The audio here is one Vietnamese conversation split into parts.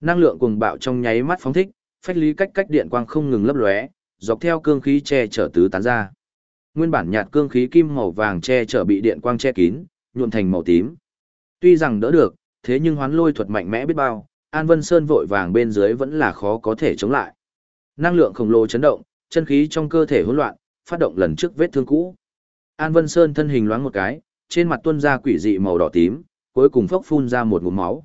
Năng lượng cuồng bạo trong nháy mắt phóng thích, phách lý cách cách điện quang không ngừng lấp lóe, dọc theo cương khí che chở tứ tán ra. Nguyên bản nhạt cương khí kim màu vàng che chở bị điện quang che kín, nhuộm thành màu tím. Tuy rằng đỡ được, thế nhưng hoán lôi thuật mạnh mẽ biết bao, An Vân Sơn vội vàng bên dưới vẫn là khó có thể chống lại. Năng lượng khổng lồ chấn động, chân khí trong cơ thể hỗn loạn, phát động lần trước vết thương cũ. An Vân Sơn thân hình loáng một cái, trên mặt tuôn ra quỷ dị màu đỏ tím, cuối cùng phốc phun ra một ngụm máu.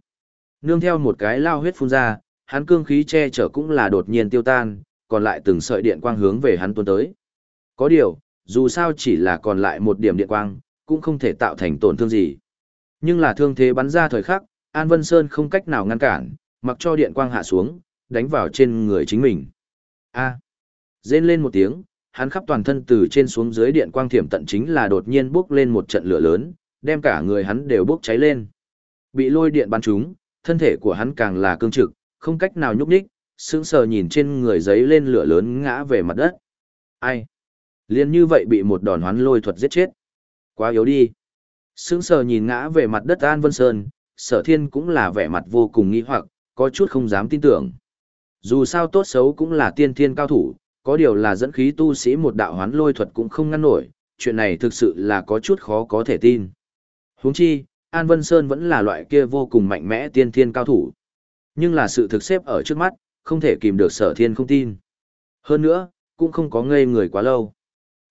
Nương theo một cái lao huyết phun ra, hắn cương khí che chở cũng là đột nhiên tiêu tan, còn lại từng sợi điện quang hướng về hắn tuôn tới. Có điều, dù sao chỉ là còn lại một điểm điện quang, cũng không thể tạo thành tổn thương gì. Nhưng là thương thế bắn ra thời khắc, An Vân Sơn không cách nào ngăn cản, mặc cho điện quang hạ xuống, đánh vào trên người chính mình. A. À. Rên lên một tiếng, hắn khắp toàn thân từ trên xuống dưới điện quang thiểm tận chính là đột nhiên bốc lên một trận lửa lớn, đem cả người hắn đều bốc cháy lên. Bị lôi điện bắn trúng, thân thể của hắn càng là cương trực, không cách nào nhúc nhích, sững sờ nhìn trên người giấy lên lửa lớn ngã về mặt đất. Ai? Liên như vậy bị một đòn hoán lôi thuật giết chết. Quá yếu đi. Sững sờ nhìn ngã về mặt đất An Vân Sơn, sở thiên cũng là vẻ mặt vô cùng nghi hoặc, có chút không dám tin tưởng. Dù sao tốt xấu cũng là tiên thiên cao thủ, có điều là dẫn khí tu sĩ một đạo hoán lôi thuật cũng không ngăn nổi, chuyện này thực sự là có chút khó có thể tin. Huống chi, An Vân Sơn vẫn là loại kia vô cùng mạnh mẽ tiên thiên cao thủ. Nhưng là sự thực xếp ở trước mắt, không thể kìm được sở thiên không tin. Hơn nữa, cũng không có ngây người quá lâu.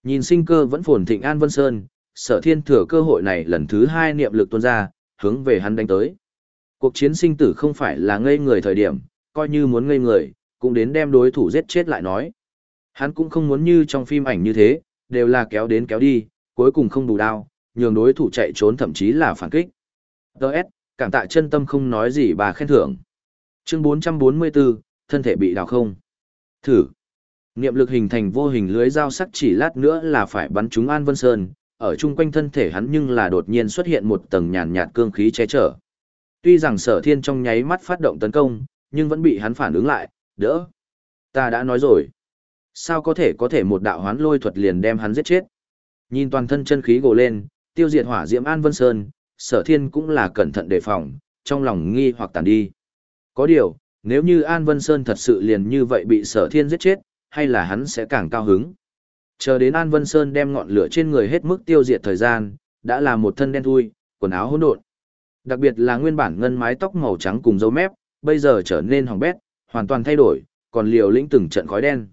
Nhìn sinh cơ vẫn phồn thịnh An Vân Sơn, sở thiên thừa cơ hội này lần thứ hai niệm lực tuôn ra, hướng về hắn đánh tới. Cuộc chiến sinh tử không phải là ngây người thời điểm, coi như muốn ngây người, cũng đến đem đối thủ giết chết lại nói. Hắn cũng không muốn như trong phim ảnh như thế, đều là kéo đến kéo đi, cuối cùng không đủ đao, nhường đối thủ chạy trốn thậm chí là phản kích. Đợt, cảm tạ chân tâm không nói gì bà khen thưởng. Chương 444, thân thể bị đào không. Thử. Niệm lực hình thành vô hình lưới dao sắc chỉ lát nữa là phải bắn trúng An Vân Sơn, ở chung quanh thân thể hắn nhưng là đột nhiên xuất hiện một tầng nhàn nhạt cương khí che chở. Tuy rằng sở thiên trong nháy mắt phát động tấn công, nhưng vẫn bị hắn phản ứng lại, đỡ. Ta đã nói rồi. Sao có thể có thể một đạo hoán lôi thuật liền đem hắn giết chết? Nhìn toàn thân chân khí gồ lên, tiêu diệt hỏa diễm An Vân Sơn, sở thiên cũng là cẩn thận đề phòng, trong lòng nghi hoặc tàn đi. Có điều, nếu như An Vân Sơn thật sự liền như vậy bị sở thiên giết chết, hay là hắn sẽ càng cao hứng. Chờ đến An Vân Sơn đem ngọn lửa trên người hết mức tiêu diệt thời gian, đã là một thân đen thui, quần áo hỗn độn. Đặc biệt là nguyên bản ngân mái tóc màu trắng cùng dấu mép, bây giờ trở nên hỏng bét, hoàn toàn thay đổi, còn liều lĩnh từng trận khói đen.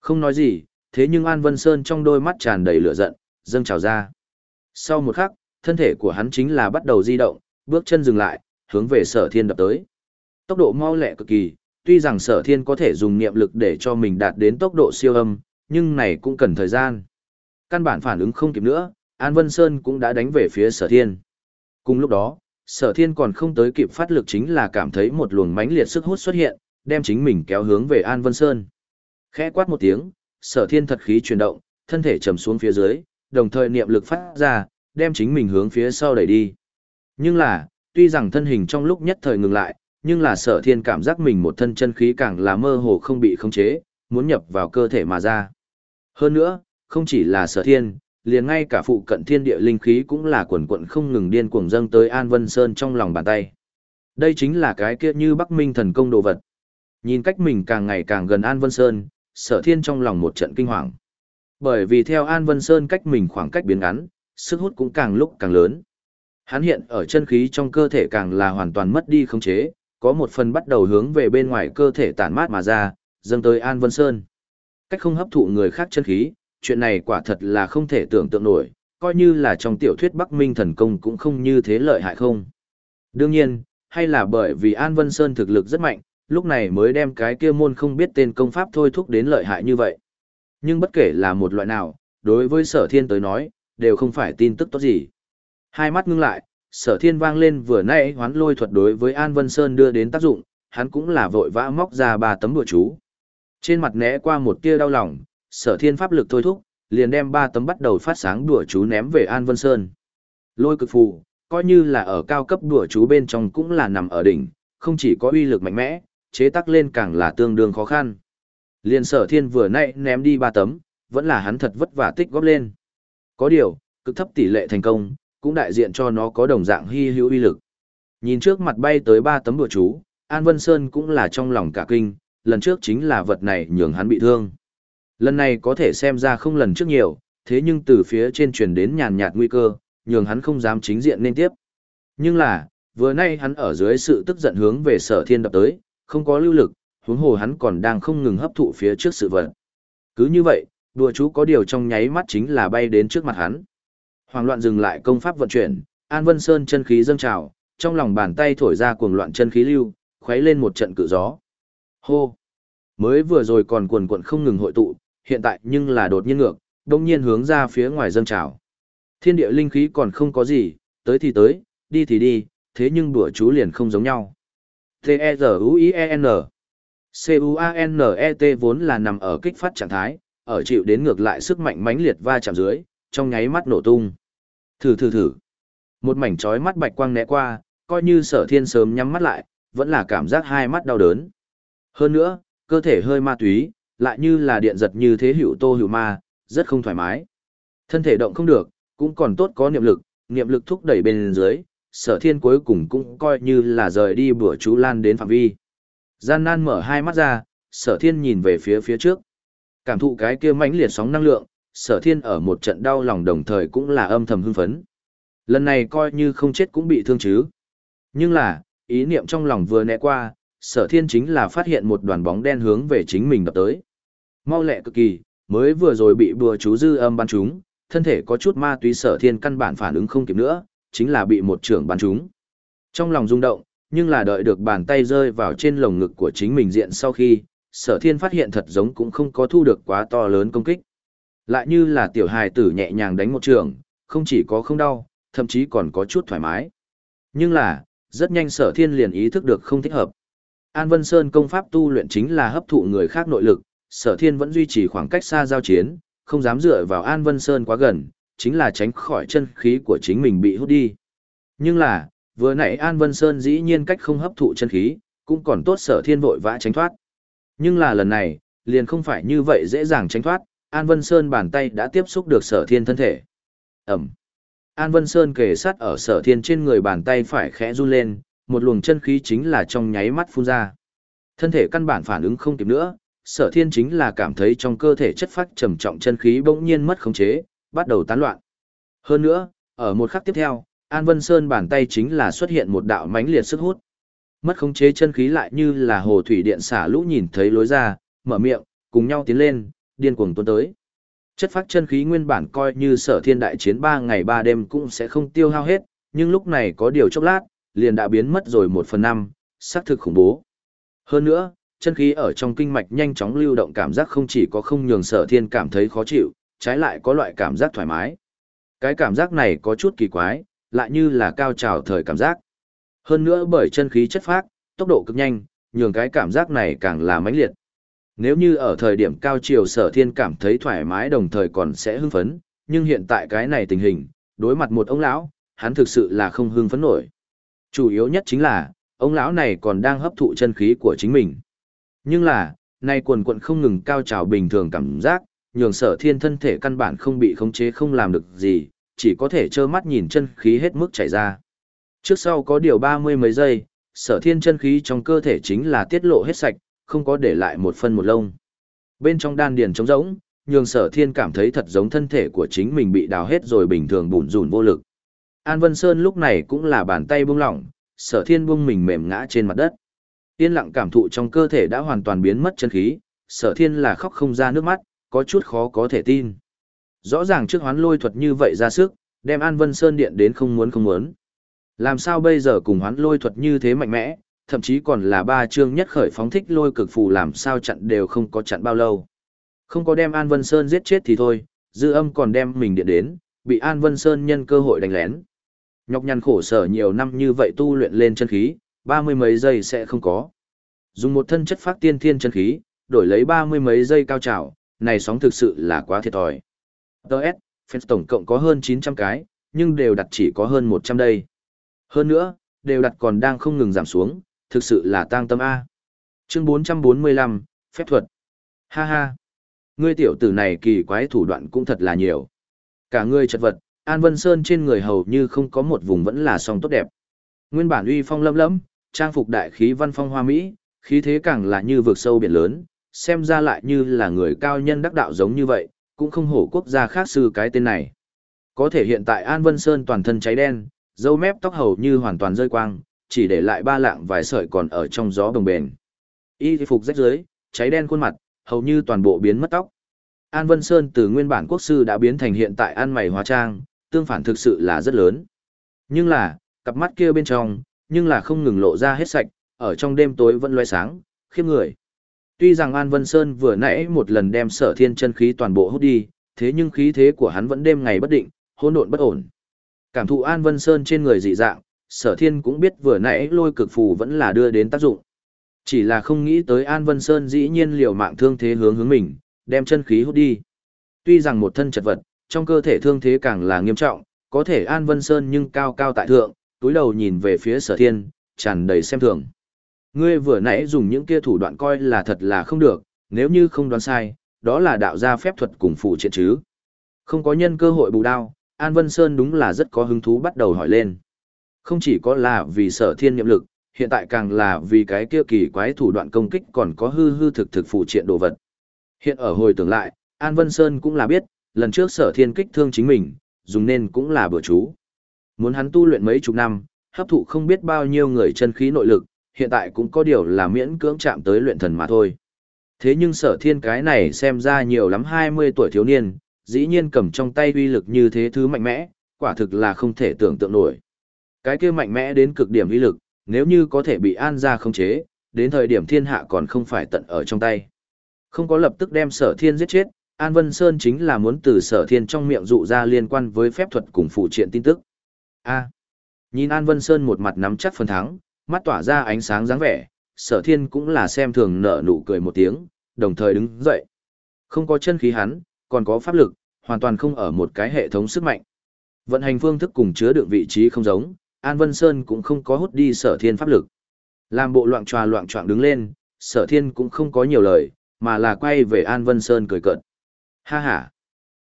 Không nói gì, thế nhưng An Vân Sơn trong đôi mắt tràn đầy lửa giận, dâng trào ra. Sau một khắc, thân thể của hắn chính là bắt đầu di động, bước chân dừng lại, hướng về sở thiên đập tới. Tốc độ mau lẹ cực kỳ, tuy rằng sở thiên có thể dùng niệm lực để cho mình đạt đến tốc độ siêu âm, nhưng này cũng cần thời gian. Căn bản phản ứng không kịp nữa, An Vân Sơn cũng đã đánh về phía sở thiên. Cùng lúc đó, sở thiên còn không tới kịp phát lực chính là cảm thấy một luồng mãnh liệt sức hút xuất hiện, đem chính mình kéo hướng về An Vân Sơn. Khẽ quát một tiếng, sở thiên thật khí chuyển động, thân thể trầm xuống phía dưới, đồng thời niệm lực phát ra, đem chính mình hướng phía sau đẩy đi. Nhưng là, tuy rằng thân hình trong lúc nhất thời ngừng lại, nhưng là sở thiên cảm giác mình một thân chân khí càng là mơ hồ không bị khống chế, muốn nhập vào cơ thể mà ra. Hơn nữa, không chỉ là sở thiên, liền ngay cả phụ cận thiên địa linh khí cũng là quần quận không ngừng điên cuồng dâng tới An Vân Sơn trong lòng bàn tay. Đây chính là cái kia như Bắc Minh thần công đồ vật. Nhìn cách mình càng ngày càng gần An Vân Sơn, sở thiên trong lòng một trận kinh hoàng. Bởi vì theo An Vân Sơn cách mình khoảng cách biến ngắn, sức hút cũng càng lúc càng lớn. Hắn hiện ở chân khí trong cơ thể càng là hoàn toàn mất đi khống chế, có một phần bắt đầu hướng về bên ngoài cơ thể tản mát mà ra, dâng tới An Vân Sơn. Cách không hấp thụ người khác chân khí, chuyện này quả thật là không thể tưởng tượng nổi, coi như là trong tiểu thuyết Bắc Minh thần công cũng không như thế lợi hại không. Đương nhiên, hay là bởi vì An Vân Sơn thực lực rất mạnh, lúc này mới đem cái kia môn không biết tên công pháp thôi thúc đến lợi hại như vậy. Nhưng bất kể là một loại nào, đối với sở thiên tới nói, đều không phải tin tức tốt gì. Hai mắt ngưng lại, sở thiên vang lên vừa nãy hoán lôi thuật đối với An Vân Sơn đưa đến tác dụng, hắn cũng là vội vã móc ra ba tấm bùa chú. Trên mặt né qua một tia đau lòng, sở thiên pháp lực thôi thúc, liền đem ba tấm bắt đầu phát sáng đùa chú ném về An Vân Sơn. Lôi cực phù, coi như là ở cao cấp đùa chú bên trong cũng là nằm ở đỉnh, không chỉ có uy lực mạnh mẽ, chế tác lên càng là tương đương khó khăn. Liên sở thiên vừa nãy ném đi ba tấm, vẫn là hắn thật vất vả tích góp lên. Có điều, cực thấp tỷ lệ thành công, cũng đại diện cho nó có đồng dạng hy hữu uy lực. Nhìn trước mặt bay tới ba tấm đùa chú, An Vân Sơn cũng là trong lòng cả kinh, lần trước chính là vật này nhường hắn bị thương. Lần này có thể xem ra không lần trước nhiều, thế nhưng từ phía trên truyền đến nhàn nhạt nguy cơ, nhường hắn không dám chính diện nên tiếp. Nhưng là, vừa nay hắn ở dưới sự tức giận hướng về sở thiên đập tới, không có lưu lực, huống hồ hắn còn đang không ngừng hấp thụ phía trước sự vật. Cứ như vậy, đùa chú có điều trong nháy mắt chính là bay đến trước mặt hắn. Hoàng loạn dừng lại công pháp vận chuyển, An Vân Sơn chân khí dâng trào, trong lòng bàn tay thổi ra cuồng loạn chân khí lưu, khuấy lên một trận cự gió. Hô! Mới vừa rồi còn cuồn cuộn không ngừng hội tụ, hiện tại nhưng là đột nhiên ngược, đông nhiên hướng ra phía ngoài dâng trào. Thiên địa linh khí còn không có gì, tới thì tới, đi thì đi, thế nhưng đùa chú liền không giống nhau. T-E-Z-U-I-E-N CUANET vốn là nằm ở kích phát trạng thái, ở chịu đến ngược lại sức mạnh mãnh liệt va chạm dưới, trong nháy mắt nổ tung. Thử thử thử. Một mảnh chói mắt bạch quang né qua, coi như sở thiên sớm nhắm mắt lại, vẫn là cảm giác hai mắt đau đớn. Hơn nữa, cơ thể hơi ma túy, lại như là điện giật như thế hữu tô hữu ma, rất không thoải mái. Thân thể động không được, cũng còn tốt có niệm lực, niệm lực thúc đẩy bên dưới, sở thiên cuối cùng cũng coi như là rời đi bữa chú lan đến phạm vi. Gian nan mở hai mắt ra, sở thiên nhìn về phía phía trước. Cảm thụ cái kia mãnh liệt sóng năng lượng, sở thiên ở một trận đau lòng đồng thời cũng là âm thầm hưng phấn. Lần này coi như không chết cũng bị thương chứ. Nhưng là, ý niệm trong lòng vừa né qua, sở thiên chính là phát hiện một đoàn bóng đen hướng về chính mình đập tới. Mau lẹ cực kỳ, mới vừa rồi bị bùa chú dư âm bắn trúng, thân thể có chút ma túy sở thiên căn bản phản ứng không kịp nữa, chính là bị một trưởng bắn trúng. Trong lòng rung động, nhưng là đợi được bàn tay rơi vào trên lồng ngực của chính mình diện sau khi, sở thiên phát hiện thật giống cũng không có thu được quá to lớn công kích. Lại như là tiểu hài tử nhẹ nhàng đánh một trường, không chỉ có không đau, thậm chí còn có chút thoải mái. Nhưng là, rất nhanh sở thiên liền ý thức được không thích hợp. An Vân Sơn công pháp tu luyện chính là hấp thụ người khác nội lực, sở thiên vẫn duy trì khoảng cách xa giao chiến, không dám dựa vào An Vân Sơn quá gần, chính là tránh khỏi chân khí của chính mình bị hút đi. Nhưng là, vừa nãy An Vân Sơn dĩ nhiên cách không hấp thụ chân khí, cũng còn tốt sở thiên vội vã tránh thoát. Nhưng là lần này, liền không phải như vậy dễ dàng tránh thoát, An Vân Sơn bàn tay đã tiếp xúc được sở thiên thân thể. Ẩm. An Vân Sơn kề sát ở sở thiên trên người bàn tay phải khẽ run lên, một luồng chân khí chính là trong nháy mắt phun ra. Thân thể căn bản phản ứng không kịp nữa, sở thiên chính là cảm thấy trong cơ thể chất phát trầm trọng chân khí bỗng nhiên mất khống chế, bắt đầu tán loạn. Hơn nữa, ở một khắc tiếp theo, An Vân Sơn bàn tay chính là xuất hiện một đạo mãnh liệt sức hút. Mất khống chế chân khí lại như là hồ thủy điện xả lũ nhìn thấy lối ra, mở miệng, cùng nhau tiến lên, điên cuồng tuôn tới. Chất phát chân khí nguyên bản coi như sở thiên đại chiến 3 ngày 3 đêm cũng sẽ không tiêu hao hết, nhưng lúc này có điều chốc lát, liền đã biến mất rồi 1 phần 5, xác thực khủng bố. Hơn nữa, chân khí ở trong kinh mạch nhanh chóng lưu động cảm giác không chỉ có không nhường sở thiên cảm thấy khó chịu, trái lại có loại cảm giác thoải mái. Cái cảm giác này có chút kỳ quái, lại như là cao trào thời cảm giác. Hơn nữa bởi chân khí chất phác, tốc độ cực nhanh, nhường cái cảm giác này càng là mãnh liệt. Nếu như ở thời điểm cao chiều sở thiên cảm thấy thoải mái đồng thời còn sẽ hưng phấn, nhưng hiện tại cái này tình hình, đối mặt một ông lão, hắn thực sự là không hưng phấn nổi. Chủ yếu nhất chính là, ông lão này còn đang hấp thụ chân khí của chính mình. Nhưng là, nay quần quận không ngừng cao trào bình thường cảm giác, nhường sở thiên thân thể căn bản không bị khống chế không làm được gì, chỉ có thể trơ mắt nhìn chân khí hết mức chảy ra. Trước sau có điều ba mươi mấy giây, sở thiên chân khí trong cơ thể chính là tiết lộ hết sạch, không có để lại một phân một lông. Bên trong đan điền trống rỗng, nhường sở thiên cảm thấy thật giống thân thể của chính mình bị đào hết rồi bình thường bùn rùn vô lực. An Vân Sơn lúc này cũng là bàn tay buông lỏng, sở thiên buông mình mềm ngã trên mặt đất. Yên lặng cảm thụ trong cơ thể đã hoàn toàn biến mất chân khí, sở thiên là khóc không ra nước mắt, có chút khó có thể tin. Rõ ràng trước hoán lôi thuật như vậy ra sức, đem An Vân Sơn điện đến không muốn không muốn. Làm sao bây giờ cùng hoán lôi thuật như thế mạnh mẽ, thậm chí còn là ba chương nhất khởi phóng thích lôi cực phù làm sao chặn đều không có chặn bao lâu. Không có đem An Vân Sơn giết chết thì thôi, dư âm còn đem mình điện đến, bị An Vân Sơn nhân cơ hội đánh lén. Nhọc nhằn khổ sở nhiều năm như vậy tu luyện lên chân khí, ba mươi mấy giây sẽ không có. Dùng một thân chất phát tiên thiên chân khí, đổi lấy ba mươi mấy giây cao trào, này sóng thực sự là quá thiệt thòi. Đợt, fans tổng cộng có hơn 900 cái, nhưng đều đặt chỉ có hơn 100 đây. Hơn nữa, đều đặt còn đang không ngừng giảm xuống, thực sự là tang tâm A. Chương 445, phép thuật. Ha ha. Ngươi tiểu tử này kỳ quái thủ đoạn cũng thật là nhiều. Cả ngươi chật vật, An Vân Sơn trên người hầu như không có một vùng vẫn là song tốt đẹp. Nguyên bản uy phong lâm lẫm, Trang phục đại khí văn phong hoa Mỹ, khí thế càng là như vực sâu biển lớn, xem ra lại như là người cao nhân đắc đạo giống như vậy, cũng không hổ quốc gia khác sư cái tên này. Có thể hiện tại An Vân Sơn toàn thân cháy đen, dâu mép tóc hầu như hoàn toàn rơi quang, chỉ để lại ba lạng vài sợi còn ở trong gió đồng bền. Y phục rách dưới, cháy đen khuôn mặt, hầu như toàn bộ biến mất tóc. An Vân Sơn từ nguyên bản quốc sư đã biến thành hiện tại an mày hóa trang, tương phản thực sự là rất lớn. Nhưng là, cặp mắt kia bên trong, nhưng là không ngừng lộ ra hết sạch, ở trong đêm tối vẫn loe sáng, khiếp người. Tuy rằng An Vân Sơn vừa nãy một lần đem sở thiên chân khí toàn bộ hút đi, thế nhưng khí thế của hắn vẫn đêm ngày bất định, hỗn độn bất ổn. Cảm thụ An Vân Sơn trên người dị dạng, sở thiên cũng biết vừa nãy lôi cực phù vẫn là đưa đến tác dụng. Chỉ là không nghĩ tới An Vân Sơn dĩ nhiên liều mạng thương thế hướng hướng mình, đem chân khí hút đi. Tuy rằng một thân chật vật, trong cơ thể thương thế càng là nghiêm trọng, có thể An Vân Sơn nhưng cao cao tại thượng, túi đầu nhìn về phía sở thiên, tràn đầy xem thường. Ngươi vừa nãy dùng những kia thủ đoạn coi là thật là không được, nếu như không đoán sai, đó là đạo gia phép thuật cùng phụ triện chứ. Không có nhân cơ hội bù đao, An Vân Sơn đúng là rất có hứng thú bắt đầu hỏi lên. Không chỉ có là vì sở thiên niệm lực, hiện tại càng là vì cái kia kỳ quái thủ đoạn công kích còn có hư hư thực thực phụ triện đồ vật. Hiện ở hồi tưởng lại, An Vân Sơn cũng là biết, lần trước sở thiên kích thương chính mình, dùng nên cũng là bữa chú. Muốn hắn tu luyện mấy chục năm, hấp thụ không biết bao nhiêu người chân khí nội lực, hiện tại cũng có điều là miễn cưỡng chạm tới luyện thần mà thôi. Thế nhưng sở thiên cái này xem ra nhiều lắm 20 tuổi thiếu niên, dĩ nhiên cầm trong tay uy lực như thế thứ mạnh mẽ, quả thực là không thể tưởng tượng nổi. Cái kia mạnh mẽ đến cực điểm uy lực, nếu như có thể bị an ra không chế, đến thời điểm thiên hạ còn không phải tận ở trong tay. Không có lập tức đem sở thiên giết chết, An Vân Sơn chính là muốn từ sở thiên trong miệng dụ ra liên quan với phép thuật cùng phụ triện tin tức. A. nhìn An Vân Sơn một mặt nắm chắc phần thắng, mắt tỏa ra ánh sáng dáng vẻ, sở thiên cũng là xem thường nở nụ cười một tiếng, đồng thời đứng dậy. Không có chân khí hắn, còn có pháp lực, hoàn toàn không ở một cái hệ thống sức mạnh. Vận hành phương thức cùng chứa đựng vị trí không giống, An Vân Sơn cũng không có hút đi sở thiên pháp lực. Làm bộ loạn tròa loạn trọng đứng lên, sở thiên cũng không có nhiều lời, mà là quay về An Vân Sơn cười cợt. Ha ha!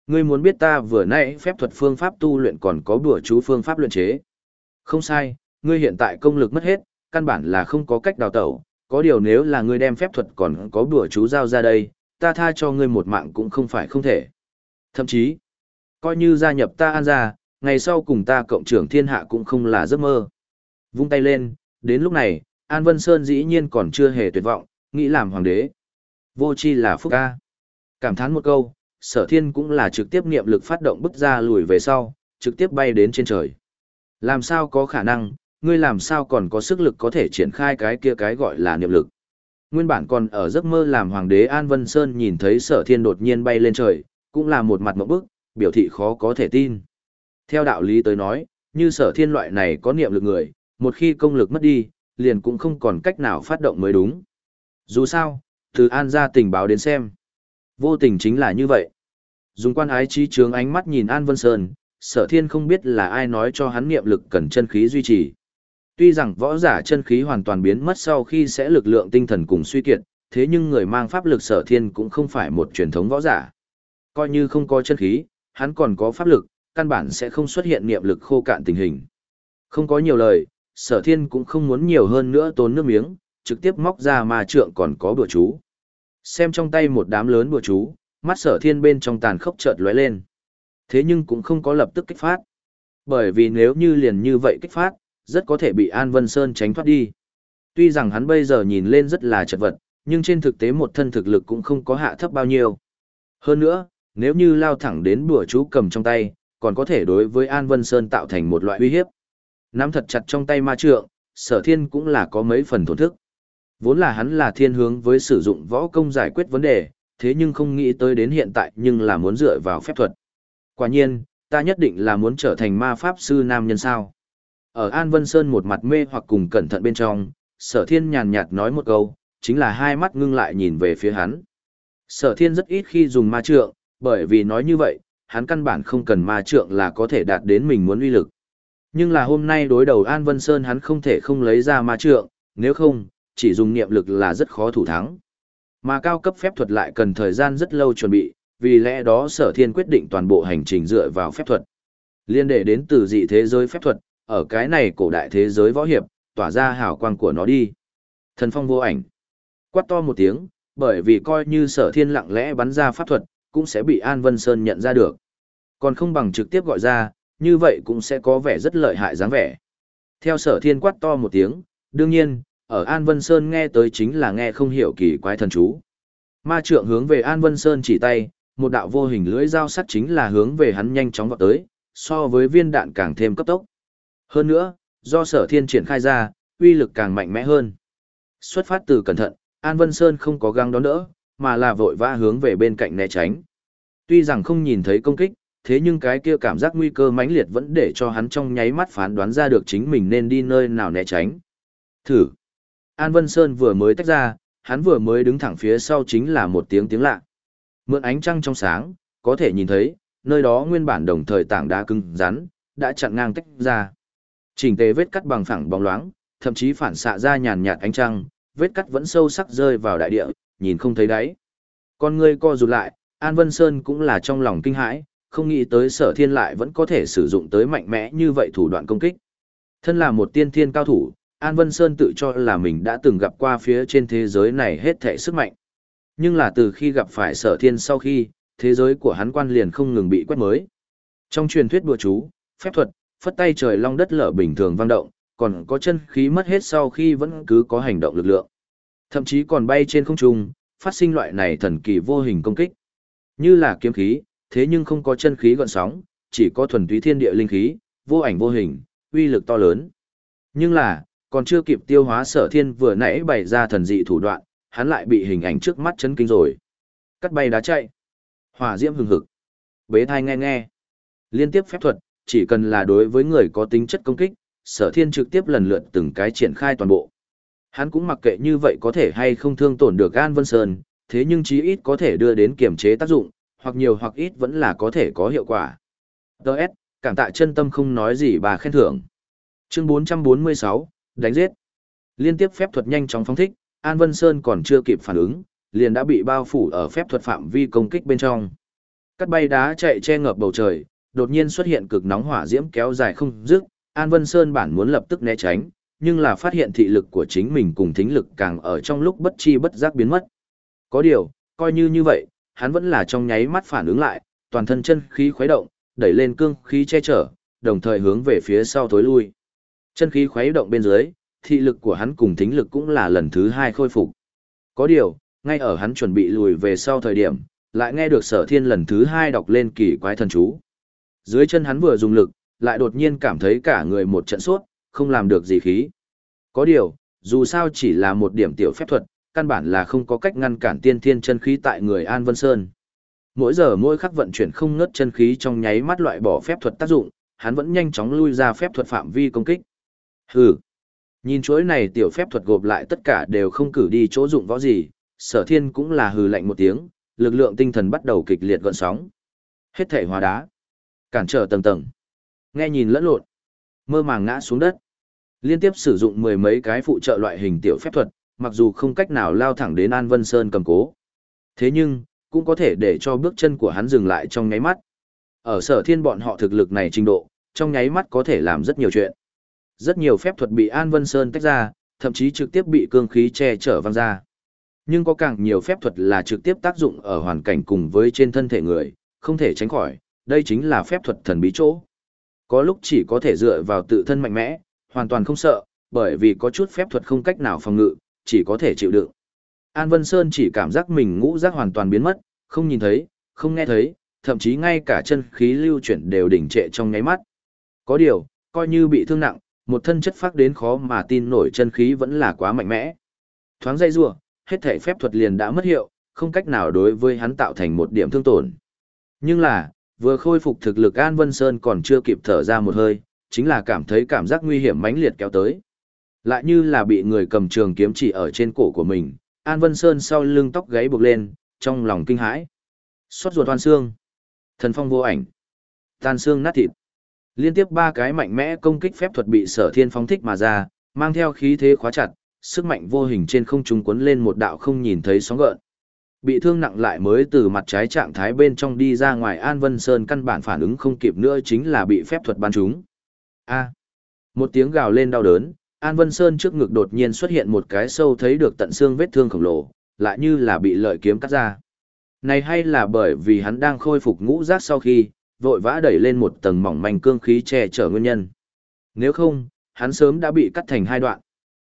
Ngươi muốn biết ta vừa nãy phép thuật phương pháp tu luyện còn có bùa chú phương pháp luyện chế. Không sai, ngươi hiện tại công lực mất hết, căn bản là không có cách đào tẩu, có điều nếu là ngươi đem phép thuật còn có bùa chú giao ra đây, ta tha cho ngươi một mạng cũng không phải không thể. Thậm chí, coi như gia nhập ta an ra, ngày sau cùng ta cộng trưởng thiên hạ cũng không là giấc mơ. Vung tay lên, đến lúc này, An Vân Sơn dĩ nhiên còn chưa hề tuyệt vọng, nghĩ làm hoàng đế. Vô chi là phúc ca. Cảm thán một câu, sở thiên cũng là trực tiếp niệm lực phát động bức ra lùi về sau, trực tiếp bay đến trên trời. Làm sao có khả năng, ngươi làm sao còn có sức lực có thể triển khai cái kia cái gọi là niệm lực. Nguyên bản còn ở giấc mơ làm hoàng đế An Vân Sơn nhìn thấy sở thiên đột nhiên bay lên trời, cũng là một mặt mẫu bức, biểu thị khó có thể tin. Theo đạo lý tới nói, như sở thiên loại này có niệm lực người, một khi công lực mất đi, liền cũng không còn cách nào phát động mới đúng. Dù sao, từ An ra tình báo đến xem. Vô tình chính là như vậy. Dùng quan ái trí trướng ánh mắt nhìn An Vân Sơn, sở thiên không biết là ai nói cho hắn niệm lực cần chân khí duy trì. Tuy rằng võ giả chân khí hoàn toàn biến mất sau khi sẽ lực lượng tinh thần cùng suy kiệt, thế nhưng người mang pháp lực sở thiên cũng không phải một truyền thống võ giả. Coi như không có chân khí, hắn còn có pháp lực, căn bản sẽ không xuất hiện niệm lực khô cạn tình hình. Không có nhiều lời, sở thiên cũng không muốn nhiều hơn nữa tốn nước miếng, trực tiếp móc ra mà trượng còn có bùa chú. Xem trong tay một đám lớn bùa chú, mắt sở thiên bên trong tàn khốc chợt lóe lên. Thế nhưng cũng không có lập tức kích phát. Bởi vì nếu như liền như vậy kích phát, rất có thể bị An Vân Sơn tránh thoát đi. Tuy rằng hắn bây giờ nhìn lên rất là chật vật, nhưng trên thực tế một thân thực lực cũng không có hạ thấp bao nhiêu. Hơn nữa, nếu như lao thẳng đến bùa chú cầm trong tay, còn có thể đối với An Vân Sơn tạo thành một loại uy hiếp. Nắm thật chặt trong tay ma trượng, sở thiên cũng là có mấy phần thổn thức. Vốn là hắn là thiên hướng với sử dụng võ công giải quyết vấn đề, thế nhưng không nghĩ tới đến hiện tại nhưng là muốn dựa vào phép thuật. Quả nhiên, ta nhất định là muốn trở thành ma pháp sư nam nhân sao. Ở An Vân Sơn một mặt mê hoặc cùng cẩn thận bên trong, sở thiên nhàn nhạt nói một câu, chính là hai mắt ngưng lại nhìn về phía hắn. Sở thiên rất ít khi dùng ma trượng, bởi vì nói như vậy, hắn căn bản không cần ma trượng là có thể đạt đến mình muốn uy lực. Nhưng là hôm nay đối đầu An Vân Sơn hắn không thể không lấy ra ma trượng, nếu không, chỉ dùng niệm lực là rất khó thủ thắng. Mà cao cấp phép thuật lại cần thời gian rất lâu chuẩn bị, vì lẽ đó sở thiên quyết định toàn bộ hành trình dựa vào phép thuật. Liên đệ đến từ dị thế giới phép thuật, ở cái này cổ đại thế giới võ hiệp, tỏa ra hào quang của nó đi. Thần phong vô ảnh. Quát to một tiếng, bởi vì coi như sở thiên lặng lẽ bắn ra pháp thuật, cũng sẽ bị An Vân Sơn nhận ra được. Còn không bằng trực tiếp gọi ra, như vậy cũng sẽ có vẻ rất lợi hại dáng vẻ. Theo sở thiên quát to một tiếng, đương nhiên, ở An Vân Sơn nghe tới chính là nghe không hiểu kỳ quái thần chú. Ma trượng hướng về An Vân Sơn chỉ tay, một đạo vô hình lưỡi dao sắt chính là hướng về hắn nhanh chóng vọt tới, so với viên đạn càng thêm cấp tốc. Hơn nữa, do sở thiên triển khai ra, uy lực càng mạnh mẽ hơn. Xuất phát từ cẩn thận, An Vân Sơn không có găng đón đỡ, mà là vội vã hướng về bên cạnh né tránh. Tuy rằng không nhìn thấy công kích, thế nhưng cái kia cảm giác nguy cơ mãnh liệt vẫn để cho hắn trong nháy mắt phán đoán ra được chính mình nên đi nơi nào né tránh. Thử. An Vân Sơn vừa mới tách ra, hắn vừa mới đứng thẳng phía sau chính là một tiếng tiếng lạ. Mượn ánh trăng trong sáng, có thể nhìn thấy, nơi đó nguyên bản đồng thời tảng đá cứng rắn, đã chặn ngang tách ra. Chỉnh tề vết cắt bằng phẳng bóng loáng, thậm chí phản xạ ra nhàn nhạt ánh trăng, vết cắt vẫn sâu sắc rơi vào đại địa, nhìn không thấy đáy. Con người co rụt lại, An Vân Sơn cũng là trong lòng kinh hãi, không nghĩ tới sở thiên lại vẫn có thể sử dụng tới mạnh mẽ như vậy thủ đoạn công kích. Thân là một tiên thiên cao thủ, An Vân Sơn tự cho là mình đã từng gặp qua phía trên thế giới này hết thể sức mạnh. Nhưng là từ khi gặp phải sở thiên sau khi, thế giới của hắn quan liền không ngừng bị quét mới. Trong truyền thuyết đùa chú, phép thuật, phất tay trời long đất lở bình thường vang động, còn có chân khí mất hết sau khi vẫn cứ có hành động lực lượng. Thậm chí còn bay trên không trung, phát sinh loại này thần kỳ vô hình công kích. Như là kiếm khí, thế nhưng không có chân khí gọn sóng, chỉ có thuần túy thiên địa linh khí, vô ảnh vô hình, uy lực to lớn. Nhưng là, còn chưa kịp tiêu hóa sở thiên vừa nãy bày ra thần dị thủ đoạn, hắn lại bị hình ảnh trước mắt chấn kinh rồi. Cắt bay đá chạy. Hỏa diễm hừng hực. Bế thai nghe nghe. Liên tiếp phép thuật, chỉ cần là đối với người có tính chất công kích, sở thiên trực tiếp lần lượt từng cái triển khai toàn bộ. Hắn cũng mặc kệ như vậy có thể hay không thương tổn được An Vân Sơn, thế nhưng chí ít có thể đưa đến kiểm chế tác dụng, hoặc nhiều hoặc ít vẫn là có thể có hiệu quả. Đợt, cảm tạ chân tâm không nói gì bà khen thưởng. Chương 446, đánh giết. Liên tiếp phép thuật nhanh chóng phóng thích, An Vân Sơn còn chưa kịp phản ứng, liền đã bị bao phủ ở phép thuật phạm vi công kích bên trong. Cắt bay đá chạy che ngập bầu trời, đột nhiên xuất hiện cực nóng hỏa diễm kéo dài không dứt, An Vân Sơn bản muốn lập tức né tránh, nhưng là phát hiện thị lực của chính mình cùng thính lực càng ở trong lúc bất chi bất giác biến mất. Có điều, coi như như vậy, hắn vẫn là trong nháy mắt phản ứng lại, toàn thân chân khí khuấy động, đẩy lên cương khí che chở, đồng thời hướng về phía sau tối lui. Chân khí khuấy động bên dưới, thị lực của hắn cùng thính lực cũng là lần thứ hai khôi phục. Có điều, ngay ở hắn chuẩn bị lùi về sau thời điểm, lại nghe được sở thiên lần thứ hai đọc lên kỳ quái thần chú. Dưới chân hắn vừa dùng lực, lại đột nhiên cảm thấy cả người một trận sốt, không làm được gì khí. Có điều, dù sao chỉ là một điểm tiểu phép thuật, căn bản là không có cách ngăn cản tiên thiên chân khí tại người An Vân Sơn. Mỗi giờ mỗi khắc vận chuyển không ngớt chân khí trong nháy mắt loại bỏ phép thuật tác dụng, hắn vẫn nhanh chóng lui ra phép thuật phạm vi công kích. Hừ. Nhìn chuỗi này tiểu phép thuật gộp lại tất cả đều không cử đi chỗ dụng võ gì, sở thiên cũng là hừ lạnh một tiếng, lực lượng tinh thần bắt đầu kịch liệt gọn sóng. Hết thể hóa đá. Cản trở tầng tầng. Nghe nhìn lẫn lộn. Mơ màng ngã xuống đất. Liên tiếp sử dụng mười mấy cái phụ trợ loại hình tiểu phép thuật, mặc dù không cách nào lao thẳng đến An Vân Sơn cầm cố. Thế nhưng, cũng có thể để cho bước chân của hắn dừng lại trong nháy mắt. Ở sở thiên bọn họ thực lực này trình độ, trong nháy mắt có thể làm rất nhiều chuyện. Rất nhiều phép thuật bị An Vân Sơn tách ra, thậm chí trực tiếp bị cương khí che chở văng ra. Nhưng có càng nhiều phép thuật là trực tiếp tác dụng ở hoàn cảnh cùng với trên thân thể người, không thể tránh khỏi, đây chính là phép thuật thần bí chỗ. Có lúc chỉ có thể dựa vào tự thân mạnh mẽ, hoàn toàn không sợ, bởi vì có chút phép thuật không cách nào phòng ngự, chỉ có thể chịu đựng. An Vân Sơn chỉ cảm giác mình ngũ giác hoàn toàn biến mất, không nhìn thấy, không nghe thấy, thậm chí ngay cả chân khí lưu chuyển đều đỉnh trệ trong nháy mắt. Có điều, coi như bị thương nặng, một thân chất phát đến khó mà tin nổi chân khí vẫn là quá mạnh mẽ. Thoáng dây rủa, hết thể phép thuật liền đã mất hiệu, không cách nào đối với hắn tạo thành một điểm thương tổn. Nhưng là, vừa khôi phục thực lực An Vân Sơn còn chưa kịp thở ra một hơi, chính là cảm thấy cảm giác nguy hiểm mãnh liệt kéo tới. Lại như là bị người cầm trường kiếm chỉ ở trên cổ của mình, An Vân Sơn sau lưng tóc gáy buộc lên, trong lòng kinh hãi. Xót ruột hoàn xương. Thần phong vô ảnh. Tan xương nát thịt. Liên tiếp ba cái mạnh mẽ công kích phép thuật bị sở thiên phóng thích mà ra, mang theo khí thế khóa chặt, sức mạnh vô hình trên không trung cuốn lên một đạo không nhìn thấy sóng gợn. Bị thương nặng lại mới từ mặt trái trạng thái bên trong đi ra ngoài An Vân Sơn căn bản phản ứng không kịp nữa chính là bị phép thuật ban trúng. A. Một tiếng gào lên đau đớn, An Vân Sơn trước ngực đột nhiên xuất hiện một cái sâu thấy được tận xương vết thương khổng lồ, lại như là bị lợi kiếm cắt ra. Này hay là bởi vì hắn đang khôi phục ngũ giác sau khi, vội vã đẩy lên một tầng mỏng manh cương khí che chở nguyên nhân. Nếu không, hắn sớm đã bị cắt thành hai đoạn.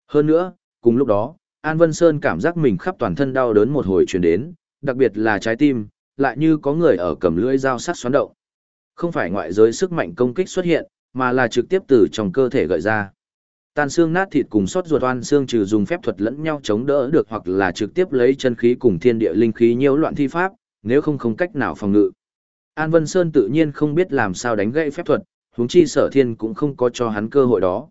Hơn nữa, cùng lúc đó, An Vân Sơn cảm giác mình khắp toàn thân đau đớn một hồi truyền đến, đặc biệt là trái tim, lại như có người ở cầm lưỡi dao sắc xoắn động. Không phải ngoại giới sức mạnh công kích xuất hiện, mà là trực tiếp từ trong cơ thể gợi ra. Tan xương nát thịt cùng sót ruột oan xương trừ dùng phép thuật lẫn nhau chống đỡ được hoặc là trực tiếp lấy chân khí cùng thiên địa linh khí nhiễu loạn thi pháp, nếu không không cách nào phòng ngự. An Vân Sơn tự nhiên không biết làm sao đánh gãy phép thuật, huống chi sở thiên cũng không có cho hắn cơ hội đó.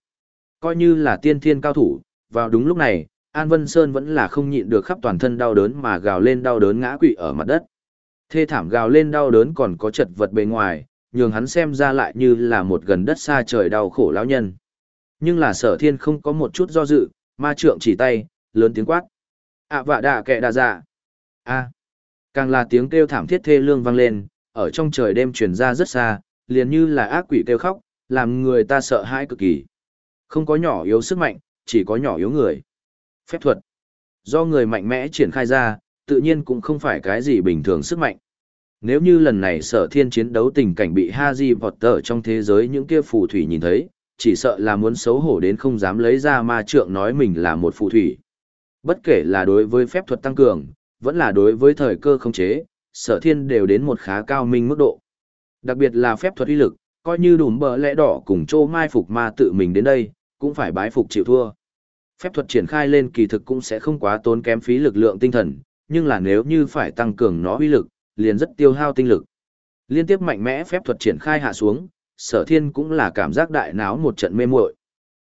Coi như là tiên thiên cao thủ, vào đúng lúc này, An Vân Sơn vẫn là không nhịn được khắp toàn thân đau đớn mà gào lên đau đớn ngã quỵ ở mặt đất. Thê thảm gào lên đau đớn còn có chật vật bề ngoài, nhường hắn xem ra lại như là một gần đất xa trời đau khổ lão nhân. Nhưng là sở thiên không có một chút do dự, ma trượng chỉ tay, lớn tiếng quát. À vạ đạ kệ đà dạ. a càng là tiếng kêu thảm thiết thê lương vang lên, ở trong trời đêm truyền ra rất xa, liền như là ác quỷ kêu khóc, làm người ta sợ hãi cực kỳ. Không có nhỏ yếu sức mạnh, chỉ có nhỏ yếu người. Phép thuật. Do người mạnh mẽ triển khai ra, tự nhiên cũng không phải cái gì bình thường sức mạnh. Nếu như lần này sở thiên chiến đấu tình cảnh bị Haji Potter trong thế giới những kia phù thủy nhìn thấy, chỉ sợ là muốn xấu hổ đến không dám lấy ra ma trượng nói mình là một phù thủy. Bất kể là đối với phép thuật tăng cường, vẫn là đối với thời cơ không chế, sở thiên đều đến một khá cao minh mức độ. Đặc biệt là phép thuật uy lực, coi như đùm bờ lẽ đỏ cùng chô mai phục ma tự mình đến đây, cũng phải bái phục chịu thua. Phép thuật triển khai lên kỳ thực cũng sẽ không quá tốn kém phí lực lượng tinh thần, nhưng là nếu như phải tăng cường nó uy lực, liền rất tiêu hao tinh lực. Liên tiếp mạnh mẽ phép thuật triển khai hạ xuống, sở thiên cũng là cảm giác đại náo một trận mê muội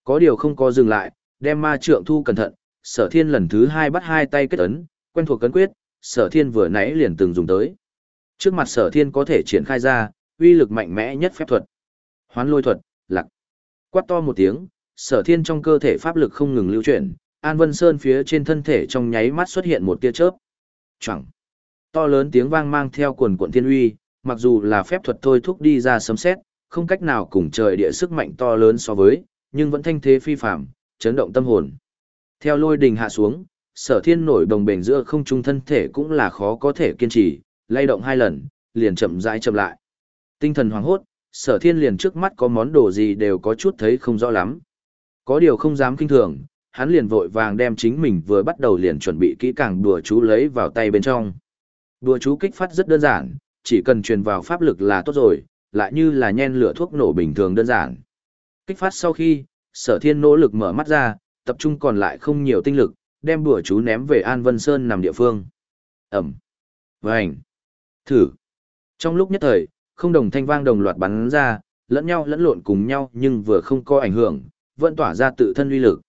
Có điều không có dừng lại, đem ma trượng thu cẩn thận, sở thiên lần thứ hai bắt hai tay kết ấn, quen thuộc cấn quyết, sở thiên vừa nãy liền từng dùng tới. Trước mặt sở thiên có thể triển khai ra, uy lực mạnh mẽ nhất phép thuật. Hoán lôi thuật, lạc. Quát to một tiếng, sở thiên trong cơ thể pháp lực không ngừng lưu chuyển, An Vân Sơn phía trên thân thể trong nháy mắt xuất hiện một tia chớp. Chẳng. To lớn tiếng vang mang theo quần quận thiên uy, mặc dù là phép thuật thôi thúc đi ra sấm xét, không cách nào cùng trời địa sức mạnh to lớn so với, nhưng vẫn thanh thế phi phạm, chấn động tâm hồn. Theo lôi đình hạ xuống, sở thiên nổi đồng bền giữa không trung thân thể cũng là khó có thể kiên trì, lay động hai lần, liền chậm rãi chậm lại. Tinh thần hoảng hốt, sở thiên liền trước mắt có món đồ gì đều có chút thấy không rõ lắm. Có điều không dám kinh thường, hắn liền vội vàng đem chính mình vừa bắt đầu liền chuẩn bị kỹ càng đùa chú lấy vào tay bên trong. Đùa chú kích phát rất đơn giản, chỉ cần truyền vào pháp lực là tốt rồi, lại như là nhen lửa thuốc nổ bình thường đơn giản. Kích phát sau khi, sở thiên nỗ lực mở mắt ra, tập trung còn lại không nhiều tinh lực, đem đùa chú ném về An Vân Sơn nằm địa phương. Ẩm. Vành. Thử. Trong lúc nhất thời, không đồng thanh vang đồng loạt bắn ra, lẫn nhau lẫn lộn cùng nhau nhưng vừa không có ảnh hưởng, vẫn tỏa ra tự thân uy lực.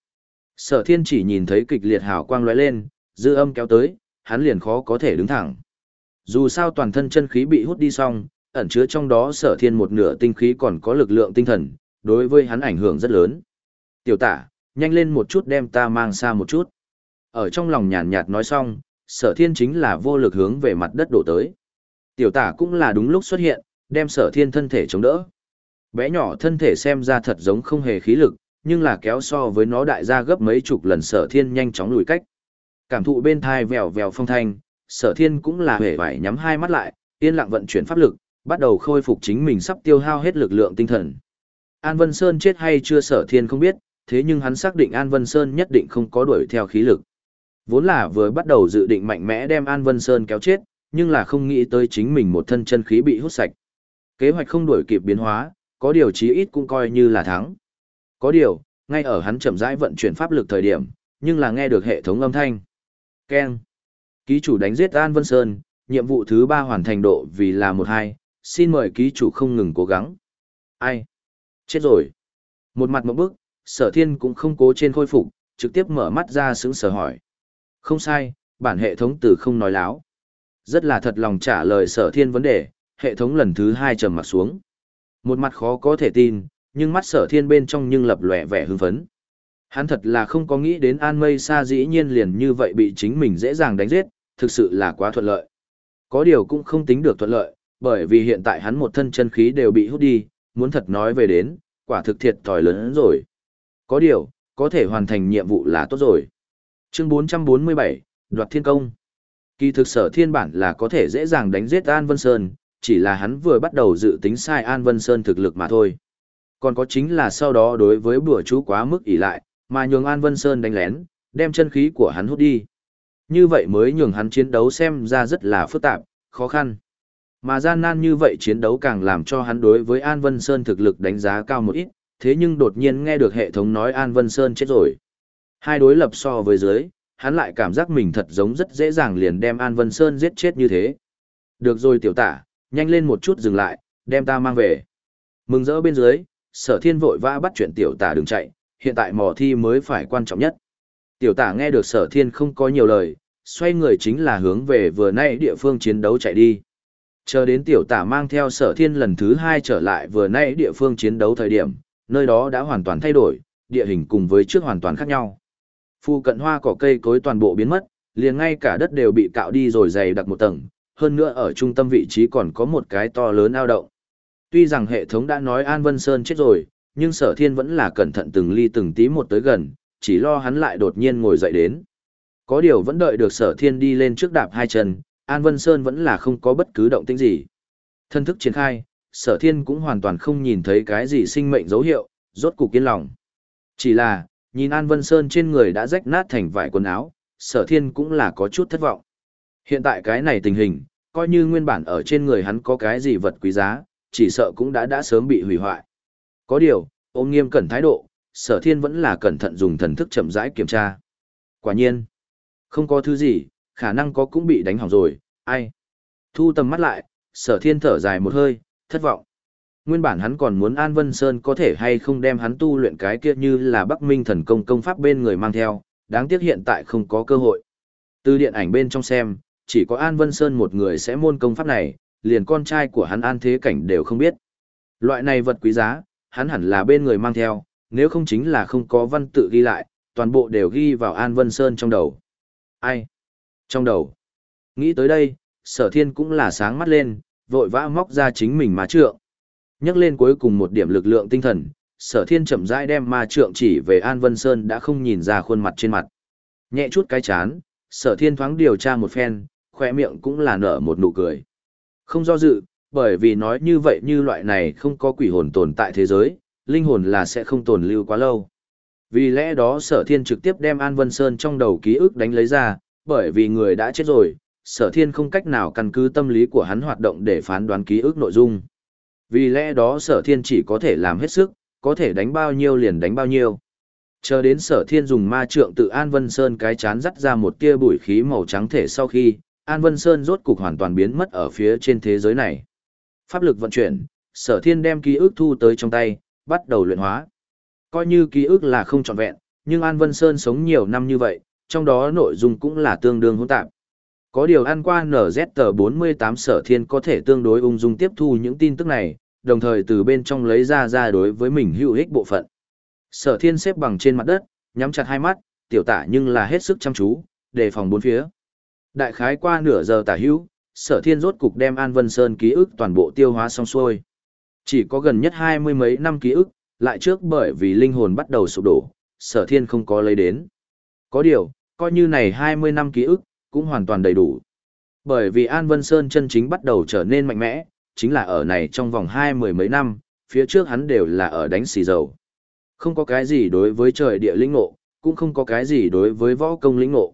Sở thiên chỉ nhìn thấy kịch liệt hào quang lóe lên, dư âm kéo tới, hắn liền khó có thể đứng thẳng. Dù sao toàn thân chân khí bị hút đi xong, ẩn chứa trong đó sở thiên một nửa tinh khí còn có lực lượng tinh thần, đối với hắn ảnh hưởng rất lớn. Tiểu tả, nhanh lên một chút đem ta mang xa một chút. Ở trong lòng nhàn nhạt nói xong, sở thiên chính là vô lực hướng về mặt đất đổ tới. Tiểu tả cũng là đúng lúc xuất hiện, đem sở thiên thân thể chống đỡ. Bé nhỏ thân thể xem ra thật giống không hề khí lực, nhưng là kéo so với nó đại ra gấp mấy chục lần sở thiên nhanh chóng lùi cách. Cảm thụ bên thai vèo vèo phong thanh, sở thiên cũng là hề vải nhắm hai mắt lại, yên lặng vận chuyển pháp lực, bắt đầu khôi phục chính mình sắp tiêu hao hết lực lượng tinh thần. An Vân Sơn chết hay chưa sở thiên không biết, thế nhưng hắn xác định An Vân Sơn nhất định không có đuổi theo khí lực. Vốn là vừa bắt đầu dự định mạnh mẽ đem An Vân Sơn kéo chết, nhưng là không nghĩ tới chính mình một thân chân khí bị hút sạch. Kế hoạch không đuổi kịp biến hóa, có điều chí ít cũng coi như là thắng. Có điều, ngay ở hắn chậm rãi vận chuyển pháp lực thời điểm, nhưng là nghe được hệ thống âm thanh. Keng. Ký chủ đánh giết An Vân Sơn, nhiệm vụ thứ ba hoàn thành độ vì là một hai, xin mời ký chủ không ngừng cố gắng. Ai? Chết rồi. Một mặt một bước, sở thiên cũng không cố trên khôi phục, trực tiếp mở mắt ra sững sờ hỏi. Không sai, bản hệ thống từ không nói láo. Rất là thật lòng trả lời sở thiên vấn đề, hệ thống lần thứ hai trầm mặt xuống. Một mặt khó có thể tin, nhưng mắt sở thiên bên trong nhưng lập lòe vẻ hưng phấn. Hắn thật là không có nghĩ đến An Mây Sa dĩ nhiên liền như vậy bị chính mình dễ dàng đánh giết, thực sự là quá thuận lợi. Có điều cũng không tính được thuận lợi, bởi vì hiện tại hắn một thân chân khí đều bị hút đi, muốn thật nói về đến, quả thực thiệt thòi lớn hơn rồi. Có điều, có thể hoàn thành nhiệm vụ là tốt rồi. Chương 447, Đoạt Thiên Công Kỳ thực sở thiên bản là có thể dễ dàng đánh giết An Vân Sơn, chỉ là hắn vừa bắt đầu dự tính sai An Vân Sơn thực lực mà thôi. Còn có chính là sau đó đối với bùa chú quá mức ỷ lại, mà nhường An Vân Sơn đánh lén, đem chân khí của hắn hút đi. Như vậy mới nhường hắn chiến đấu xem ra rất là phức tạp, khó khăn. Mà gian nan như vậy chiến đấu càng làm cho hắn đối với An Vân Sơn thực lực đánh giá cao một ít, thế nhưng đột nhiên nghe được hệ thống nói An Vân Sơn chết rồi. Hai đối lập so với dưới, hắn lại cảm giác mình thật giống rất dễ dàng liền đem An Vân Sơn giết chết như thế. Được rồi tiểu tả, nhanh lên một chút dừng lại, đem ta mang về. Mừng rỡ bên dưới, sở thiên vội vã bắt chuyện tiểu tả đừng chạy, hiện tại mò thi mới phải quan trọng nhất. Tiểu tả nghe được sở thiên không có nhiều lời, xoay người chính là hướng về vừa nay địa phương chiến đấu chạy đi. Chờ đến tiểu tả mang theo sở thiên lần thứ hai trở lại vừa nay địa phương chiến đấu thời điểm, nơi đó đã hoàn toàn thay đổi, địa hình cùng với trước hoàn toàn khác nhau. Phu cận hoa cỏ cây cối toàn bộ biến mất, liền ngay cả đất đều bị cạo đi rồi dày đặc một tầng, hơn nữa ở trung tâm vị trí còn có một cái to lớn ao động. Tuy rằng hệ thống đã nói An Vân Sơn chết rồi, nhưng sở thiên vẫn là cẩn thận từng ly từng tí một tới gần, chỉ lo hắn lại đột nhiên ngồi dậy đến. Có điều vẫn đợi được sở thiên đi lên trước đạp hai chân, An Vân Sơn vẫn là không có bất cứ động tĩnh gì. Thân thức triển khai, sở thiên cũng hoàn toàn không nhìn thấy cái gì sinh mệnh dấu hiệu, rốt cục yên lòng. Chỉ là, nhìn An Vân Sơn trên người đã rách nát thành vải quần áo, sở thiên cũng là có chút thất vọng. Hiện tại cái này tình hình, coi như nguyên bản ở trên người hắn có cái gì vật quý giá, chỉ sợ cũng đã đã sớm bị hủy hoại. Có điều, ôm nghiêm cẩn thái độ, sở thiên vẫn là cẩn thận dùng thần thức chậm rãi kiểm tra. Quả nhiên, không có thứ gì, khả năng có cũng bị đánh hỏng rồi, ai. Thu tầm mắt lại, sở thiên thở dài một hơi, thất vọng. Nguyên bản hắn còn muốn An Vân Sơn có thể hay không đem hắn tu luyện cái kia như là Bắc Minh thần công công pháp bên người mang theo, đáng tiếc hiện tại không có cơ hội. Từ điện ảnh bên trong xem, chỉ có An Vân Sơn một người sẽ môn công pháp này, liền con trai của hắn An Thế Cảnh đều không biết. Loại này vật quý giá, hắn hẳn là bên người mang theo, nếu không chính là không có văn tự ghi lại, toàn bộ đều ghi vào An Vân Sơn trong đầu. Ai? Trong đầu. Nghĩ tới đây, sở thiên cũng là sáng mắt lên, vội vã móc ra chính mình ma trượng. Nhắc lên cuối cùng một điểm lực lượng tinh thần, sở thiên chậm rãi đem ma trượng chỉ về An Vân Sơn đã không nhìn ra khuôn mặt trên mặt. Nhẹ chút cái chán, sở thiên thoáng điều tra một phen, khoe miệng cũng là nở một nụ cười. Không do dự, bởi vì nói như vậy như loại này không có quỷ hồn tồn tại thế giới, linh hồn là sẽ không tồn lưu quá lâu. Vì lẽ đó sở thiên trực tiếp đem An Vân Sơn trong đầu ký ức đánh lấy ra, bởi vì người đã chết rồi, sở thiên không cách nào căn cứ tâm lý của hắn hoạt động để phán đoán ký ức nội dung. Vì lẽ đó sở thiên chỉ có thể làm hết sức, có thể đánh bao nhiêu liền đánh bao nhiêu. Chờ đến sở thiên dùng ma trượng tự An Vân Sơn cái chán dắt ra một tia bụi khí màu trắng thể sau khi, An Vân Sơn rốt cục hoàn toàn biến mất ở phía trên thế giới này. Pháp lực vận chuyển, sở thiên đem ký ức thu tới trong tay, bắt đầu luyện hóa. Coi như ký ức là không trọn vẹn, nhưng An Vân Sơn sống nhiều năm như vậy, trong đó nội dung cũng là tương đương hỗn tạp. Có điều ăn qua NZ48 sở thiên có thể tương đối ung dung tiếp thu những tin tức này, đồng thời từ bên trong lấy ra ra đối với mình hữu ích bộ phận. Sở thiên xếp bằng trên mặt đất, nhắm chặt hai mắt, tiểu tả nhưng là hết sức chăm chú, đề phòng bốn phía. Đại khái qua nửa giờ tả hữu, sở thiên rốt cục đem An Vân Sơn ký ức toàn bộ tiêu hóa xong xuôi. Chỉ có gần nhất hai mươi mấy năm ký ức, lại trước bởi vì linh hồn bắt đầu sụp đổ, sở thiên không có lấy đến. Có điều, coi như này hai mươi năm ký ức, cũng hoàn toàn đầy đủ. Bởi vì An Vân Sơn chân chính bắt đầu trở nên mạnh mẽ, chính là ở này trong vòng hai mười mấy năm, phía trước hắn đều là ở đánh xì dầu. Không có cái gì đối với trời địa linh ngộ, cũng không có cái gì đối với võ công linh ngộ.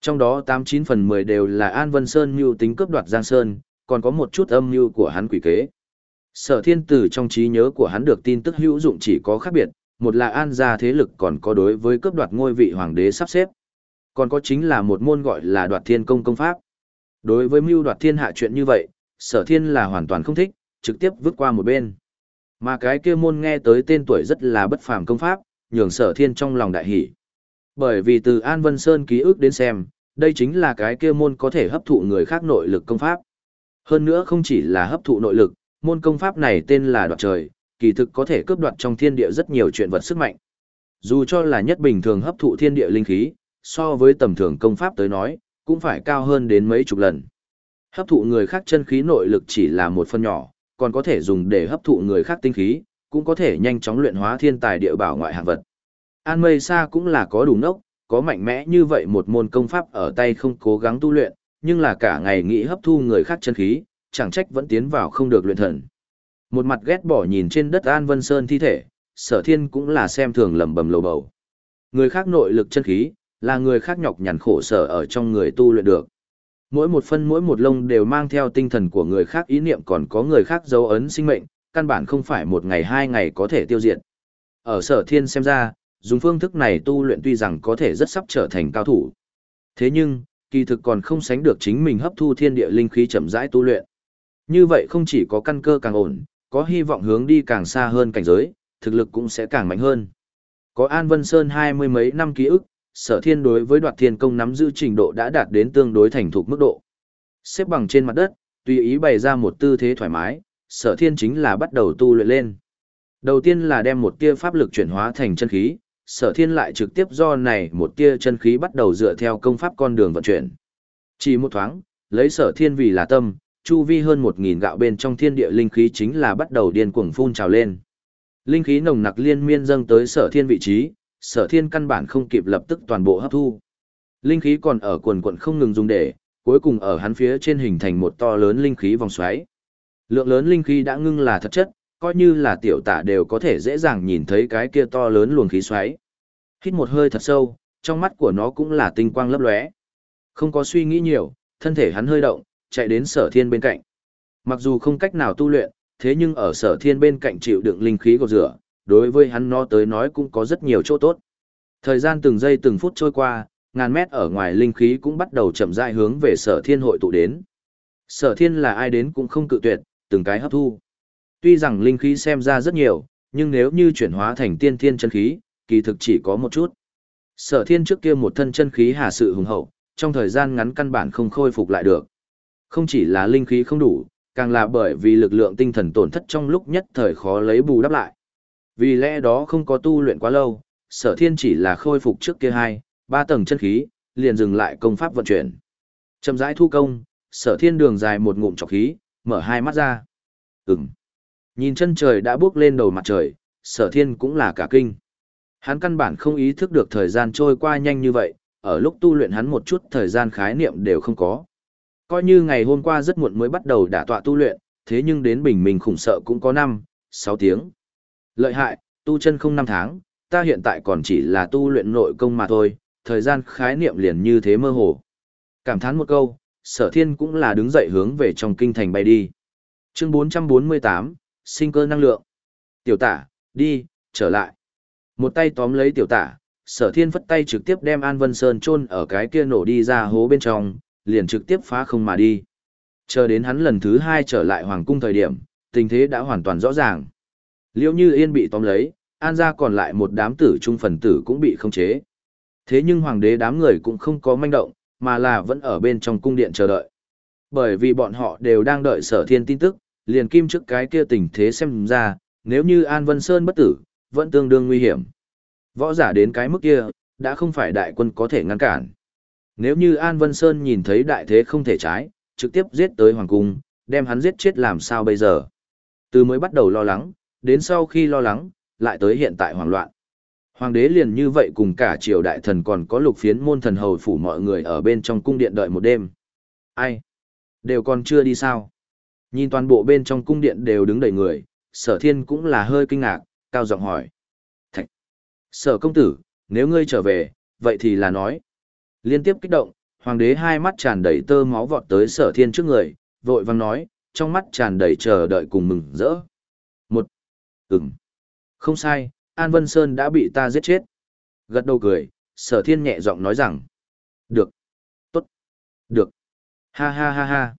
Trong đó 89 phần 10 đều là An Vân Sơn mưu tính cướp đoạt Giang Sơn, còn có một chút âm mưu của hắn quỷ kế. Sở thiên tử trong trí nhớ của hắn được tin tức hữu dụng chỉ có khác biệt, một là An gia thế lực còn có đối với cướp đoạt ngôi vị hoàng đế sắp xếp. Còn có chính là một môn gọi là đoạt thiên công công pháp. Đối với mưu đoạt thiên hạ chuyện như vậy, sở thiên là hoàn toàn không thích, trực tiếp vứt qua một bên. Mà cái kia môn nghe tới tên tuổi rất là bất phàm công pháp, nhường sở thiên trong lòng đại hỷ. Bởi vì từ An Vân Sơn ký ức đến xem, đây chính là cái kia môn có thể hấp thụ người khác nội lực công pháp. Hơn nữa không chỉ là hấp thụ nội lực, môn công pháp này tên là đoạt trời, kỳ thực có thể cướp đoạt trong thiên địa rất nhiều chuyện vật sức mạnh. Dù cho là nhất bình thường hấp thụ thiên địa linh khí, so với tầm thường công pháp tới nói, cũng phải cao hơn đến mấy chục lần. Hấp thụ người khác chân khí nội lực chỉ là một phần nhỏ, còn có thể dùng để hấp thụ người khác tinh khí, cũng có thể nhanh chóng luyện hóa thiên tài địa bảo ngoại hạng vật. An Mây Sa cũng là có đủ nốc, có mạnh mẽ như vậy một môn công pháp ở tay không cố gắng tu luyện, nhưng là cả ngày nghĩ hấp thu người khác chân khí, chẳng trách vẫn tiến vào không được luyện thần. Một mặt ghét bỏ nhìn trên đất An Vân Sơn thi thể, sở thiên cũng là xem thường lầm bầm lầu bầu. Người khác nội lực chân khí, là người khác nhọc nhằn khổ sở ở trong người tu luyện được. Mỗi một phân mỗi một lông đều mang theo tinh thần của người khác ý niệm còn có người khác dấu ấn sinh mệnh, căn bản không phải một ngày hai ngày có thể tiêu diệt. Ở sở thiên xem ra, dùng phương thức này tu luyện tuy rằng có thể rất sắp trở thành cao thủ. Thế nhưng, kỳ thực còn không sánh được chính mình hấp thu thiên địa linh khí chậm rãi tu luyện. Như vậy không chỉ có căn cơ càng ổn, có hy vọng hướng đi càng xa hơn cảnh giới, thực lực cũng sẽ càng mạnh hơn. Có An Vân Sơn hai mươi mấy năm ký ức, sở thiên đối với đoạt thiên công nắm giữ trình độ đã đạt đến tương đối thành thục mức độ. Xếp bằng trên mặt đất, tùy ý bày ra một tư thế thoải mái, sở thiên chính là bắt đầu tu luyện lên. Đầu tiên là đem một tia pháp lực chuyển hóa thành chân khí, sở thiên lại trực tiếp do này một tia chân khí bắt đầu dựa theo công pháp con đường vận chuyển. Chỉ một thoáng, lấy sở thiên vì là tâm, chu vi hơn một nghìn gạo bên trong thiên địa linh khí chính là bắt đầu điên cuồng phun trào lên. Linh khí nồng nặc liên miên dâng tới sở thiên vị trí, sở thiên căn bản không kịp lập tức toàn bộ hấp thu. Linh khí còn ở quần quận không ngừng dùng để, cuối cùng ở hắn phía trên hình thành một to lớn linh khí vòng xoáy. Lượng lớn linh khí đã ngưng là thật chất, coi như là tiểu tả đều có thể dễ dàng nhìn thấy cái kia to lớn luồng khí xoáy. Hít một hơi thật sâu, trong mắt của nó cũng là tinh quang lấp lóe. Không có suy nghĩ nhiều, thân thể hắn hơi động, chạy đến sở thiên bên cạnh. Mặc dù không cách nào tu luyện, thế nhưng ở sở thiên bên cạnh chịu đựng linh khí gột rửa, đối với hắn nó tới nói cũng có rất nhiều chỗ tốt. Thời gian từng giây từng phút trôi qua, ngàn mét ở ngoài linh khí cũng bắt đầu chậm rãi hướng về sở thiên hội tụ đến. Sở thiên là ai đến cũng không cự tuyệt, từng cái hấp thu. Tuy rằng linh khí xem ra rất nhiều, nhưng nếu như chuyển hóa thành tiên thiên chân khí, kỳ thực chỉ có một chút. Sở thiên trước kia một thân chân khí hà sự hùng hậu, trong thời gian ngắn căn bản không khôi phục lại được. Không chỉ là linh khí không đủ, càng là bởi vì lực lượng tinh thần tổn thất trong lúc nhất thời khó lấy bù đắp lại. Vì lẽ đó không có tu luyện quá lâu, sở thiên chỉ là khôi phục trước kia hai, ba tầng chân khí, liền dừng lại công pháp vận chuyển. Chậm rãi thu công, sở thiên đường dài một ngụm trọc khí, mở hai mắt ra. Ừm. Nhìn chân trời đã bước lên đầu mặt trời, sở thiên cũng là cả kinh. Hắn căn bản không ý thức được thời gian trôi qua nhanh như vậy, ở lúc tu luyện hắn một chút thời gian khái niệm đều không có. Coi như ngày hôm qua rất muộn mới bắt đầu đả tọa tu luyện, thế nhưng đến bình mình khủng sợ cũng có 5, 6 tiếng. Lợi hại, tu chân không 5 tháng, ta hiện tại còn chỉ là tu luyện nội công mà thôi, thời gian khái niệm liền như thế mơ hồ. Cảm thán một câu, sở thiên cũng là đứng dậy hướng về trong kinh thành bay đi. Chương 448, sinh cơ năng lượng. Tiểu tả, đi, trở lại. Một tay tóm lấy tiểu tả, sở thiên phất tay trực tiếp đem An Vân Sơn chôn ở cái kia nổ đi ra hố bên trong, liền trực tiếp phá không mà đi. Chờ đến hắn lần thứ hai trở lại hoàng cung thời điểm, tình thế đã hoàn toàn rõ ràng. Liêu như yên bị tóm lấy, an gia còn lại một đám tử trung phần tử cũng bị khống chế. Thế nhưng hoàng đế đám người cũng không có manh động, mà là vẫn ở bên trong cung điện chờ đợi. Bởi vì bọn họ đều đang đợi sở thiên tin tức, liền kim trước cái kia tình thế xem ra, nếu như An Vân Sơn bất tử, vẫn tương đương nguy hiểm. Võ giả đến cái mức kia, đã không phải đại quân có thể ngăn cản. Nếu như An Vân Sơn nhìn thấy đại thế không thể trái, trực tiếp giết tới Hoàng Cung, đem hắn giết chết làm sao bây giờ? Từ mới bắt đầu lo lắng, đến sau khi lo lắng, lại tới hiện tại hoảng loạn. Hoàng đế liền như vậy cùng cả triều đại thần còn có lục phiến môn thần hầu phủ mọi người ở bên trong cung điện đợi một đêm. Ai? Đều còn chưa đi sao? Nhìn toàn bộ bên trong cung điện đều đứng đầy người, sở thiên cũng là hơi kinh ngạc, cao giọng hỏi. Thạch! Sở công tử, nếu ngươi trở về, vậy thì là nói. Liên tiếp kích động, hoàng đế hai mắt tràn đầy tơ máu vọt tới sở thiên trước người, vội vang nói, trong mắt tràn đầy chờ đợi cùng mừng rỡ. Một. Ừm. Không sai, An Vân Sơn đã bị ta giết chết. Gật đầu cười, sở thiên nhẹ giọng nói rằng. Được. Tốt. Được. Ha ha ha ha.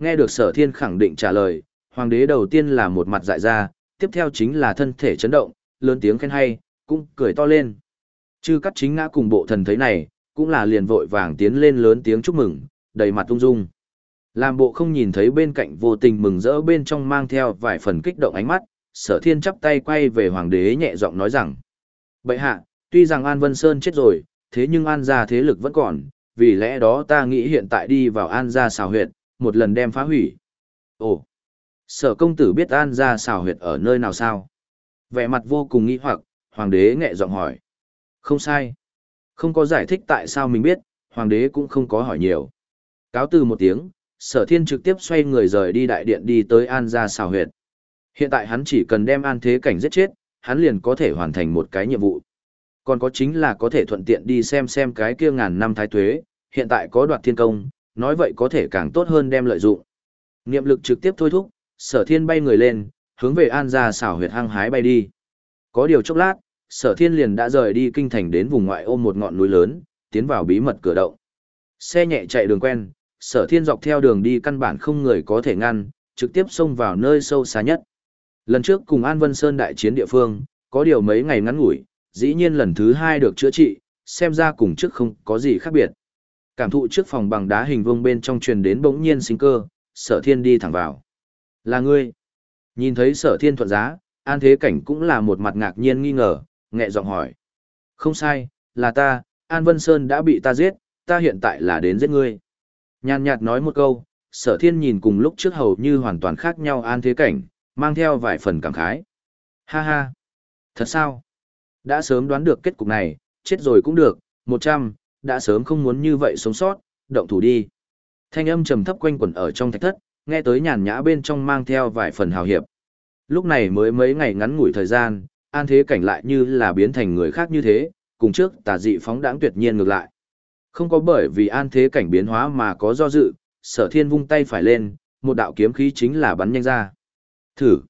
Nghe được sở thiên khẳng định trả lời, hoàng đế đầu tiên là một mặt dại ra, tiếp theo chính là thân thể chấn động, lớn tiếng khen hay, cũng cười to lên. Chư cắt chính ngã cùng bộ thần thấy này, cũng là liền vội vàng tiến lên lớn tiếng chúc mừng, đầy mặt ung dung. Làm bộ không nhìn thấy bên cạnh vô tình mừng rỡ bên trong mang theo vài phần kích động ánh mắt, sở thiên chắp tay quay về hoàng đế nhẹ giọng nói rằng. Bậy hạ, tuy rằng An Vân Sơn chết rồi, thế nhưng An gia thế lực vẫn còn, vì lẽ đó ta nghĩ hiện tại đi vào An gia xào huyệt, một lần đem phá hủy. Ồ, sở công tử biết An gia xào huyệt ở nơi nào sao? Vẻ mặt vô cùng nghi hoặc, hoàng đế nhẹ giọng hỏi. Không sai. Không có giải thích tại sao mình biết, hoàng đế cũng không có hỏi nhiều. Cáo từ một tiếng, sở thiên trực tiếp xoay người rời đi đại điện đi tới An gia xào huyệt. Hiện tại hắn chỉ cần đem An Thế Cảnh giết chết, hắn liền có thể hoàn thành một cái nhiệm vụ. Còn có chính là có thể thuận tiện đi xem xem cái kia ngàn năm thái tuế, hiện tại có đoạt thiên công, nói vậy có thể càng tốt hơn đem lợi dụng. Niệm lực trực tiếp thôi thúc, sở thiên bay người lên, hướng về An gia xảo huyệt hăng hái bay đi. Có điều chốc lát, sở thiên liền đã rời đi kinh thành đến vùng ngoại ôm một ngọn núi lớn, tiến vào bí mật cửa động. Xe nhẹ chạy đường quen, sở thiên dọc theo đường đi căn bản không người có thể ngăn, trực tiếp xông vào nơi sâu xa nhất. Lần trước cùng An Vân Sơn đại chiến địa phương, có điều mấy ngày ngắn ngủi, dĩ nhiên lần thứ hai được chữa trị, xem ra cùng trước không có gì khác biệt. Cảm thụ trước phòng bằng đá hình vuông bên trong truyền đến bỗng nhiên sinh cơ, sở thiên đi thẳng vào. Là ngươi. Nhìn thấy sở thiên thuận giá, an thế cảnh cũng là một mặt ngạc nhiên nghi ngờ, nhẹ giọng hỏi. Không sai, là ta, An Vân Sơn đã bị ta giết, ta hiện tại là đến giết ngươi. Nhàn nhạt nói một câu, sở thiên nhìn cùng lúc trước hầu như hoàn toàn khác nhau an thế cảnh, mang theo vài phần cảm khái. Ha ha, thật sao? Đã sớm đoán được kết cục này, chết rồi cũng được, một trăm, đã sớm không muốn như vậy sống sót, động thủ đi. Thanh âm trầm thấp quanh quẩn ở trong thạch thất, nghe tới nhàn nhã bên trong mang theo vài phần hào hiệp. Lúc này mới mấy ngày ngắn ngủi thời gian, an thế cảnh lại như là biến thành người khác như thế, cùng trước tà dị phóng đãng tuyệt nhiên ngược lại. Không có bởi vì an thế cảnh biến hóa mà có do dự, sở thiên vung tay phải lên, một đạo kiếm khí chính là bắn nhanh ra. Thử.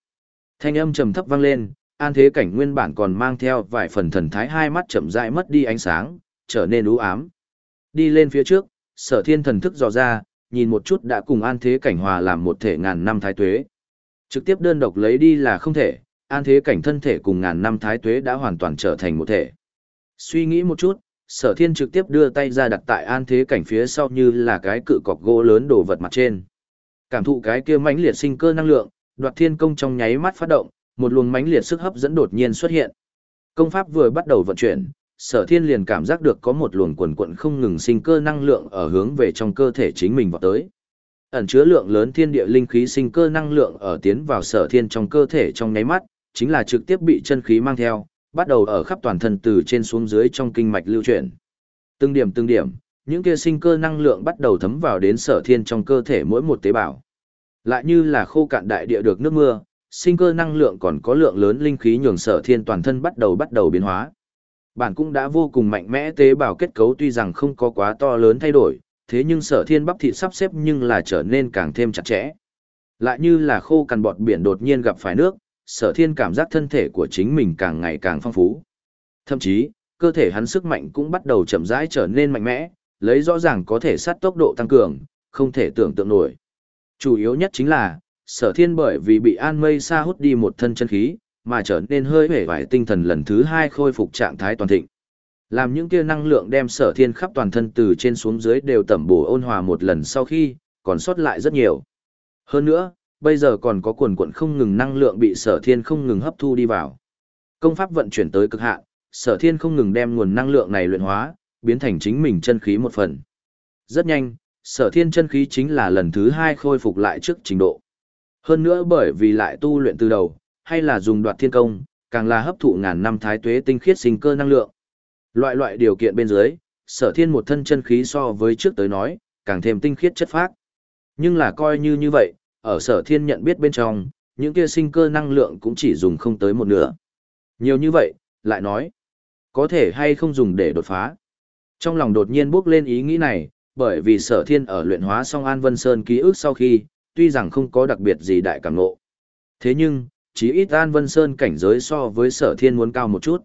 Thanh âm trầm thấp vang lên, an thế cảnh nguyên bản còn mang theo vài phần thần thái hai mắt chậm rãi mất đi ánh sáng, trở nên u ám. Đi lên phía trước, sở thiên thần thức dò ra, nhìn một chút đã cùng an thế cảnh hòa làm một thể ngàn năm thái tuế. Trực tiếp đơn độc lấy đi là không thể, an thế cảnh thân thể cùng ngàn năm thái tuế đã hoàn toàn trở thành một thể. Suy nghĩ một chút, sở thiên trực tiếp đưa tay ra đặt tại an thế cảnh phía sau như là cái cự cọc gỗ lớn đổ vật mặt trên. Cảm thụ cái kia mãnh liệt sinh cơ năng lượng, đoạt thiên công trong nháy mắt phát động, một luồng mãnh liệt sức hấp dẫn đột nhiên xuất hiện. Công pháp vừa bắt đầu vận chuyển, sở thiên liền cảm giác được có một luồng quần quận không ngừng sinh cơ năng lượng ở hướng về trong cơ thể chính mình vào tới. Ẩn chứa lượng lớn thiên địa linh khí sinh cơ năng lượng ở tiến vào sở thiên trong cơ thể trong nháy mắt, chính là trực tiếp bị chân khí mang theo, bắt đầu ở khắp toàn thân từ trên xuống dưới trong kinh mạch lưu chuyển. Từng điểm từng điểm, những kia sinh cơ năng lượng bắt đầu thấm vào đến sở thiên trong cơ thể mỗi một tế bào. Lại như là khô cạn đại địa được nước mưa, sinh cơ năng lượng còn có lượng lớn linh khí nhường sở thiên toàn thân bắt đầu bắt đầu biến hóa. Bản cũng đã vô cùng mạnh mẽ tế bào kết cấu tuy rằng không có quá to lớn thay đổi, thế nhưng sở thiên bắp thịt sắp xếp nhưng là trở nên càng thêm chặt chẽ. Lại như là khô cằn bọt biển đột nhiên gặp phải nước, sở thiên cảm giác thân thể của chính mình càng ngày càng phong phú. Thậm chí, cơ thể hắn sức mạnh cũng bắt đầu chậm rãi trở nên mạnh mẽ, lấy rõ ràng có thể sát tốc độ tăng cường, không thể tưởng tượng nổi. Chủ yếu nhất chính là, sở thiên bởi vì bị an mây sa hút đi một thân chân khí, mà trở nên hơi hể vải tinh thần lần thứ hai khôi phục trạng thái toàn thịnh. Làm những kia năng lượng đem sở thiên khắp toàn thân từ trên xuống dưới đều tẩm bổ ôn hòa một lần sau khi, còn sót lại rất nhiều. Hơn nữa, bây giờ còn có quần quận không ngừng năng lượng bị sở thiên không ngừng hấp thu đi vào. Công pháp vận chuyển tới cực hạn, sở thiên không ngừng đem nguồn năng lượng này luyện hóa, biến thành chính mình chân khí một phần. Rất nhanh, sở thiên chân khí chính là lần thứ hai khôi phục lại trước trình độ. Hơn nữa bởi vì lại tu luyện từ đầu, hay là dùng đoạt thiên công, càng là hấp thụ ngàn năm thái tuế tinh khiết sinh cơ năng lượng. Loại loại điều kiện bên dưới, sở thiên một thân chân khí so với trước tới nói, càng thêm tinh khiết chất phác. Nhưng là coi như như vậy, ở sở thiên nhận biết bên trong, những kia sinh cơ năng lượng cũng chỉ dùng không tới một nửa. Nhiều như vậy, lại nói, có thể hay không dùng để đột phá. Trong lòng đột nhiên bước lên ý nghĩ này, bởi vì sở thiên ở luyện hóa song An Vân Sơn ký ức sau khi, tuy rằng không có đặc biệt gì đại cảm ngộ. Thế nhưng, chí ít An Vân Sơn cảnh giới so với sở thiên muốn cao một chút.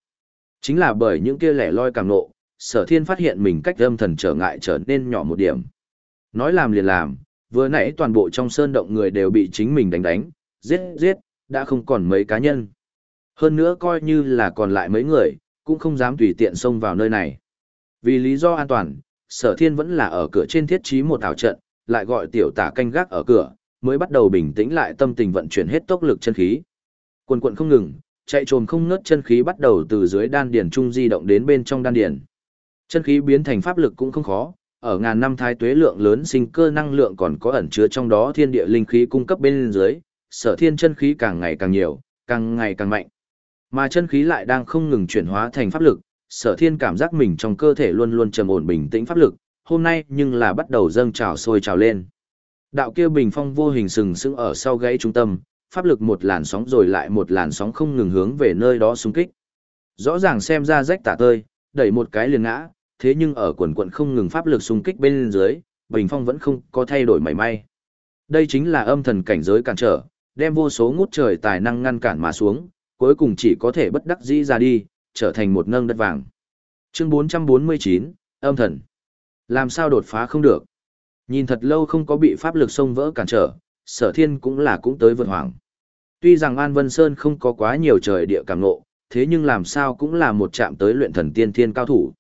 Chính là bởi những kia lẻ loi càng nộ, sở thiên phát hiện mình cách âm thần trở ngại trở nên nhỏ một điểm. Nói làm liền làm, vừa nãy toàn bộ trong sơn động người đều bị chính mình đánh đánh, giết giết, đã không còn mấy cá nhân. Hơn nữa coi như là còn lại mấy người, cũng không dám tùy tiện xông vào nơi này. Vì lý do an toàn, sở thiên vẫn là ở cửa trên thiết trí một ảo trận, lại gọi tiểu tả canh gác ở cửa, mới bắt đầu bình tĩnh lại tâm tình vận chuyển hết tốc lực chân khí. Quần quận không ngừng, chạy trồm không ngớt chân khí bắt đầu từ dưới đan điền trung di động đến bên trong đan điền. Chân khí biến thành pháp lực cũng không khó, ở ngàn năm thái tuế lượng lớn sinh cơ năng lượng còn có ẩn chứa trong đó thiên địa linh khí cung cấp bên dưới, sở thiên chân khí càng ngày càng nhiều, càng ngày càng mạnh. Mà chân khí lại đang không ngừng chuyển hóa thành pháp lực, sở thiên cảm giác mình trong cơ thể luôn luôn trầm ổn bình tĩnh pháp lực, hôm nay nhưng là bắt đầu dâng trào sôi trào lên. Đạo kia bình phong vô hình sừng sững ở sau gáy trung tâm, pháp lực một làn sóng rồi lại một làn sóng không ngừng hướng về nơi đó xung kích. Rõ ràng xem ra rách tả tơi, đẩy một cái liền ngã, thế nhưng ở quần quận không ngừng pháp lực xung kích bên dưới, bình phong vẫn không có thay đổi mảy may. Đây chính là âm thần cảnh giới cản trở, đem vô số ngút trời tài năng ngăn cản mà xuống, cuối cùng chỉ có thể bất đắc dĩ ra đi, trở thành một nâng đất vàng. Chương 449, âm thần. Làm sao đột phá không được? Nhìn thật lâu không có bị pháp lực xông vỡ cản trở, sở thiên cũng là cũng tới vượt hoàng. Tuy rằng An Vân Sơn không có quá nhiều trời địa cảm ngộ, thế nhưng làm sao cũng là một chạm tới luyện thần tiên thiên cao thủ.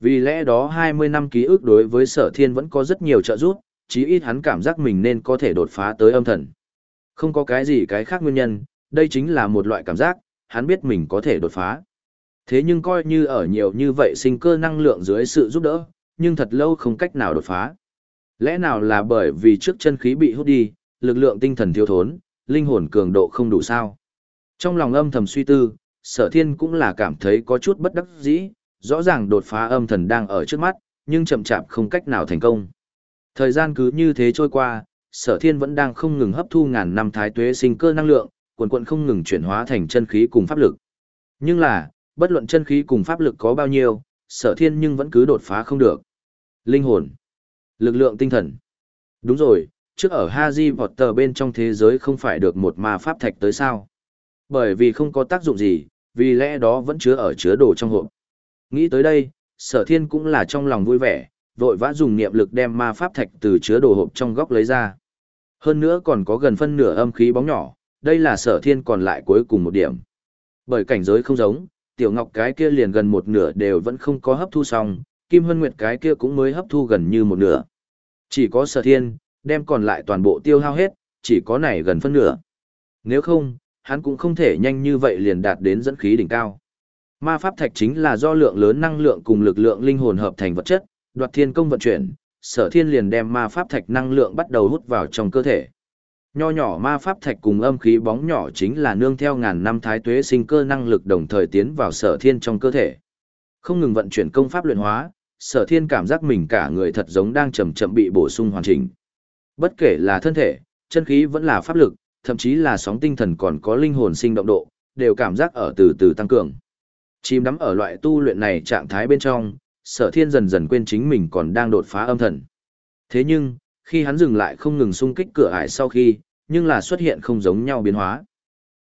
Vì lẽ đó 20 năm ký ức đối với sở thiên vẫn có rất nhiều trợ giúp, chí ít hắn cảm giác mình nên có thể đột phá tới âm thần. Không có cái gì cái khác nguyên nhân, đây chính là một loại cảm giác, hắn biết mình có thể đột phá. Thế nhưng coi như ở nhiều như vậy sinh cơ năng lượng dưới sự giúp đỡ, nhưng thật lâu không cách nào đột phá. Lẽ nào là bởi vì trước chân khí bị hút đi, lực lượng tinh thần thiếu thốn, linh hồn cường độ không đủ sao? Trong lòng âm thầm suy tư, sở thiên cũng là cảm thấy có chút bất đắc dĩ, rõ ràng đột phá âm thần đang ở trước mắt, nhưng chậm chạp không cách nào thành công. Thời gian cứ như thế trôi qua, sở thiên vẫn đang không ngừng hấp thu ngàn năm thái tuế sinh cơ năng lượng, quần quận không ngừng chuyển hóa thành chân khí cùng pháp lực. Nhưng là, bất luận chân khí cùng pháp lực có bao nhiêu, sở thiên nhưng vẫn cứ đột phá không được. Linh hồn, lực lượng tinh thần. Đúng rồi, trước ở Haji Potter bên trong thế giới không phải được một ma pháp thạch tới sao. Bởi vì không có tác dụng gì, vì lẽ đó vẫn chứa ở chứa đồ trong hộp. Nghĩ tới đây, sở thiên cũng là trong lòng vui vẻ, vội vã dùng niệm lực đem ma pháp thạch từ chứa đồ hộp trong góc lấy ra. Hơn nữa còn có gần phân nửa âm khí bóng nhỏ, đây là sở thiên còn lại cuối cùng một điểm. Bởi cảnh giới không giống, tiểu ngọc cái kia liền gần một nửa đều vẫn không có hấp thu xong, kim hân nguyệt cái kia cũng mới hấp thu gần như một nửa. Chỉ có sở thiên, đem còn lại toàn bộ tiêu hao hết, chỉ có này gần phân nửa. Nếu không, hắn cũng không thể nhanh như vậy liền đạt đến dẫn khí đỉnh cao. Ma pháp thạch chính là do lượng lớn năng lượng cùng lực lượng linh hồn hợp thành vật chất, đoạt thiên công vận chuyển, sở thiên liền đem ma pháp thạch năng lượng bắt đầu hút vào trong cơ thể. Nho nhỏ ma pháp thạch cùng âm khí bóng nhỏ chính là nương theo ngàn năm thái tuế sinh cơ năng lực đồng thời tiến vào sở thiên trong cơ thể. Không ngừng vận chuyển công pháp luyện hóa, sở thiên cảm giác mình cả người thật giống đang chậm chậm bị bổ sung hoàn chỉnh. Bất kể là thân thể, chân khí vẫn là pháp lực, thậm chí là sóng tinh thần còn có linh hồn sinh động độ, đều cảm giác ở từ từ tăng cường. Chìm đắm ở loại tu luyện này trạng thái bên trong, sở thiên dần dần quên chính mình còn đang đột phá âm thần. Thế nhưng, khi hắn dừng lại không ngừng xung kích cửa ải sau khi, nhưng là xuất hiện không giống nhau biến hóa.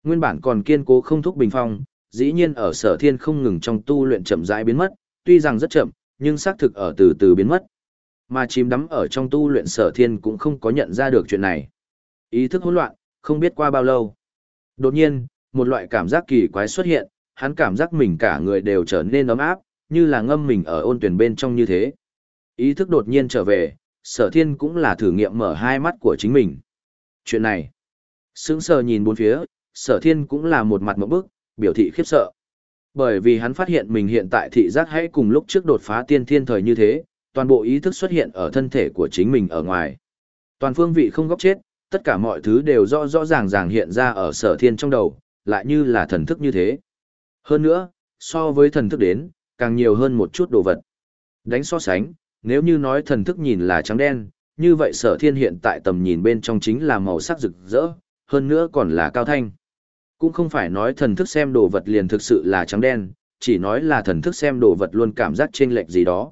Nguyên bản còn kiên cố không thúc bình phong, dĩ nhiên ở sở thiên không ngừng trong tu luyện chậm rãi biến mất, tuy rằng rất chậm, nhưng xác thực ở từ từ biến mất. Mà chìm đắm ở trong tu luyện sở thiên cũng không có nhận ra được chuyện này. Ý thức hỗn loạn, không biết qua bao lâu. Đột nhiên, một loại cảm giác kỳ quái xuất hiện, hắn cảm giác mình cả người đều trở nên ấm áp, như là ngâm mình ở ôn tuyển bên trong như thế. Ý thức đột nhiên trở về, sở thiên cũng là thử nghiệm mở hai mắt của chính mình. Chuyện này, sững sờ nhìn bốn phía, sở thiên cũng là một mặt mẫu bức, biểu thị khiếp sợ. Bởi vì hắn phát hiện mình hiện tại thị giác hãy cùng lúc trước đột phá tiên thiên thời như thế, toàn bộ ý thức xuất hiện ở thân thể của chính mình ở ngoài. Toàn phương vị không góc chết, tất cả mọi thứ đều rõ rõ ràng ràng hiện ra ở sở thiên trong đầu, lại như là thần thức như thế. Hơn nữa, so với thần thức đến, càng nhiều hơn một chút đồ vật. Đánh so sánh, nếu như nói thần thức nhìn là trắng đen, như vậy sở thiên hiện tại tầm nhìn bên trong chính là màu sắc rực rỡ, hơn nữa còn là cao thanh. Cũng không phải nói thần thức xem đồ vật liền thực sự là trắng đen, chỉ nói là thần thức xem đồ vật luôn cảm giác chênh lệch gì đó.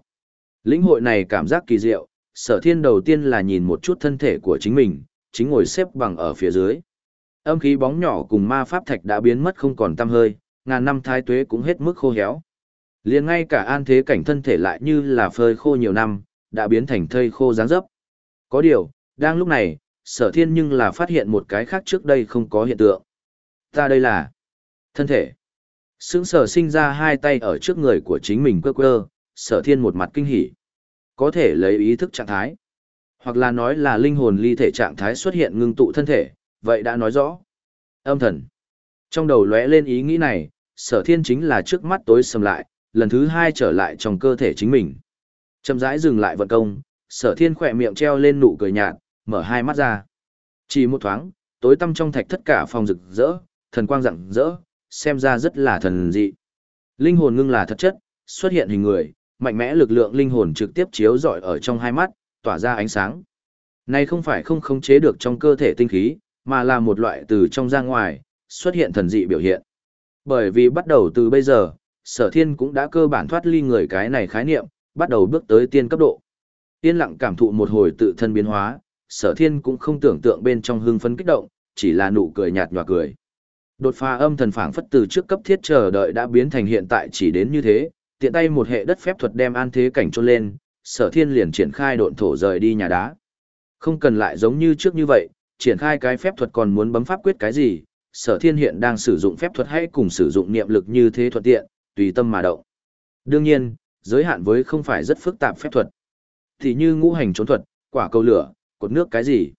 Lĩnh hội này cảm giác kỳ diệu, sở thiên đầu tiên là nhìn một chút thân thể của chính mình, chính ngồi xếp bằng ở phía dưới. Âm khí bóng nhỏ cùng ma pháp thạch đã biến mất không còn tăm hơi, ngàn năm thái tuế cũng hết mức khô héo. liền ngay cả an thế cảnh thân thể lại như là phơi khô nhiều năm, đã biến thành thây khô dáng dấp. Có điều, đang lúc này, sở thiên nhưng là phát hiện một cái khác trước đây không có hiện tượng. Ta đây là thân thể. Sướng sở sinh ra hai tay ở trước người của chính mình quơ quơ, sở thiên một mặt kinh hỉ. Có thể lấy ý thức trạng thái. Hoặc là nói là linh hồn ly thể trạng thái xuất hiện ngưng tụ thân thể, vậy đã nói rõ. Âm thần. Trong đầu lóe lên ý nghĩ này, sở thiên chính là trước mắt tối sầm lại, lần thứ hai trở lại trong cơ thể chính mình. Chậm rãi dừng lại vận công, sở thiên khỏe miệng treo lên nụ cười nhạt, mở hai mắt ra. Chỉ một thoáng, tối tăm trong thạch tất cả phòng rực rỡ, thần quang rạng rỡ, xem ra rất là thần dị. Linh hồn ngưng là thật chất, xuất hiện hình người, mạnh mẽ lực lượng linh hồn trực tiếp chiếu rọi ở trong hai mắt, tỏa ra ánh sáng. Này không phải không khống chế được trong cơ thể tinh khí, mà là một loại từ trong ra ngoài, xuất hiện thần dị biểu hiện. Bởi vì bắt đầu từ bây giờ, sở thiên cũng đã cơ bản thoát ly người cái này khái niệm, bắt đầu bước tới tiên cấp độ. Yên lặng cảm thụ một hồi tự thân biến hóa, sở thiên cũng không tưởng tượng bên trong hưng phấn kích động, chỉ là nụ cười nhạt nhòa cười. Đột phá âm thần phảng phất từ trước cấp thiết chờ đợi đã biến thành hiện tại chỉ đến như thế, tiện tay một hệ đất phép thuật đem an thế cảnh trôn lên, sở thiên liền triển khai độn thổ rời đi nhà đá. Không cần lại giống như trước như vậy, triển khai cái phép thuật còn muốn bấm pháp quyết cái gì, sở thiên hiện đang sử dụng phép thuật hay cùng sử dụng niệm lực như thế thuận tiện, tùy tâm mà động. Đương nhiên, giới hạn với không phải rất phức tạp phép thuật. Thì như ngũ hành trốn thuật, quả cầu lửa, cột nước cái gì.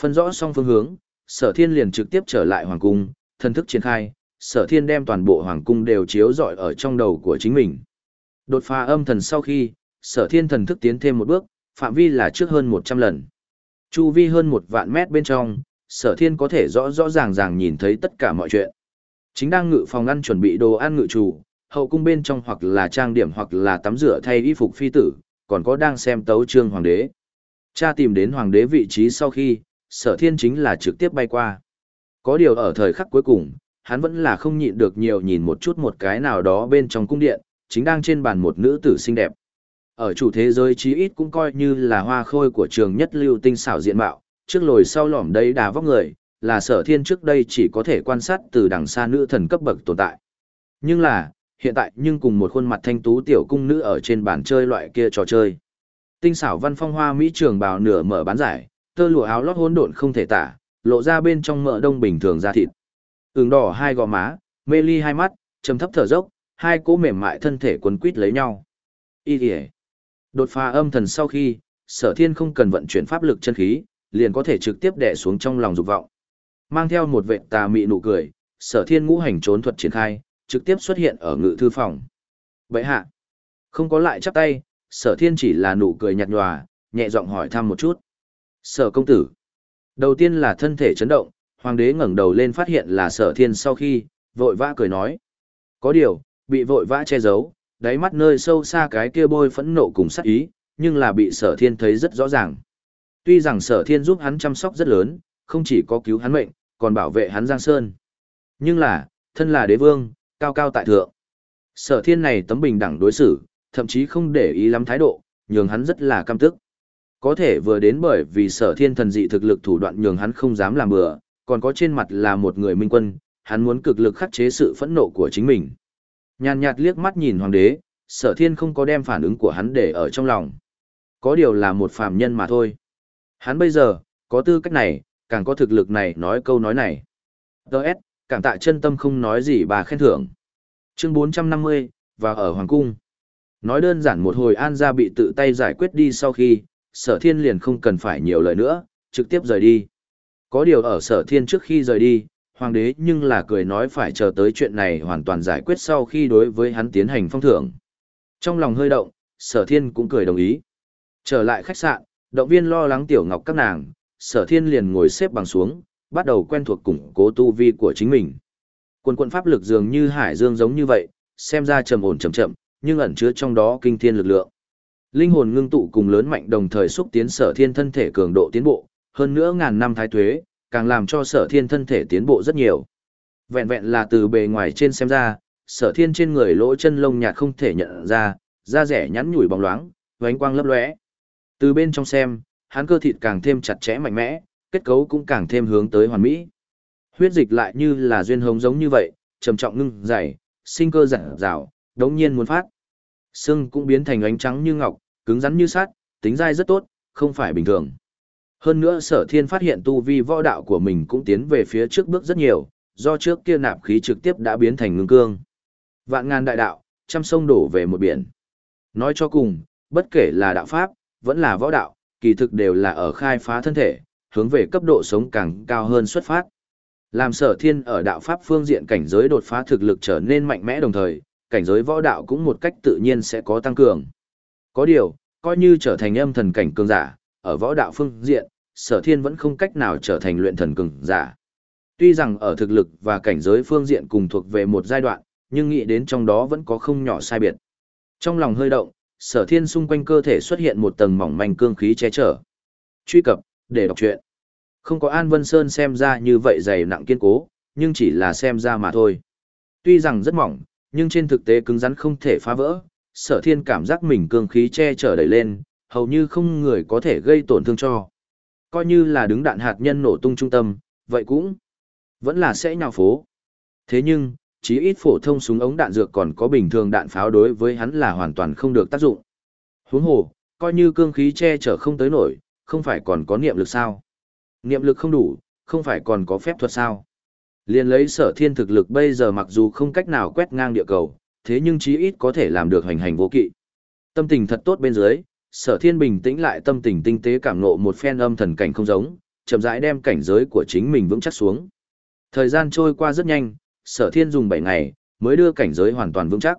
Phân rõ xong phương hướng, sở thiên liền trực tiếp trở lại hoàng cung, thần thức triển khai, sở thiên đem toàn bộ hoàng cung đều chiếu rọi ở trong đầu của chính mình. Đột phá âm thần sau khi, sở thiên thần thức tiến thêm một bước, phạm vi là trước hơn 100 lần. Chu vi hơn một vạn mét bên trong, sở thiên có thể rõ rõ ràng ràng nhìn thấy tất cả mọi chuyện. Chính đang ngự phòng ăn chuẩn bị đồ ăn ngự chủ, hậu cung bên trong hoặc là trang điểm hoặc là tắm rửa thay y phục phi tử, còn có đang xem tấu trương hoàng đế. Cha tìm đến hoàng đế vị trí sau khi, sở thiên chính là trực tiếp bay qua. Có điều ở thời khắc cuối cùng, hắn vẫn là không nhịn được nhiều nhìn một chút một cái nào đó bên trong cung điện, chính đang trên bàn một nữ tử xinh đẹp. Ở chủ thế giới chí ít cũng coi như là hoa khôi của trường nhất lưu tinh xảo diện mạo, trước lồi sau lỏm đấy đà vóc người, là sở thiên trước đây chỉ có thể quan sát từ đằng xa nữ thần cấp bậc tồn tại. Nhưng là, hiện tại nhưng cùng một khuôn mặt thanh tú tiểu cung nữ ở trên bàn chơi loại kia trò chơi. Tinh xảo văn phong hoa mỹ trường bào nửa mở bán giải, tơ lụa áo lót hỗn độn không thể tả, lộ ra bên trong mỡ đông bình thường da thịt. Ửng đỏ hai gò má, mê ly hai mắt, trầm thấp thở dốc, hai cỗ mềm mại thân thể quấn quít lấy nhau. Y kìa. Đột phá âm thần sau khi, sở thiên không cần vận chuyển pháp lực chân khí, liền có thể trực tiếp đè xuống trong lòng dục vọng. Mang theo một vệ tà mị nụ cười, sở thiên ngũ hành trốn thuật triển khai, trực tiếp xuất hiện ở ngự thư phòng. Vậy hạ, không có lại chắp tay, sở thiên chỉ là nụ cười nhạt nhòa, nhẹ giọng hỏi thăm một chút. Sở công tử. Đầu tiên là thân thể chấn động, hoàng đế ngẩng đầu lên phát hiện là sở thiên sau khi, vội vã cười nói. Có điều, bị vội vã che giấu, đáy mắt nơi sâu xa cái kia bôi phẫn nộ cùng sát ý, nhưng là bị sở thiên thấy rất rõ ràng. Tuy rằng sở thiên giúp hắn chăm sóc rất lớn, không chỉ có cứu hắn mệnh, còn bảo vệ hắn Giang Sơn. Nhưng là, thân là đế vương, cao cao tại thượng. Sở thiên này tấm bình đẳng đối xử, thậm chí không để ý lắm thái độ, nhường hắn rất là căm tức. Có thể vừa đến bởi vì sở thiên thần dị thực lực thủ đoạn nhường hắn không dám làm bừa, còn có trên mặt là một người minh quân, hắn muốn cực lực khắc chế sự phẫn nộ của chính mình. Nhàn nhạt liếc mắt nhìn hoàng đế, sở thiên không có đem phản ứng của hắn để ở trong lòng. Có điều là một phàm nhân mà thôi. Hắn bây giờ, có tư cách này, càng có thực lực này nói câu nói này. Đợt, cảm tạ chân tâm không nói gì bà khen thưởng. Chương 450, và ở Hoàng Cung. Nói đơn giản một hồi An gia bị tự tay giải quyết đi sau khi, sở thiên liền không cần phải nhiều lời nữa, trực tiếp rời đi. Có điều ở sở thiên trước khi rời đi, hoàng đế nhưng là cười nói phải chờ tới chuyện này hoàn toàn giải quyết sau khi đối với hắn tiến hành phong thưởng. Trong lòng hơi động, sở thiên cũng cười đồng ý. Trở lại khách sạn, động viên lo lắng tiểu ngọc các nàng, sở thiên liền ngồi xếp bằng xuống, bắt đầu quen thuộc củng cố tu vi của chính mình. Quân quân pháp lực dường như hải dương giống như vậy, xem ra trầm ổn chậm chậm, nhưng ẩn chứa trong đó kinh thiên lực lượng. Linh hồn ngưng tụ cùng lớn mạnh đồng thời xúc tiến sở thiên thân thể cường độ tiến bộ, hơn nữa ngàn năm thái tuế, càng làm cho sở thiên thân thể tiến bộ rất nhiều. Vẹn vẹn là từ bề ngoài trên xem ra, sở thiên trên người lỗ chân lông nhạt không thể nhận ra, da rẻ nhắn nhủi bóng loáng, vánh quang lấp lóe. Từ bên trong xem, hắn cơ thịt càng thêm chặt chẽ mạnh mẽ, kết cấu cũng càng thêm hướng tới hoàn mỹ. Huyết dịch lại như là duyên hồng giống như vậy, trầm trọng ngưng dày, sinh cơ dặn dào, đống nhiên muốn phát. Xương cũng biến thành ánh trắng như ngọc, cứng rắn như sắt, tính dai rất tốt, không phải bình thường. Hơn nữa sở thiên phát hiện tu vi võ đạo của mình cũng tiến về phía trước bước rất nhiều, do trước kia nạp khí trực tiếp đã biến thành ngưng cương. Vạn ngàn đại đạo, trăm sông đổ về một biển. Nói cho cùng, bất kể là đạo pháp, vẫn là võ đạo, kỳ thực đều là ở khai phá thân thể, hướng về cấp độ sống càng cao hơn xuất phát. Làm sở thiên ở đạo pháp phương diện cảnh giới đột phá thực lực trở nên mạnh mẽ đồng thời, cảnh giới võ đạo cũng một cách tự nhiên sẽ có tăng cường. Có điều, coi như trở thành âm thần cảnh cường giả, ở võ đạo phương diện, sở thiên vẫn không cách nào trở thành luyện thần cường giả. Tuy rằng ở thực lực và cảnh giới phương diện cùng thuộc về một giai đoạn, nhưng nghĩ đến trong đó vẫn có không nhỏ sai biệt. Trong lòng hơi động, sở thiên xung quanh cơ thể xuất hiện một tầng mỏng manh cương khí che chở. Truy cập, để đọc truyện. Không có An Vân Sơn xem ra như vậy dày nặng kiên cố, nhưng chỉ là xem ra mà thôi. Tuy rằng rất mỏng, nhưng trên thực tế cứng rắn không thể phá vỡ, sở thiên cảm giác mình cương khí che chở đẩy lên, hầu như không người có thể gây tổn thương cho. Coi như là đứng đạn hạt nhân nổ tung trung tâm, vậy cũng vẫn là sẽ nhào phố. Thế nhưng, chí ít phổ thông súng ống đạn dược còn có bình thường đạn pháo đối với hắn là hoàn toàn không được tác dụng. Huống hồ, coi như cương khí che chở không tới nổi, không phải còn có niệm lực sao? Niệm lực không đủ, không phải còn có phép thuật sao? Liên lấy sở thiên thực lực bây giờ mặc dù không cách nào quét ngang địa cầu, thế nhưng chí ít có thể làm được hành hành vô kỵ. Tâm tình thật tốt bên dưới, sở thiên bình tĩnh lại tâm tình tinh tế cảm ngộ một phen âm thần cảnh không giống, chậm rãi đem cảnh giới của chính mình vững chắc xuống. Thời gian trôi qua rất nhanh, sở thiên dùng 7 ngày, mới đưa cảnh giới hoàn toàn vững chắc.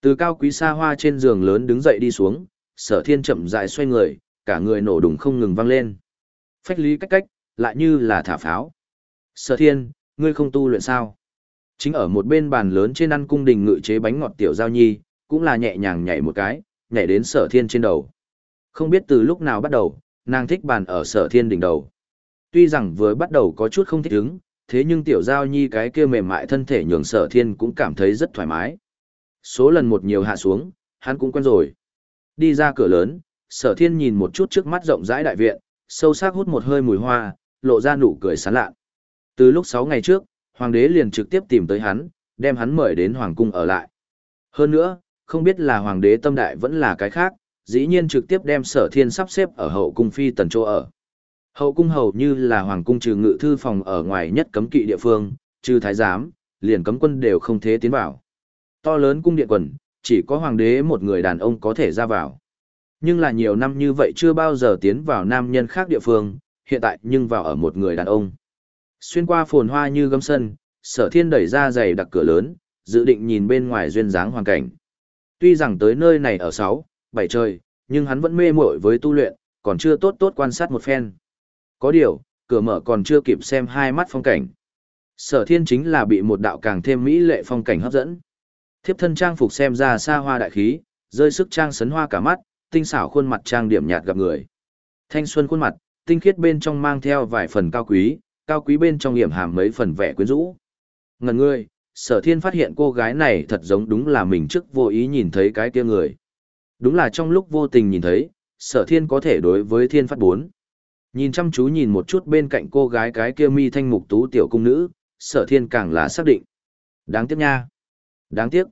Từ cao quý xa hoa trên giường lớn đứng dậy đi xuống, sở thiên chậm rãi xoay người, cả người nổ đùng không ngừng vang lên. Phách lý cách cách, lại như là thả pháo. Sở thiên, ngươi không tu luyện sao? Chính ở một bên bàn lớn trên ăn cung đình ngự chế bánh ngọt tiểu giao nhi, cũng là nhẹ nhàng nhảy một cái, nhảy đến sở thiên trên đầu. Không biết từ lúc nào bắt đầu, nàng thích bàn ở sở thiên đỉnh đầu. Tuy rằng vừa bắt đầu có chút không thích ứng, thế nhưng tiểu giao nhi cái kia mềm mại thân thể nhường sở thiên cũng cảm thấy rất thoải mái. Số lần một nhiều hạ xuống, hắn cũng quen rồi. Đi ra cửa lớn, sở thiên nhìn một chút trước mắt rộng rãi đại viện, sâu sắc hút một hơi mùi hoa, lộ ra nụ cười sán lạ. Từ lúc 6 ngày trước, hoàng đế liền trực tiếp tìm tới hắn, đem hắn mời đến hoàng cung ở lại. Hơn nữa, không biết là hoàng đế tâm đại vẫn là cái khác, dĩ nhiên trực tiếp đem sở thiên sắp xếp ở hậu cung phi tần chỗ ở. Hậu cung hầu như là hoàng cung trừ ngự thư phòng ở ngoài nhất cấm kỵ địa phương, trừ thái giám, liền cấm quân đều không thế tiến vào. To lớn cung điện quần, chỉ có hoàng đế một người đàn ông có thể ra vào. Nhưng là nhiều năm như vậy chưa bao giờ tiến vào nam nhân khác địa phương, hiện tại nhưng vào ở một người đàn ông. Xuyên qua phồn hoa như gấm sân, sở thiên đẩy ra giày đặc cửa lớn, dự định nhìn bên ngoài duyên dáng hoàn cảnh. Tuy rằng tới nơi này ở sáu, bảy trời, nhưng hắn vẫn mê muội với tu luyện, còn chưa tốt tốt quan sát một phen. Có điều, cửa mở còn chưa kịp xem hai mắt phong cảnh. Sở thiên chính là bị một đạo càng thêm mỹ lệ phong cảnh hấp dẫn. Thiếp thân trang phục xem ra xa hoa đại khí, rơi sức trang sấn hoa cả mắt, tinh xảo khuôn mặt trang điểm nhạt gặp người. Thanh xuân khuôn mặt, tinh khiết bên trong mang theo vài phần cao quý, cao quý bên trong hiểm hàm mấy phần vẻ quyến rũ. Ngần ngươi, sở thiên phát hiện cô gái này thật giống đúng là mình trước vô ý nhìn thấy cái kia người. Đúng là trong lúc vô tình nhìn thấy, sở thiên có thể đối với thiên phát bốn. Nhìn chăm chú nhìn một chút bên cạnh cô gái cái kia mi thanh mục tú tiểu cung nữ, sở thiên càng là xác định. Đáng tiếc nha. Đáng tiếc.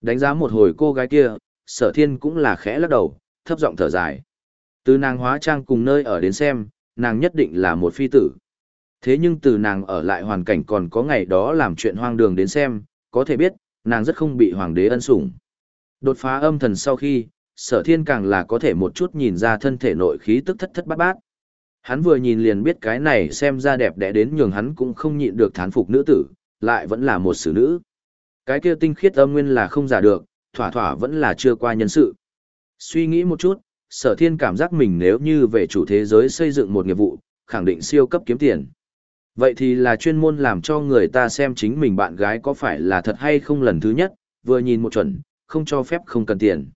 Đánh giá một hồi cô gái kia, sở thiên cũng là khẽ lắc đầu, thấp giọng thở dài. Từ nàng hóa trang cùng nơi ở đến xem, nàng nhất định là một phi tử. Thế nhưng từ nàng ở lại hoàn cảnh còn có ngày đó làm chuyện hoang đường đến xem, có thể biết, nàng rất không bị hoàng đế ân sủng. Đột phá âm thần sau khi, sở thiên càng là có thể một chút nhìn ra thân thể nội khí tức thất thất bát bát. Hắn vừa nhìn liền biết cái này xem ra đẹp đẽ đến nhường hắn cũng không nhịn được thán phục nữ tử, lại vẫn là một xử nữ. Cái kia tinh khiết âm nguyên là không giả được, thỏa thỏa vẫn là chưa qua nhân sự. Suy nghĩ một chút, sở thiên cảm giác mình nếu như về chủ thế giới xây dựng một nghiệp vụ, khẳng định siêu cấp kiếm tiền. Vậy thì là chuyên môn làm cho người ta xem chính mình bạn gái có phải là thật hay không lần thứ nhất, vừa nhìn một chuẩn, không cho phép không cần tiền.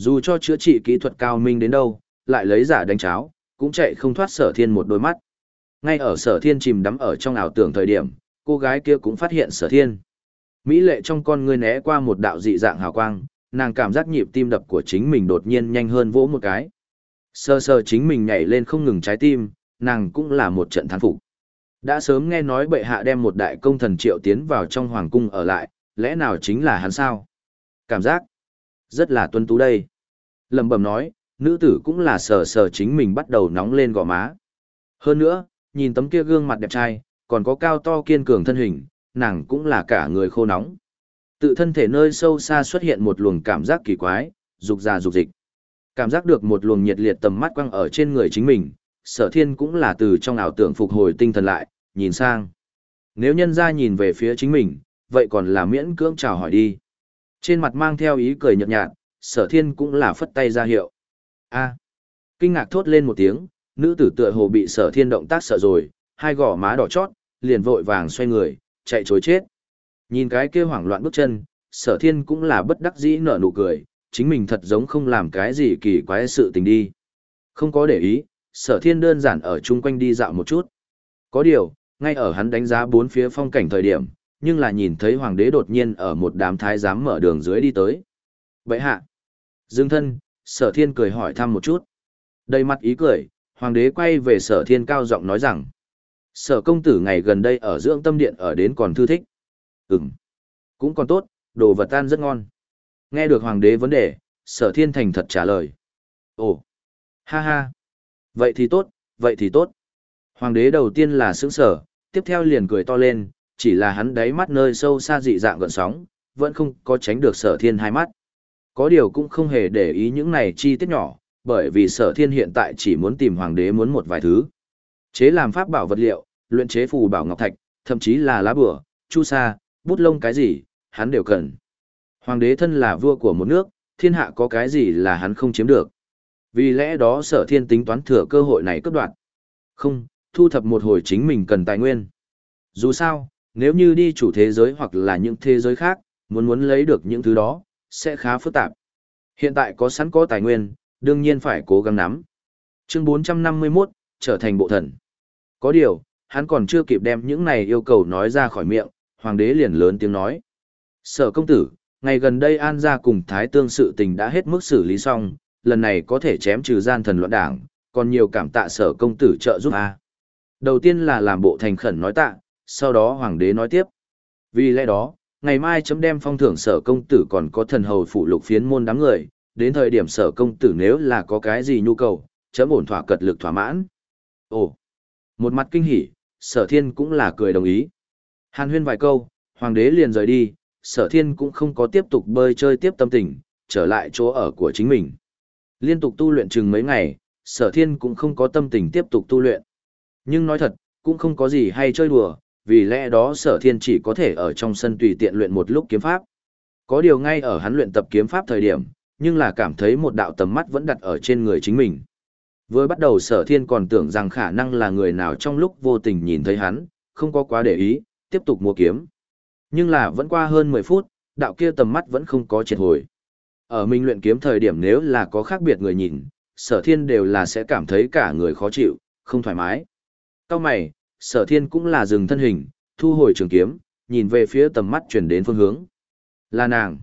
Dù cho chữa trị kỹ thuật cao minh đến đâu, lại lấy giả đánh cháo, cũng chạy không thoát sở thiên một đôi mắt. Ngay ở sở thiên chìm đắm ở trong ảo tưởng thời điểm, cô gái kia cũng phát hiện sở thiên. Mỹ lệ trong con ngươi né qua một đạo dị dạng hào quang, nàng cảm giác nhịp tim đập của chính mình đột nhiên nhanh hơn vỗ một cái. Sơ sơ chính mình nhảy lên không ngừng trái tim, nàng cũng là một trận thán phục. Đã sớm nghe nói bệ hạ đem một đại công thần triệu tiến vào trong hoàng cung ở lại, lẽ nào chính là hắn sao? Cảm giác rất là tuân tú đây. Lầm bầm nói, nữ tử cũng là sờ sờ chính mình bắt đầu nóng lên gò má. Hơn nữa, nhìn tấm kia gương mặt đẹp trai, còn có cao to kiên cường thân hình, nàng cũng là cả người khô nóng. Tự thân thể nơi sâu xa xuất hiện một luồng cảm giác kỳ quái, dục già dục dịch. Cảm giác được một luồng nhiệt liệt tầm mắt quăng ở trên người chính mình, sở thiên cũng là từ trong ảo tưởng phục hồi tinh thần lại, nhìn sang. Nếu nhân ra nhìn về phía chính mình, vậy còn là miễn cưỡng chào hỏi đi. Trên mặt mang theo ý cười nhợt nhạt, sở thiên cũng là phất tay ra hiệu. a kinh ngạc thốt lên một tiếng, nữ tử tựa hồ bị sở thiên động tác sợ rồi, hai gò má đỏ chót, liền vội vàng xoay người, chạy chối chết. Nhìn cái kia hoảng loạn bước chân, sở thiên cũng là bất đắc dĩ nở nụ cười, chính mình thật giống không làm cái gì kỳ quái sự tình đi. Không có để ý, sở thiên đơn giản ở chung quanh đi dạo một chút. Có điều, ngay ở hắn đánh giá bốn phía phong cảnh thời điểm, nhưng là nhìn thấy hoàng đế đột nhiên ở một đám thái giám mở đường dưới đi tới. Vậy hạ, dương thân, sở thiên cười hỏi thăm một chút. Đầy mặt ý cười, hoàng đế quay về sở thiên cao giọng nói rằng, sở công tử ngày gần đây ở dưỡng tâm điện ở đến còn thư thích. Ừm, cũng còn tốt, đồ vật tan rất ngon. Nghe được hoàng đế vấn đề, sở thiên thành thật trả lời. Ồ, ha ha, vậy thì tốt, vậy thì tốt. Hoàng đế đầu tiên là sững sở, tiếp theo liền cười to lên, chỉ là hắn đáy mắt nơi sâu xa dị dạng gợn sóng, vẫn không có tránh được sở thiên hai mắt. Có điều cũng không hề để ý những này chi tiết nhỏ, bởi vì sở thiên hiện tại chỉ muốn tìm hoàng đế muốn một vài thứ. Chế làm pháp bảo vật liệu, luyện chế phù bảo ngọc thạch, thậm chí là lá bửa, chu sa, bút lông cái gì, hắn đều cần. Hoàng đế thân là vua của một nước, thiên hạ có cái gì là hắn không chiếm được. Vì lẽ đó sở thiên tính toán thừa cơ hội này cấp đoạn. Không, thu thập một hồi chính mình cần tài nguyên. Dù sao, nếu như đi chủ thế giới hoặc là những thế giới khác, muốn muốn lấy được những thứ đó, sẽ khá phức tạp. Hiện tại có sẵn có tài nguyên, đương nhiên phải cố gắng nắm. Chương 451, trở thành bộ thần. Có điều, hắn còn chưa kịp đem những này yêu cầu nói ra khỏi miệng, hoàng đế liền lớn tiếng nói. Sở công tử, ngày gần đây An gia cùng Thái Tương sự tình đã hết mức xử lý xong, lần này có thể chém trừ gian thần loạn đảng, còn nhiều cảm tạ sở công tử trợ giúp a. Đầu tiên là làm bộ thành khẩn nói tạ, sau đó hoàng đế nói tiếp. Vì lẽ đó, ngày mai chấm đem phong thưởng sở công tử còn có thần hầu phụ lục phiến môn đám người, đến thời điểm sở công tử nếu là có cái gì nhu cầu, chấm ổn thỏa cật lực thỏa mãn. Ồ, một mặt kinh hỉ, sở thiên cũng là cười đồng ý. Hàn huyên vài câu, hoàng đế liền rời đi, sở thiên cũng không có tiếp tục bơi chơi tiếp tâm tình, trở lại chỗ ở của chính mình. Liên tục tu luyện chừng mấy ngày, sở thiên cũng không có tâm tình tiếp tục tu luyện. Nhưng nói thật, cũng không có gì hay chơi đùa, vì lẽ đó sở thiên chỉ có thể ở trong sân tùy tiện luyện một lúc kiếm pháp. Có điều ngay ở hắn luyện tập kiếm pháp thời điểm, nhưng là cảm thấy một đạo tầm mắt vẫn đặt ở trên người chính mình. với bắt đầu sở thiên còn tưởng rằng khả năng là người nào trong lúc vô tình nhìn thấy hắn, không có quá để ý, tiếp tục mua kiếm. Nhưng là vẫn qua hơn 10 phút, đạo kia tầm mắt vẫn không có triệt hồi. Ở mình luyện kiếm thời điểm nếu là có khác biệt người nhìn, sở thiên đều là sẽ cảm thấy cả người khó chịu, không thoải mái. Cao mày, sở thiên cũng là dừng thân hình, thu hồi trường kiếm, nhìn về phía tầm mắt chuyển đến phương hướng. Là nàng.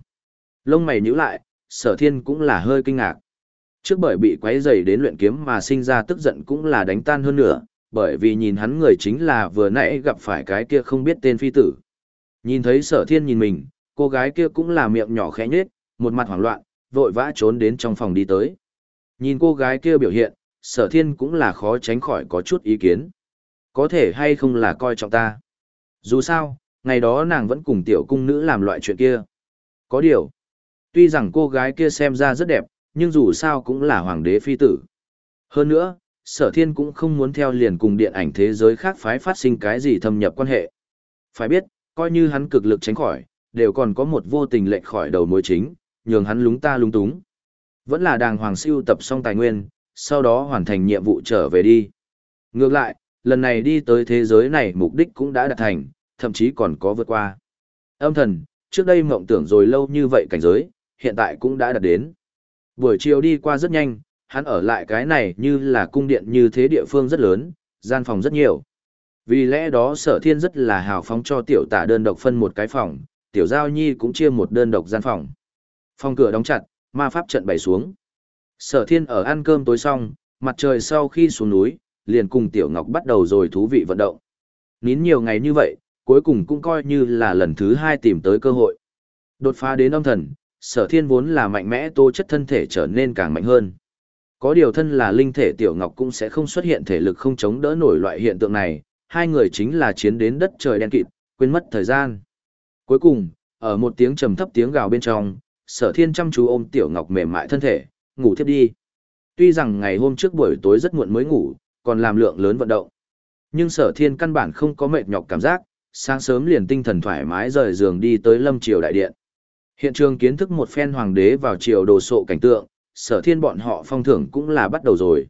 Lông mày nhíu lại, sở thiên cũng là hơi kinh ngạc. Trước bởi bị quấy rầy đến luyện kiếm mà sinh ra tức giận cũng là đánh tan hơn nữa, bởi vì nhìn hắn người chính là vừa nãy gặp phải cái kia không biết tên phi tử. Nhìn thấy sở thiên nhìn mình, cô gái kia cũng là miệng nhỏ khẽ nhết, một mặt hoảng loạn, vội vã trốn đến trong phòng đi tới. Nhìn cô gái kia biểu hiện, sở thiên cũng là khó tránh khỏi có chút ý kiến. Có thể hay không là coi trọng ta. Dù sao, ngày đó nàng vẫn cùng tiểu cung nữ làm loại chuyện kia. Có điều, tuy rằng cô gái kia xem ra rất đẹp, nhưng dù sao cũng là hoàng đế phi tử. Hơn nữa, sở thiên cũng không muốn theo liền cùng điện ảnh thế giới khác phái phát sinh cái gì thâm nhập quan hệ. Phải biết, coi như hắn cực lực tránh khỏi, đều còn có một vô tình lệch khỏi đầu mối chính, nhường hắn lúng ta lúng túng. Vẫn là đàng hoàng siêu tập xong tài nguyên, sau đó hoàn thành nhiệm vụ trở về đi. Ngược lại, lần này đi tới thế giới này mục đích cũng đã đạt thành, thậm chí còn có vượt qua. Âm thần, trước đây mộng tưởng rồi lâu như vậy cảnh giới, hiện tại cũng đã đạt đến. Buổi chiều đi qua rất nhanh, hắn ở lại cái này như là cung điện như thế địa phương rất lớn, gian phòng rất nhiều. Vì lẽ đó sở thiên rất là hào phóng cho tiểu tả đơn độc phân một cái phòng, tiểu giao nhi cũng chia một đơn độc gian phòng. Phòng cửa đóng chặt, ma pháp trận bày xuống. Sở thiên ở ăn cơm tối xong, mặt trời sau khi xuống núi, liền cùng tiểu ngọc bắt đầu rồi thú vị vận động. Nín nhiều ngày như vậy, cuối cùng cũng coi như là lần thứ hai tìm tới cơ hội. Đột phá đến âm thần, sở thiên vốn là mạnh mẽ tố chất thân thể trở nên càng mạnh hơn. Có điều thân là linh thể tiểu ngọc cũng sẽ không xuất hiện thể lực không chống đỡ nổi loại hiện tượng này, hai người chính là chiến đến đất trời đen kịt, quên mất thời gian. Cuối cùng, ở một tiếng trầm thấp tiếng gào bên trong, sở thiên chăm chú ôm tiểu ngọc mềm mại thân thể, ngủ thiếp đi. Tuy rằng ngày hôm trước buổi tối rất muộn mới ngủ, còn làm lượng lớn vận động. Nhưng sở thiên căn bản không có mệt nhọc cảm giác, sáng sớm liền tinh thần thoải mái rời giường đi tới lâm triều đại điện. Hiện trường kiến thức một phen hoàng đế vào triều đồ sộ cảnh tượng, sở thiên bọn họ phong thưởng cũng là bắt đầu rồi.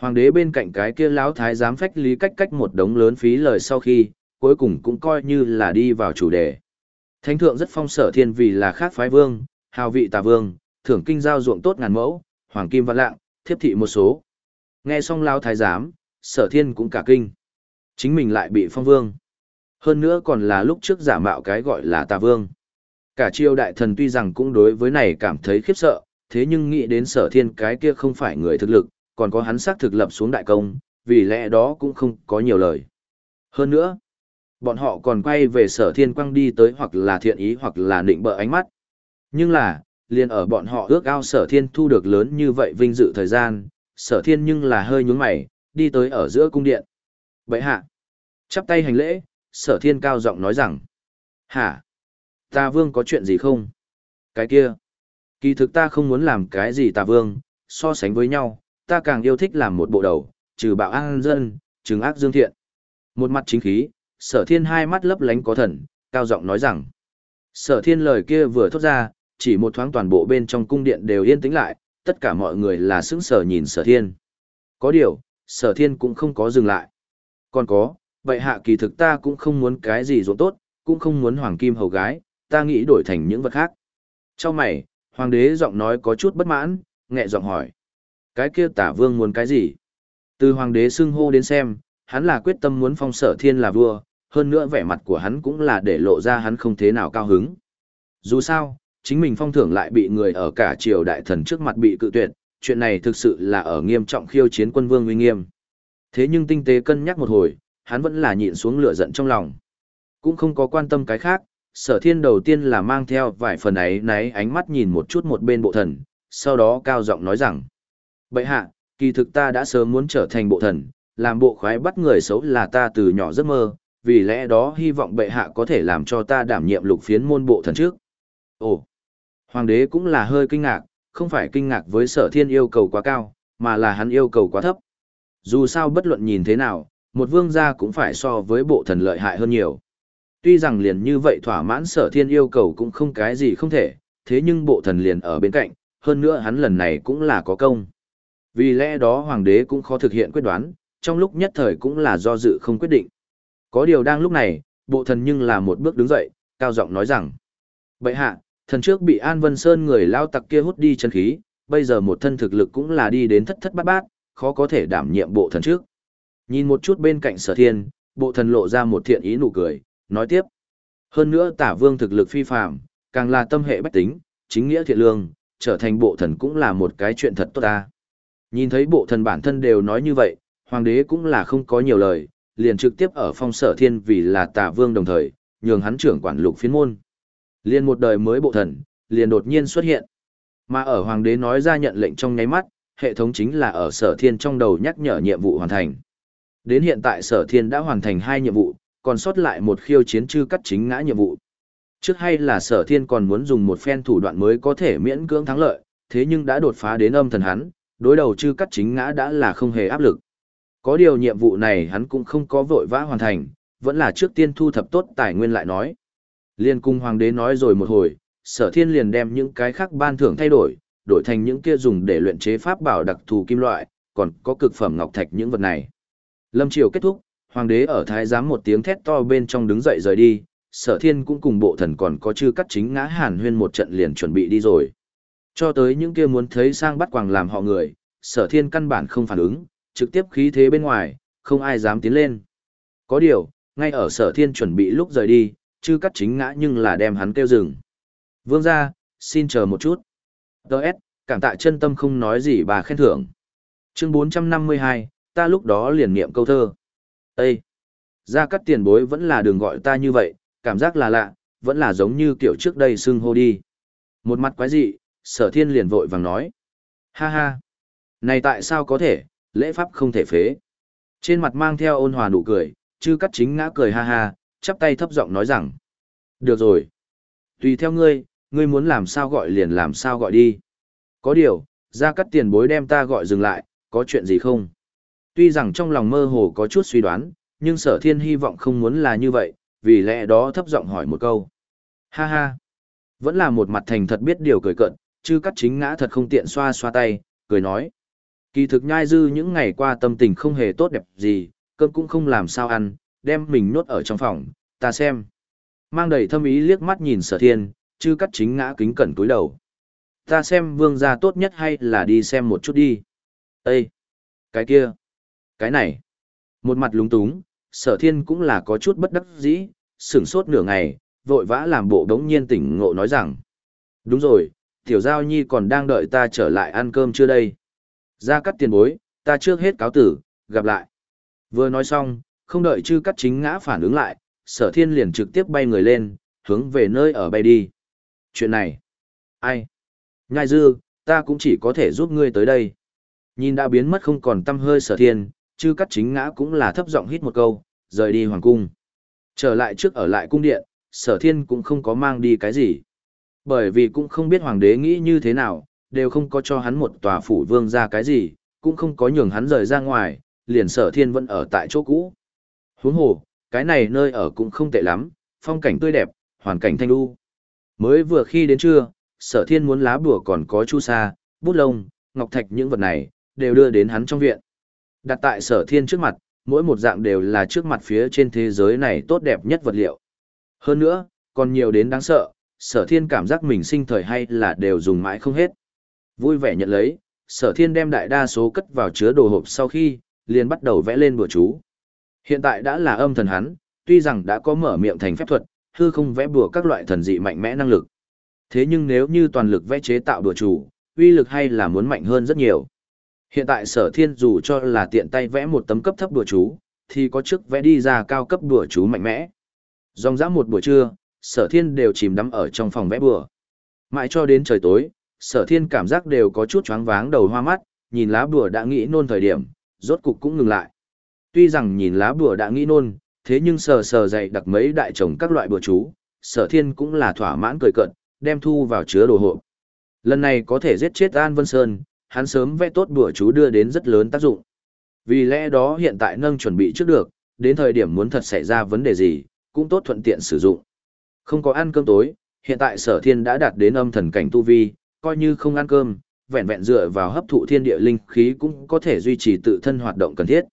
Hoàng đế bên cạnh cái kia lão thái giám phách lý cách cách một đống lớn phí lời sau khi, cuối cùng cũng coi như là đi vào chủ đề. Thánh thượng rất phong sở thiên vì là khác phái vương, hào vị tà vương, thưởng kinh giao ruộng tốt ngàn mẫu, hoàng kim văn lạng, thiếp thị một số. Nghe xong lao thái giám, sở thiên cũng cả kinh. Chính mình lại bị phong vương. Hơn nữa còn là lúc trước giả mạo cái gọi là tà vương. Cả triều đại thần tuy rằng cũng đối với này cảm thấy khiếp sợ, thế nhưng nghĩ đến sở thiên cái kia không phải người thực lực, còn có hắn xác thực lập xuống đại công, vì lẽ đó cũng không có nhiều lời. Hơn nữa, bọn họ còn quay về sở thiên quăng đi tới hoặc là thiện ý hoặc là định bợ ánh mắt. Nhưng là, liền ở bọn họ ước ao sở thiên thu được lớn như vậy vinh dự thời gian, sở thiên nhưng là hơi nhún mày, đi tới ở giữa cung điện. bệ hạ, chắp tay hành lễ, sở thiên cao giọng nói rằng, hả, ta vương có chuyện gì không? Cái kia, kỳ thực ta không muốn làm cái gì ta vương, so sánh với nhau, ta càng yêu thích làm một bộ đầu, trừ bạo an dân, trừng ác dương thiện. Một mặt chính khí, sở thiên hai mắt lấp lánh có thần, cao giọng nói rằng. Sở thiên lời kia vừa thốt ra, chỉ một thoáng toàn bộ bên trong cung điện đều yên tĩnh lại, tất cả mọi người là sững sờ nhìn sở thiên. Có điều, sở thiên cũng không có dừng lại. Còn có, vậy hạ kỳ thực ta cũng không muốn cái gì ruộng tốt, cũng không muốn hoàng kim hầu gái, ta nghĩ đổi thành những vật khác. Trong mày, hoàng đế giọng nói có chút bất mãn, nhẹ giọng hỏi. Cái kia tả vương muốn cái gì? Từ hoàng đế xưng hô đến xem, hắn là quyết tâm muốn phong sở thiên là vua, hơn nữa vẻ mặt của hắn cũng là để lộ ra hắn không thế nào cao hứng. Dù sao, chính mình phong thưởng lại bị người ở cả triều đại thần trước mặt bị cự tuyệt, chuyện này thực sự là ở nghiêm trọng khiêu chiến quân vương uy nghiêm. Thế nhưng tinh tế cân nhắc một hồi, hắn vẫn là nhịn xuống lửa giận trong lòng. Cũng không có quan tâm cái khác, sở thiên đầu tiên là mang theo vài phần ấy náy ánh mắt nhìn một chút một bên bộ thần, sau đó cao giọng nói rằng. Bậy hạ, kỳ thực ta đã sớm muốn trở thành bộ thần, làm bộ khoái bắt người xấu là ta từ nhỏ giấc mơ, vì lẽ đó hy vọng bệ hạ có thể làm cho ta đảm nhiệm lục phiến môn bộ thần trước. Ồ, hoàng đế cũng là hơi kinh ngạc, không phải kinh ngạc với sở thiên yêu cầu quá cao, mà là hắn yêu cầu quá thấp. Dù sao bất luận nhìn thế nào, một vương gia cũng phải so với bộ thần lợi hại hơn nhiều. Tuy rằng liền như vậy thỏa mãn sở thiên yêu cầu cũng không cái gì không thể, thế nhưng bộ thần liền ở bên cạnh, hơn nữa hắn lần này cũng là có công. Vì lẽ đó hoàng đế cũng khó thực hiện quyết đoán, trong lúc nhất thời cũng là do dự không quyết định. Có điều đang lúc này, bộ thần nhưng là một bước đứng dậy, cao giọng nói rằng. Bậy hạ, thần trước bị An Vân Sơn người lao tặc kia hút đi chân khí, bây giờ một thân thực lực cũng là đi đến thất thất bát bát, khó có thể đảm nhiệm bộ thần trước. Nhìn một chút bên cạnh sở thiên, bộ thần lộ ra một thiện ý nụ cười, nói tiếp. Hơn nữa tả vương thực lực phi phàm, càng là tâm hệ bách tính, chính nghĩa thiện lương, trở thành bộ thần cũng là một cái chuyện thật tốt ta. Nhìn thấy bộ thần bản thân đều nói như vậy, hoàng đế cũng là không có nhiều lời, liền trực tiếp ở phong sở thiên vì là tả vương đồng thời, nhường hắn trưởng quản lục phiến môn. Liền một đời mới bộ thần, liền đột nhiên xuất hiện. Mà ở hoàng đế nói ra nhận lệnh trong nháy mắt, hệ thống chính là ở sở thiên trong đầu nhắc nhở nhiệm vụ hoàn thành. Đến hiện tại sở thiên đã hoàn thành hai nhiệm vụ, còn sót lại một khiêu chiến chư cắt chính ngã nhiệm vụ. Trước hay là sở thiên còn muốn dùng một phen thủ đoạn mới có thể miễn cưỡng thắng lợi, thế nhưng đã đột phá đến âm thần hắn, đối đầu chư cắt chính ngã đã là không hề áp lực. Có điều nhiệm vụ này hắn cũng không có vội vã hoàn thành, vẫn là trước tiên thu thập tốt tài nguyên lại nói. Liên cung hoàng đế nói rồi một hồi, sở thiên liền đem những cái khác ban thưởng thay đổi, đổi thành những kia dùng để luyện chế pháp bảo đặc thù kim loại, còn có cực phẩm ngọc thạch những vật này. Lâm triều kết thúc, hoàng đế ở thái giám một tiếng thét to bên trong đứng dậy rời đi, sở thiên cũng cùng bộ thần còn có chư cắt chính ngã hàn huyên một trận liền chuẩn bị đi rồi. Cho tới những kia muốn thấy sang bắt quàng làm họ người, sở thiên căn bản không phản ứng, trực tiếp khí thế bên ngoài, không ai dám tiến lên. Có điều, ngay ở sở thiên chuẩn bị lúc rời đi, chư cắt chính ngã nhưng là đem hắn kêu rừng. Vương ra, xin chờ một chút. Đợt, cảm tạ chân tâm không nói gì bà khen thưởng. Chương 452, ta lúc đó liền niệm câu thơ. Ê! Ra cắt tiền bối vẫn là đường gọi ta như vậy, cảm giác là lạ, vẫn là giống như kiểu trước đây xưng hô đi. Một mặt quái dị, sở thiên liền vội vàng nói. Ha ha! Này tại sao có thể, lễ pháp không thể phế. Trên mặt mang theo ôn hòa nụ cười, chư cắt chính ngã cười ha ha, chắp tay thấp giọng nói rằng. Được rồi. Tùy theo ngươi, ngươi muốn làm sao gọi liền làm sao gọi đi. Có điều, ra cắt tiền bối đem ta gọi dừng lại, có chuyện gì không? Tuy rằng trong lòng mơ hồ có chút suy đoán, nhưng sở thiên hy vọng không muốn là như vậy, vì lẽ đó thấp giọng hỏi một câu. Ha ha! Vẫn là một mặt thành thật biết điều cười cận, chứ cắt chính ngã thật không tiện xoa xoa tay, cười nói. Kỳ thực nhai dư những ngày qua tâm tình không hề tốt đẹp gì, cơm cũng không làm sao ăn, đem mình nuốt ở trong phòng, ta xem. Mang đầy thâm ý liếc mắt nhìn sở thiên, chứ cắt chính ngã kính cẩn túi đầu. Ta xem vương gia tốt nhất hay là đi xem một chút đi. Ê! Cái kia! Cái này! Một mặt lúng túng, sở thiên cũng là có chút bất đắc dĩ, sửng sốt nửa ngày, vội vã làm bộ đống nhiên tỉnh ngộ nói rằng. Đúng rồi, tiểu giao nhi còn đang đợi ta trở lại ăn cơm chưa đây. Ra cắt tiền bối, ta trước hết cáo tử, gặp lại. Vừa nói xong, không đợi chư cắt chính ngã phản ứng lại, sở thiên liền trực tiếp bay người lên, hướng về nơi ở bay đi. Chuyện này, ai? Nhai dư, ta cũng chỉ có thể giúp ngươi tới đây. Nhìn đã biến mất không còn tâm hơi sở thiên, chư cắt chính ngã cũng là thấp giọng hít một câu, rời đi hoàng cung. Trở lại trước ở lại cung điện, sở thiên cũng không có mang đi cái gì. Bởi vì cũng không biết hoàng đế nghĩ như thế nào, đều không có cho hắn một tòa phủ vương ra cái gì, cũng không có nhường hắn rời ra ngoài, liền sở thiên vẫn ở tại chỗ cũ. Huống hồ, cái này nơi ở cũng không tệ lắm, phong cảnh tươi đẹp, hoàn cảnh thanh lưu. Mới vừa khi đến trưa, sở thiên muốn lá bùa còn có chu sa, bút lông, ngọc thạch những vật này, đều đưa đến hắn trong viện. Đặt tại sở thiên trước mặt, mỗi một dạng đều là trước mặt phía trên thế giới này tốt đẹp nhất vật liệu. Hơn nữa, còn nhiều đến đáng sợ, sở thiên cảm giác mình sinh thời hay là đều dùng mãi không hết. Vui vẻ nhận lấy, sở thiên đem đại đa số cất vào chứa đồ hộp sau khi, liền bắt đầu vẽ lên bùa chú. Hiện tại đã là âm thần hắn, tuy rằng đã có mở miệng thành phép thuật, hư không vẽ bùa các loại thần dị mạnh mẽ năng lực. Thế nhưng nếu như toàn lực vẽ chế tạo đùa chủ, uy lực hay là muốn mạnh hơn rất nhiều. Hiện tại sở thiên dù cho là tiện tay vẽ một tấm cấp thấp đùa chú, thì có chức vẽ đi ra cao cấp đùa chú mạnh mẽ. Dòng dã một buổi trưa, sở thiên đều chìm đắm ở trong phòng vẽ bùa. Mãi cho đến trời tối, sở thiên cảm giác đều có chút choáng váng đầu hoa mắt, nhìn lá bùa đã nghĩ nôn thời điểm, rốt cục cũng ngừng lại. Tuy rằng nhìn lá bùa đã nghĩ nôn, thế nhưng sờ sờ dày đặc mấy đại chồng các loại bùa chú, sở thiên cũng là thỏa mãn cười cận, đem thu vào chứa đồ hộp. Lần này có thể giết chết An Vân Sơn, hắn sớm vẽ tốt bùa chú đưa đến rất lớn tác dụng. Vì lẽ đó hiện tại nâng chuẩn bị trước được, đến thời điểm muốn thật xảy ra vấn đề gì, cũng tốt thuận tiện sử dụng. Không có ăn cơm tối, hiện tại sở thiên đã đạt đến âm thần cảnh tu vi, coi như không ăn cơm, vẹn vẹn dựa vào hấp thụ thiên địa linh khí cũng có thể duy trì tự thân hoạt động cần thiết.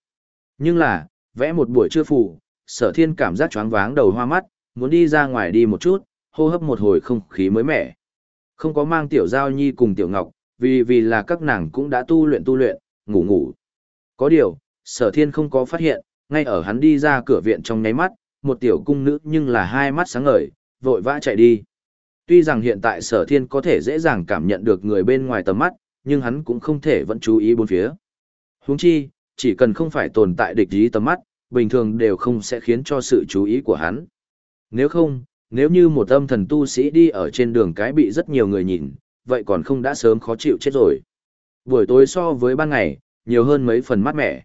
Nhưng là, vẽ một buổi trưa phủ, sở thiên cảm giác choáng váng đầu hoa mắt, muốn đi ra ngoài đi một chút, hô hấp một hồi không khí mới mẻ. Không có mang tiểu giao nhi cùng tiểu ngọc, vì vì là các nàng cũng đã tu luyện tu luyện, ngủ ngủ. Có điều, sở thiên không có phát hiện, ngay ở hắn đi ra cửa viện trong nháy mắt, một tiểu cung nữ nhưng là hai mắt sáng ngời, vội vã chạy đi. Tuy rằng hiện tại sở thiên có thể dễ dàng cảm nhận được người bên ngoài tầm mắt, nhưng hắn cũng không thể vẫn chú ý bốn phía. Huống chi, chỉ cần không phải tồn tại địch ý tầm mắt, bình thường đều không sẽ khiến cho sự chú ý của hắn. Nếu không, nếu như một âm thần tu sĩ đi ở trên đường cái bị rất nhiều người nhìn, vậy còn không đã sớm khó chịu chết rồi. Buổi tối so với ban ngày, nhiều hơn mấy phần mát mẻ.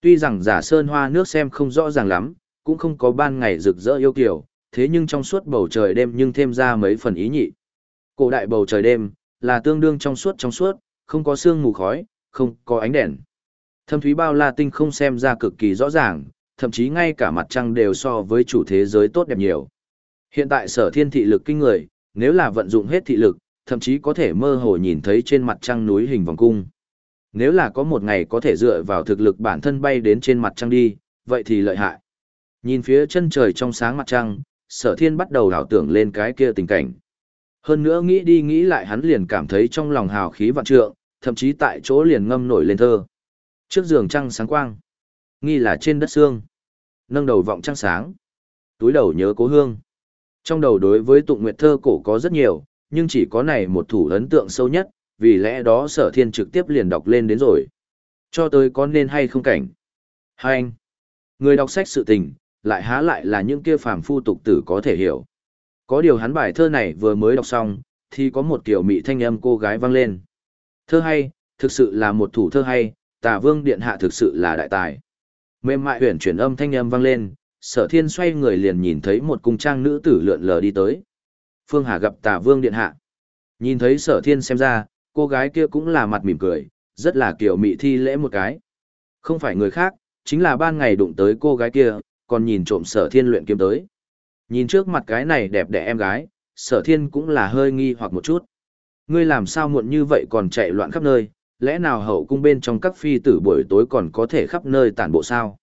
Tuy rằng giả sơn hoa nước xem không rõ ràng lắm, cũng không có ban ngày rực rỡ yêu kiều, thế nhưng trong suốt bầu trời đêm nhưng thêm ra mấy phần ý nhị. Cổ đại bầu trời đêm, là tương đương trong suốt trong suốt, không có sương mù khói, không có ánh đèn. Thâm thúy bao la tinh không xem ra cực kỳ rõ ràng, thậm chí ngay cả mặt trăng đều so với chủ thế giới tốt đẹp nhiều. Hiện tại sở thiên thị lực kinh người, nếu là vận dụng hết thị lực, thậm chí có thể mơ hồ nhìn thấy trên mặt trăng núi hình vòng cung. Nếu là có một ngày có thể dựa vào thực lực bản thân bay đến trên mặt trăng đi, vậy thì lợi hại. Nhìn phía chân trời trong sáng mặt trăng, sở thiên bắt đầu đảo tưởng lên cái kia tình cảnh. Hơn nữa nghĩ đi nghĩ lại hắn liền cảm thấy trong lòng hào khí vạn trượng, thậm chí tại chỗ liền ngâm nổi lên thơ. Trước giường trăng sáng quang, nghi là trên đất xương. Nâng đầu vọng trăng sáng, túi đầu nhớ cố hương. Trong đầu đối với tụng nguyệt thơ cổ có rất nhiều, nhưng chỉ có này một thủ ấn tượng sâu nhất, vì lẽ đó sở thiên trực tiếp liền đọc lên đến rồi. Cho tới có nên hay không cảnh. Hai anh, người đọc sách sự tình, lại há lại là những kia phàm phu tục tử có thể hiểu. Có điều hắn bài thơ này vừa mới đọc xong, thì có một kiểu mị thanh âm cô gái vang lên. Thơ hay, thực sự là một thủ thơ hay, tà vương điện hạ thực sự là đại tài. Mềm mại huyền chuyển âm thanh âm vang lên, sở thiên xoay người liền nhìn thấy một cung trang nữ tử lượn lờ đi tới. Phương Hà gặp tà vương điện hạ. Nhìn thấy sở thiên xem ra, cô gái kia cũng là mặt mỉm cười, rất là kiểu mị thi lễ một cái. Không phải người khác, chính là ban ngày đụng tới cô gái kia, còn nhìn trộm sở thiên luyện kiếm tới. Nhìn trước mặt cái này đẹp đẽ em gái, sở thiên cũng là hơi nghi hoặc một chút. Ngươi làm sao muộn như vậy còn chạy loạn khắp nơi, lẽ nào hậu cung bên trong các phi tử buổi tối còn có thể khắp nơi tản bộ sao?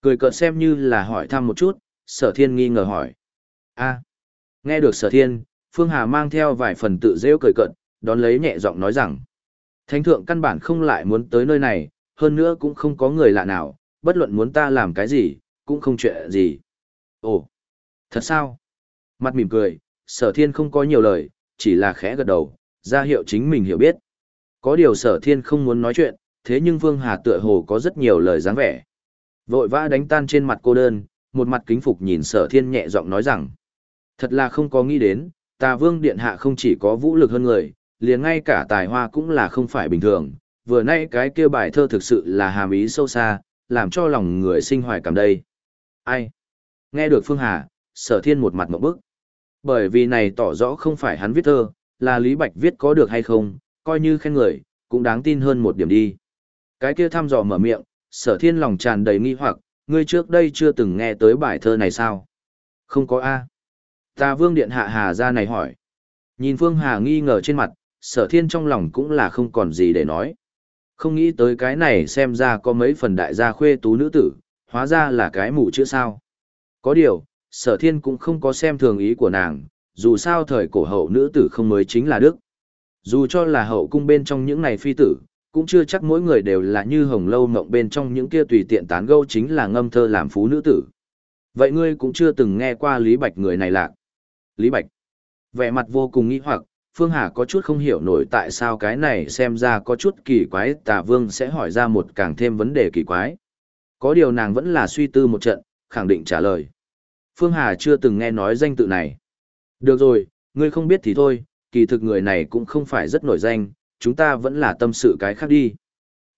Cười cợt xem như là hỏi thăm một chút, sở thiên nghi ngờ hỏi. a nghe được sở thiên, Phương Hà mang theo vài phần tự rêu cười cợt, đón lấy nhẹ giọng nói rằng, Thánh thượng căn bản không lại muốn tới nơi này, hơn nữa cũng không có người lạ nào, bất luận muốn ta làm cái gì, cũng không chuyện gì. Ồ, thật sao? Mặt mỉm cười, sở thiên không có nhiều lời, chỉ là khẽ gật đầu, ra hiệu chính mình hiểu biết. Có điều sở thiên không muốn nói chuyện, thế nhưng Vương Hà tựa hồ có rất nhiều lời dáng vẻ. Vội vã đánh tan trên mặt cô đơn, một mặt kính phục nhìn sở thiên nhẹ giọng nói rằng. Thật là không có nghĩ đến, tà vương điện hạ không chỉ có vũ lực hơn người, liền ngay cả tài hoa cũng là không phải bình thường. Vừa nay cái kia bài thơ thực sự là hàm ý sâu xa, làm cho lòng người sinh hoài cảm đây. Ai? Nghe được Phương Hà, sở thiên một mặt một bức. Bởi vì này tỏ rõ không phải hắn viết thơ, là Lý Bạch viết có được hay không, coi như khen người, cũng đáng tin hơn một điểm đi. Cái kia thăm dò mở miệng, sở thiên lòng tràn đầy nghi hoặc, ngươi trước đây chưa từng nghe tới bài thơ này sao? Không có A. Ta vương điện hạ hà ra này hỏi. Nhìn Phương Hà nghi ngờ trên mặt, sở thiên trong lòng cũng là không còn gì để nói. Không nghĩ tới cái này xem ra có mấy phần đại gia khuê tú nữ tử, hóa ra là cái mù chữ sao. Có điều, sở thiên cũng không có xem thường ý của nàng, dù sao thời cổ hậu nữ tử không mới chính là Đức. Dù cho là hậu cung bên trong những này phi tử, cũng chưa chắc mỗi người đều là như hồng lâu mộng bên trong những kia tùy tiện tán gẫu chính là ngâm thơ làm phú nữ tử. Vậy ngươi cũng chưa từng nghe qua Lý Bạch người này lạc. Lý Bạch. Vẻ mặt vô cùng nghi hoặc, Phương Hà có chút không hiểu nổi tại sao cái này xem ra có chút kỳ quái tà vương sẽ hỏi ra một càng thêm vấn đề kỳ quái. Có điều nàng vẫn là suy tư một trận, khẳng định trả lời. Phương Hà chưa từng nghe nói danh tự này. Được rồi, ngươi không biết thì thôi, kỳ thực người này cũng không phải rất nổi danh, chúng ta vẫn là tâm sự cái khác đi.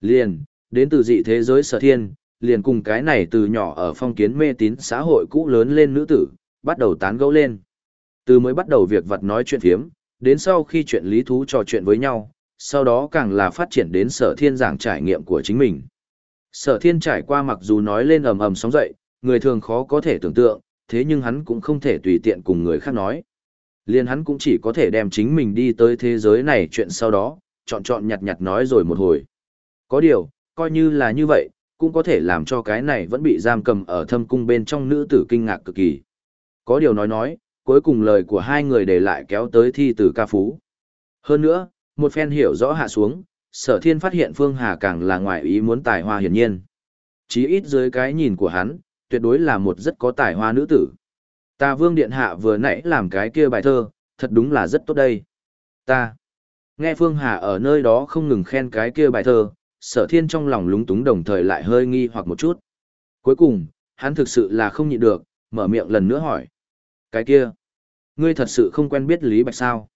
Liền, đến từ dị thế giới sở thiên, liền cùng cái này từ nhỏ ở phong kiến mê tín xã hội cũ lớn lên nữ tử, bắt đầu tán gẫu lên. Từ mới bắt đầu việc vật nói chuyện phiếm, đến sau khi chuyện lý thú trò chuyện với nhau, sau đó càng là phát triển đến sở thiên giảng trải nghiệm của chính mình. Sở thiên trải qua mặc dù nói lên ầm ầm sóng dậy, người thường khó có thể tưởng tượng, thế nhưng hắn cũng không thể tùy tiện cùng người khác nói. Liên hắn cũng chỉ có thể đem chính mình đi tới thế giới này chuyện sau đó, chọn chọn nhặt nhặt nói rồi một hồi. Có điều, coi như là như vậy, cũng có thể làm cho cái này vẫn bị giam cầm ở thâm cung bên trong nữ tử kinh ngạc cực kỳ. Có điều nói nói, cuối cùng lời của hai người để lại kéo tới thi tử ca phú. Hơn nữa, một phen hiểu rõ hạ xuống, sở thiên phát hiện Phương Hà càng là ngoại ý muốn tài hoa hiển nhiên. Chí ít dưới cái nhìn của hắn, tuyệt đối là một rất có tài hoa nữ tử. Ta vương điện hạ vừa nãy làm cái kia bài thơ, thật đúng là rất tốt đây. Ta. Nghe Phương Hà ở nơi đó không ngừng khen cái kia bài thơ, sở thiên trong lòng lúng túng đồng thời lại hơi nghi hoặc một chút. Cuối cùng, hắn thực sự là không nhịn được, mở miệng lần nữa hỏi. Cái kia, ngươi thật sự không quen biết Lý Bạch sao?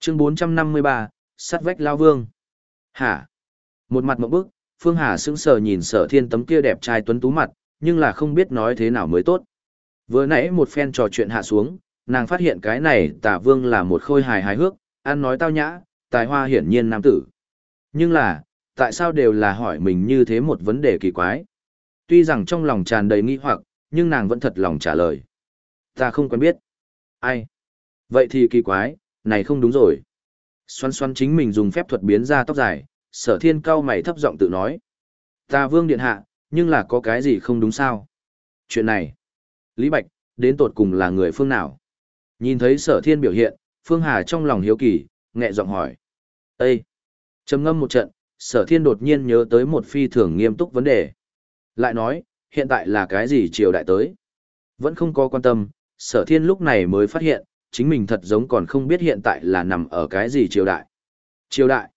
Chương 453, sắt vách lao vương. Hả? Một mặt một bức, Phương Hà sững sờ nhìn sở thiên tấm kia đẹp trai tuấn tú mặt, nhưng là không biết nói thế nào mới tốt. Vừa nãy một phen trò chuyện hạ xuống, nàng phát hiện cái này tả vương là một khôi hài hài hước, ăn nói tao nhã, tài hoa hiển nhiên nam tử. Nhưng là, tại sao đều là hỏi mình như thế một vấn đề kỳ quái? Tuy rằng trong lòng tràn đầy nghi hoặc, nhưng nàng vẫn thật lòng trả lời. Ta không quen biết. Ai? Vậy thì kỳ quái, này không đúng rồi. Xoắn xoắn chính mình dùng phép thuật biến ra tóc dài, sở thiên cao mày thấp giọng tự nói. Ta vương điện hạ, nhưng là có cái gì không đúng sao? Chuyện này, Lý Bạch, đến tột cùng là người phương nào? Nhìn thấy sở thiên biểu hiện, Phương Hà trong lòng hiếu kỳ, nhẹ giọng hỏi. Ê! trầm ngâm một trận, sở thiên đột nhiên nhớ tới một phi thường nghiêm túc vấn đề. Lại nói, hiện tại là cái gì triều đại tới? Vẫn không có quan tâm, sở thiên lúc này mới phát hiện, chính mình thật giống còn không biết hiện tại là nằm ở cái gì triều đại. Triều đại?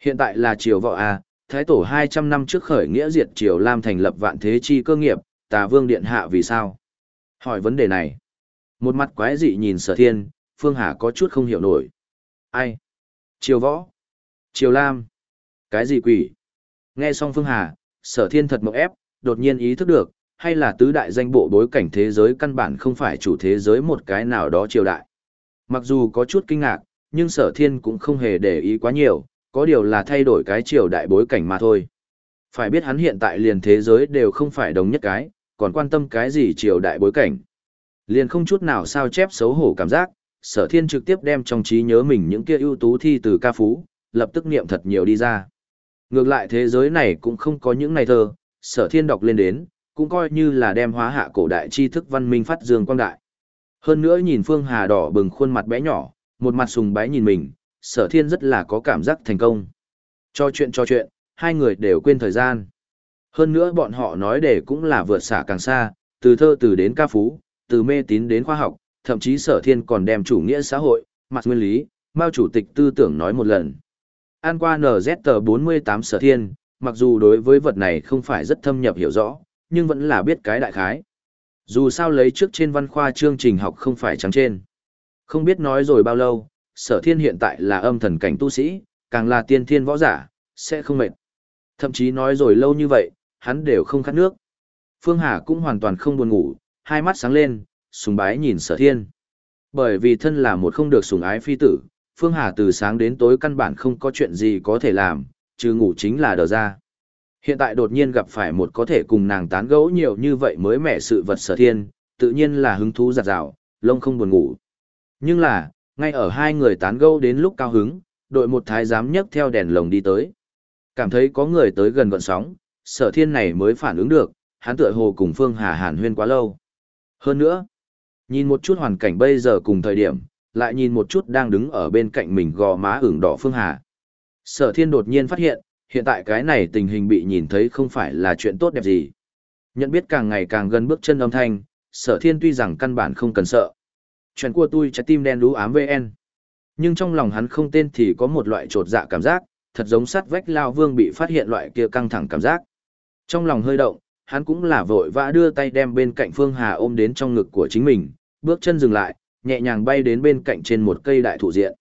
Hiện tại là triều võ A, Thái tổ 200 năm trước khởi nghĩa diệt triều Lam thành lập vạn thế chi cơ nghiệp, tà vương điện hạ vì sao? Hỏi vấn đề này. Một mặt quái dị nhìn sở thiên, Phương Hà có chút không hiểu nổi. Ai? Triều võ? Triều Lam? Cái gì quỷ? Nghe xong Phương Hà, sở thiên thật mộng ép, đột nhiên ý thức được, hay là tứ đại danh bộ bối cảnh thế giới căn bản không phải chủ thế giới một cái nào đó triều đại. Mặc dù có chút kinh ngạc, nhưng sở thiên cũng không hề để ý quá nhiều, có điều là thay đổi cái triều đại bối cảnh mà thôi. Phải biết hắn hiện tại liền thế giới đều không phải đồng nhất cái, còn quan tâm cái gì triều đại bối cảnh. Liền không chút nào sao chép xấu hổ cảm giác, sở thiên trực tiếp đem trong trí nhớ mình những kia ưu tú thi từ ca phú, lập tức niệm thật nhiều đi ra. Ngược lại thế giới này cũng không có những này thơ, sở thiên đọc lên đến, cũng coi như là đem hóa hạ cổ đại tri thức văn minh phát dương quang đại. Hơn nữa nhìn Phương Hà đỏ bừng khuôn mặt bé nhỏ, một mặt sùng bái nhìn mình, sở thiên rất là có cảm giác thành công. Cho chuyện cho chuyện, hai người đều quên thời gian. Hơn nữa bọn họ nói để cũng là vượt xả càng xa, từ thơ từ đến ca phú, từ mê tín đến khoa học, thậm chí sở thiên còn đem chủ nghĩa xã hội, mặt nguyên lý, Mao chủ tịch tư tưởng nói một lần. An qua NZ48 sở thiên, mặc dù đối với vật này không phải rất thâm nhập hiểu rõ, nhưng vẫn là biết cái đại khái. Dù sao lấy trước trên văn khoa chương trình học không phải trắng trên. Không biết nói rồi bao lâu, sở thiên hiện tại là âm thần cảnh tu sĩ, càng là tiên thiên võ giả, sẽ không mệt. Thậm chí nói rồi lâu như vậy, hắn đều không khát nước. Phương Hà cũng hoàn toàn không buồn ngủ, hai mắt sáng lên, sùng bái nhìn sở thiên. Bởi vì thân là một không được sùng ái phi tử, Phương Hà từ sáng đến tối căn bản không có chuyện gì có thể làm, trừ ngủ chính là đờ ra. Hiện tại đột nhiên gặp phải một có thể cùng nàng tán gẫu nhiều như vậy mới mẻ sự vật sở thiên, tự nhiên là hứng thú giặt rào, lông không buồn ngủ. Nhưng là, ngay ở hai người tán gẫu đến lúc cao hứng, đội một thái giám nhấc theo đèn lồng đi tới. Cảm thấy có người tới gần gọn sóng, sở thiên này mới phản ứng được, hắn tựa hồ cùng Phương Hà hàn huyên quá lâu. Hơn nữa, nhìn một chút hoàn cảnh bây giờ cùng thời điểm, lại nhìn một chút đang đứng ở bên cạnh mình gò má ửng đỏ Phương Hà. Sở thiên đột nhiên phát hiện, hiện tại cái này tình hình bị nhìn thấy không phải là chuyện tốt đẹp gì. Nhận biết càng ngày càng gần bước chân âm thanh, sở thiên tuy rằng căn bản không cần sợ. Chuyện của tôi trái tim đen đú ám VN. Nhưng trong lòng hắn không tên thì có một loại trột dạ cảm giác, thật giống sát vách lao vương bị phát hiện loại kia căng thẳng cảm giác. Trong lòng hơi động, hắn cũng là vội vã đưa tay đem bên cạnh Phương Hà ôm đến trong ngực của chính mình, bước chân dừng lại, nhẹ nhàng bay đến bên cạnh trên một cây đại thụ diện.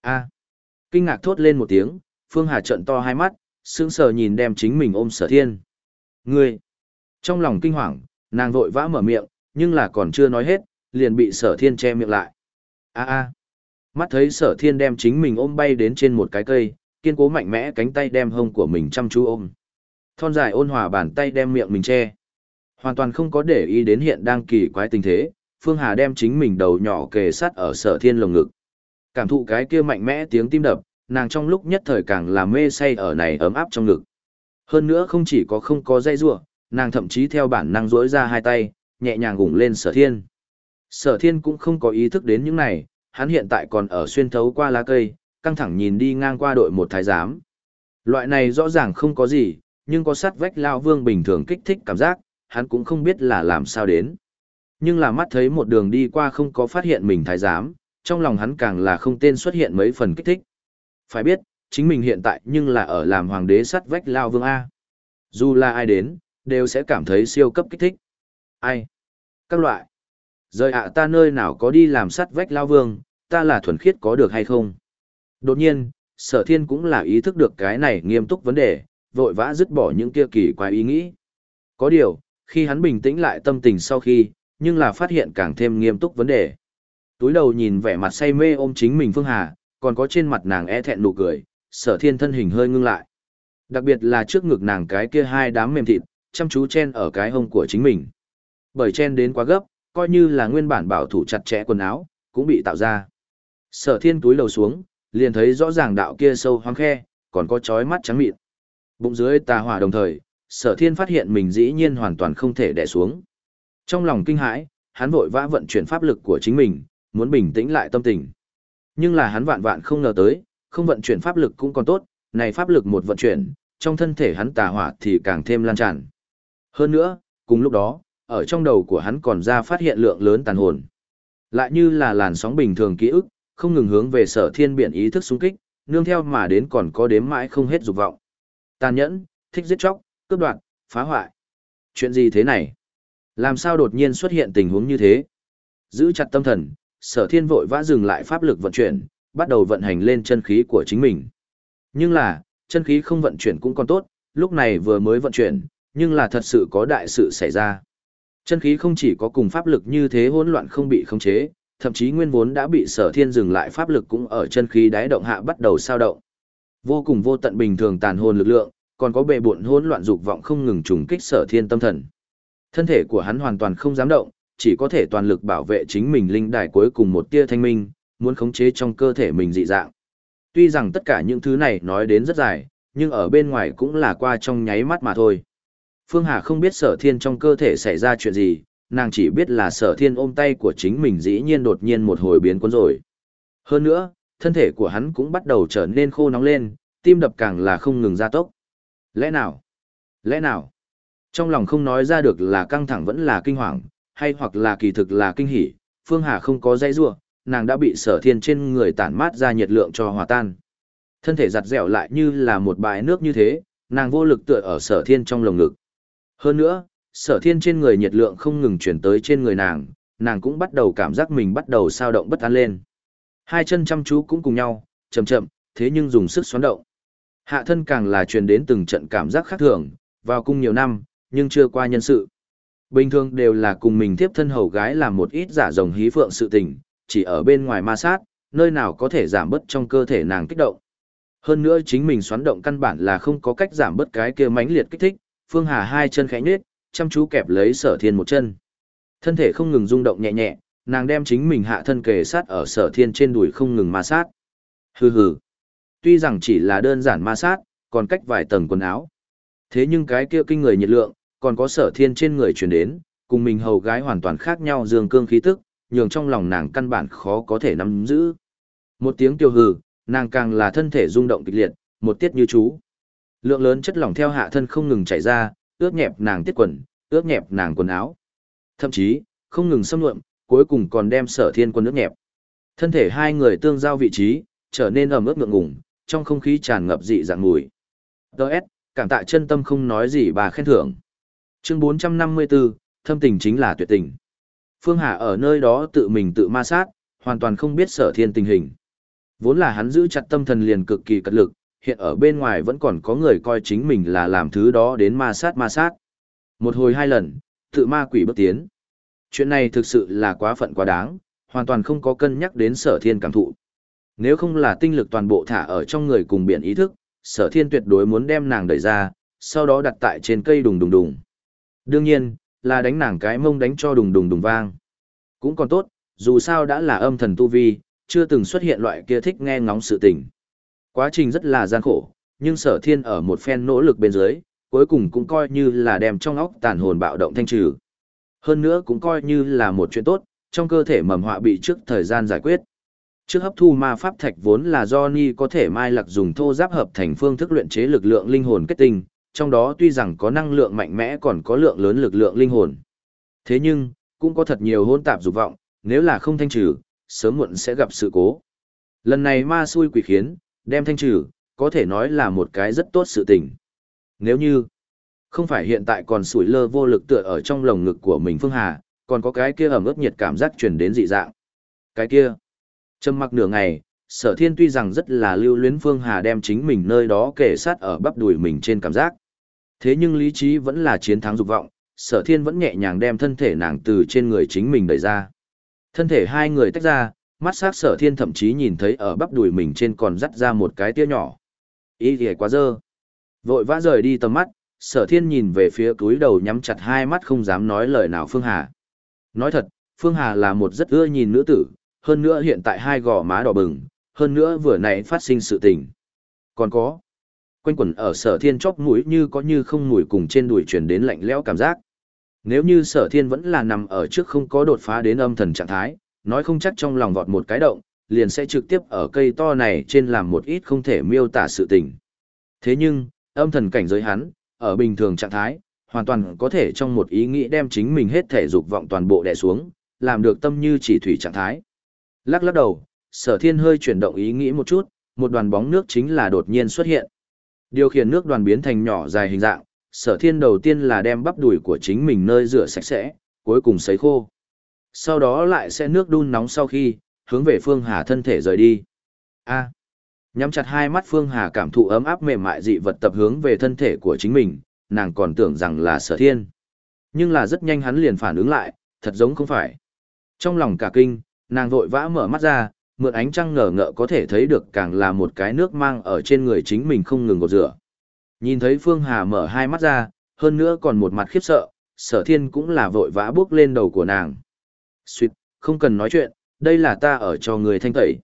A. Kinh ngạc thốt lên một tiếng, Phương Hà trợn to hai mắt, sững sờ nhìn đem chính mình ôm Sở Thiên. Ngươi. Trong lòng kinh hoàng, nàng vội vã mở miệng, nhưng là còn chưa nói hết, liền bị Sở Thiên che miệng lại. A a. Mắt thấy Sở Thiên đem chính mình ôm bay đến trên một cái cây, kiên cố mạnh mẽ cánh tay đem hông của mình chăm chú ôm. Thon dài ôn hòa bàn tay đem miệng mình che. Hoàn toàn không có để ý đến hiện đang kỳ quái tình thế, Phương Hà đem chính mình đầu nhỏ kề sát ở sở thiên lồng ngực. Cảm thụ cái kia mạnh mẽ tiếng tim đập, nàng trong lúc nhất thời càng là mê say ở này ấm áp trong ngực. Hơn nữa không chỉ có không có dây rua, nàng thậm chí theo bản năng rỗi ra hai tay, nhẹ nhàng gủng lên sở thiên. Sở thiên cũng không có ý thức đến những này, hắn hiện tại còn ở xuyên thấu qua lá cây, căng thẳng nhìn đi ngang qua đội một thái giám. Loại này rõ ràng không có gì, nhưng có sát vách lao vương bình thường kích thích cảm giác, hắn cũng không biết là làm sao đến. Nhưng là mắt thấy một đường đi qua không có phát hiện mình thái giám, trong lòng hắn càng là không tên xuất hiện mấy phần kích thích. Phải biết, chính mình hiện tại nhưng là ở làm hoàng đế sát vách lao vương A. Dù là ai đến, đều sẽ cảm thấy siêu cấp kích thích. Ai? Các loại. Rời ạ ta nơi nào có đi làm sát vách lao vương, ta là thuần khiết có được hay không? Đột nhiên, sở thiên cũng là ý thức được cái này nghiêm túc vấn đề, vội vã dứt bỏ những kia kỳ quái ý nghĩ. Có điều, khi hắn bình tĩnh lại tâm tình sau khi, nhưng là phát hiện càng thêm nghiêm túc vấn đề. Túi đầu nhìn vẻ mặt say mê ôm chính mình Phương Hà, còn có trên mặt nàng e thẹn nụ cười, sở thiên thân hình hơi ngưng lại. Đặc biệt là trước ngực nàng cái kia hai đám mềm thịt, chăm chú chen ở cái hông của chính mình. Bởi chen đến quá gấp, coi như là nguyên bản bảo thủ chặt chẽ quần áo, cũng bị tạo ra. Sở thiên túi đầu xuống, liền thấy rõ ràng đạo kia sâu hoang khe, còn có chói mắt trắng mịn. Bụng dưới tà hỏa đồng thời, sở thiên phát hiện mình dĩ nhiên hoàn toàn không thể đè xuống. Trong lòng kinh hãi, hắn vội vã vận chuyển pháp lực của chính mình, muốn bình tĩnh lại tâm tình. Nhưng là hắn vạn vạn không ngờ tới, không vận chuyển pháp lực cũng còn tốt, này pháp lực một vận chuyển, trong thân thể hắn tà hỏa thì càng thêm lan tràn. Hơn nữa, cùng lúc đó, ở trong đầu của hắn còn ra phát hiện lượng lớn tàn hồn. Lại như là làn sóng bình thường ký ức, không ngừng hướng về sở thiên biển ý thức xung kích, nương theo mà đến còn có đếm mãi không hết dục vọng. Tàn nhẫn, thích giết chóc, cướp đoạt, phá hoại. Chuyện gì thế này? Làm sao đột nhiên xuất hiện tình huống như thế? Giữ chặt tâm thần, sở thiên vội vã dừng lại pháp lực vận chuyển, bắt đầu vận hành lên chân khí của chính mình. Nhưng là, chân khí không vận chuyển cũng còn tốt, lúc này vừa mới vận chuyển, nhưng là thật sự có đại sự xảy ra. Chân khí không chỉ có cùng pháp lực như thế hỗn loạn không bị khống chế, thậm chí nguyên vốn đã bị sở thiên dừng lại pháp lực cũng ở chân khí đáy động hạ bắt đầu sao động. Vô cùng vô tận bình thường tàn hồn lực lượng, còn có bệ bộn hỗn loạn dục vọng không ngừng trùng kích sở thiên tâm thần. Thân thể của hắn hoàn toàn không dám động, chỉ có thể toàn lực bảo vệ chính mình linh đài cuối cùng một tia thanh minh, muốn khống chế trong cơ thể mình dị dạng. Tuy rằng tất cả những thứ này nói đến rất dài, nhưng ở bên ngoài cũng là qua trong nháy mắt mà thôi. Phương Hà không biết sở thiên trong cơ thể xảy ra chuyện gì, nàng chỉ biết là sở thiên ôm tay của chính mình dĩ nhiên đột nhiên một hồi biến cuốn rồi. Hơn nữa, thân thể của hắn cũng bắt đầu trở nên khô nóng lên, tim đập càng là không ngừng gia tốc. Lẽ nào? Lẽ nào? Trong lòng không nói ra được là căng thẳng vẫn là kinh hoàng, hay hoặc là kỳ thực là kinh hỉ, Phương Hà không có dây rua, nàng đã bị sở thiên trên người tản mát ra nhiệt lượng cho hòa tan. Thân thể giặt dẻo lại như là một bãi nước như thế, nàng vô lực tựa ở sở thiên trong lồng ngực. Hơn nữa, sở thiên trên người nhiệt lượng không ngừng chuyển tới trên người nàng, nàng cũng bắt đầu cảm giác mình bắt đầu sao động bất an lên. Hai chân chăm chú cũng cùng nhau, chậm chậm, thế nhưng dùng sức xoắn động. Hạ thân càng là truyền đến từng trận cảm giác khác thường, vào cung nhiều năm, nhưng chưa qua nhân sự. Bình thường đều là cùng mình tiếp thân hầu gái làm một ít giả rồng hí phượng sự tình, chỉ ở bên ngoài ma sát, nơi nào có thể giảm bớt trong cơ thể nàng kích động. Hơn nữa chính mình xoắn động căn bản là không có cách giảm bớt cái kia mãnh liệt kích thích, Phương Hà hai chân khẽ nhếch, chăm chú kẹp lấy Sở Thiên một chân. Thân thể không ngừng rung động nhẹ nhẹ, nàng đem chính mình hạ thân kề sát ở Sở Thiên trên đùi không ngừng ma sát. Hừ hừ. Tuy rằng chỉ là đơn giản ma sát, còn cách vài tầng quần áo. Thế nhưng cái kia kinh người nhiệt lượng, còn có Sở Thiên trên người truyền đến, cùng mình hầu gái hoàn toàn khác nhau dương cương khí tức, nhường trong lòng nàng căn bản khó có thể nắm giữ. Một tiếng tiêu hừ, nàng càng là thân thể rung động kịch liệt, một tiết như chú. Lượng lớn chất lỏng theo hạ thân không ngừng chảy ra, ướt nhẹp nàng tiết quần, ướt nhẹp nàng quần áo. Thậm chí, không ngừng xâm nhuộm, cuối cùng còn đem sở thiên quân ướt nhẹp. Thân thể hai người tương giao vị trí, trở nên ẩm ướt ngượng ngùng, trong không khí tràn ngập dị dạng mùi. Đợt, cảm tạ chân tâm không nói gì bà khen thưởng. Chương 454, thâm tình chính là tuyệt tình. Phương Hà ở nơi đó tự mình tự ma sát, hoàn toàn không biết sở thiên tình hình. Vốn là hắn giữ chặt tâm thần liền cực kỳ cật lực, hiện ở bên ngoài vẫn còn có người coi chính mình là làm thứ đó đến ma sát ma sát. Một hồi hai lần, tự ma quỷ bước tiến. Chuyện này thực sự là quá phận quá đáng, hoàn toàn không có cân nhắc đến sở thiên cảm thụ. Nếu không là tinh lực toàn bộ thả ở trong người cùng biển ý thức, sở thiên tuyệt đối muốn đem nàng đẩy ra, sau đó đặt tại trên cây đùng đùng đùng. Đương nhiên, là đánh nàng cái mông đánh cho đùng đùng đùng vang. Cũng còn tốt, dù sao đã là âm thần tu vi, chưa từng xuất hiện loại kia thích nghe ngóng sự tình. Quá trình rất là gian khổ, nhưng sở thiên ở một phen nỗ lực bên dưới, cuối cùng cũng coi như là đem trong óc tàn hồn bạo động thanh trừ. Hơn nữa cũng coi như là một chuyện tốt, trong cơ thể mầm họa bị trước thời gian giải quyết. Trước hấp thu ma pháp thạch vốn là do Ni có thể mai lạc dùng thô giáp hợp thành phương thức luyện chế lực lượng linh hồn kết tinh, trong đó tuy rằng có năng lượng mạnh mẽ còn có lượng lớn lực lượng linh hồn. Thế nhưng, cũng có thật nhiều hôn tạp dục vọng, nếu là không thanh trừ, sớm muộn sẽ gặp sự cố. Lần này ma xui quỷ khiến, đem thanh trừ, có thể nói là một cái rất tốt sự tình. Nếu như, không phải hiện tại còn sủi lơ vô lực tựa ở trong lồng ngực của mình Phương Hà, còn có cái kia ẩm ướt nhiệt cảm giác truyền đến dị dạng. Cái kia, trầm mặc nửa ngày, sở thiên tuy rằng rất là lưu luyến Phương Hà đem chính mình nơi đó kể sát ở bắp đùi mình trên cảm giác. Thế nhưng lý trí vẫn là chiến thắng dục vọng, sở thiên vẫn nhẹ nhàng đem thân thể nàng từ trên người chính mình đẩy ra. Thân thể hai người tách ra, mắt sắc sở thiên thậm chí nhìn thấy ở bắp đùi mình trên còn dắt ra một cái tia nhỏ. Ý thì quá dơ. Vội vã rời đi tầm mắt, sở thiên nhìn về phía túi đầu nhắm chặt hai mắt không dám nói lời nào Phương Hà. Nói thật, Phương Hà là một rất ưa nhìn nữ tử, hơn nữa hiện tại hai gò má đỏ bừng, hơn nữa vừa nãy phát sinh sự tình. Còn có, quanh quẩn ở sở thiên chóc mũi như có như không mũi cùng trên đùi truyền đến lạnh lẽo cảm giác. Nếu như sở thiên vẫn là nằm ở trước không có đột phá đến âm thần trạng thái, nói không chắc trong lòng vọt một cái động, liền sẽ trực tiếp ở cây to này trên làm một ít không thể miêu tả sự tình. Thế nhưng, âm thần cảnh giới hắn, ở bình thường trạng thái, hoàn toàn có thể trong một ý nghĩ đem chính mình hết thể dục vọng toàn bộ đè xuống, làm được tâm như chỉ thủy trạng thái. Lắc lắc đầu, sở thiên hơi chuyển động ý nghĩ một chút, một đoàn bóng nước chính là đột nhiên xuất hiện. Điều khiển nước đoàn biến thành nhỏ dài hình dạng, sở thiên đầu tiên là đem bắp đùi của chính mình nơi rửa sạch sẽ, cuối cùng sấy khô. Sau đó lại sẽ nước đun nóng sau khi, hướng về Phương Hà thân thể rời đi. A. Nhắm chặt hai mắt Phương Hà cảm thụ ấm áp mềm mại dị vật tập hướng về thân thể của chính mình, nàng còn tưởng rằng là sở thiên. Nhưng là rất nhanh hắn liền phản ứng lại, thật giống không phải. Trong lòng cả kinh, nàng vội vã mở mắt ra, mượn ánh trăng ngờ ngợ có thể thấy được càng là một cái nước mang ở trên người chính mình không ngừng gột rửa. Nhìn thấy Phương Hà mở hai mắt ra, hơn nữa còn một mặt khiếp sợ, sở thiên cũng là vội vã bước lên đầu của nàng. Xuyệt, không cần nói chuyện, đây là ta ở cho người thanh tẩy.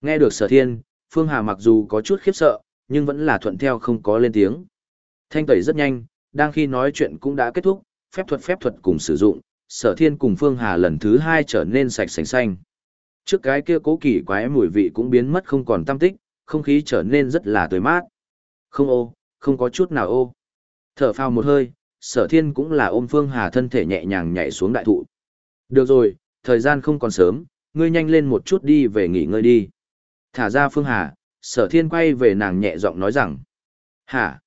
Nghe được sở thiên, Phương Hà mặc dù có chút khiếp sợ, nhưng vẫn là thuận theo không có lên tiếng. Thanh tẩy rất nhanh, đang khi nói chuyện cũng đã kết thúc, phép thuật phép thuật cùng sử dụng, sở thiên cùng Phương Hà lần thứ hai trở nên sạch sành xanh. Trước cái kia cố kỳ quái mùi vị cũng biến mất không còn tâm tích, không khí trở nên rất là tươi mát. Không ô, không có chút nào ô. Thở phào một hơi, sở thiên cũng là ôm Phương Hà thân thể nhẹ nhàng nhảy xuống đại thụ. Được rồi, thời gian không còn sớm, ngươi nhanh lên một chút đi về nghỉ ngơi đi. Thả ra Phương Hà, sở thiên quay về nàng nhẹ giọng nói rằng. Hả?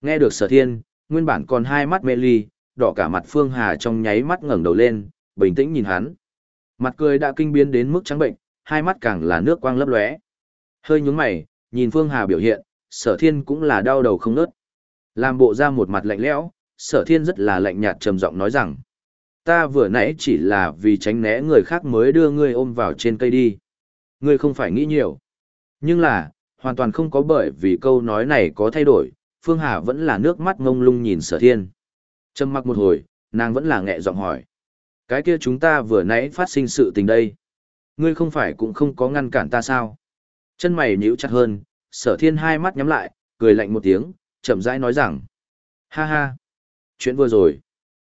Nghe được sở thiên, nguyên bản còn hai mắt mê ly, đỏ cả mặt Phương Hà trong nháy mắt ngẩng đầu lên, bình tĩnh nhìn hắn. Mặt cười đã kinh biến đến mức trắng bệnh, hai mắt càng là nước quang lấp lóe. Hơi nhướng mày, nhìn Phương Hà biểu hiện, sở thiên cũng là đau đầu không nớt. Làm bộ ra một mặt lạnh lẽo, sở thiên rất là lạnh nhạt trầm giọng nói rằng. Ta vừa nãy chỉ là vì tránh né người khác mới đưa ngươi ôm vào trên cây đi. Ngươi không phải nghĩ nhiều. Nhưng là, hoàn toàn không có bởi vì câu nói này có thay đổi, Phương Hà vẫn là nước mắt ngông lung nhìn sở thiên. Trầm mặc một hồi, nàng vẫn là nghẹ giọng hỏi. Cái kia chúng ta vừa nãy phát sinh sự tình đây. Ngươi không phải cũng không có ngăn cản ta sao? Chân mày nhíu chặt hơn, sở thiên hai mắt nhắm lại, cười lạnh một tiếng, chậm rãi nói rằng. Ha ha, chuyện vừa rồi.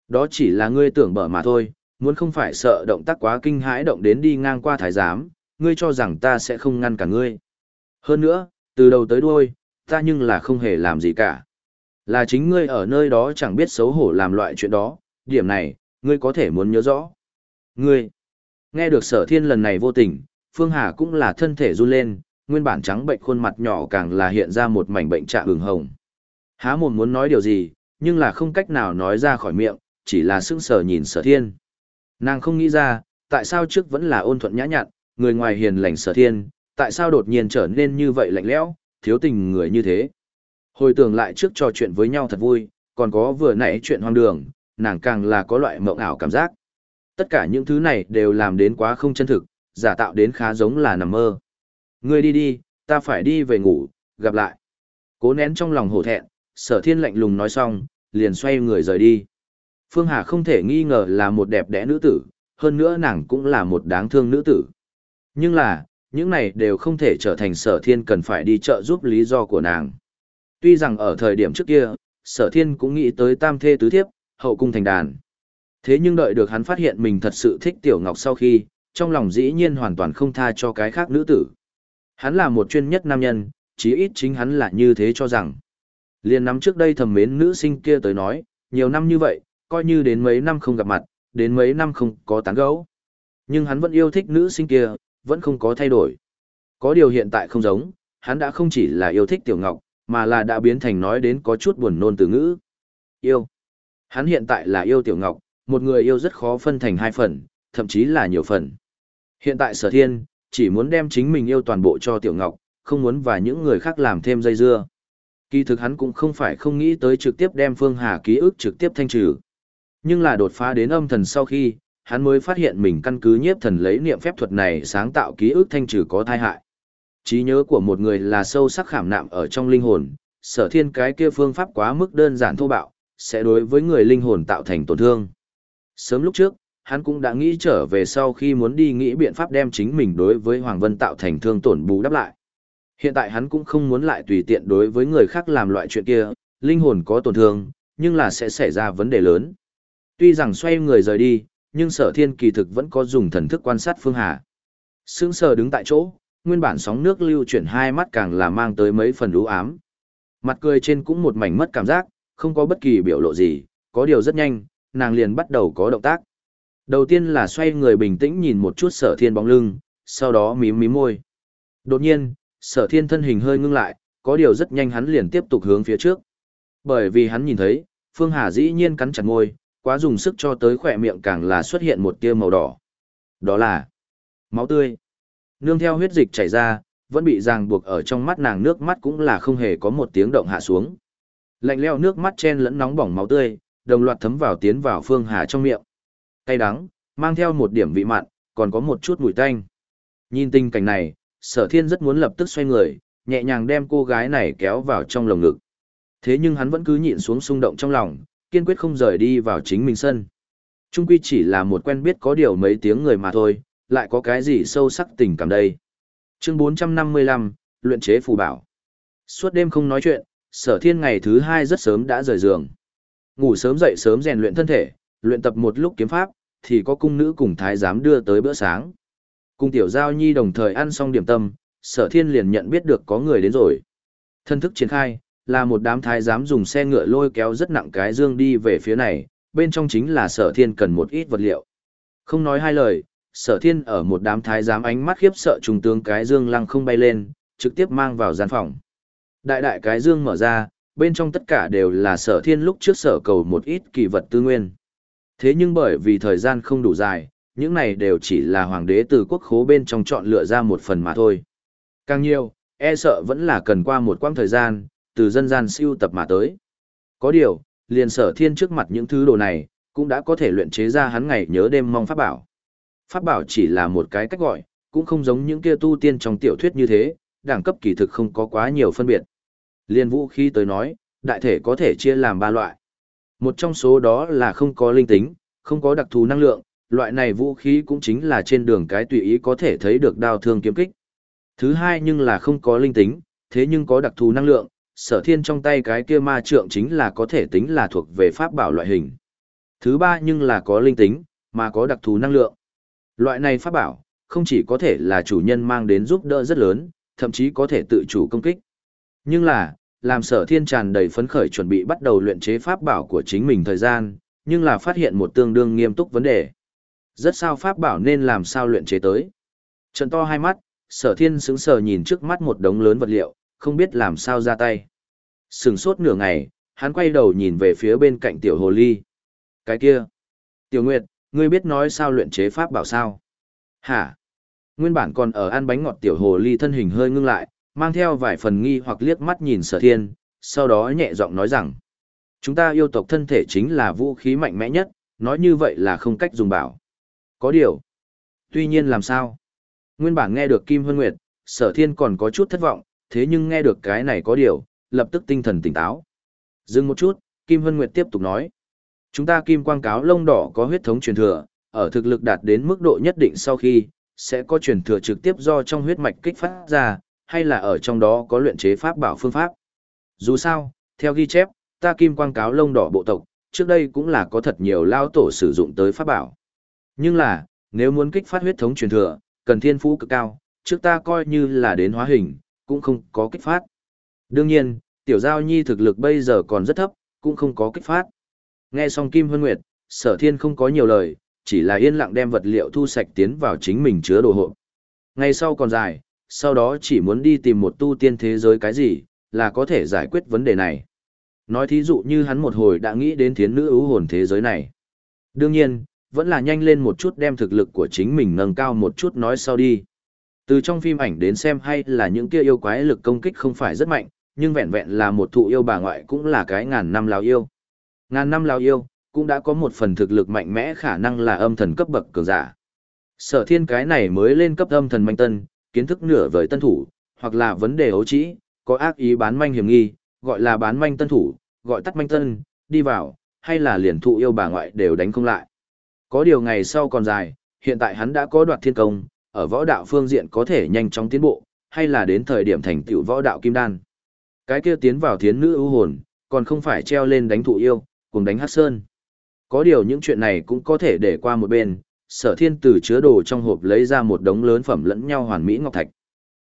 Đó chỉ là ngươi tưởng bở mà thôi, muốn không phải sợ động tác quá kinh hãi động đến đi ngang qua thái giám, ngươi cho rằng ta sẽ không ngăn cả ngươi. Hơn nữa, từ đầu tới đuôi, ta nhưng là không hề làm gì cả. Là chính ngươi ở nơi đó chẳng biết xấu hổ làm loại chuyện đó, điểm này, ngươi có thể muốn nhớ rõ. Ngươi, nghe được sở thiên lần này vô tình, Phương Hà cũng là thân thể run lên, nguyên bản trắng bệnh khuôn mặt nhỏ càng là hiện ra một mảnh bệnh trạng ửng hồng. Há mồm muốn nói điều gì, nhưng là không cách nào nói ra khỏi miệng, chỉ là sững sờ nhìn sở thiên. Nàng không nghĩ ra, tại sao trước vẫn là ôn thuận nhã nhặn, người ngoài hiền lành sở thiên, tại sao đột nhiên trở nên như vậy lạnh lẽo, thiếu tình người như thế. Hồi tưởng lại trước trò chuyện với nhau thật vui, còn có vừa nãy chuyện hoang đường, nàng càng là có loại mộng ảo cảm giác. Tất cả những thứ này đều làm đến quá không chân thực, giả tạo đến khá giống là nằm mơ. Ngươi đi đi, ta phải đi về ngủ, gặp lại. Cố nén trong lòng hổ thẹn, sở thiên lạnh lùng nói xong, liền xoay người rời đi. Phương Hà không thể nghi ngờ là một đẹp đẽ nữ tử, hơn nữa nàng cũng là một đáng thương nữ tử. Nhưng là, những này đều không thể trở thành sở thiên cần phải đi trợ giúp lý do của nàng. Tuy rằng ở thời điểm trước kia, sở thiên cũng nghĩ tới tam thê tứ thiếp, hậu cung thành đàn. Thế nhưng đợi được hắn phát hiện mình thật sự thích Tiểu Ngọc sau khi, trong lòng dĩ nhiên hoàn toàn không tha cho cái khác nữ tử. Hắn là một chuyên nhất nam nhân, chí ít chính hắn là như thế cho rằng. Liên năm trước đây thầm mến nữ sinh kia tới nói, nhiều năm như vậy, coi như đến mấy năm không gặp mặt, đến mấy năm không có tán gẫu. Nhưng hắn vẫn yêu thích nữ sinh kia, vẫn không có thay đổi. Có điều hiện tại không giống, hắn đã không chỉ là yêu thích Tiểu Ngọc, mà là đã biến thành nói đến có chút buồn nôn từ ngữ. Yêu. Hắn hiện tại là yêu Tiểu Ngọc, một người yêu rất khó phân thành hai phần, thậm chí là nhiều phần. Hiện tại sở thiên, chỉ muốn đem chính mình yêu toàn bộ cho Tiểu Ngọc, không muốn và những người khác làm thêm dây dưa. Kỳ thực hắn cũng không phải không nghĩ tới trực tiếp đem Phương Hà ký ức trực tiếp thanh trừ. Nhưng là đột phá đến âm thần sau khi, hắn mới phát hiện mình căn cứ nhiếp thần lấy niệm phép thuật này sáng tạo ký ức thanh trừ có thai hại. Trí nhớ của một người là sâu sắc khảm nạm ở trong linh hồn, sở thiên cái kia phương pháp quá mức đơn giản thô bạo, sẽ đối với người linh hồn tạo thành tổn thương. Sớm lúc trước, hắn cũng đã nghĩ trở về sau khi muốn đi nghĩ biện pháp đem chính mình đối với Hoàng Vân tạo thành thương tổn bù đắp lại. Hiện tại hắn cũng không muốn lại tùy tiện đối với người khác làm loại chuyện kia, linh hồn có tổn thương, nhưng là sẽ xảy ra vấn đề lớn. Tuy rằng xoay người rời đi, nhưng sở thiên kỳ thực vẫn có dùng thần thức quan sát Phương Hà. Sướng sờ đứng tại chỗ, nguyên bản sóng nước lưu chuyển hai mắt càng là mang tới mấy phần lũ ám. Mặt cười trên cũng một mảnh mất cảm giác, không có bất kỳ biểu lộ gì, có điều rất nhanh, nàng liền bắt đầu có động tác. Đầu tiên là xoay người bình tĩnh nhìn một chút sở thiên bóng lưng, sau đó mím mím môi. Đột nhiên, sở thiên thân hình hơi ngưng lại, có điều rất nhanh hắn liền tiếp tục hướng phía trước. Bởi vì hắn nhìn thấy, Phương Hà dĩ nhiên cắn chặt môi, quá dùng sức cho tới khỏe miệng càng là xuất hiện một tia màu đỏ. Đó là máu tươi. Nương theo huyết dịch chảy ra, vẫn bị ràng buộc ở trong mắt nàng nước mắt cũng là không hề có một tiếng động hạ xuống. Lạnh leo nước mắt chen lẫn nóng bỏng máu tươi, đồng loạt thấm vào tiến vào Phương Hà trong miệng. Cay đắng, mang theo một điểm vị mặn, còn có một chút mùi tanh. Nhìn tình cảnh này, sở thiên rất muốn lập tức xoay người, nhẹ nhàng đem cô gái này kéo vào trong lồng ngực. Thế nhưng hắn vẫn cứ nhịn xuống xung động trong lòng, kiên quyết không rời đi vào chính mình sân. Trung quy chỉ là một quen biết có điều mấy tiếng người mà thôi, lại có cái gì sâu sắc tình cảm đây. Chương 455, luyện chế phù bảo. Suốt đêm không nói chuyện, sở thiên ngày thứ hai rất sớm đã rời giường. Ngủ sớm dậy sớm rèn luyện thân thể, luyện tập một lúc kiếm pháp, thì có cung nữ cùng thái giám đưa tới bữa sáng. cung tiểu giao nhi đồng thời ăn xong điểm tâm, sở thiên liền nhận biết được có người đến rồi. Thân thức triển khai, là một đám thái giám dùng xe ngựa lôi kéo rất nặng cái dương đi về phía này, bên trong chính là sở thiên cần một ít vật liệu. Không nói hai lời, sở thiên ở một đám thái giám ánh mắt khiếp sợ trùng tướng cái dương lăng không bay lên, trực tiếp mang vào gian phòng. Đại đại cái dương mở ra, bên trong tất cả đều là sở thiên lúc trước sở cầu một ít kỳ vật tư nguyên. Thế nhưng bởi vì thời gian không đủ dài, những này đều chỉ là hoàng đế từ quốc khố bên trong chọn lựa ra một phần mà thôi. Càng nhiều, e sợ vẫn là cần qua một quãng thời gian, từ dân gian siêu tập mà tới. Có điều, liền sở thiên trước mặt những thứ đồ này, cũng đã có thể luyện chế ra hắn ngày nhớ đêm mong pháp bảo. Pháp bảo chỉ là một cái cách gọi, cũng không giống những kia tu tiên trong tiểu thuyết như thế, đẳng cấp kỳ thực không có quá nhiều phân biệt. Liên vũ khí tới nói, đại thể có thể chia làm ba loại. Một trong số đó là không có linh tính, không có đặc thù năng lượng, loại này vũ khí cũng chính là trên đường cái tùy ý có thể thấy được đao thương kiếm kích. Thứ hai nhưng là không có linh tính, thế nhưng có đặc thù năng lượng, sở thiên trong tay cái kia ma trượng chính là có thể tính là thuộc về pháp bảo loại hình. Thứ ba nhưng là có linh tính, mà có đặc thù năng lượng. Loại này pháp bảo, không chỉ có thể là chủ nhân mang đến giúp đỡ rất lớn, thậm chí có thể tự chủ công kích. Nhưng là, làm sở thiên tràn đầy phấn khởi chuẩn bị bắt đầu luyện chế pháp bảo của chính mình thời gian, nhưng là phát hiện một tương đương nghiêm túc vấn đề. Rất sao pháp bảo nên làm sao luyện chế tới. Trận to hai mắt, sở thiên sững sờ nhìn trước mắt một đống lớn vật liệu, không biết làm sao ra tay. Sừng sốt nửa ngày, hắn quay đầu nhìn về phía bên cạnh tiểu hồ ly. Cái kia. Tiểu Nguyệt, ngươi biết nói sao luyện chế pháp bảo sao? Hả? Nguyên bản còn ở ăn bánh ngọt tiểu hồ ly thân hình hơi ngưng lại, mang theo vài phần nghi hoặc liếc mắt nhìn sở thiên, sau đó nhẹ giọng nói rằng. Chúng ta yêu tộc thân thể chính là vũ khí mạnh mẽ nhất, nói như vậy là không cách dùng bảo. Có điều. Tuy nhiên làm sao? Nguyên bản nghe được Kim Hân Nguyệt, sở thiên còn có chút thất vọng, thế nhưng nghe được cái này có điều, lập tức tinh thần tỉnh táo. Dừng một chút, Kim Hân Nguyệt tiếp tục nói. Chúng ta kim quang cáo lông đỏ có huyết thống truyền thừa, ở thực lực đạt đến mức độ nhất định sau khi, sẽ có truyền thừa trực tiếp do trong huyết mạch kích phát ra, hay là ở trong đó có luyện chế pháp bảo phương pháp. Dù sao, theo ghi chép, ta kim quang cáo lông đỏ bộ tộc, trước đây cũng là có thật nhiều lao tổ sử dụng tới pháp bảo. Nhưng là, nếu muốn kích phát huyết thống truyền thừa, cần thiên phú cực cao, trước ta coi như là đến hóa hình, cũng không có kích phát. Đương nhiên, tiểu giao nhi thực lực bây giờ còn rất thấp, cũng không có kích phát. Nghe xong Kim Hân Nguyệt, sở thiên không có nhiều lời, chỉ là yên lặng đem vật liệu thu sạch tiến vào chính mình chứa đồ hộ. Ngày sau còn dài, sau đó chỉ muốn đi tìm một tu tiên thế giới cái gì, là có thể giải quyết vấn đề này. Nói thí dụ như hắn một hồi đã nghĩ đến thiến nữ ưu hồn thế giới này. Đương nhiên, vẫn là nhanh lên một chút đem thực lực của chính mình nâng cao một chút nói sau đi. Từ trong phim ảnh đến xem hay là những kia yêu quái lực công kích không phải rất mạnh, nhưng vẹn vẹn là một thụ yêu bà ngoại cũng là cái ngàn năm lao yêu. Ngàn năm lao yêu, cũng đã có một phần thực lực mạnh mẽ khả năng là âm thần cấp bậc cường giả. Sở thiên cái này mới lên cấp âm thần manh tân, kiến thức nửa vời tân thủ, hoặc là vấn đề ấu trĩ, có ác ý bán manh hiểm nghi, gọi là bán manh tân thủ, gọi tắt manh tân, đi vào, hay là liền thụ yêu bà ngoại đều đánh không lại. Có điều ngày sau còn dài, hiện tại hắn đã có đoạt thiên công, ở võ đạo phương diện có thể nhanh chóng tiến bộ, hay là đến thời điểm thành tựu võ đạo kim đan. Cái kia tiến vào thiến nữ ưu hồn, còn không phải treo lên đánh thụ yêu, cùng đánh hát sơn. Có điều những chuyện này cũng có thể để qua một bên, sở thiên tử chứa đồ trong hộp lấy ra một đống lớn phẩm lẫn nhau hoàn mỹ ngọc thạch.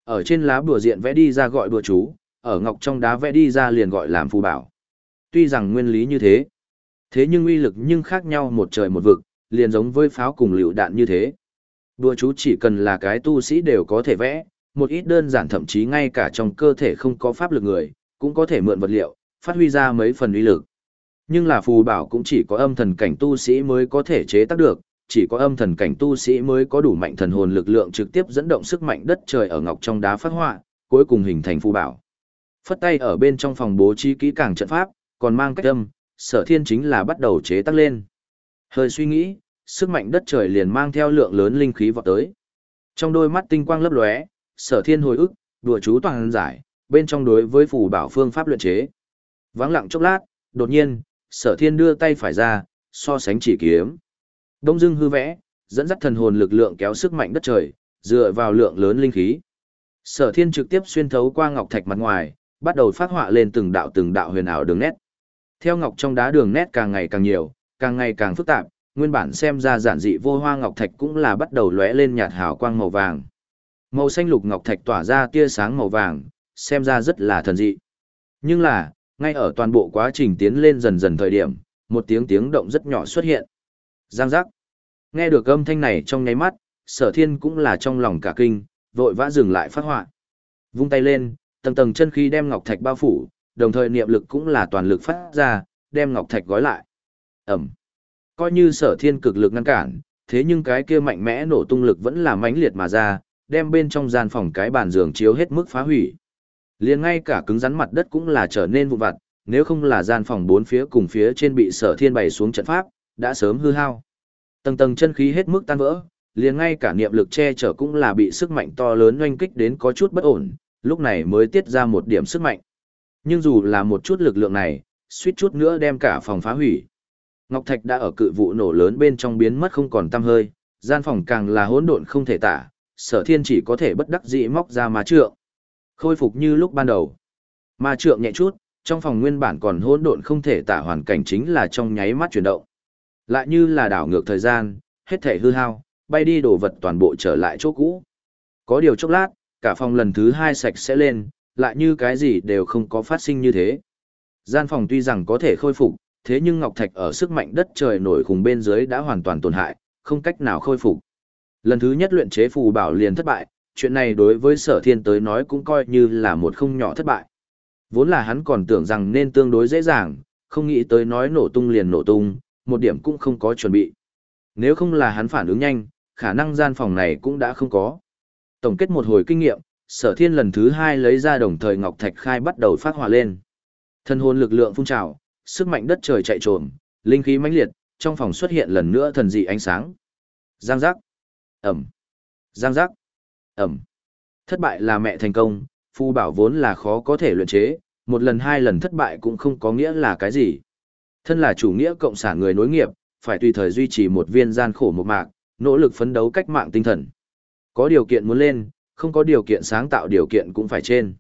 Ở trên lá bùa diện vẽ đi ra gọi bùa chú, ở ngọc trong đá vẽ đi ra liền gọi làm phù bảo. Tuy rằng nguyên lý như thế, thế nhưng uy lực nhưng khác nhau một trời một vực, liền giống với pháo cùng lựu đạn như thế. Đùa chú chỉ cần là cái tu sĩ đều có thể vẽ, một ít đơn giản thậm chí ngay cả trong cơ thể không có pháp lực người, cũng có thể mượn vật liệu, phát huy ra mấy phần uy lực. Nhưng là phù bảo cũng chỉ có âm thần cảnh tu sĩ mới có thể chế tác được, chỉ có âm thần cảnh tu sĩ mới có đủ mạnh thần hồn lực lượng trực tiếp dẫn động sức mạnh đất trời ở ngọc trong đá phát họa, cuối cùng hình thành phù bảo. Phất tay ở bên trong phòng bố trí kỹ càng trận pháp, còn mang cách âm, sở thiên chính là bắt đầu chế tác lên. Hơi suy nghĩ, sức mạnh đất trời liền mang theo lượng lớn linh khí vọt tới. Trong đôi mắt tinh quang lấp lóe, sở thiên hồi ức, đùa chú toàn giải, bên trong đối với phù bảo phương pháp luyện chế. Vắng lặng chốc lát, đột nhiên, sở thiên đưa tay phải ra, so sánh chỉ kiếm. Đông Dương hư vẽ, dẫn dắt thần hồn lực lượng kéo sức mạnh đất trời, dựa vào lượng lớn linh khí. Sở thiên trực tiếp xuyên thấu qua ngọc thạch mặt ngoài, bắt đầu phát họa lên từng đạo từng đạo huyền ảo đường nét. Theo ngọc trong đá đường nét càng ngày càng nhiều, càng ngày càng phức tạp, nguyên bản xem ra giản dị vô hoa ngọc thạch cũng là bắt đầu lóe lên nhạt hào quang màu vàng. Màu xanh lục ngọc thạch tỏa ra tia sáng màu vàng, xem ra rất là thần dị. Nhưng là, ngay ở toàn bộ quá trình tiến lên dần dần thời điểm, một tiếng tiếng động rất nhỏ xuất hiện. Giang giác. Nghe được âm thanh này trong nháy mắt, sở thiên cũng là trong lòng cả kinh, vội vã dừng lại phát họa. Vung tay lên, tầng tầng chân khí đem ngọc thạch bao phủ, đồng thời niệm lực cũng là toàn lực phát ra, đem ngọc thạch gói lại. Ẩm. Coi như sở thiên cực lực ngăn cản, thế nhưng cái kia mạnh mẽ nổ tung lực vẫn là mãnh liệt mà ra, đem bên trong gian phòng cái bàn giường chiếu hết mức phá hủy. Liền ngay cả cứng rắn mặt đất cũng là trở nên vụn vặt, nếu không là gian phòng bốn phía cùng phía trên bị sở thiên bày xuống trận pháp, đã sớm hư hao. Tầng tầng chân khí hết mức tan vỡ, liền ngay cả niệm lực che chở cũng là bị sức mạnh to lớn oanh kích đến có chút bất ổn, lúc này mới tiết ra một điểm sức mạnh. Nhưng dù là một chút lực lượng này, suýt chút nữa đem cả phòng phá hủy. Ngọc Thạch đã ở cự vụ nổ lớn bên trong biến mất không còn tăm hơi, gian phòng càng là hỗn độn không thể tả, sở thiên chỉ có thể bất đắc dĩ móc ra ma trượng. Khôi phục như lúc ban đầu. Ma trượng nhẹ chút, trong phòng nguyên bản còn hỗn độn không thể tả hoàn cảnh chính là trong nháy mắt chuyển động. Lại như là đảo ngược thời gian, hết thể hư hao, bay đi đổ vật toàn bộ trở lại chỗ cũ. Có điều chốc lát, cả phòng lần thứ hai sạch sẽ lên, lại như cái gì đều không có phát sinh như thế. Gian phòng tuy rằng có thể khôi phục, thế nhưng Ngọc Thạch ở sức mạnh đất trời nổi khủng bên dưới đã hoàn toàn tổn hại, không cách nào khôi phục. Lần thứ nhất luyện chế phù bảo liền thất bại, chuyện này đối với sở thiên tới nói cũng coi như là một không nhỏ thất bại. Vốn là hắn còn tưởng rằng nên tương đối dễ dàng, không nghĩ tới nói nổ tung liền nổ tung, một điểm cũng không có chuẩn bị. Nếu không là hắn phản ứng nhanh, khả năng gian phòng này cũng đã không có. Tổng kết một hồi kinh nghiệm, sở thiên lần thứ hai lấy ra đồng thời Ngọc Thạch Khai bắt đầu phát hỏa lên. Thân hồn lực lượng phun trào, sức mạnh đất trời chạy trồm, linh khí mãnh liệt, trong phòng xuất hiện lần nữa thần dị ánh sáng. Giang giác. Ẩm. Giang giác. Ẩm. Thất bại là mẹ thành công, phu bảo vốn là khó có thể luyện chế, một lần hai lần thất bại cũng không có nghĩa là cái gì. Thân là chủ nghĩa cộng sản người nối nghiệp, phải tùy thời duy trì một viên gian khổ một mạc, nỗ lực phấn đấu cách mạng tinh thần. Có điều kiện muốn lên, không có điều kiện sáng tạo điều kiện cũng phải trên.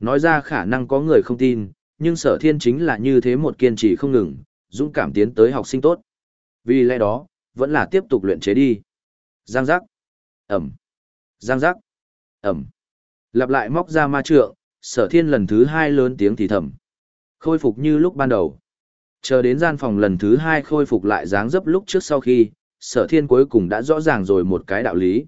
Nói ra khả năng có người không tin, nhưng sở thiên chính là như thế một kiên trì không ngừng, dũng cảm tiến tới học sinh tốt. Vì lẽ đó, vẫn là tiếp tục luyện chế đi. Giang giác. Ẩm. Giang giác. Ẩm. Lặp lại móc ra ma trượng, sở thiên lần thứ hai lớn tiếng thì thầm. Khôi phục như lúc ban đầu. Chờ đến gian phòng lần thứ hai khôi phục lại dáng dấp lúc trước sau khi, sở thiên cuối cùng đã rõ ràng rồi một cái đạo lý.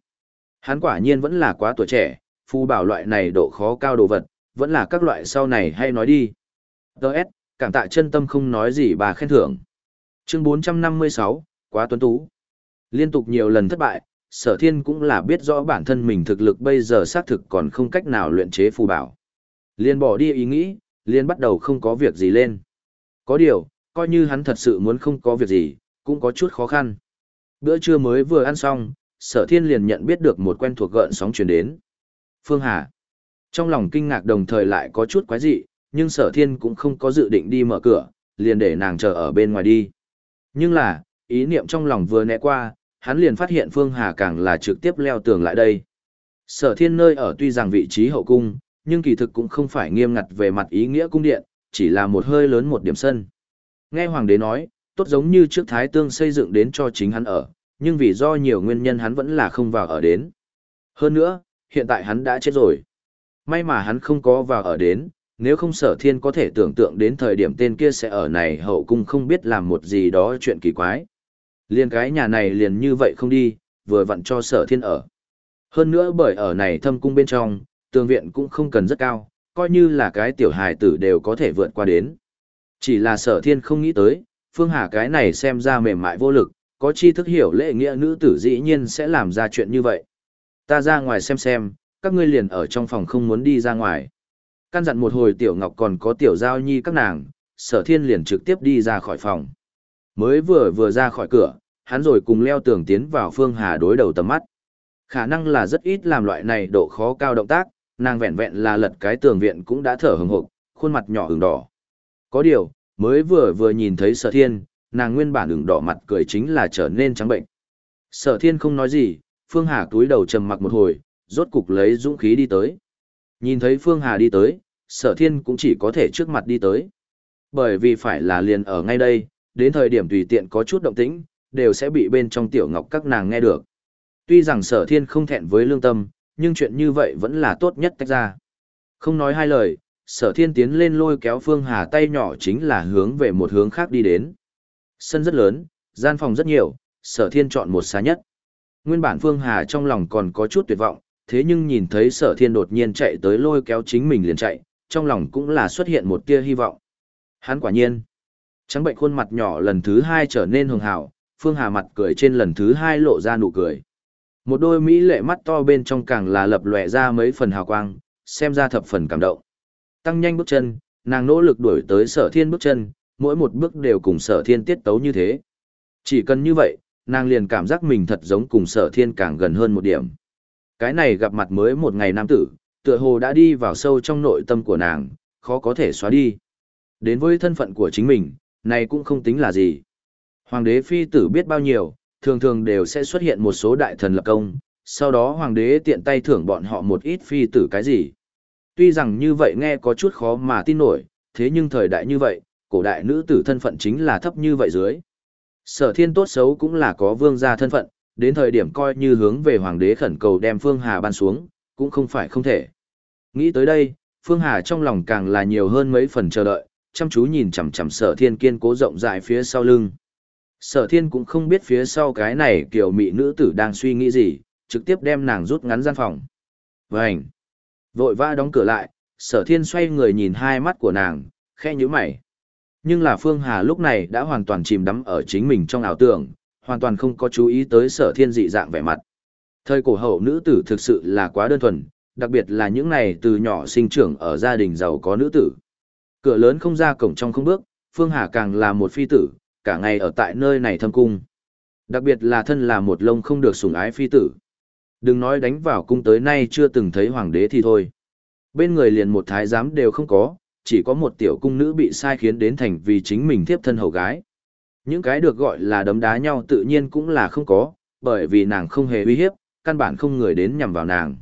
Hắn quả nhiên vẫn là quá tuổi trẻ, phu bảo loại này độ khó cao đồ vật, vẫn là các loại sau này hay nói đi. Đợt, cảm tạ chân tâm không nói gì bà khen thưởng. Chương 456, quá tuấn tú. Liên tục nhiều lần thất bại, sở thiên cũng là biết rõ bản thân mình thực lực bây giờ xác thực còn không cách nào luyện chế phù bảo. Liên bỏ đi ý nghĩ, liên bắt đầu không có việc gì lên. Có điều, coi như hắn thật sự muốn không có việc gì, cũng có chút khó khăn. Bữa trưa mới vừa ăn xong, sở thiên liền nhận biết được một quen thuộc gợn sóng truyền đến. Phương Hà. Trong lòng kinh ngạc đồng thời lại có chút quái dị, nhưng sở thiên cũng không có dự định đi mở cửa, liền để nàng chờ ở bên ngoài đi. Nhưng là, ý niệm trong lòng vừa nẹ qua, hắn liền phát hiện Phương Hà càng là trực tiếp leo tường lại đây. Sở thiên nơi ở tuy rằng vị trí hậu cung, nhưng kỳ thực cũng không phải nghiêm ngặt về mặt ý nghĩa cung điện, chỉ là một hơi lớn một điểm sân. Nghe hoàng đế nói, tốt giống như trước thái tương xây dựng đến cho chính hắn ở, nhưng vì do nhiều nguyên nhân hắn vẫn là không vào ở đến. Hơn nữa, hiện tại hắn đã chết rồi. May mà hắn không có vào ở đến, nếu không sở thiên có thể tưởng tượng đến thời điểm tên kia sẽ ở này hậu cung không biết làm một gì đó chuyện kỳ quái. Liên cái nhà này liền như vậy không đi, vừa vặn cho sở thiên ở. Hơn nữa bởi ở này thâm cung bên trong, tường viện cũng không cần rất cao, coi như là cái tiểu hài tử đều có thể vượt qua đến. Chỉ là sở thiên không nghĩ tới, Phương Hà cái này xem ra mềm mại vô lực, có chi thức hiểu lễ nghĩa nữ tử dĩ nhiên sẽ làm ra chuyện như vậy. Ta ra ngoài xem xem, các ngươi liền ở trong phòng không muốn đi ra ngoài. Căn dặn một hồi tiểu ngọc còn có tiểu giao nhi các nàng, sở thiên liền trực tiếp đi ra khỏi phòng. Mới vừa vừa ra khỏi cửa, hắn rồi cùng leo tường tiến vào Phương Hà đối đầu tầm mắt. Khả năng là rất ít làm loại này độ khó cao động tác, nàng vẹn vẹn là lật cái tường viện cũng đã thở hừng hực, khuôn mặt nhỏ ửng đỏ. Có điều, mới vừa vừa nhìn thấy sở thiên, nàng nguyên bản ửng đỏ mặt cười chính là trở nên trắng bệnh. Sở thiên không nói gì, Phương Hà túi đầu trầm mặc một hồi, rốt cục lấy dũng khí đi tới. Nhìn thấy Phương Hà đi tới, sở thiên cũng chỉ có thể trước mặt đi tới. Bởi vì phải là liền ở ngay đây, đến thời điểm tùy tiện có chút động tĩnh, đều sẽ bị bên trong tiểu ngọc các nàng nghe được. Tuy rằng sở thiên không thẹn với lương tâm, nhưng chuyện như vậy vẫn là tốt nhất tách ra. Không nói hai lời, sở thiên tiến lên lôi kéo Phương Hà tay nhỏ chính là hướng về một hướng khác đi đến. Sân rất lớn, gian phòng rất nhiều, sở thiên chọn một xa nhất. Nguyên bản Phương Hà trong lòng còn có chút tuyệt vọng, thế nhưng nhìn thấy sở thiên đột nhiên chạy tới lôi kéo chính mình liền chạy, trong lòng cũng là xuất hiện một tia hy vọng. Hắn quả nhiên, trắng bệnh khuôn mặt nhỏ lần thứ hai trở nên hường hào, Phương Hà mặt cười trên lần thứ hai lộ ra nụ cười. Một đôi mỹ lệ mắt to bên trong càng là lập lòe ra mấy phần hào quang, xem ra thập phần cảm động. Tăng nhanh bước chân, nàng nỗ lực đuổi tới sở thiên bước chân, mỗi một bước đều cùng sở thiên tiết tấu như thế. Chỉ cần như vậy, nàng liền cảm giác mình thật giống cùng sở thiên càng gần hơn một điểm. Cái này gặp mặt mới một ngày nam tử, tựa hồ đã đi vào sâu trong nội tâm của nàng, khó có thể xóa đi. Đến với thân phận của chính mình, này cũng không tính là gì. Hoàng đế phi tử biết bao nhiêu, thường thường đều sẽ xuất hiện một số đại thần lập công, sau đó hoàng đế tiện tay thưởng bọn họ một ít phi tử cái gì. Tuy rằng như vậy nghe có chút khó mà tin nổi, thế nhưng thời đại như vậy, cổ đại nữ tử thân phận chính là thấp như vậy dưới. Sở thiên tốt xấu cũng là có vương gia thân phận, đến thời điểm coi như hướng về hoàng đế khẩn cầu đem Phương Hà ban xuống, cũng không phải không thể. Nghĩ tới đây, Phương Hà trong lòng càng là nhiều hơn mấy phần chờ đợi, chăm chú nhìn chằm chằm sở thiên kiên cố rộng rãi phía sau lưng. Sở thiên cũng không biết phía sau cái này kiểu mị nữ tử đang suy nghĩ gì, trực tiếp đem nàng rút ngắn gian phòng. Vânh! Vội vã đóng cửa lại, sở thiên xoay người nhìn hai mắt của nàng, khe như mày. Nhưng là Phương Hà lúc này đã hoàn toàn chìm đắm ở chính mình trong ảo tưởng, hoàn toàn không có chú ý tới sở thiên dị dạng vẻ mặt. Thời cổ hậu nữ tử thực sự là quá đơn thuần, đặc biệt là những này từ nhỏ sinh trưởng ở gia đình giàu có nữ tử. Cửa lớn không ra cổng trong không bước, Phương Hà càng là một phi tử, cả ngày ở tại nơi này thâm cung. Đặc biệt là thân là một lông không được sủng ái phi tử. Đừng nói đánh vào cung tới nay chưa từng thấy hoàng đế thì thôi. Bên người liền một thái giám đều không có, chỉ có một tiểu cung nữ bị sai khiến đến thành vì chính mình thiếp thân hầu gái. Những cái được gọi là đấm đá nhau tự nhiên cũng là không có, bởi vì nàng không hề uy hiếp, căn bản không người đến nhằm vào nàng.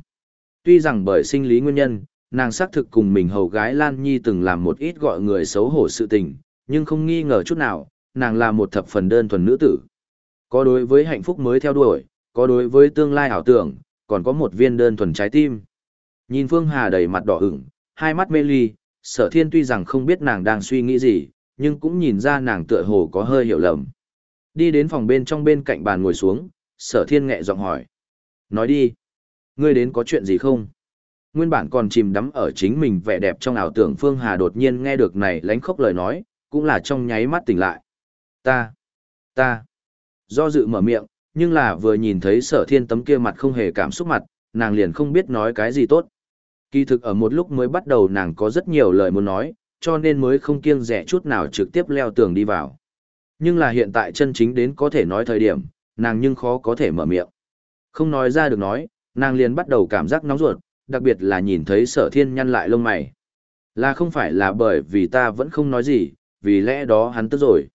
Tuy rằng bởi sinh lý nguyên nhân, nàng xác thực cùng mình hầu gái Lan Nhi từng làm một ít gọi người xấu hổ sự tình, nhưng không nghi ngờ chút nào, nàng là một thập phần đơn thuần nữ tử. Có đối với hạnh phúc mới theo đuổi, có đối với tương lai ảo tưởng, còn có một viên đơn thuần trái tim. Nhìn Phương Hà đầy mặt đỏ ửng, hai mắt mê ly, sở thiên tuy rằng không biết nàng đang suy nghĩ gì, nhưng cũng nhìn ra nàng tựa hồ có hơi hiểu lầm. Đi đến phòng bên trong bên cạnh bàn ngồi xuống, sở thiên nghẹ giọng hỏi. Nói đi, ngươi đến có chuyện gì không? Nguyên bản còn chìm đắm ở chính mình vẻ đẹp trong ảo tưởng Phương Hà đột nhiên nghe được này lánh khóc lời nói, cũng là trong nháy mắt tỉnh lại. Ta, ta, do dự mở miệng, nhưng là vừa nhìn thấy sở thiên tấm kia mặt không hề cảm xúc mặt, nàng liền không biết nói cái gì tốt. Kỳ thực ở một lúc mới bắt đầu nàng có rất nhiều lời muốn nói, cho nên mới không kiêng rẻ chút nào trực tiếp leo tường đi vào. Nhưng là hiện tại chân chính đến có thể nói thời điểm, nàng nhưng khó có thể mở miệng. Không nói ra được nói, nàng liền bắt đầu cảm giác nóng ruột, đặc biệt là nhìn thấy sở thiên nhăn lại lông mày. Là không phải là bởi vì ta vẫn không nói gì, vì lẽ đó hắn tức rồi.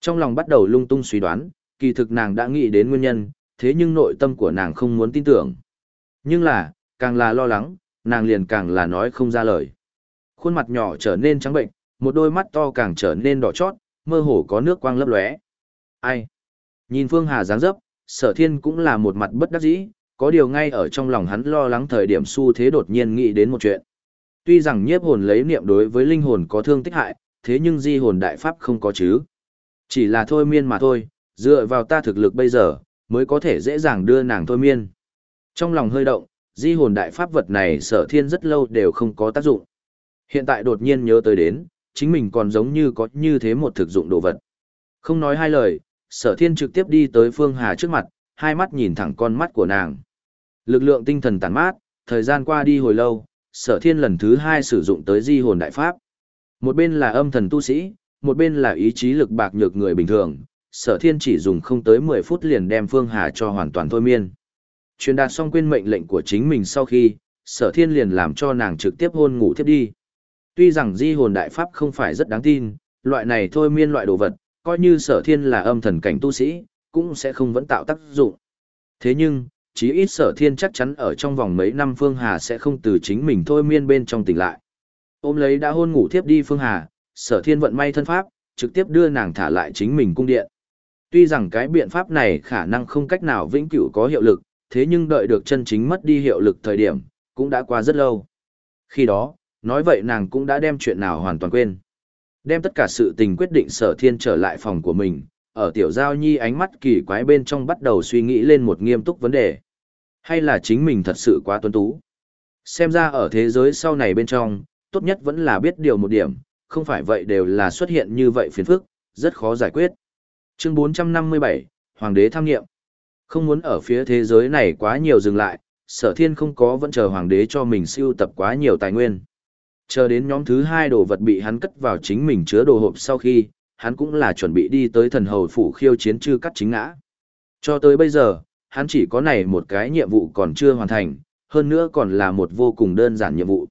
Trong lòng bắt đầu lung tung suy đoán, kỳ thực nàng đã nghĩ đến nguyên nhân, thế nhưng nội tâm của nàng không muốn tin tưởng. Nhưng là, càng là lo lắng, nàng liền càng là nói không ra lời. Khuôn mặt nhỏ trở nên trắng bệnh, một đôi mắt to càng trở nên đỏ chót, mơ hồ có nước quang lấp lóe. Ai? Nhìn Phương Hà dáng dấp, sở thiên cũng là một mặt bất đắc dĩ, có điều ngay ở trong lòng hắn lo lắng thời điểm xu thế đột nhiên nghĩ đến một chuyện. Tuy rằng nhiếp hồn lấy niệm đối với linh hồn có thương tích hại, thế nhưng di hồn đại pháp không có chứ. Chỉ là thôi miên mà thôi, dựa vào ta thực lực bây giờ, mới có thể dễ dàng đưa nàng thôi miên. Trong lòng hơi động, di hồn đại pháp vật này sở thiên rất lâu đều không có tác dụng. Hiện tại đột nhiên nhớ tới đến, chính mình còn giống như có như thế một thực dụng đồ vật. Không nói hai lời, sở thiên trực tiếp đi tới Phương Hà trước mặt, hai mắt nhìn thẳng con mắt của nàng. Lực lượng tinh thần tàn mát, thời gian qua đi hồi lâu, sở thiên lần thứ hai sử dụng tới di hồn đại pháp. Một bên là âm thần tu sĩ, một bên là ý chí lực bạc nhược người bình thường, sở thiên chỉ dùng không tới 10 phút liền đem Phương Hà cho hoàn toàn thôi miên. Truyền đạt xong quên mệnh lệnh của chính mình sau khi, sở thiên liền làm cho nàng trực tiếp hôn ngủ thiếp đi. Tuy rằng di hồn đại pháp không phải rất đáng tin, loại này thôi miên loại đồ vật, coi như sở thiên là âm thần cảnh tu sĩ, cũng sẽ không vẫn tạo tác dụng. Thế nhưng, chí ít sở thiên chắc chắn ở trong vòng mấy năm Phương Hà sẽ không từ chính mình thôi miên bên trong tỉnh lại. Ôm lấy đã hôn ngủ thiếp đi Phương Hà, sở thiên vận may thân pháp, trực tiếp đưa nàng thả lại chính mình cung điện. Tuy rằng cái biện pháp này khả năng không cách nào vĩnh cửu có hiệu lực, thế nhưng đợi được chân chính mất đi hiệu lực thời điểm, cũng đã qua rất lâu. Khi đó, nói vậy nàng cũng đã đem chuyện nào hoàn toàn quên. Đem tất cả sự tình quyết định sở thiên trở lại phòng của mình, ở tiểu giao nhi ánh mắt kỳ quái bên trong bắt đầu suy nghĩ lên một nghiêm túc vấn đề. Hay là chính mình thật sự quá tuấn tú? Xem ra ở thế giới sau này bên trong, tốt nhất vẫn là biết điều một điểm, không phải vậy đều là xuất hiện như vậy phiền phức, rất khó giải quyết. Chương 457, Hoàng đế tham nghiệm. Không muốn ở phía thế giới này quá nhiều dừng lại, sở thiên không có vẫn chờ hoàng đế cho mình siêu tập quá nhiều tài nguyên. Chờ đến nhóm thứ hai đồ vật bị hắn cất vào chính mình chứa đồ hộp sau khi, hắn cũng là chuẩn bị đi tới thần hầu phủ khiêu chiến chư cắt chính ngã. Cho tới bây giờ, hắn chỉ có này một cái nhiệm vụ còn chưa hoàn thành, hơn nữa còn là một vô cùng đơn giản nhiệm vụ.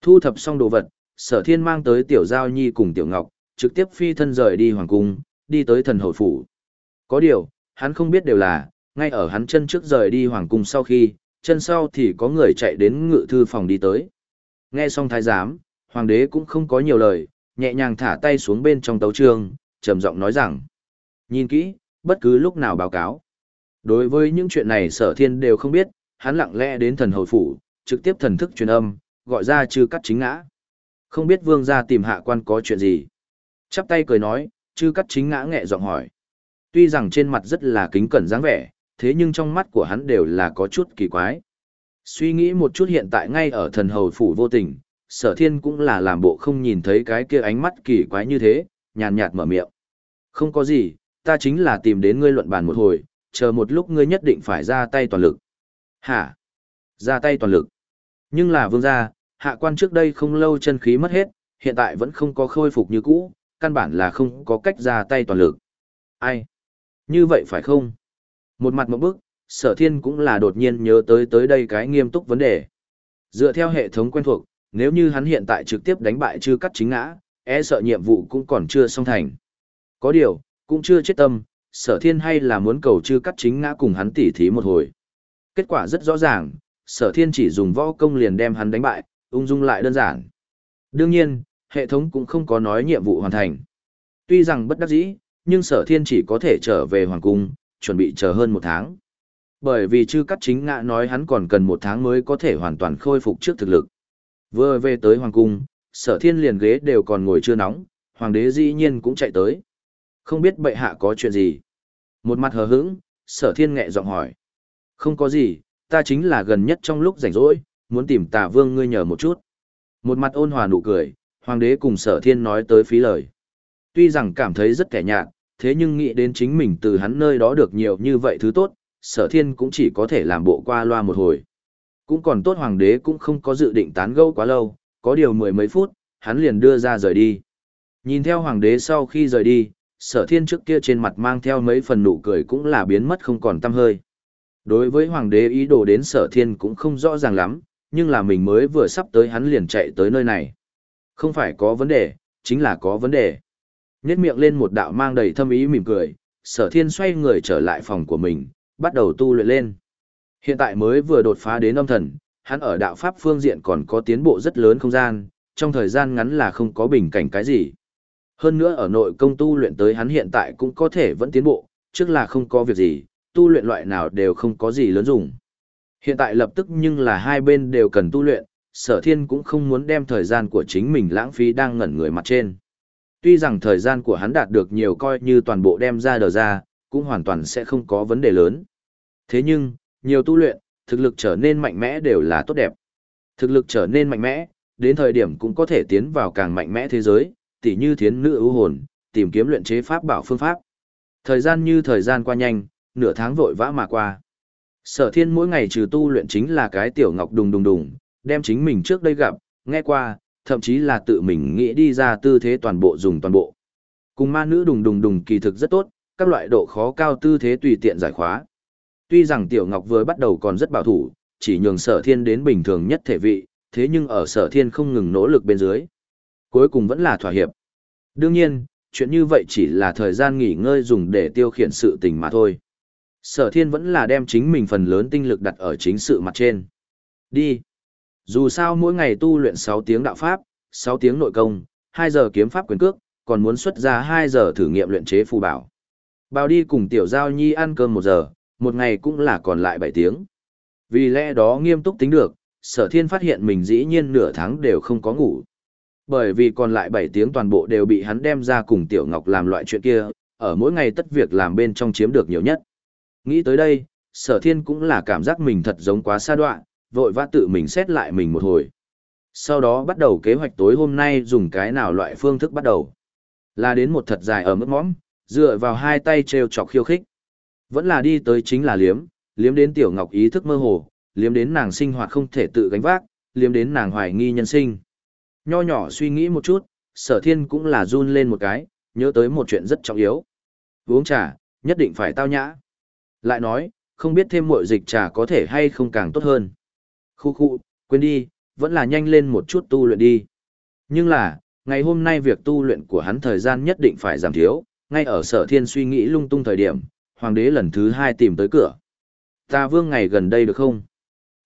Thu thập xong đồ vật, sở thiên mang tới tiểu giao nhi cùng tiểu ngọc, trực tiếp phi thân rời đi hoàng cung, đi tới thần hầu phủ. Có điều, hắn không biết đều là, ngay ở hắn chân trước rời đi hoàng cung sau khi, chân sau thì có người chạy đến ngự thư phòng đi tới. Nghe xong thái giám, hoàng đế cũng không có nhiều lời, nhẹ nhàng thả tay xuống bên trong tấu trương, trầm giọng nói rằng: "Nhìn kỹ, bất cứ lúc nào báo cáo." Đối với những chuyện này Sở Thiên đều không biết, hắn lặng lẽ đến thần hồi phủ, trực tiếp thần thức truyền âm, gọi ra chư cắt chính ngã. Không biết vương gia tìm hạ quan có chuyện gì. Chắp tay cười nói, chư cắt chính ngã nghẹ giọng hỏi. Tuy rằng trên mặt rất là kính cẩn dáng vẻ, thế nhưng trong mắt của hắn đều là có chút kỳ quái. Suy nghĩ một chút hiện tại ngay ở thần hầu phủ vô tình, sở thiên cũng là làm bộ không nhìn thấy cái kia ánh mắt kỳ quái như thế, nhàn nhạt mở miệng. Không có gì, ta chính là tìm đến ngươi luận bàn một hồi, chờ một lúc ngươi nhất định phải ra tay toàn lực. Hả? Ra tay toàn lực. Nhưng là vương gia, hạ quan trước đây không lâu chân khí mất hết, hiện tại vẫn không có khôi phục như cũ, căn bản là không có cách ra tay toàn lực. Ai? Như vậy phải không? Một mặt một bước sở thiên cũng là đột nhiên nhớ tới tới đây cái nghiêm túc vấn đề. Dựa theo hệ thống quen thuộc, nếu như hắn hiện tại trực tiếp đánh bại chưa cắt chính ngã, e sợ nhiệm vụ cũng còn chưa xong thành. Có điều, cũng chưa chết tâm, sở thiên hay là muốn cầu chưa cắt chính ngã cùng hắn tỉ thí một hồi. Kết quả rất rõ ràng, sở thiên chỉ dùng võ công liền đem hắn đánh bại, ung dung lại đơn giản. Đương nhiên, hệ thống cũng không có nói nhiệm vụ hoàn thành. Tuy rằng bất đắc dĩ, nhưng sở thiên chỉ có thể trở về hoàng cung, chuẩn bị chờ hơn một tháng. Bởi vì chư cắt chính ngạ nói hắn còn cần một tháng mới có thể hoàn toàn khôi phục trước thực lực. Vừa về tới hoàng cung, sở thiên liền ghế đều còn ngồi chưa nóng, hoàng đế dĩ nhiên cũng chạy tới. Không biết bệ hạ có chuyện gì. Một mặt hờ hững, sở thiên nghẹ giọng hỏi. Không có gì, ta chính là gần nhất trong lúc rảnh rỗi, muốn tìm tà vương ngươi nhờ một chút. Một mặt ôn hòa nụ cười, hoàng đế cùng sở thiên nói tới phí lời. Tuy rằng cảm thấy rất kẻ nhạt, thế nhưng nghĩ đến chính mình từ hắn nơi đó được nhiều như vậy thứ tốt, sở thiên cũng chỉ có thể làm bộ qua loa một hồi. Cũng còn tốt hoàng đế cũng không có dự định tán gẫu quá lâu, có điều mười mấy phút, hắn liền đưa ra rời đi. Nhìn theo hoàng đế sau khi rời đi, sở thiên trước kia trên mặt mang theo mấy phần nụ cười cũng là biến mất không còn tăm hơi. Đối với hoàng đế ý đồ đến sở thiên cũng không rõ ràng lắm, nhưng là mình mới vừa sắp tới hắn liền chạy tới nơi này. Không phải có vấn đề, chính là có vấn đề. Nhét miệng lên một đạo mang đầy thâm ý mỉm cười, sở thiên xoay người trở lại phòng của mình, bắt đầu tu luyện lên. Hiện tại mới vừa đột phá đến âm thần, hắn ở đạo pháp phương diện còn có tiến bộ rất lớn không gian, trong thời gian ngắn là không có bình cảnh cái gì. Hơn nữa ở nội công tu luyện tới hắn hiện tại cũng có thể vẫn tiến bộ, trước là không có việc gì, tu luyện loại nào đều không có gì lớn dùng. Hiện tại lập tức nhưng là hai bên đều cần tu luyện, sở thiên cũng không muốn đem thời gian của chính mình lãng phí đang ngẩn người mặt trên. Tuy rằng thời gian của hắn đạt được nhiều coi như toàn bộ đem ra đờ ra, cũng hoàn toàn sẽ không có vấn đề lớn. Thế nhưng, nhiều tu luyện, thực lực trở nên mạnh mẽ đều là tốt đẹp. Thực lực trở nên mạnh mẽ, đến thời điểm cũng có thể tiến vào càng mạnh mẽ thế giới, tỉ như thiến nữ ưu hồn, tìm kiếm luyện chế pháp bảo phương pháp. Thời gian như thời gian qua nhanh, nửa tháng vội vã mà qua. Sở thiên mỗi ngày trừ tu luyện chính là cái tiểu ngọc đùng đùng đùng, đem chính mình trước đây gặp, nghe qua, thậm chí là tự mình nghĩ đi ra tư thế toàn bộ dùng toàn bộ. Cùng ma nữ đùng đùng đùng kỳ thực rất tốt, các loại độ khó cao tư thế tùy tiện giải khóa. Tuy rằng tiểu ngọc vừa bắt đầu còn rất bảo thủ, chỉ nhường sở thiên đến bình thường nhất thể vị, thế nhưng ở sở thiên không ngừng nỗ lực bên dưới. Cuối cùng vẫn là thỏa hiệp. Đương nhiên, chuyện như vậy chỉ là thời gian nghỉ ngơi dùng để tiêu khiển sự tình mà thôi. Sở thiên vẫn là đem chính mình phần lớn tinh lực đặt ở chính sự mặt trên. Đi. Dù sao mỗi ngày tu luyện 6 tiếng đạo pháp, 6 tiếng nội công, 2 giờ kiếm pháp quyền cước, còn muốn xuất ra 2 giờ thử nghiệm luyện chế phù bảo. Bào đi cùng tiểu giao nhi ăn cơm một giờ, một ngày cũng là còn lại 7 tiếng. Vì lẽ đó nghiêm túc tính được, sở thiên phát hiện mình dĩ nhiên nửa tháng đều không có ngủ. Bởi vì còn lại 7 tiếng toàn bộ đều bị hắn đem ra cùng tiểu ngọc làm loại chuyện kia, ở mỗi ngày tất việc làm bên trong chiếm được nhiều nhất. Nghĩ tới đây, sở thiên cũng là cảm giác mình thật giống quá xa đoạn, vội vã tự mình xét lại mình một hồi. Sau đó bắt đầu kế hoạch tối hôm nay dùng cái nào loại phương thức bắt đầu. Là đến một thật dài ở mức móm, dựa vào hai tay treo chọc khiêu khích. Vẫn là đi tới chính là liếm, liếm đến tiểu ngọc ý thức mơ hồ, liếm đến nàng sinh hoạt không thể tự gánh vác, liếm đến nàng hoài nghi nhân sinh. Nho nhỏ suy nghĩ một chút, sở thiên cũng là run lên một cái, nhớ tới một chuyện rất trọng yếu. Uống trà, nhất định phải tao nhã. Lại nói, không biết thêm mội dịch trà có thể hay không càng tốt hơn. Khu khu, quên đi, vẫn là nhanh lên một chút tu luyện đi. Nhưng là, ngày hôm nay việc tu luyện của hắn thời gian nhất định phải giảm thiếu, ngay ở sở thiên suy nghĩ lung tung thời điểm, hoàng đế lần thứ hai tìm tới cửa. Ta vương ngày gần đây được không?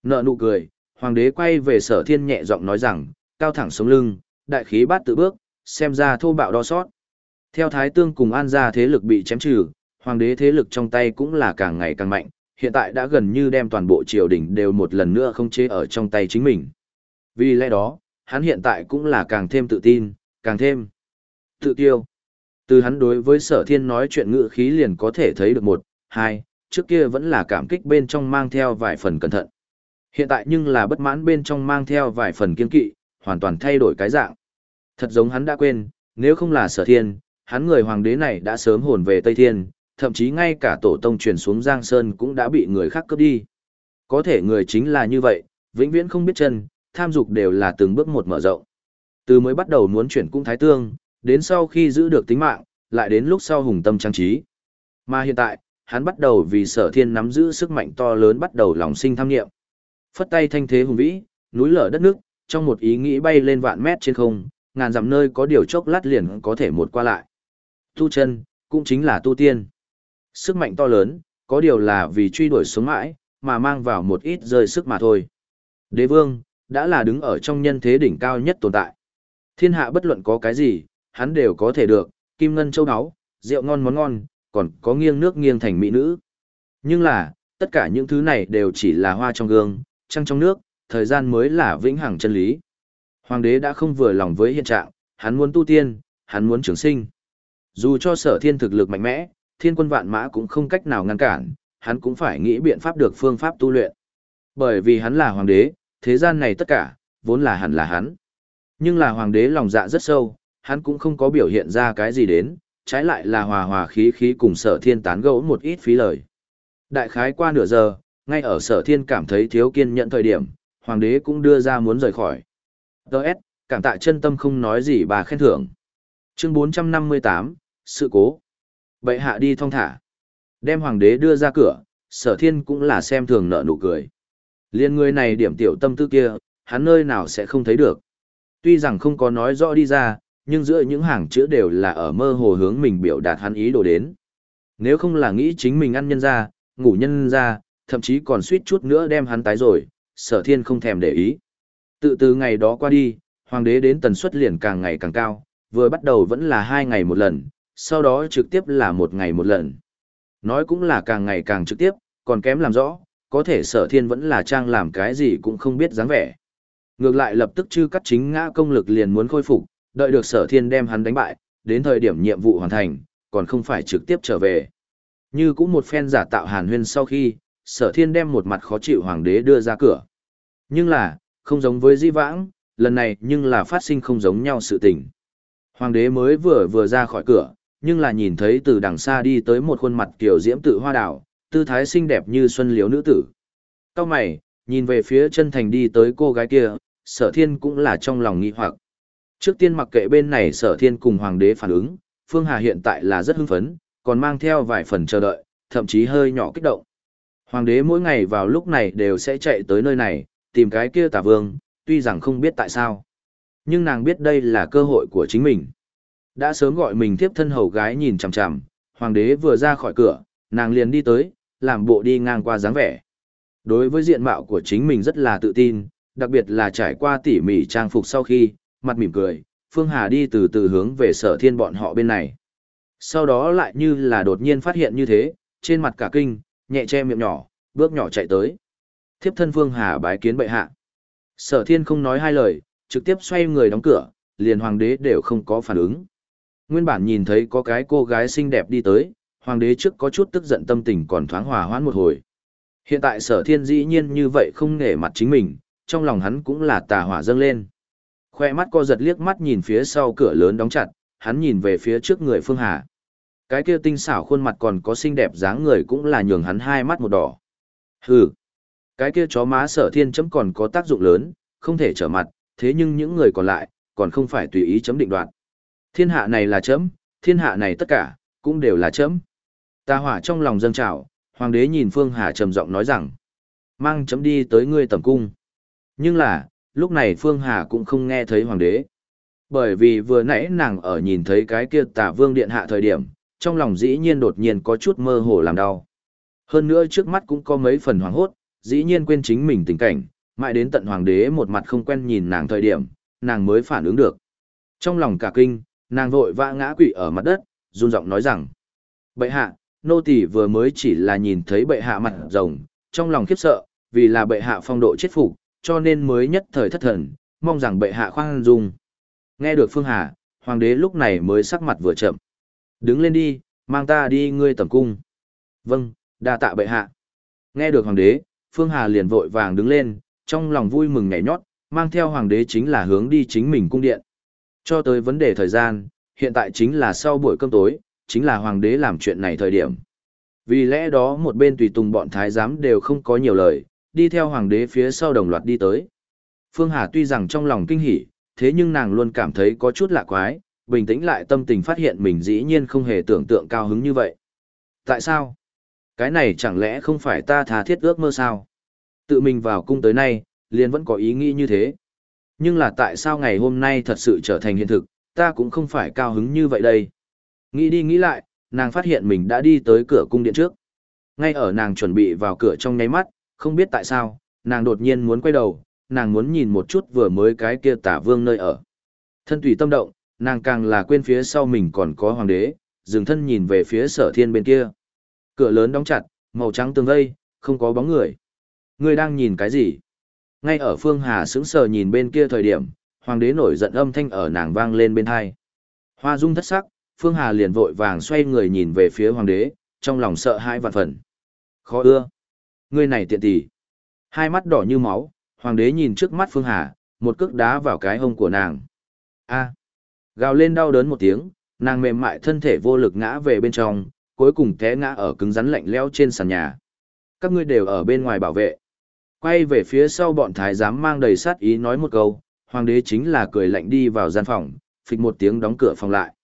Nợ nụ cười, hoàng đế quay về sở thiên nhẹ giọng nói rằng, cao thẳng sống lưng, đại khí bát tự bước, xem ra thô bạo đo sót. Theo thái tương cùng an gia thế lực bị chém trừ, hoàng đế thế lực trong tay cũng là càng ngày càng mạnh, hiện tại đã gần như đem toàn bộ triều đình đều một lần nữa không chế ở trong tay chính mình. Vì lẽ đó, hắn hiện tại cũng là càng thêm tự tin, càng thêm tự tiêu. Từ hắn đối với sở thiên nói chuyện ngữ khí liền có thể thấy được một, hai, trước kia vẫn là cảm kích bên trong mang theo vài phần cẩn thận. Hiện tại nhưng là bất mãn bên trong mang theo vài phần kiên kỵ, hoàn toàn thay đổi cái dạng. Thật giống hắn đã quên, nếu không là sở thiên, hắn người hoàng đế này đã sớm hồn về Tây Thiên, thậm chí ngay cả tổ tông truyền xuống Giang Sơn cũng đã bị người khác cướp đi. Có thể người chính là như vậy, vĩnh viễn không biết chân, tham dục đều là từng bước một mở rộng. Từ mới bắt đầu muốn chuyển cung thái tương, đến sau khi giữ được tính mạng, lại đến lúc sau hùng tâm trang trí. Mà hiện tại, hắn bắt đầu vì sở thiên nắm giữ sức mạnh to lớn bắt đầu lòng sinh tham nghiệm. Phất tay thanh thế hùng vĩ, núi lở đất nước, trong một ý nghĩ bay lên vạn mét trên không, ngàn dặm nơi có điều chốc lát liền có thể một qua lại. Tu chân, cũng chính là tu tiên. Sức mạnh to lớn, có điều là vì truy đuổi sống mãi, mà mang vào một ít rơi sức mà thôi. Đế vương, đã là đứng ở trong nhân thế đỉnh cao nhất tồn tại. Thiên hạ bất luận có cái gì, hắn đều có thể được, kim ngân châu áo, rượu ngon món ngon, còn có nghiêng nước nghiêng thành mỹ nữ. Nhưng là, tất cả những thứ này đều chỉ là hoa trong gương, trăng trong nước, thời gian mới là vĩnh hằng chân lý. Hoàng đế đã không vừa lòng với hiện trạng, hắn muốn tu tiên, hắn muốn trường sinh. Dù cho sở thiên thực lực mạnh mẽ, thiên quân vạn mã cũng không cách nào ngăn cản, hắn cũng phải nghĩ biện pháp được phương pháp tu luyện. Bởi vì hắn là hoàng đế, thế gian này tất cả, vốn là hẳn là hắn. Nhưng là hoàng đế lòng dạ rất sâu, hắn cũng không có biểu hiện ra cái gì đến, trái lại là hòa hòa khí khí cùng sở thiên tán gẫu một ít phí lời. Đại khái qua nửa giờ, ngay ở sở thiên cảm thấy thiếu kiên nhận thời điểm, hoàng đế cũng đưa ra muốn rời khỏi. Đợt, cảm tạ chân tâm không nói gì bà khen thưởng. Chương 458, sự cố. Bệ hạ đi thong thả. Đem hoàng đế đưa ra cửa, sở thiên cũng là xem thường nợ nụ cười. Liên người này điểm tiểu tâm tư kia, hắn nơi nào sẽ không thấy được. Tuy rằng không có nói rõ đi ra, nhưng giữa những hàng chữ đều là ở mơ hồ hướng mình biểu đạt hắn ý đồ đến. Nếu không là nghĩ chính mình ăn nhân ra, ngủ nhân ra, thậm chí còn suýt chút nữa đem hắn tái rồi, sở thiên không thèm để ý. Tự từ ngày đó qua đi, hoàng đế đến tần suất liền càng ngày càng cao, vừa bắt đầu vẫn là hai ngày một lần, sau đó trực tiếp là một ngày một lần. Nói cũng là càng ngày càng trực tiếp, còn kém làm rõ, có thể sở thiên vẫn là trang làm cái gì cũng không biết dáng vẻ. Ngược lại lập tức chư cắt chính ngã công lực liền muốn khôi phục, đợi được sở thiên đem hắn đánh bại, đến thời điểm nhiệm vụ hoàn thành, còn không phải trực tiếp trở về. Như cũng một phen giả tạo hàn huyên sau khi, sở thiên đem một mặt khó chịu hoàng đế đưa ra cửa. Nhưng là, không giống với di vãng, lần này nhưng là phát sinh không giống nhau sự tình. Hoàng đế mới vừa vừa ra khỏi cửa, nhưng là nhìn thấy từ đằng xa đi tới một khuôn mặt kiểu diễm tự hoa Đào, tư thái xinh đẹp như xuân liếu nữ tử. Cao mày, nhìn về phía chân thành đi tới cô gái kia, sở thiên cũng là trong lòng nghi hoặc. Trước tiên mặc kệ bên này sở thiên cùng hoàng đế phản ứng, Phương Hà hiện tại là rất hưng phấn, còn mang theo vài phần chờ đợi, thậm chí hơi nhỏ kích động. Hoàng đế mỗi ngày vào lúc này đều sẽ chạy tới nơi này, tìm cái kia tà vương, tuy rằng không biết tại sao. Nhưng nàng biết đây là cơ hội của chính mình. Đã sớm gọi mình tiếp thân hầu gái nhìn chằm chằm, hoàng đế vừa ra khỏi cửa, nàng liền đi tới, làm bộ đi ngang qua dáng vẻ. Đối với diện mạo của chính mình rất là tự tin, đặc biệt là trải qua tỉ mỉ trang phục sau khi, mặt mỉm cười, Phương Hà đi từ từ hướng về sở thiên bọn họ bên này. Sau đó lại như là đột nhiên phát hiện như thế, trên mặt cả kinh, nhẹ che miệng nhỏ, bước nhỏ chạy tới. Thiếp thân Phương Hà bái kiến bệ hạ. Sở thiên không nói hai lời, trực tiếp xoay người đóng cửa, liền hoàng đế đều không có phản ứng. Nguyên bản nhìn thấy có cái cô gái xinh đẹp đi tới, hoàng đế trước có chút tức giận tâm tình còn thoáng hòa hoãn một hồi. Hiện tại sở thiên dĩ nhiên như vậy không nể mặt chính mình, trong lòng hắn cũng là tà hỏa dâng lên. Khoe mắt co giật liếc mắt nhìn phía sau cửa lớn đóng chặt, hắn nhìn về phía trước người Phương Hà. Cái kia tinh xảo khuôn mặt còn có xinh đẹp dáng người cũng là nhường hắn hai mắt một đỏ. Hừ, cái kia chó má sở thiên chấm còn có tác dụng lớn, không thể trở mặt, thế nhưng những người còn lại, còn không phải tùy ý chấm định đoạt. Thiên hạ này là chấm, thiên hạ này tất cả, cũng đều là chấm. Ta hỏa trong lòng dâng trào, hoàng đế nhìn Phương Hà trầm giọng nói rằng, mang chấm đi tới ngươi tầm cung. Nhưng là, lúc này Phương Hà cũng không nghe thấy hoàng đế. Bởi vì vừa nãy nàng ở nhìn thấy cái kia tả vương điện hạ thời điểm, trong lòng dĩ nhiên đột nhiên có chút mơ hồ làm đau. Hơn nữa trước mắt cũng có mấy phần hoàng hốt, dĩ nhiên quên chính mình tình cảnh, mãi đến tận hoàng đế một mặt không quen nhìn nàng thời điểm, nàng mới phản ứng được. Trong lòng cả kinh, nàng vội vã ngã quỵ ở mặt đất, run giọng nói rằng: "Bệ hạ, nô tỳ vừa mới chỉ là nhìn thấy bệ hạ mặt rồng, trong lòng khiếp sợ, vì là bệ hạ phong độ chết phục, cho nên mới nhất thời thất thần, mong rằng bệ hạ khoan dung." Nghe được Phương Hà, hoàng đế lúc này mới sắc mặt vừa chậm. "Đứng lên đi, mang ta đi ngươi tẩm cung." "Vâng, đa tạ bệ hạ." Nghe được hoàng đế, Phương Hà liền vội vàng đứng lên, trong lòng vui mừng nhảy nhót, mang theo hoàng đế chính là hướng đi chính mình cung điện. Cho tới vấn đề thời gian, hiện tại chính là sau buổi cơm tối, chính là hoàng đế làm chuyện này thời điểm. Vì lẽ đó một bên tùy tùng bọn thái giám đều không có nhiều lời, đi theo hoàng đế phía sau đồng loạt đi tới. Phương Hà tuy rằng trong lòng kinh hỉ, thế nhưng nàng luôn cảm thấy có chút lạ quái, bình tĩnh lại tâm tình phát hiện mình dĩ nhiên không hề tưởng tượng cao hứng như vậy. Tại sao? Cái này chẳng lẽ không phải ta thà thiết ước mơ sao? Tự mình vào cung tới nay, liền vẫn có ý nghĩ như thế. Nhưng là tại sao ngày hôm nay thật sự trở thành hiện thực, ta cũng không phải cao hứng như vậy đây. Nghĩ đi nghĩ lại, nàng phát hiện mình đã đi tới cửa cung điện trước. Ngay ở nàng chuẩn bị vào cửa trong nháy mắt, không biết tại sao, nàng đột nhiên muốn quay đầu, nàng muốn nhìn một chút vừa mới cái kia tả vương nơi ở. Thân tùy tâm động, nàng càng là quên phía sau mình còn có hoàng đế, dừng thân nhìn về phía sở thiên bên kia. Cửa lớn đóng chặt, màu trắng tường vây, không có bóng người. Người đang nhìn cái gì? Ngay ở Phương Hà sững sờ nhìn bên kia thời điểm, hoàng đế nổi giận âm thanh ở nàng vang lên bên hai. Hoa dung thất sắc, Phương Hà liền vội vàng xoay người nhìn về phía hoàng đế, trong lòng sợ hãi vạn phần. Khó ưa. Người này tiện tỷ. Hai mắt đỏ như máu, hoàng đế nhìn trước mắt Phương Hà, một cước đá vào cái hông của nàng. A. Gào lên đau đớn một tiếng, nàng mềm mại thân thể vô lực ngã về bên trong, cuối cùng té ngã ở cứng rắn lạnh lẽo trên sàn nhà. Các ngươi đều ở bên ngoài bảo vệ. Quay về phía sau bọn thái giám mang đầy sát ý nói một câu, hoàng đế chính là cười lạnh đi vào gian phòng, phịch một tiếng đóng cửa phòng lại.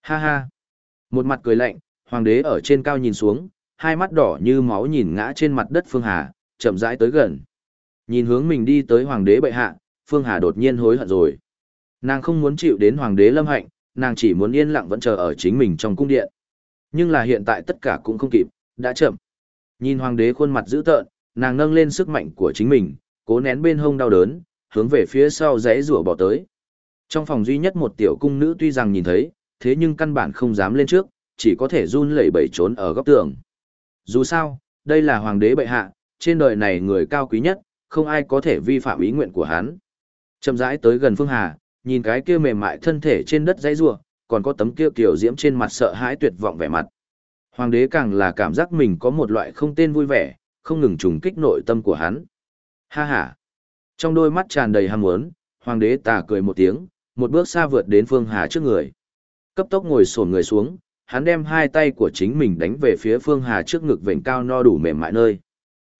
Ha ha. Một mặt cười lạnh, hoàng đế ở trên cao nhìn xuống, hai mắt đỏ như máu nhìn ngã trên mặt đất Phương Hà, chậm rãi tới gần. Nhìn hướng mình đi tới hoàng đế bệ hạ, Phương Hà đột nhiên hối hận rồi. Nàng không muốn chịu đến hoàng đế lâm hạnh, nàng chỉ muốn yên lặng vẫn chờ ở chính mình trong cung điện. Nhưng là hiện tại tất cả cũng không kịp, đã chậm. Nhìn hoàng đế khuôn mặt dữ tợn, nàng nâng lên sức mạnh của chính mình, cố nén bên hông đau đớn, hướng về phía sau rẽ rủa bỏ tới. Trong phòng duy nhất một tiểu cung nữ tuy rằng nhìn thấy, thế nhưng căn bản không dám lên trước, chỉ có thể run lẩy bẩy trốn ở góc tường. Dù sao, đây là hoàng đế bệ hạ, trên đời này người cao quý nhất, không ai có thể vi phạm ý nguyện của hắn. Chậm rãi tới gần Phương Hà, nhìn cái kia mềm mại thân thể trên đất dãy rủa, còn có tấm kia kiểu diễm trên mặt sợ hãi tuyệt vọng vẻ mặt. Hoàng đế càng là cảm giác mình có một loại không tên vui vẻ, không ngừng trùng kích nội tâm của hắn. Ha ha! Trong đôi mắt tràn đầy ham muốn, hoàng đế tà cười một tiếng, một bước xa vượt đến Phương Hà trước người. Cấp tốc ngồi xổm người xuống, hắn đem hai tay của chính mình đánh về phía Phương Hà trước ngực vểnh cao no đủ mềm mại nơi.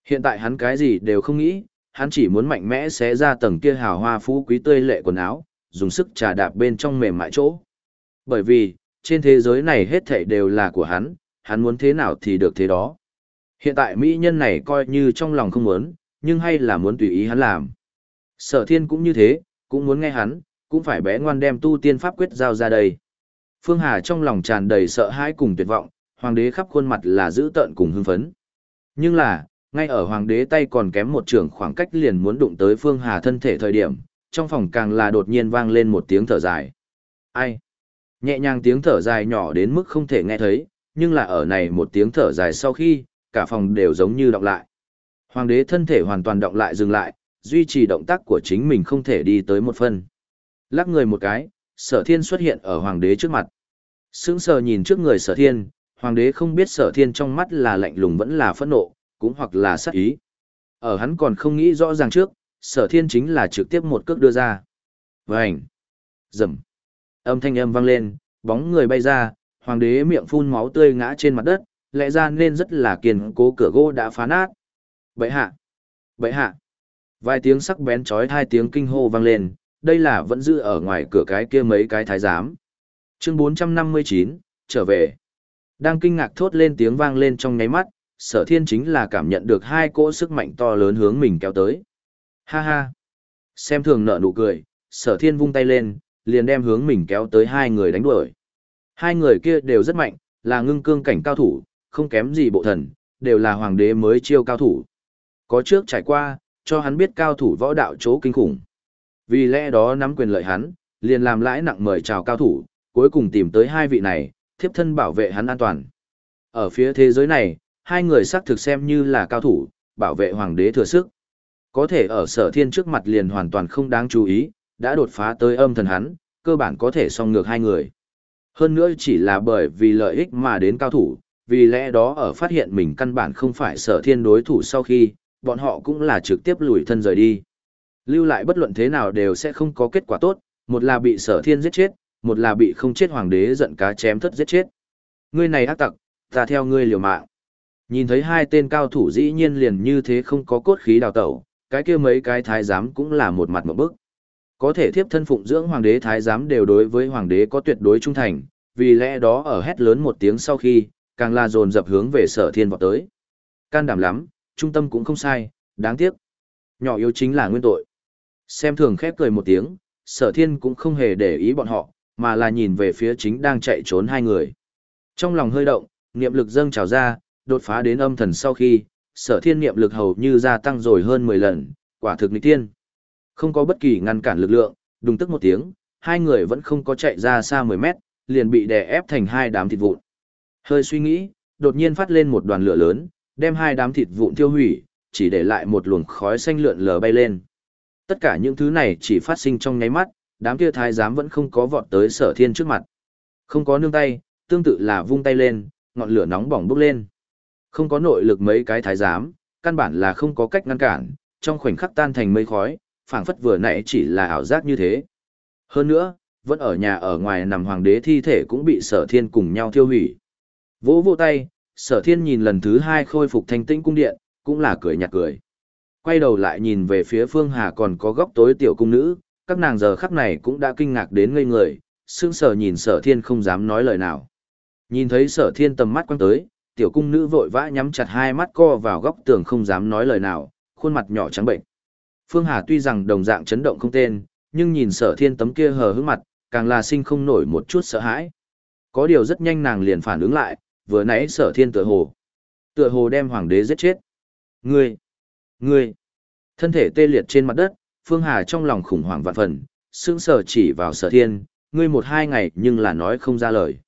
Hiện tại hắn cái gì đều không nghĩ, hắn chỉ muốn mạnh mẽ xé ra tầng kia hào hoa phú quý tươi lệ quần áo, dùng sức trà đạp bên trong mềm mại chỗ. Bởi vì, trên thế giới này hết thảy đều là của hắn, hắn muốn thế nào thì được thế đó. Hiện tại mỹ nhân này coi như trong lòng không muốn, nhưng hay là muốn tùy ý hắn làm. Sở thiên cũng như thế, cũng muốn nghe hắn, cũng phải bé ngoan đem tu tiên pháp quyết giao ra đây. Phương Hà trong lòng tràn đầy sợ hãi cùng tuyệt vọng, hoàng đế khắp khuôn mặt là dữ tợn cùng hưng phấn. Nhưng là, ngay ở hoàng đế tay còn kém một trường khoảng cách liền muốn đụng tới Phương Hà thân thể thời điểm, trong phòng càng là đột nhiên vang lên một tiếng thở dài. Ai? Nhẹ nhàng tiếng thở dài nhỏ đến mức không thể nghe thấy, nhưng là ở này một tiếng thở dài sau khi, cả phòng đều giống như động lại. Hoàng đế thân thể hoàn toàn động lại dừng lại, duy trì động tác của chính mình không thể đi tới một phân. Lắc người một cái, sở thiên xuất hiện ở hoàng đế trước mặt. Sững sờ nhìn trước người sở thiên, hoàng đế không biết sở thiên trong mắt là lạnh lùng vẫn là phẫn nộ, cũng hoặc là sát ý. Ở hắn còn không nghĩ rõ ràng trước, sở thiên chính là trực tiếp một cước đưa ra. Vành! rầm Âm thanh âm vang lên, bóng người bay ra, hoàng đế miệng phun máu tươi ngã trên mặt đất, lẽ ra nên rất là kiên cố cửa gỗ đã phá nát. Bậy hạ! Bậy hạ! Vài tiếng sắc bén chói hai tiếng kinh hô vang lên, đây là vẫn giữ ở ngoài cửa cái kia mấy cái thái giám. Chương 459, trở về. Đang kinh ngạc thốt lên tiếng vang lên trong nháy mắt, sở thiên chính là cảm nhận được hai cỗ sức mạnh to lớn hướng mình kéo tới. Ha ha! Xem thường nợ nụ cười, sở thiên vung tay lên, liền đem hướng mình kéo tới hai người đánh đuổi. Hai người kia đều rất mạnh, là ngưng cương cảnh cao thủ, không kém gì bộ thần, đều là hoàng đế mới chiêu cao thủ. Có trước trải qua, cho hắn biết cao thủ võ đạo chỗ kinh khủng. Vì lẽ đó nắm quyền lợi hắn, liền làm lãi nặng mời chào cao thủ, cuối cùng tìm tới hai vị này, thiếp thân bảo vệ hắn an toàn. Ở phía thế giới này, hai người xác thực xem như là cao thủ, bảo vệ hoàng đế thừa sức. Có thể ở sở thiên trước mặt liền hoàn toàn không đáng chú ý, đã đột phá tới âm thần hắn, cơ bản có thể song ngược hai người. Hơn nữa chỉ là bởi vì lợi ích mà đến cao thủ, vì lẽ đó ở phát hiện mình căn bản không phải sở thiên đối thủ sau khi, bọn họ cũng là trực tiếp lùi thân rời đi. Lưu lại bất luận thế nào đều sẽ không có kết quả tốt, một là bị sở thiên giết chết, một là bị không chết hoàng đế giận cá chém thất giết chết. Ngươi này ác tặc, ta theo ngươi liều mạng. Nhìn thấy hai tên cao thủ dĩ nhiên liền như thế không có cốt khí đào tẩu, cái kia mấy cái thái giám cũng là một mặt một bức. Có thể thiếp thân phụng dưỡng hoàng đế thái giám đều đối với hoàng đế có tuyệt đối trung thành, vì lẽ đó ở hét lớn một tiếng sau khi, càng là dồn dập hướng về sở thiên vọt tới. Can đảm lắm, trung tâm cũng không sai, đáng tiếc. Nhỏ yếu chính là nguyên tội. Xem thường khép cười một tiếng, sở thiên cũng không hề để ý bọn họ, mà là nhìn về phía chính đang chạy trốn hai người. Trong lòng hơi động, niệm lực dâng trào ra, đột phá đến âm thần sau khi, sở thiên niệm lực hầu như gia tăng rồi hơn 10 lần, quả thực nịch tiên. Không có bất kỳ ngăn cản lực lượng, đùng tức một tiếng, hai người vẫn không có chạy ra xa 10 mét, liền bị đè ép thành hai đám thịt vụn. Hơi suy nghĩ, đột nhiên phát lên một đoàn lửa lớn, đem hai đám thịt vụn tiêu hủy, chỉ để lại một luồng khói xanh lượn lờ bay lên. Tất cả những thứ này chỉ phát sinh trong nháy mắt, đám kia thái giám vẫn không có vọt tới sở thiên trước mặt. Không có nương tay, tương tự là vung tay lên, ngọn lửa nóng bỏng bốc lên. Không có nội lực mấy cái thái giám, căn bản là không có cách ngăn cản, trong khoảnh khắc tan thành mây khói, phảng phất vừa nãy chỉ là ảo giác như thế. Hơn nữa, vẫn ở nhà ở ngoài nằm hoàng đế thi thể cũng bị sở thiên cùng nhau thiêu hủy. Vỗ vỗ tay, sở thiên nhìn lần thứ hai khôi phục thanh tĩnh cung điện, cũng là cười nhạt cười. Quay đầu lại nhìn về phía phương hà còn có góc tối tiểu cung nữ, các nàng giờ khắc này cũng đã kinh ngạc đến ngây người, sững sờ nhìn sở thiên không dám nói lời nào. Nhìn thấy sở thiên tầm mắt quăng tới, tiểu cung nữ vội vã nhắm chặt hai mắt co vào góc tường không dám nói lời nào, khuôn mặt nhỏ trắng bệnh. Phương Hà tuy rằng đồng dạng chấn động không tên, nhưng nhìn sở thiên tấm kia hờ hững mặt, càng là sinh không nổi một chút sợ hãi. Có điều rất nhanh nàng liền phản ứng lại, vừa nãy sở thiên tựa hồ. Tựa hồ đem hoàng đế giết chết. Ngươi! Ngươi! Thân thể tê liệt trên mặt đất, Phương Hà trong lòng khủng hoảng vạn phần, sững sờ chỉ vào sở thiên, ngươi một hai ngày nhưng là nói không ra lời.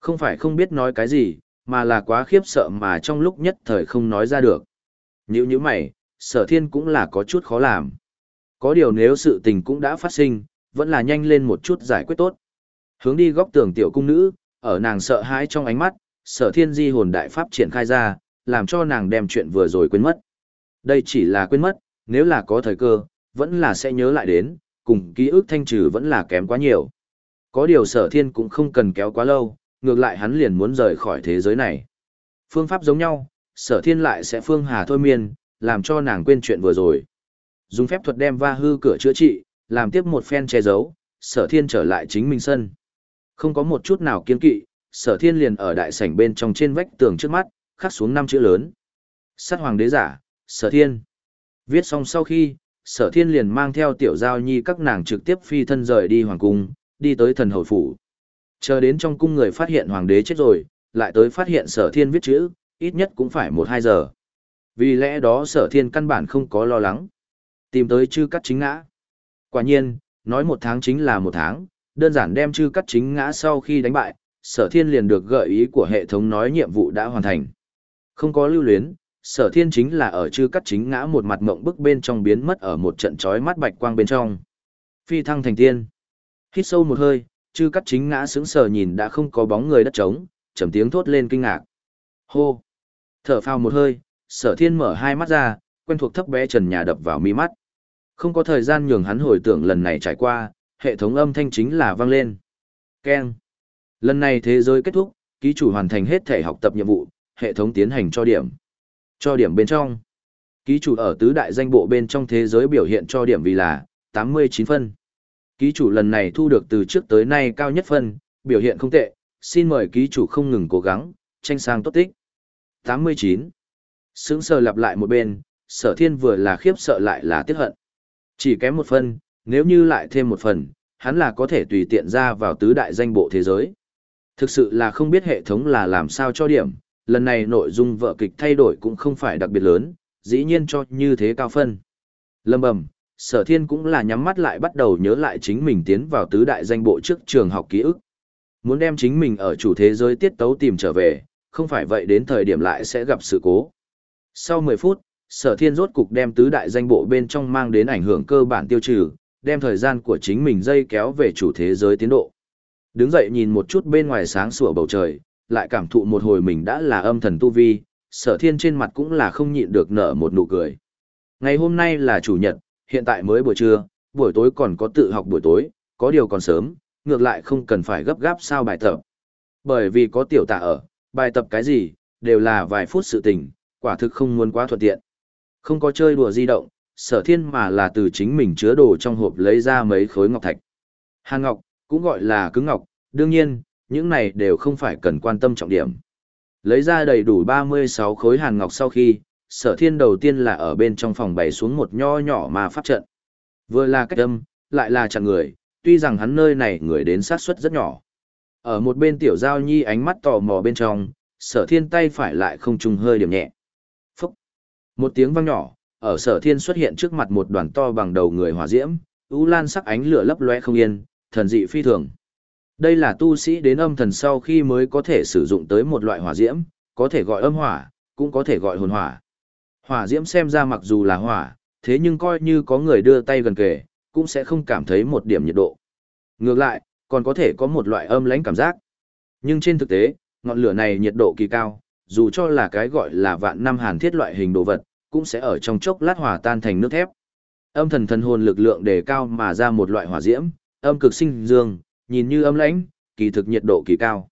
Không phải không biết nói cái gì, mà là quá khiếp sợ mà trong lúc nhất thời không nói ra được. Như như mày, sở thiên cũng là có chút khó làm. Có điều nếu sự tình cũng đã phát sinh, vẫn là nhanh lên một chút giải quyết tốt. Hướng đi góc tường tiểu cung nữ, ở nàng sợ hãi trong ánh mắt, sở thiên di hồn đại pháp triển khai ra, làm cho nàng đem chuyện vừa rồi quên mất. Đây chỉ là quên mất, nếu là có thời cơ, vẫn là sẽ nhớ lại đến, cùng ký ức thanh trừ vẫn là kém quá nhiều. Có điều sở thiên cũng không cần kéo quá lâu, ngược lại hắn liền muốn rời khỏi thế giới này. Phương pháp giống nhau, sở thiên lại sẽ phương hà thôi miên, làm cho nàng quên chuyện vừa rồi. Dùng phép thuật đem va hư cửa chữa trị, làm tiếp một phen che giấu, sở thiên trở lại chính mình sân. Không có một chút nào kiên kỵ, sở thiên liền ở đại sảnh bên trong trên vách tường trước mắt, khắc xuống năm chữ lớn. Sát hoàng đế giả, sở thiên. Viết xong sau khi, sở thiên liền mang theo tiểu giao nhi các nàng trực tiếp phi thân rời đi hoàng cung, đi tới thần hầu phủ. Chờ đến trong cung người phát hiện hoàng đế chết rồi, lại tới phát hiện sở thiên viết chữ, ít nhất cũng phải một hai giờ. Vì lẽ đó sở thiên căn bản không có lo lắng. Tìm tới chư cắt chính ngã. Quả nhiên, nói một tháng chính là một tháng, Đơn giản đem chư cắt chính ngã sau khi đánh bại, sở thiên liền được gợi ý của hệ thống nói nhiệm vụ đã hoàn thành. Không có lưu luyến, sở thiên chính là ở chư cắt chính ngã một mặt mộng bức bên trong biến mất ở một trận chói mắt bạch quang bên trong. Phi thăng thành tiên. Hít sâu một hơi, chư cắt chính ngã sững sờ nhìn đã không có bóng người đất trống, trầm tiếng thốt lên kinh ngạc. Hô! Thở phào một hơi, sở thiên mở hai mắt ra, quen thuộc thấp bé trần nhà đập vào mi mắt. Không có thời gian nhường hắn hồi tưởng lần này trải qua, hệ thống âm thanh chính là vang lên. Keng! Lần này thế giới kết thúc, ký chủ hoàn thành hết thể học tập nhiệm vụ, hệ thống tiến hành cho điểm. Cho điểm bên trong. Ký chủ ở tứ đại danh bộ bên trong thế giới biểu hiện cho điểm vì là 89 phân. Ký chủ lần này thu được từ trước tới nay cao nhất phân, biểu hiện không tệ, xin mời ký chủ không ngừng cố gắng, tranh sang tốt tích. 89. Sướng sờ lặp lại một bên, sở thiên vừa là khiếp sợ lại là tiếc hận. Chỉ kém một phần, nếu như lại thêm một phần, hắn là có thể tùy tiện ra vào tứ đại danh bộ thế giới. Thực sự là không biết hệ thống là làm sao cho điểm, lần này nội dung vợ kịch thay đổi cũng không phải đặc biệt lớn, dĩ nhiên cho như thế cao phân. Lâm bầm, sở thiên cũng là nhắm mắt lại bắt đầu nhớ lại chính mình tiến vào tứ đại danh bộ trước trường học ký ức. Muốn đem chính mình ở chủ thế giới tiết tấu tìm trở về, không phải vậy đến thời điểm lại sẽ gặp sự cố. Sau 10 phút, sở thiên rốt cục đem tứ đại danh bộ bên trong mang đến ảnh hưởng cơ bản tiêu trừ, đem thời gian của chính mình dây kéo về chủ thế giới tiến độ. Đứng dậy nhìn một chút bên ngoài sáng sủa bầu trời, lại cảm thụ một hồi mình đã là âm thần tu vi, sở thiên trên mặt cũng là không nhịn được nở một nụ cười. Ngày hôm nay là chủ nhật, hiện tại mới buổi trưa, buổi tối còn có tự học buổi tối, có điều còn sớm, ngược lại không cần phải gấp gáp sao bài tập. Bởi vì có tiểu tạ ở, bài tập cái gì, đều là vài phút sự tình, quả thực không muốn quá thuận tiện. Không có chơi đùa di động, sở thiên mà là từ chính mình chứa đồ trong hộp lấy ra mấy khối ngọc thạch. Hàng ngọc, cũng gọi là cứng ngọc, đương nhiên, những này đều không phải cần quan tâm trọng điểm. Lấy ra đầy đủ 36 khối hàn ngọc sau khi, sở thiên đầu tiên là ở bên trong phòng bày xuống một nho nhỏ mà pháp trận. Vừa là cách âm, lại là chặn người, tuy rằng hắn nơi này người đến sát suất rất nhỏ. Ở một bên tiểu giao nhi ánh mắt tò mò bên trong, sở thiên tay phải lại không trùng hơi điểm nhẹ. Phúc! Một tiếng vang nhỏ, ở sở thiên xuất hiện trước mặt một đoàn to bằng đầu người hỏa diễm, ưu lan sắc ánh lửa lấp loe không yên, thần dị phi thường. Đây là tu sĩ đến âm thần sau khi mới có thể sử dụng tới một loại hỏa diễm, có thể gọi âm hỏa, cũng có thể gọi hồn hỏa. Hỏa diễm xem ra mặc dù là hỏa, thế nhưng coi như có người đưa tay gần kề, cũng sẽ không cảm thấy một điểm nhiệt độ. Ngược lại, còn có thể có một loại âm lãnh cảm giác. Nhưng trên thực tế, ngọn lửa này nhiệt độ kỳ cao, dù cho là cái gọi là vạn năm hàn thiết loại hình đồ vật, cũng sẽ ở trong chốc lát hòa tan thành nước thép. Âm thần thần hồn lực lượng đề cao mà ra một loại hỏa diễm, âm cực sinh dương, nhìn như âm lãnh, kỳ thực nhiệt độ kỳ cao.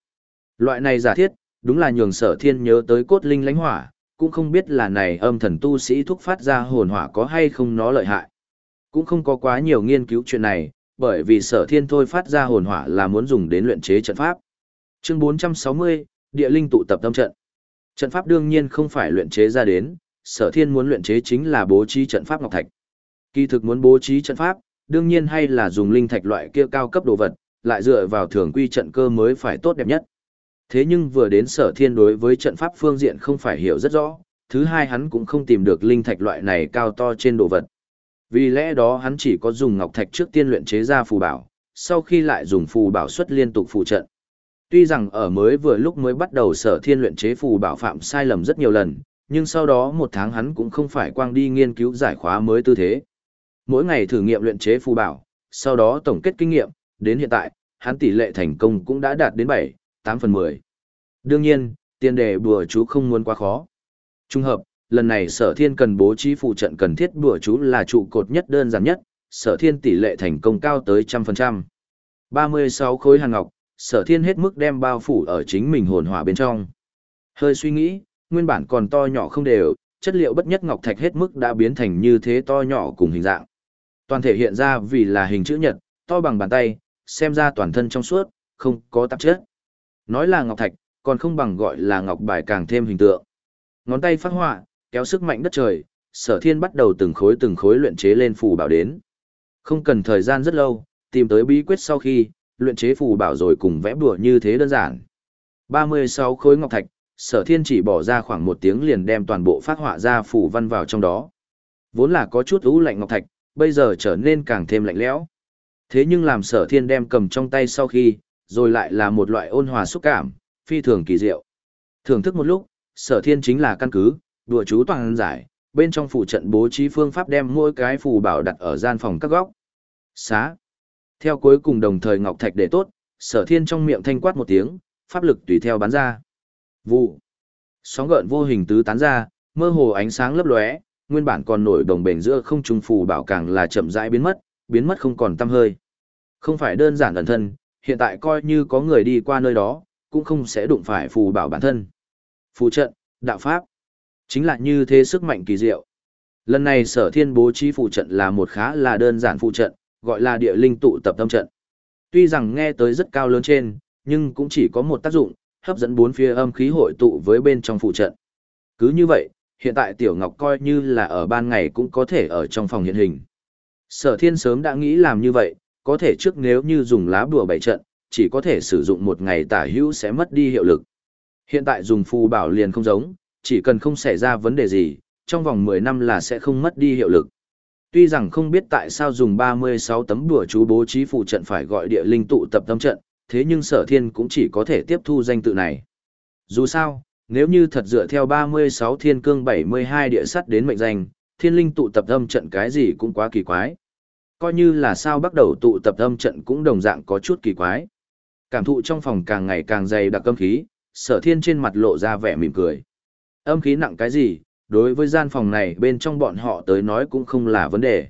Loại này giả thiết, đúng là nhường sở thiên nhớ tới cốt linh lãnh hỏa, cũng không biết là này âm thần tu sĩ thúc phát ra hồn hỏa có hay không nó lợi hại. Cũng không có quá nhiều nghiên cứu chuyện này, bởi vì sở thiên thôi phát ra hồn hỏa là muốn dùng đến luyện chế trận pháp. Chương 460, Địa linh tụ tập tâm trận. Trận pháp đương nhiên không phải luyện chế ra đến, sở thiên muốn luyện chế chính là bố trí trận pháp ngọc thạch. Kỳ thực muốn bố trí trận pháp, đương nhiên hay là dùng linh thạch loại kia cao cấp đồ vật, lại dựa vào thường quy trận cơ mới phải tốt đẹp nhất. Thế nhưng vừa đến sở thiên đối với trận pháp phương diện không phải hiểu rất rõ, thứ hai hắn cũng không tìm được linh thạch loại này cao to trên đồ vật. Vì lẽ đó hắn chỉ có dùng ngọc thạch trước tiên luyện chế ra phù bảo, sau khi lại dùng phù bảo xuất liên tục phù trận. Tuy rằng ở mới vừa lúc mới bắt đầu sở thiên luyện chế phù bảo phạm sai lầm rất nhiều lần, nhưng sau đó một tháng hắn cũng không phải quang đi nghiên cứu giải khóa mới tư thế. Mỗi ngày thử nghiệm luyện chế phù bảo, sau đó tổng kết kinh nghiệm, đến hiện tại, hắn tỷ lệ thành công cũng đã đạt đến 7, 8 phần 10. Đương nhiên, tiền đề bùa chú không muốn quá khó. Trung hợp, lần này sở thiên cần bố trí phụ trận cần thiết bùa chú là trụ cột nhất đơn giản nhất, sở thiên tỷ lệ thành công cao tới trăm phần trăm. 36 khối hàng ngọc, sở thiên hết mức đem bao phủ ở chính mình hồn hỏa bên trong. Hơi suy nghĩ, nguyên bản còn to nhỏ không đều, chất liệu bất nhất ngọc thạch hết mức đã biến thành như thế to nhỏ cùng hình dạng. Toàn thể hiện ra vì là hình chữ nhật, to bằng bàn tay, xem ra toàn thân trong suốt, không có tạp chất. Nói là ngọc thạch, còn không bằng gọi là ngọc bài càng thêm hình tượng. Ngón tay phát họa, kéo sức mạnh đất trời, sở thiên bắt đầu từng khối từng khối luyện chế lên phù bảo đến. Không cần thời gian rất lâu, tìm tới bí quyết sau khi, luyện chế phù bảo rồi cùng vẽ bùa như thế đơn giản. 36 khối ngọc thạch, sở thiên chỉ bỏ ra khoảng một tiếng liền đem toàn bộ phát họa ra phù văn vào trong đó. Vốn là có chút ú lạnh ngọc thạch, bây giờ trở nên càng thêm lạnh lẽo. Thế nhưng làm sở thiên đem cầm trong tay sau khi, rồi lại là một loại ôn hòa xúc cảm, phi thường kỳ diệu. Thưởng thức một lúc, sở thiên chính là căn cứ, đùa chú toàn giải, bên trong phủ trận bố trí phương pháp đem mỗi cái phù bảo đặt ở gian phòng các góc. Xá. Theo cuối cùng đồng thời ngọc thạch để tốt, sở thiên trong miệng thanh quát một tiếng, pháp lực tùy theo bắn ra. Vụ. Sóng gợn vô hình tứ tán ra, mơ hồ ánh sáng lấp lóe, nguyên bản còn nổi đồng bền giữa không trung phù bảo càng là chậm rãi biến mất, biến mất không còn tăm hơi. Không phải đơn giản ẩn thân, hiện tại coi như có người đi qua nơi đó, cũng không sẽ đụng phải phù bảo bản thân. Phù trận, đạo pháp, chính là như thế sức mạnh kỳ diệu. Lần này sở thiên bố trí phù trận là một khá là đơn giản phù trận, gọi là địa linh tụ tập tâm trận. Tuy rằng nghe tới rất cao lớn trên, nhưng cũng chỉ có một tác dụng, hấp dẫn bốn phía âm khí hội tụ với bên trong phù trận. Cứ như vậy, hiện tại Tiểu Ngọc coi như là ở ban ngày cũng có thể ở trong phòng hiện hình. Sở thiên sớm đã nghĩ làm như vậy, có thể trước nếu như dùng lá bùa bảy trận, chỉ có thể sử dụng một ngày tả hữu sẽ mất đi hiệu lực. Hiện tại dùng phù bảo liền không giống, chỉ cần không xảy ra vấn đề gì, trong vòng 10 năm là sẽ không mất đi hiệu lực. Tuy rằng không biết tại sao dùng 36 tấm đùa chú bố trí phụ trận phải gọi địa linh tụ tập tâm trận, thế nhưng sở thiên cũng chỉ có thể tiếp thu danh tự này. Dù sao, nếu như thật dựa theo 36 thiên cương 72 địa sắt đến mệnh danh, thiên linh tụ tập âm trận cái gì cũng quá kỳ quái. Coi như là sao bắt đầu tụ tập âm trận cũng đồng dạng có chút kỳ quái. Cảm thụ trong phòng càng ngày càng dày đặc âm khí, sở thiên trên mặt lộ ra vẻ mỉm cười. Âm khí nặng cái gì, đối với gian phòng này bên trong bọn họ tới nói cũng không là vấn đề.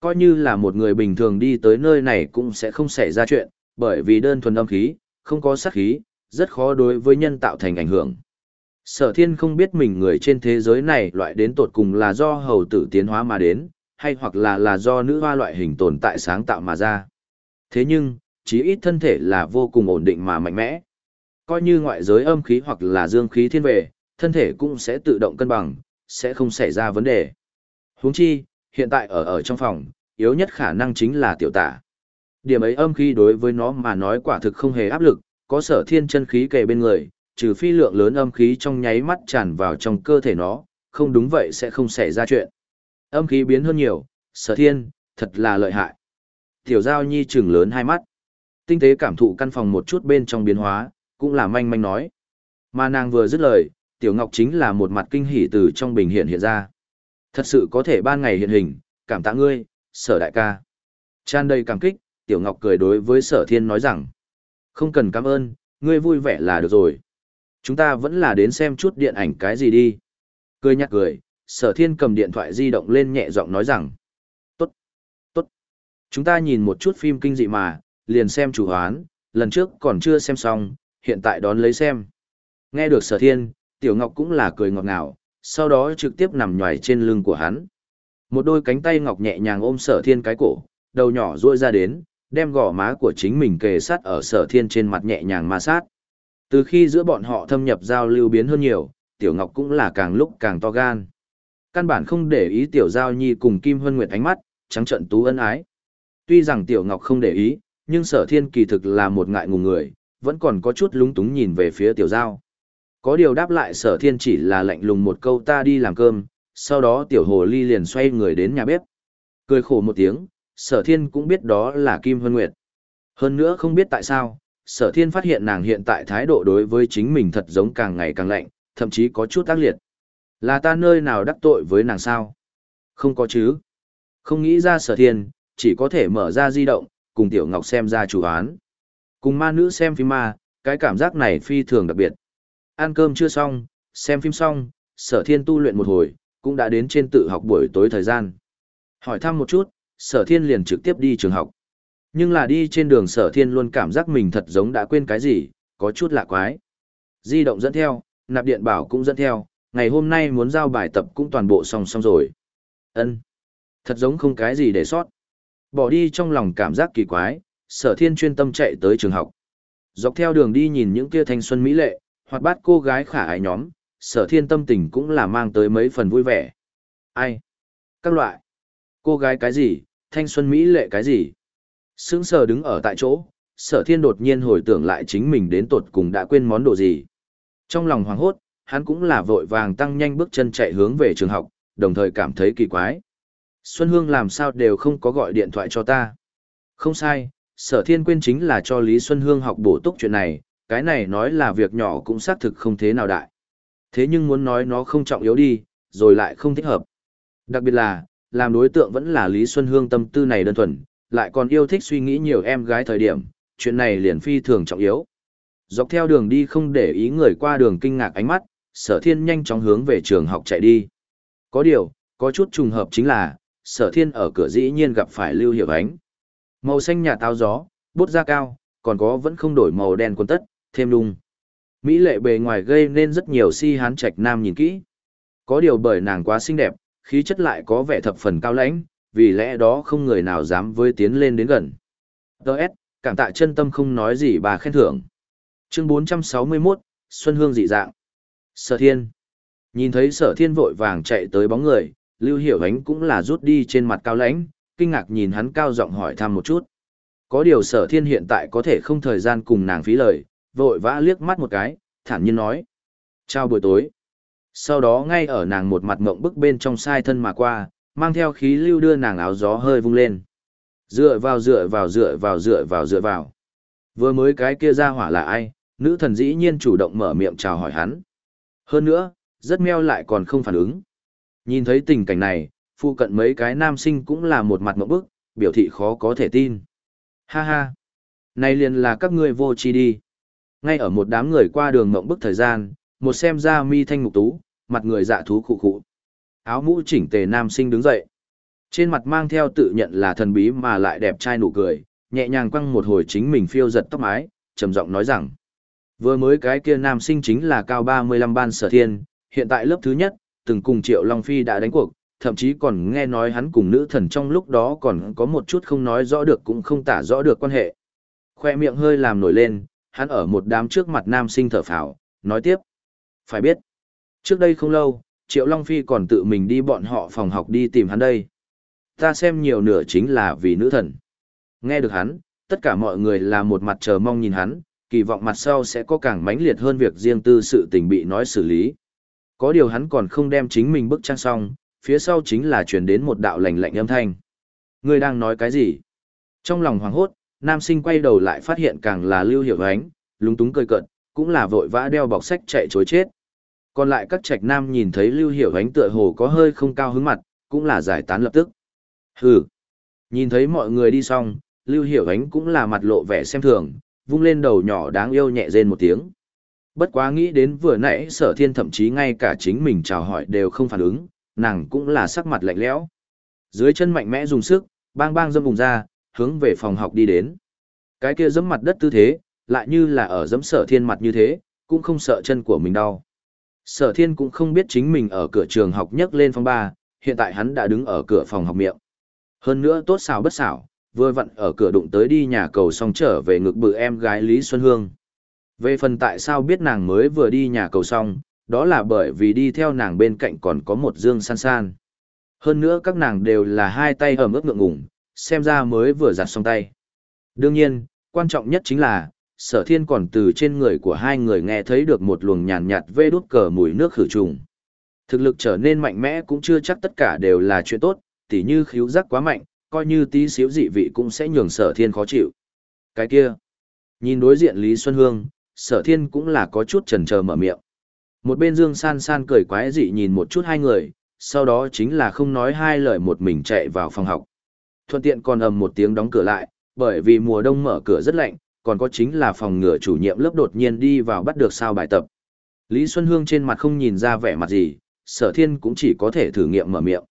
Coi như là một người bình thường đi tới nơi này cũng sẽ không xảy ra chuyện, bởi vì đơn thuần âm khí, không có sát khí, rất khó đối với nhân tạo thành ảnh hưởng. Sở thiên không biết mình người trên thế giới này loại đến tột cùng là do hầu tử tiến hóa mà đến, hay hoặc là là do nữ hoa loại hình tồn tại sáng tạo mà ra. Thế nhưng, chí ít thân thể là vô cùng ổn định mà mạnh mẽ. Coi như ngoại giới âm khí hoặc là dương khí thiên về, thân thể cũng sẽ tự động cân bằng, sẽ không xảy ra vấn đề. Huống chi, hiện tại ở ở trong phòng, yếu nhất khả năng chính là tiểu tả. Điểm ấy âm khí đối với nó mà nói quả thực không hề áp lực, có sở thiên chân khí kề bên người, trừ phi lượng lớn âm khí trong nháy mắt tràn vào trong cơ thể nó, không đúng vậy sẽ không xảy ra chuyện. Âm khí biến hơn nhiều, sở thiên, thật là lợi hại. Tiểu giao nhi trừng lớn hai mắt. Tinh tế cảm thụ căn phòng một chút bên trong biến hóa, cũng là manh manh nói. Mà nàng vừa dứt lời, tiểu ngọc chính là một mặt kinh hỉ từ trong bình hiện hiện ra. Thật sự có thể ban ngày hiện hình, cảm tạ ngươi, sở đại ca. Tràn đầy cảm kích, tiểu ngọc cười đối với sở thiên nói rằng. Không cần cảm ơn, ngươi vui vẻ là được rồi. Chúng ta vẫn là đến xem chút điện ảnh cái gì đi. Cười nhắc cười, sở thiên cầm điện thoại di động lên nhẹ giọng nói rằng. Tốt, tốt. Chúng ta nhìn một chút phim kinh dị mà, liền xem chủ hoán, lần trước còn chưa xem xong, hiện tại đón lấy xem. Nghe được sở thiên, tiểu ngọc cũng là cười ngọt ngào, sau đó trực tiếp nằm nhòi trên lưng của hắn. Một đôi cánh tay ngọc nhẹ nhàng ôm sở thiên cái cổ, đầu nhỏ ruôi ra đến, đem gò má của chính mình kề sát ở sở thiên trên mặt nhẹ nhàng ma sát. Từ khi giữa bọn họ thâm nhập giao lưu biến hơn nhiều, tiểu ngọc cũng là càng lúc càng to gan. Căn bản không để ý tiểu giao nhi cùng Kim Hân Nguyệt ánh mắt, trắng trận tú ân ái. Tuy rằng tiểu ngọc không để ý, nhưng sở thiên kỳ thực là một ngại ngùng người, vẫn còn có chút lúng túng nhìn về phía tiểu giao. Có điều đáp lại sở thiên chỉ là lạnh lùng một câu ta đi làm cơm, sau đó tiểu hồ ly liền xoay người đến nhà bếp. Cười khổ một tiếng, sở thiên cũng biết đó là Kim Hân Nguyệt. Hơn nữa không biết tại sao, sở thiên phát hiện nàng hiện tại thái độ đối với chính mình thật giống càng ngày càng lạnh, thậm chí có chút ác liệt. Là ta nơi nào đắc tội với nàng sao? Không có chứ. Không nghĩ ra sở thiên, chỉ có thể mở ra di động, cùng Tiểu Ngọc xem ra chủ án. Cùng ma nữ xem phim ma, cái cảm giác này phi thường đặc biệt. Ăn cơm chưa xong, xem phim xong, sở thiên tu luyện một hồi, cũng đã đến trên tự học buổi tối thời gian. Hỏi thăm một chút, sở thiên liền trực tiếp đi trường học. Nhưng là đi trên đường sở thiên luôn cảm giác mình thật giống đã quên cái gì, có chút lạ quái. Di động dẫn theo, nạp điện bảo cũng dẫn theo, ngày hôm nay muốn giao bài tập cũng toàn bộ xong xong rồi. ân Thật giống không cái gì để sót. Bỏ đi trong lòng cảm giác kỳ quái, sở thiên chuyên tâm chạy tới trường học. Dọc theo đường đi nhìn những kia thanh xuân mỹ lệ, hoặc bát cô gái khả ái nhóm, sở thiên tâm tình cũng là mang tới mấy phần vui vẻ. Ai? Các loại. Cô gái cái gì, thanh xuân mỹ lệ cái gì? Sững sờ đứng ở tại chỗ, sở thiên đột nhiên hồi tưởng lại chính mình đến tột cùng đã quên món đồ gì. Trong lòng hoảng hốt, hắn cũng là vội vàng tăng nhanh bước chân chạy hướng về trường học, đồng thời cảm thấy kỳ quái. Xuân Hương làm sao đều không có gọi điện thoại cho ta. Không sai, sở thiên quên chính là cho Lý Xuân Hương học bổ túc chuyện này, cái này nói là việc nhỏ cũng xác thực không thế nào đại. Thế nhưng muốn nói nó không trọng yếu đi, rồi lại không thích hợp. Đặc biệt là, làm đối tượng vẫn là Lý Xuân Hương tâm tư này đơn thuần, lại còn yêu thích suy nghĩ nhiều em gái thời điểm, chuyện này liền phi thường trọng yếu. Dọc theo đường đi không để ý người qua đường kinh ngạc ánh mắt, sở thiên nhanh chóng hướng về trường học chạy đi. Có điều, có chút trùng hợp chính là, sở thiên ở cửa dĩ nhiên gặp phải Lưu Hiểu Ánh. Màu xanh nhà táo gió, bút da cao, còn có vẫn không đổi màu đen quần tất, thêm đung. Mỹ lệ bề ngoài gây nên rất nhiều si hán trạch nam nhìn kỹ. Có điều bởi nàng quá xinh đẹp, khí chất lại có vẻ thập phần cao lãnh, vì lẽ đó không người nào dám với tiến lên đến gần. Đợt, cảm tạ chân tâm không nói gì bà khen thưởng. Chương 461, Xuân Hương dị dạng. Sở thiên. Nhìn thấy sở thiên vội vàng chạy tới bóng người, Lưu Hiểu Ánh cũng là rút đi trên mặt cao lãnh, kinh ngạc nhìn hắn cao giọng hỏi thăm một chút. Có điều sở thiên hiện tại có thể không thời gian cùng nàng phí lời, vội vã liếc mắt một cái, thản nhiên nói. Chào buổi tối. Sau đó ngay ở nàng một mặt mộng bức bên trong sai thân mà qua, mang theo khí lưu đưa nàng áo gió hơi vung lên. Dựa vào dựa vào dựa vào dựa vào dựa vào. Vừa mới cái kia ra hỏa là ai, nữ thần dĩ nhiên chủ động mở miệng chào hỏi hắn. Hơn nữa, rất meo lại còn không phản ứng. Nhìn thấy tình cảnh này, phụ cận mấy cái nam sinh cũng là một mặt mẫu bức, biểu thị khó có thể tin. Ha ha! Này liền là các ngươi vô chi đi. Ngay ở một đám người qua đường mộng bức thời gian, một xem ra mi thanh ngục tú, mặt người dạ thú khụ khụ. Áo mũ chỉnh tề nam sinh đứng dậy. Trên mặt mang theo tự nhận là thần bí mà lại đẹp trai nụ cười, nhẹ nhàng quăng một hồi chính mình phiêu giật tóc mái, trầm giọng nói rằng. Vừa mới cái kia nam sinh chính là cao 35 ban sở thiên, hiện tại lớp thứ nhất, từng cùng Triệu Long Phi đã đánh cuộc, thậm chí còn nghe nói hắn cùng nữ thần trong lúc đó còn có một chút không nói rõ được cũng không tả rõ được quan hệ. Khoe miệng hơi làm nổi lên, hắn ở một đám trước mặt nam sinh thở phào, nói tiếp. Phải biết, trước đây không lâu, Triệu Long Phi còn tự mình đi bọn họ phòng học đi tìm hắn đây. Ta xem nhiều nửa chính là vì nữ thần. Nghe được hắn, tất cả mọi người là một mặt chờ mong nhìn hắn, kỳ vọng mặt sau sẽ có càng mãnh liệt hơn việc riêng tư sự tình bị nói xử lý. Có điều hắn còn không đem chính mình bức trang xong, phía sau chính là truyền đến một đạo lạnh lạnh âm thanh. Ngươi đang nói cái gì? Trong lòng hoảng hốt, nam sinh quay đầu lại phát hiện càng là lưu hiểu ánh, lúng túng cười cợt, cũng là vội vã đeo bọc sách chạy chối chết. Còn lại các trạch nam nhìn thấy lưu hiểu ánh tựa hồ có hơi không cao hứng mặt, cũng là giải tán lập tức. Hừ. Nhìn thấy mọi người đi xong, lưu hiểu ánh cũng là mặt lộ vẻ xem thường, vung lên đầu nhỏ đáng yêu nhẹ rên một tiếng. Bất quá nghĩ đến vừa nãy sở thiên thậm chí ngay cả chính mình chào hỏi đều không phản ứng, nàng cũng là sắc mặt lạnh lẽo. Dưới chân mạnh mẽ dùng sức, bang bang dâm vùng ra, hướng về phòng học đi đến. Cái kia dẫm mặt đất tư thế, lại như là ở dẫm sở thiên mặt như thế, cũng không sợ chân của mình đau. Sở thiên cũng không biết chính mình ở cửa trường học nhấc lên phòng ba, hiện tại hắn đã đứng ở cửa phòng học miệng. Hơn nữa tốt xảo bất xảo, vừa vặn ở cửa đụng tới đi nhà cầu xong trở về ngực bự em gái Lý Xuân Hương. Về phần tại sao biết nàng mới vừa đi nhà cầu xong, đó là bởi vì đi theo nàng bên cạnh còn có một dương san san. Hơn nữa các nàng đều là hai tay ẩm ướt ngượng ngủng, xem ra mới vừa giặt xong tay. Đương nhiên, quan trọng nhất chính là, sở thiên còn từ trên người của hai người nghe thấy được một luồng nhàn nhạt vê đút cờ mùi nước khử trùng. Thực lực trở nên mạnh mẽ cũng chưa chắc tất cả đều là chuyện tốt, tỉ như khíu giác quá mạnh, coi như tí xíu dị vị cũng sẽ nhường sở thiên khó chịu. Cái kia, nhìn đối diện Lý Xuân Hương, sở thiên cũng là có chút chần chờ mở miệng. Một bên Dương San San cười quái dị nhìn một chút hai người, sau đó chính là không nói hai lời một mình chạy vào phòng học. Thuận tiện còn ầm một tiếng đóng cửa lại, bởi vì mùa đông mở cửa rất lạnh, còn có chính là phòng ngừa chủ nhiệm lớp đột nhiên đi vào bắt được sao bài tập. Lý Xuân Hương trên mặt không nhìn ra vẻ mặt gì, sở thiên cũng chỉ có thể thử nghiệm mở miệng.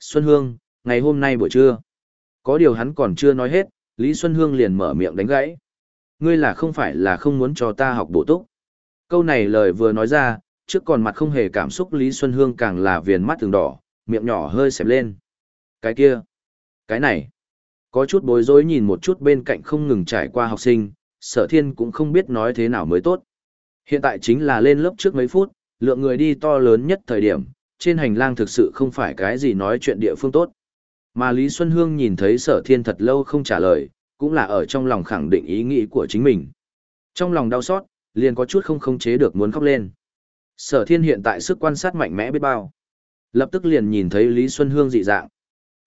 Xuân Hương, ngày hôm nay buổi trưa. Có điều hắn còn chưa nói hết, Lý Xuân Hương liền mở miệng đánh gãy. Ngươi là không phải là không muốn cho ta học bổ túc. Câu này lời vừa nói ra, trước còn mặt không hề cảm xúc Lý Xuân Hương càng là viền mắt từng đỏ, miệng nhỏ hơi xẹp lên. Cái kia, cái này, có chút bối rối nhìn một chút bên cạnh không ngừng trải qua học sinh, sở thiên cũng không biết nói thế nào mới tốt. Hiện tại chính là lên lớp trước mấy phút, lượng người đi to lớn nhất thời điểm, trên hành lang thực sự không phải cái gì nói chuyện địa phương tốt. Mà Lý Xuân Hương nhìn thấy sở thiên thật lâu không trả lời, cũng là ở trong lòng khẳng định ý nghĩ của chính mình. Trong lòng đau xót, liền có chút không khống chế được muốn khóc lên. Sở thiên hiện tại sức quan sát mạnh mẽ biết bao. Lập tức liền nhìn thấy Lý Xuân Hương dị dạng.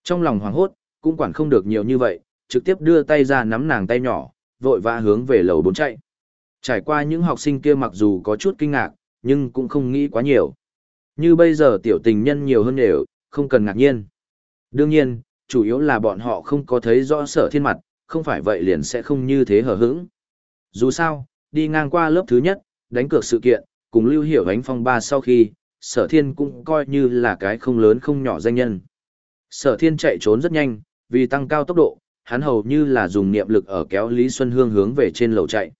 Trong lòng hoảng hốt, cũng quản không được nhiều như vậy, trực tiếp đưa tay ra nắm nàng tay nhỏ, vội vã hướng về lầu bốn chạy. Trải qua những học sinh kia mặc dù có chút kinh ngạc, nhưng cũng không nghĩ quá nhiều. Như bây giờ tiểu tình nhân nhiều hơn đều, không cần ngạc nhiên. Đương nhiên, chủ yếu là bọn họ không có thấy rõ sở thiên mặt, không phải vậy liền sẽ không như thế hở hững. Dù sao, đi ngang qua lớp thứ nhất, đánh cược sự kiện, cùng lưu hiểu ánh phong ba sau khi, sở thiên cũng coi như là cái không lớn không nhỏ danh nhân. Sở thiên chạy trốn rất nhanh, vì tăng cao tốc độ, hắn hầu như là dùng niệm lực ở kéo Lý Xuân Hương hướng về trên lầu chạy.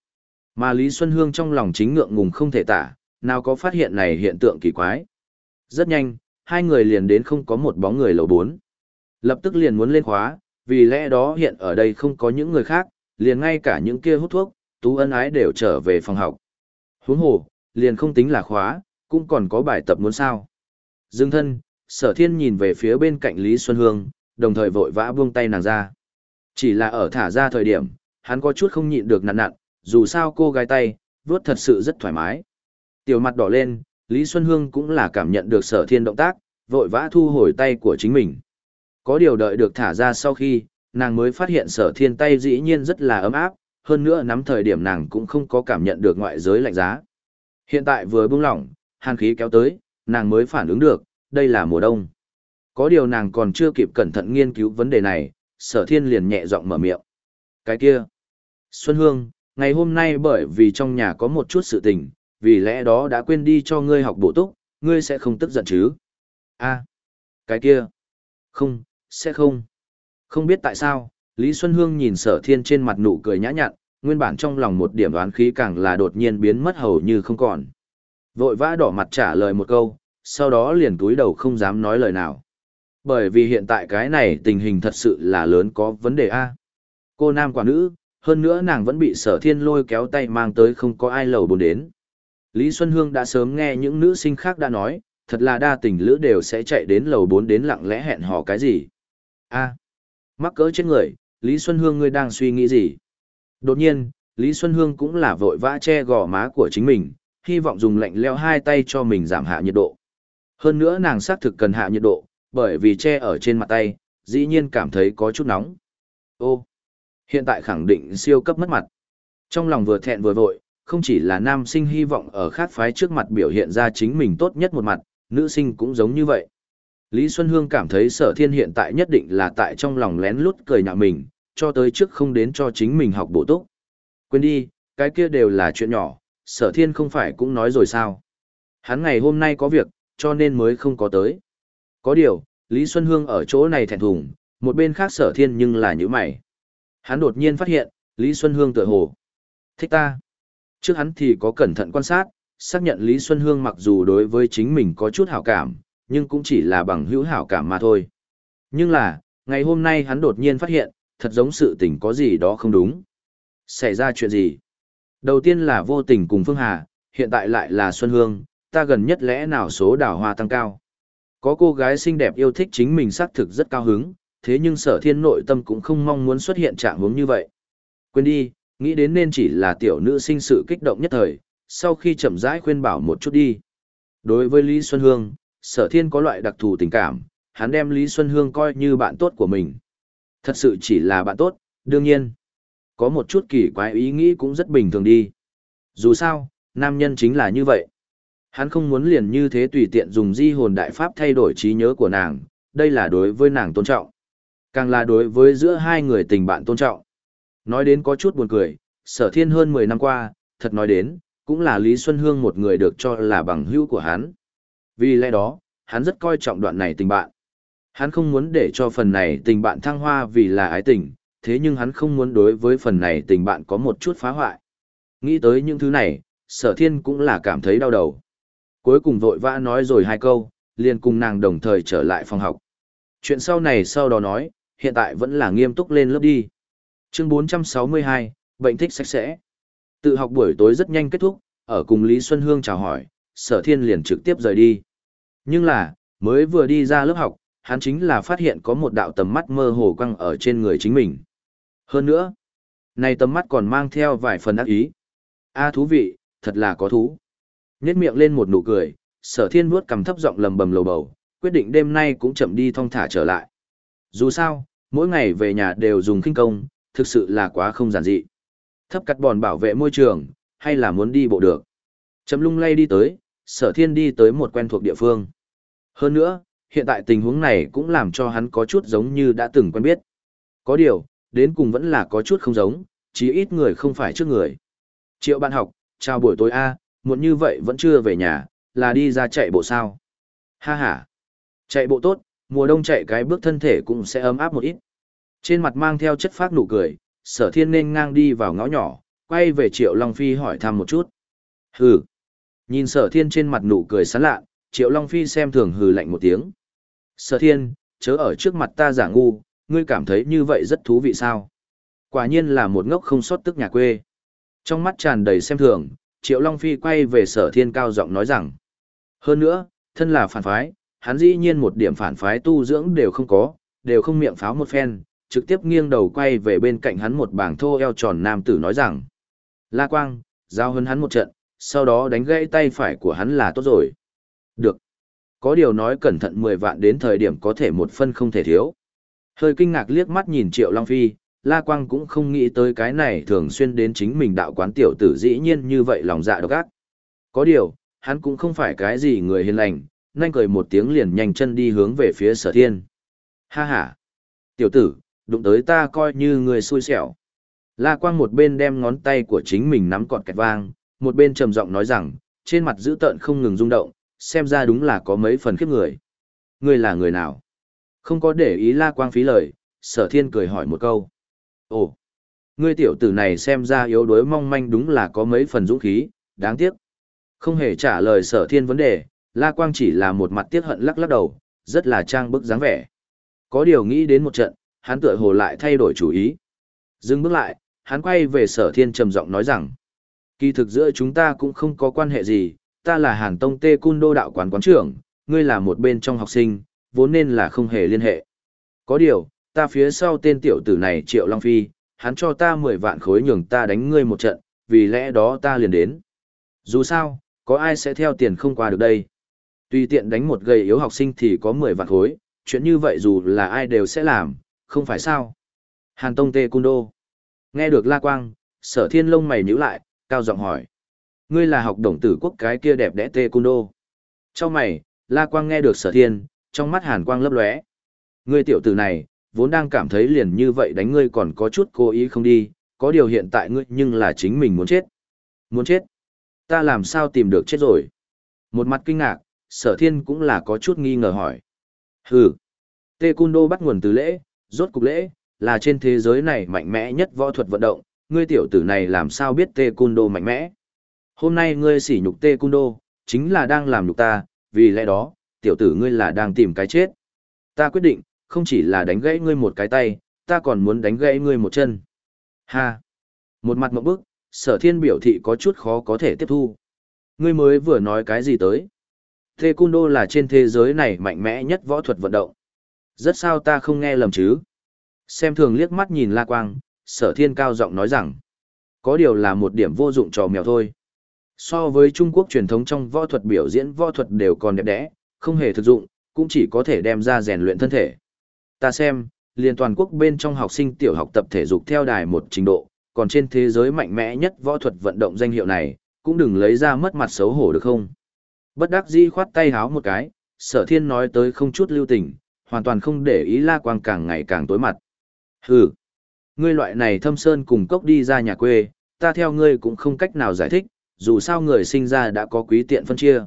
Mà Lý Xuân Hương trong lòng chính ngượng ngùng không thể tả, nào có phát hiện này hiện tượng kỳ quái. Rất nhanh, hai người liền đến không có một bóng người lầu 4. Lập tức liền muốn lên khóa, vì lẽ đó hiện ở đây không có những người khác, liền ngay cả những kia hút thuốc, tú ân ái đều trở về phòng học. Huống hồ, liền không tính là khóa, cũng còn có bài tập muốn sao. Dương thân, sở thiên nhìn về phía bên cạnh Lý Xuân Hương, đồng thời vội vã buông tay nàng ra. Chỉ là ở thả ra thời điểm, hắn có chút không nhịn được nặn nặn, dù sao cô gái tay, vuốt thật sự rất thoải mái. Tiểu mặt đỏ lên, Lý Xuân Hương cũng là cảm nhận được sở thiên động tác, vội vã thu hồi tay của chính mình. Có điều đợi được thả ra sau khi, nàng mới phát hiện sở thiên tay dĩ nhiên rất là ấm áp, hơn nữa nắm thời điểm nàng cũng không có cảm nhận được ngoại giới lạnh giá. Hiện tại vừa buông lỏng, hàn khí kéo tới, nàng mới phản ứng được, đây là mùa đông. Có điều nàng còn chưa kịp cẩn thận nghiên cứu vấn đề này, sở thiên liền nhẹ giọng mở miệng. Cái kia, Xuân Hương, ngày hôm nay bởi vì trong nhà có một chút sự tình, vì lẽ đó đã quên đi cho ngươi học bổ túc, ngươi sẽ không tức giận chứ? a cái kia, không, sẽ không. Không biết tại sao, Lý Xuân Hương nhìn sở thiên trên mặt nụ cười nhã nhặn, nguyên bản trong lòng một điểm đoán khí càng là đột nhiên biến mất hầu như không còn. Vội vã đỏ mặt trả lời một câu, sau đó liền túi đầu không dám nói lời nào. Bởi vì hiện tại cái này tình hình thật sự là lớn có vấn đề A. Cô nam quả nữ, hơn nữa nàng vẫn bị sở thiên lôi kéo tay mang tới không có ai lầu bồn đến. Lý Xuân Hương đã sớm nghe những nữ sinh khác đã nói, thật là đa tình lữ đều sẽ chạy đến lầu bốn đến lặng lẽ hẹn hò cái gì. a mắc cỡ chết người, Lý Xuân Hương ngươi đang suy nghĩ gì? Đột nhiên, Lý Xuân Hương cũng là vội vã che gò má của chính mình, hy vọng dùng lạnh leo hai tay cho mình giảm hạ nhiệt độ. Hơn nữa nàng xác thực cần hạ nhiệt độ, bởi vì che ở trên mặt tay, dĩ nhiên cảm thấy có chút nóng. Ô, hiện tại khẳng định siêu cấp mất mặt. Trong lòng vừa thẹn vừa vội, không chỉ là nam sinh hy vọng ở khác phái trước mặt biểu hiện ra chính mình tốt nhất một mặt, nữ sinh cũng giống như vậy. Lý Xuân Hương cảm thấy sở thiên hiện tại nhất định là tại trong lòng lén lút cười nhạo mình, cho tới trước không đến cho chính mình học bổ túc. Quên đi, cái kia đều là chuyện nhỏ, sở thiên không phải cũng nói rồi sao. Hắn ngày hôm nay có việc, cho nên mới không có tới. Có điều, Lý Xuân Hương ở chỗ này thẹn thùng, một bên khác sở thiên nhưng là như mày. Hắn đột nhiên phát hiện, Lý Xuân Hương tựa hồ. Thích ta. Trước hắn thì có cẩn thận quan sát, xác nhận Lý Xuân Hương mặc dù đối với chính mình có chút hảo cảm, nhưng cũng chỉ là bằng hữu hảo cảm mà thôi. Nhưng là, ngày hôm nay hắn đột nhiên phát hiện, thật giống sự tình có gì đó không đúng. Xảy ra chuyện gì? Đầu tiên là vô tình cùng Phương Hà, hiện tại lại là Xuân Hương, ta gần nhất lẽ nào số đào hoa tăng cao. Có cô gái xinh đẹp yêu thích chính mình xác thực rất cao hứng, thế nhưng sở thiên nội tâm cũng không mong muốn xuất hiện trạng hướng như vậy. Quên đi, nghĩ đến nên chỉ là tiểu nữ sinh sự kích động nhất thời, sau khi chậm rãi khuyên bảo một chút đi. Đối với Lý Xuân Hương, sở thiên có loại đặc thù tình cảm, hắn đem Lý Xuân Hương coi như bạn tốt của mình. Thật sự chỉ là bạn tốt, đương nhiên. Có một chút kỳ quái ý nghĩ cũng rất bình thường đi. Dù sao, nam nhân chính là như vậy. Hắn không muốn liền như thế tùy tiện dùng di hồn đại pháp thay đổi trí nhớ của nàng, đây là đối với nàng tôn trọng. Càng là đối với giữa hai người tình bạn tôn trọng. Nói đến có chút buồn cười, sở thiên hơn 10 năm qua, thật nói đến, cũng là Lý Xuân Hương một người được cho là bằng hữu của hắn. Vì lẽ đó, hắn rất coi trọng đoạn này tình bạn. Hắn không muốn để cho phần này tình bạn thăng hoa vì là ái tình, thế nhưng hắn không muốn đối với phần này tình bạn có một chút phá hoại. Nghĩ tới những thứ này, sở thiên cũng là cảm thấy đau đầu. Cuối cùng vội vã nói rồi hai câu, liền cùng nàng đồng thời trở lại phòng học. Chuyện sau này sau đó nói, hiện tại vẫn là nghiêm túc lên lớp đi. Chương 462, bệnh thích sạch sẽ. Tự học buổi tối rất nhanh kết thúc, ở cùng Lý Xuân Hương chào hỏi, sở thiên liền trực tiếp rời đi. Nhưng là, mới vừa đi ra lớp học, hắn chính là phát hiện có một đạo tầm mắt mơ hồ quăng ở trên người chính mình. Hơn nữa, này tầm mắt còn mang theo vài phần ác ý. A thú vị, thật là có thú. Nhét miệng lên một nụ cười, sở thiên vuốt cầm thấp giọng lầm bầm lầu bầu, quyết định đêm nay cũng chậm đi thong thả trở lại. Dù sao, mỗi ngày về nhà đều dùng khinh công, thực sự là quá không giản dị. Thấp cắt bòn bảo vệ môi trường, hay là muốn đi bộ được. Chấm lung lay đi tới, sở thiên đi tới một quen thuộc địa phương. Hơn nữa, hiện tại tình huống này cũng làm cho hắn có chút giống như đã từng quen biết. Có điều, đến cùng vẫn là có chút không giống, chí ít người không phải trước người. Triệu bạn học, chào buổi tối A, muộn như vậy vẫn chưa về nhà, là đi ra chạy bộ sao. Ha ha, chạy bộ tốt, mùa đông chạy cái bước thân thể cũng sẽ ấm áp một ít. Trên mặt mang theo chất phát nụ cười, sở thiên nên ngang đi vào ngõ nhỏ, quay về Triệu Long Phi hỏi thăm một chút. Hừ. Nhìn sở thiên trên mặt nụ cười sán lạ, Triệu Long Phi xem thường hừ lạnh một tiếng. Sở thiên, chớ ở trước mặt ta giả ngu, ngươi cảm thấy như vậy rất thú vị sao? Quả nhiên là một ngốc không sót tức nhà quê. Trong mắt tràn đầy xem thường, Triệu Long Phi quay về sở thiên cao giọng nói rằng. Hơn nữa, thân là phản phái, hắn dĩ nhiên một điểm phản phái tu dưỡng đều không có, đều không miệng pháo một phen, trực tiếp nghiêng đầu quay về bên cạnh hắn một bảng thô eo tròn nam tử nói rằng. La Quang, giao hơn hắn một trận, sau đó đánh gãy tay phải của hắn là tốt rồi. Được. Có điều nói cẩn thận 10 vạn đến thời điểm có thể một phân không thể thiếu. Hơi kinh ngạc liếc mắt nhìn Triệu Long Phi, La Quang cũng không nghĩ tới cái này thường xuyên đến chính mình đạo quán tiểu tử dĩ nhiên như vậy lòng dạ độc ác. Có điều, hắn cũng không phải cái gì người hiền lành, nhanh cười một tiếng liền nhanh chân đi hướng về phía sở thiên. Ha ha! Tiểu tử, đụng tới ta coi như người xui xẻo. La Quang một bên đem ngón tay của chính mình nắm cọt kẹt vang, một bên trầm giọng nói rằng, trên mặt dữ tợn không ngừng rung động, xem ra đúng là có mấy phần khiếp người. Ngươi là người nào? Không có để ý La Quang phí lời, sở thiên cười hỏi một câu. Ồ, ngươi tiểu tử này xem ra yếu đuối mong manh đúng là có mấy phần dũng khí, đáng tiếc. Không hề trả lời sở thiên vấn đề, La Quang chỉ là một mặt tiếc hận lắc lắc đầu, rất là trang bức dáng vẻ. Có điều nghĩ đến một trận, hắn tựa hồ lại thay đổi chủ ý. Dừng bước lại, hắn quay về sở thiên trầm giọng nói rằng, kỳ thực giữa chúng ta cũng không có quan hệ gì, ta là Hàn Tông Tê Cun Đô đạo quán quán trưởng, ngươi là một bên trong học sinh, vốn nên là không hề liên hệ. Có điều, ta phía sau tên tiểu tử này Triệu Long Phi, hắn cho ta 10 vạn khối nhường ta đánh ngươi một trận, vì lẽ đó ta liền đến. Dù sao, có ai sẽ theo tiền không qua được đây. Tùy tiện đánh một gầy yếu học sinh thì có 10 vạn khối, chuyện như vậy dù là ai đều sẽ làm, không phải sao. Hàn Tông Tê Cung Đô. Nghe được La Quang, sở thiên lông mày nhíu lại, cao giọng hỏi. Ngươi là học đồng tử quốc cái kia đẹp đẽ Tê Cung Đô. Trong mày, La Quang nghe được sở thiên, trong mắt hàn quang lấp lóe. Ngươi tiểu tử này, vốn đang cảm thấy liền như vậy đánh ngươi còn có chút cố ý không đi, có điều hiện tại ngươi nhưng là chính mình muốn chết. Muốn chết? Ta làm sao tìm được chết rồi? Một mặt kinh ngạc, sở thiên cũng là có chút nghi ngờ hỏi. Hừ, Tê Cun Đô bắt nguồn từ lễ, rốt cục lễ, là trên thế giới này mạnh mẽ nhất võ thuật vận động, ngươi tiểu tử này làm sao biết Tê Cun Đô mạnh mẽ? Hôm nay ngươi sỉ nhục Tê Cun Đô, chính là đang làm nhục ta, vì lẽ đó, tiểu tử ngươi là đang tìm cái chết. Ta quyết định, không chỉ là đánh gãy ngươi một cái tay, ta còn muốn đánh gãy ngươi một chân. Ha! Một mặt một bức, sở thiên biểu thị có chút khó có thể tiếp thu. Ngươi mới vừa nói cái gì tới? Thê Cung Đô là trên thế giới này mạnh mẽ nhất võ thuật vận động. Rất sao ta không nghe lầm chứ? Xem thường liếc mắt nhìn La Quang, sở thiên cao giọng nói rằng, có điều là một điểm vô dụng trò mèo thôi. So với Trung Quốc truyền thống trong võ thuật biểu diễn võ thuật đều còn đẹp đẽ, không hề thực dụng, cũng chỉ có thể đem ra rèn luyện thân thể. Ta xem, liên toàn quốc bên trong học sinh tiểu học tập thể dục theo đài một trình độ, còn trên thế giới mạnh mẽ nhất võ thuật vận động danh hiệu này, cũng đừng lấy ra mất mặt xấu hổ được không? Bất đắc dĩ khoát tay háo một cái, sở thiên nói tới không chút lưu tình, hoàn toàn không để ý la quang càng ngày càng tối mặt. Hừ, ngươi loại này thâm sơn cùng cốc đi ra nhà quê, ta theo ngươi cũng không cách nào giải thích, dù sao người sinh ra đã có quý tiện phân chia.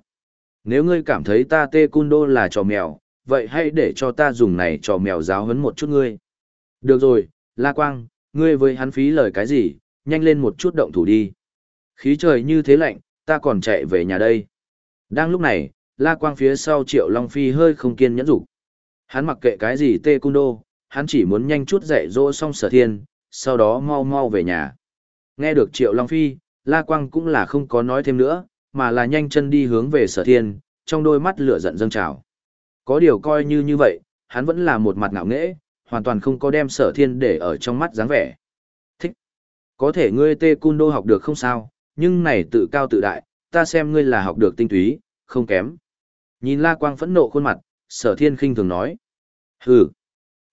Nếu ngươi cảm thấy ta tê cun đô là trò mèo, vậy hãy để cho ta dùng này cho mèo giáo huấn một chút ngươi. Được rồi, La Quang, ngươi với hắn phí lời cái gì, nhanh lên một chút động thủ đi. Khí trời như thế lạnh, ta còn chạy về nhà đây. Đang lúc này, La Quang phía sau Triệu Long Phi hơi không kiên nhẫn rủ. Hắn mặc kệ cái gì tê cung đô, hắn chỉ muốn nhanh chút dạy dỗ xong sở thiên, sau đó mau mau về nhà. Nghe được Triệu Long Phi, La Quang cũng là không có nói thêm nữa, mà là nhanh chân đi hướng về sở thiên, trong đôi mắt lửa giận dâng trào. Có điều coi như như vậy, hắn vẫn là một mặt ngạo nghễ, hoàn toàn không có đem sở thiên để ở trong mắt dáng vẻ. Thích. Có thể ngươi tê cung đô học được không sao, nhưng này tự cao tự đại, ta xem ngươi là học được tinh túy, không kém. Nhìn La Quang phẫn nộ khuôn mặt, sở thiên khinh thường nói. Hừ.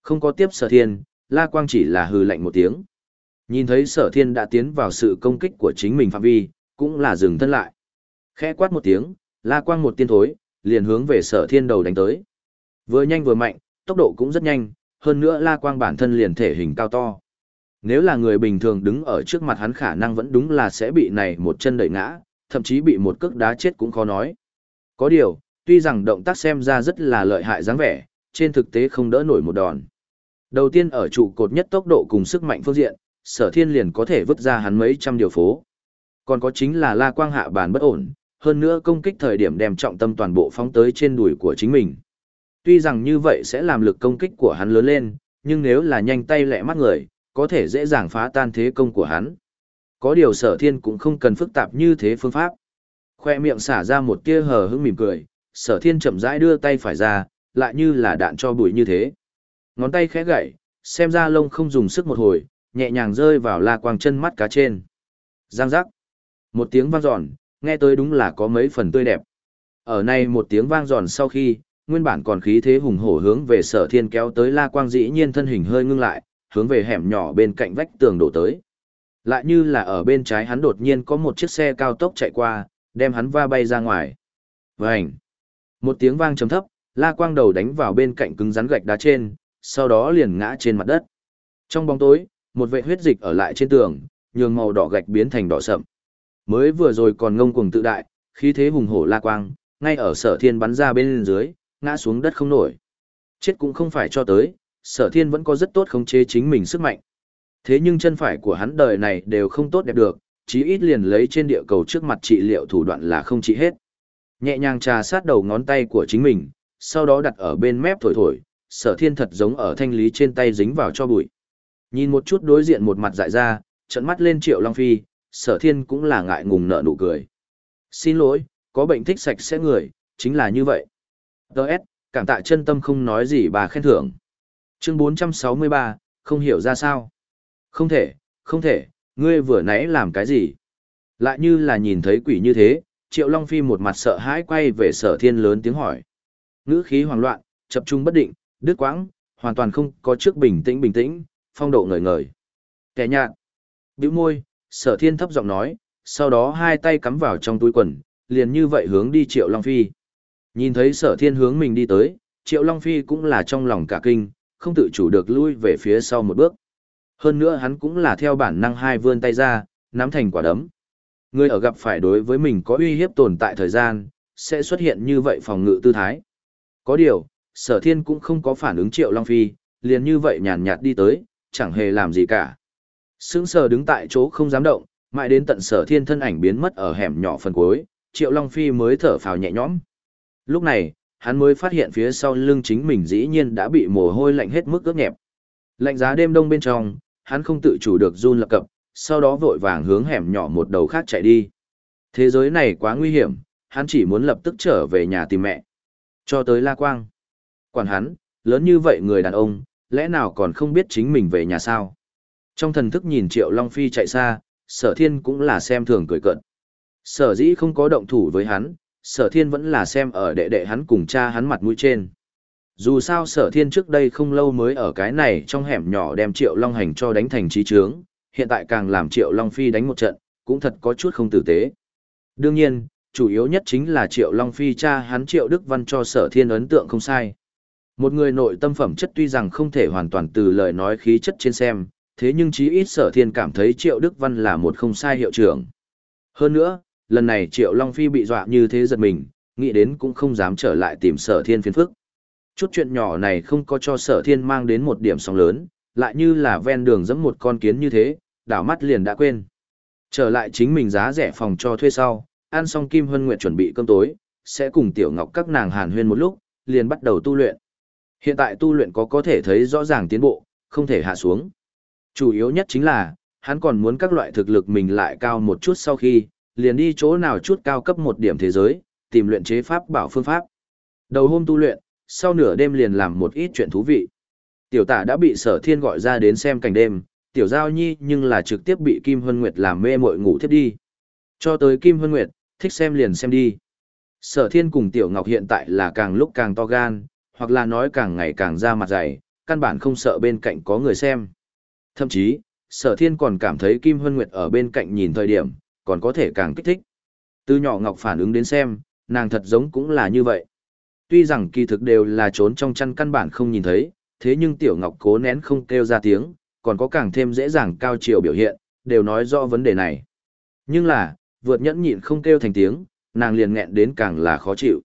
Không có tiếp sở thiên, La Quang chỉ là hừ lạnh một tiếng. Nhìn thấy sở thiên đã tiến vào sự công kích của chính mình phạm vi, cũng là dừng thân lại. Khẽ quát một tiếng, La Quang một tiên thối, liền hướng về sở thiên đầu đánh tới. Vừa nhanh vừa mạnh, tốc độ cũng rất nhanh, hơn nữa La Quang bản thân liền thể hình cao to. Nếu là người bình thường đứng ở trước mặt hắn khả năng vẫn đúng là sẽ bị này một chân đẩy ngã, thậm chí bị một cước đá chết cũng khó nói. Có điều, tuy rằng động tác xem ra rất là lợi hại dáng vẻ, trên thực tế không đỡ nổi một đòn. Đầu tiên ở trụ cột nhất tốc độ cùng sức mạnh phương diện, sở thiên liền có thể vứt ra hắn mấy trăm điều phố. Còn có chính là la quang hạ bàn bất ổn, hơn nữa công kích thời điểm đem trọng tâm toàn bộ phóng tới trên đùi của chính mình. Tuy rằng như vậy sẽ làm lực công kích của hắn lớn lên, nhưng nếu là nhanh tay lẹ mắt người, có thể dễ dàng phá tan thế công của hắn. Có điều sở thiên cũng không cần phức tạp như thế phương pháp. Khoe miệng xả ra một tia hờ hững mỉm cười, sở thiên chậm rãi đưa tay phải ra, lại như là đạn cho bụi như thế. Ngón tay khẽ gậy, xem ra lông không dùng sức một hồi, nhẹ nhàng rơi vào la quang chân mắt cá trên. Giang giác. Một tiếng vang giòn, nghe tới đúng là có mấy phần tươi đẹp. Ở này một tiếng vang giòn sau khi, nguyên bản còn khí thế hùng hổ hướng về sở thiên kéo tới la quang dĩ nhiên thân hình hơi ngưng lại, hướng về hẻm nhỏ bên cạnh vách tường đổ tới. Lại như là ở bên trái hắn đột nhiên có một chiếc xe cao tốc chạy qua, đem hắn va bay ra ngoài. Vành! Một tiếng vang trầm thấp, la quang đầu đánh vào bên cạnh cứng rắn gạch đá trên, sau đó liền ngã trên mặt đất. Trong bóng tối, một vệ huyết dịch ở lại trên tường, nhường màu đỏ gạch biến thành đỏ sậm. Mới vừa rồi còn ngông cuồng tự đại, khí thế hùng hổ la quang, ngay ở sở thiên bắn ra bên dưới, ngã xuống đất không nổi. Chết cũng không phải cho tới, sở thiên vẫn có rất tốt khống chế chính mình sức mạnh. Thế nhưng chân phải của hắn đời này đều không tốt đẹp được, chí ít liền lấy trên địa cầu trước mặt trị liệu thủ đoạn là không trị hết. Nhẹ nhàng trà sát đầu ngón tay của chính mình, sau đó đặt ở bên mép thổi thổi, sở thiên thật giống ở thanh lý trên tay dính vào cho bụi. Nhìn một chút đối diện một mặt dại ra, trận mắt lên triệu long phi, sở thiên cũng là ngại ngùng nợ nụ cười. Xin lỗi, có bệnh thích sạch sẽ người, chính là như vậy. Đợt, cảm tạ chân tâm không nói gì bà khen thưởng. Chương 463, không hiểu ra sao. Không thể, không thể, ngươi vừa nãy làm cái gì? Lại như là nhìn thấy quỷ như thế, Triệu Long Phi một mặt sợ hãi quay về sở thiên lớn tiếng hỏi. Ngữ khí hoảng loạn, chập trung bất định, đứt quãng, hoàn toàn không có trước bình tĩnh bình tĩnh, phong độ ngời ngời. Kẻ nhạt, bĩu môi, sở thiên thấp giọng nói, sau đó hai tay cắm vào trong túi quần, liền như vậy hướng đi Triệu Long Phi. Nhìn thấy sở thiên hướng mình đi tới, Triệu Long Phi cũng là trong lòng cả kinh, không tự chủ được lui về phía sau một bước. Hơn nữa hắn cũng là theo bản năng hai vươn tay ra, nắm thành quả đấm. Người ở gặp phải đối với mình có uy hiếp tồn tại thời gian, sẽ xuất hiện như vậy phòng ngự tư thái. Có điều, sở thiên cũng không có phản ứng triệu Long Phi, liền như vậy nhàn nhạt đi tới, chẳng hề làm gì cả. Sững sờ đứng tại chỗ không dám động, mãi đến tận sở thiên thân ảnh biến mất ở hẻm nhỏ phần cuối, triệu Long Phi mới thở phào nhẹ nhõm. Lúc này, hắn mới phát hiện phía sau lưng chính mình dĩ nhiên đã bị mồ hôi lạnh hết mức ướt nhẹp. Lạnh giá đêm đông bên trong, hắn không tự chủ được run lập cập, sau đó vội vàng hướng hẻm nhỏ một đầu khác chạy đi. Thế giới này quá nguy hiểm, hắn chỉ muốn lập tức trở về nhà tìm mẹ. Cho tới La Quang. Quản hắn, lớn như vậy người đàn ông, lẽ nào còn không biết chính mình về nhà sao? Trong thần thức nhìn Triệu Long Phi chạy xa, sở thiên cũng là xem thường cười cận. Sở dĩ không có động thủ với hắn, sở thiên vẫn là xem ở đệ đệ hắn cùng cha hắn mặt mũi trên. Dù sao sở thiên trước đây không lâu mới ở cái này trong hẻm nhỏ đem triệu long hành cho đánh thành trí trướng, hiện tại càng làm triệu long phi đánh một trận, cũng thật có chút không tử tế. Đương nhiên, chủ yếu nhất chính là triệu long phi cha hắn triệu đức văn cho sở thiên ấn tượng không sai. Một người nội tâm phẩm chất tuy rằng không thể hoàn toàn từ lời nói khí chất trên xem, thế nhưng chí ít sở thiên cảm thấy triệu đức văn là một không sai hiệu trưởng. Hơn nữa, lần này triệu long phi bị dọa như thế giật mình, nghĩ đến cũng không dám trở lại tìm sở thiên phiền phức chút chuyện nhỏ này không có cho sở thiên mang đến một điểm sóng lớn, lại như là ven đường dẫm một con kiến như thế, đảo mắt liền đã quên. Trở lại chính mình giá rẻ phòng cho thuê sau, ăn xong Kim Hân Nguyệt chuẩn bị cơm tối, sẽ cùng Tiểu Ngọc các nàng hàn huyên một lúc, liền bắt đầu tu luyện. Hiện tại tu luyện có có thể thấy rõ ràng tiến bộ, không thể hạ xuống. Chủ yếu nhất chính là, hắn còn muốn các loại thực lực mình lại cao một chút sau khi, liền đi chỗ nào chút cao cấp một điểm thế giới, tìm luyện chế pháp bảo phương pháp. Đầu hôm tu luyện, sau nửa đêm liền làm một ít chuyện thú vị. Tiểu tả đã bị sở thiên gọi ra đến xem cảnh đêm, tiểu giao nhi nhưng là trực tiếp bị Kim Hân Nguyệt làm mê mội ngủ thiếp đi. Cho tới Kim Hân Nguyệt, thích xem liền xem đi. Sở thiên cùng tiểu ngọc hiện tại là càng lúc càng to gan, hoặc là nói càng ngày càng ra mặt dày, căn bản không sợ bên cạnh có người xem. Thậm chí, sở thiên còn cảm thấy Kim Hân Nguyệt ở bên cạnh nhìn thời điểm, còn có thể càng kích thích. Từ nhỏ Ngọc phản ứng đến xem, nàng thật giống cũng là như vậy. Tuy rằng kỳ thực đều là trốn trong chăn căn bản không nhìn thấy, thế nhưng Tiểu Ngọc cố nén không kêu ra tiếng, còn có càng thêm dễ dàng cao chiều biểu hiện, đều nói rõ vấn đề này. Nhưng là, vượt nhẫn nhịn không kêu thành tiếng, nàng liền nghẹn đến càng là khó chịu.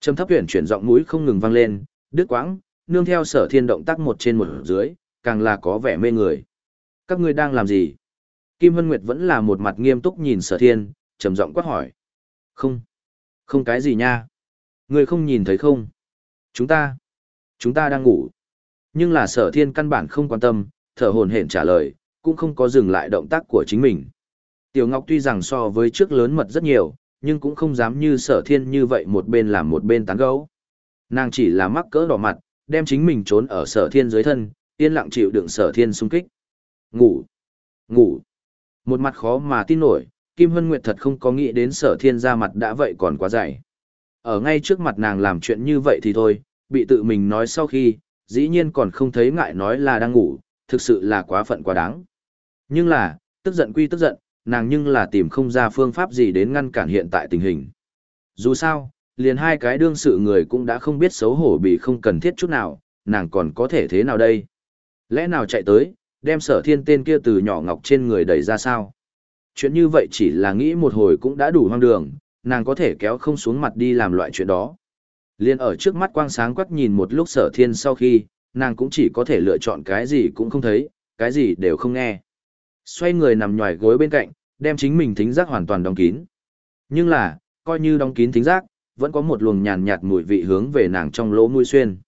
Trầm thấp huyền chuyển giọng mũi không ngừng vang lên, đứt quãng, nương theo sở thiên động tác một trên một dưới, càng là có vẻ mê người. Các ngươi đang làm gì? Kim Hân Nguyệt vẫn là một mặt nghiêm túc nhìn sở thiên, trầm giọng quát hỏi. Không. Không cái gì nha. người không nhìn thấy không? Chúng ta. Chúng ta đang ngủ. Nhưng là sở thiên căn bản không quan tâm, thở hồn hển trả lời, cũng không có dừng lại động tác của chính mình. Tiểu Ngọc tuy rằng so với trước lớn mật rất nhiều, nhưng cũng không dám như sở thiên như vậy một bên làm một bên tán gấu. Nàng chỉ là mắc cỡ đỏ mặt, đem chính mình trốn ở sở thiên dưới thân, yên lặng chịu đựng sở thiên xung kích. Ngủ, ngủ. Một mặt khó mà tin nổi, Kim Hân Nguyệt thật không có nghĩ đến sở thiên ra mặt đã vậy còn quá dày. Ở ngay trước mặt nàng làm chuyện như vậy thì thôi, bị tự mình nói sau khi, dĩ nhiên còn không thấy ngại nói là đang ngủ, thực sự là quá phận quá đáng. Nhưng là, tức giận quy tức giận, nàng nhưng là tìm không ra phương pháp gì đến ngăn cản hiện tại tình hình. Dù sao, liền hai cái đương sự người cũng đã không biết xấu hổ bị không cần thiết chút nào, nàng còn có thể thế nào đây? Lẽ nào chạy tới, đem sở thiên tên kia từ nhỏ ngọc trên người đẩy ra sao? Chuyện như vậy chỉ là nghĩ một hồi cũng đã đủ hoang đường, nàng có thể kéo không xuống mặt đi làm loại chuyện đó. Liên ở trước mắt quang sáng quắc nhìn một lúc sở thiên sau khi, nàng cũng chỉ có thể lựa chọn cái gì cũng không thấy, cái gì đều không nghe. Xoay người nằm nhòi gối bên cạnh, đem chính mình thính giác hoàn toàn đóng kín. Nhưng là, coi như đóng kín thính giác, vẫn có một luồng nhàn nhạt mùi vị hướng về nàng trong lỗ mũi xuyên.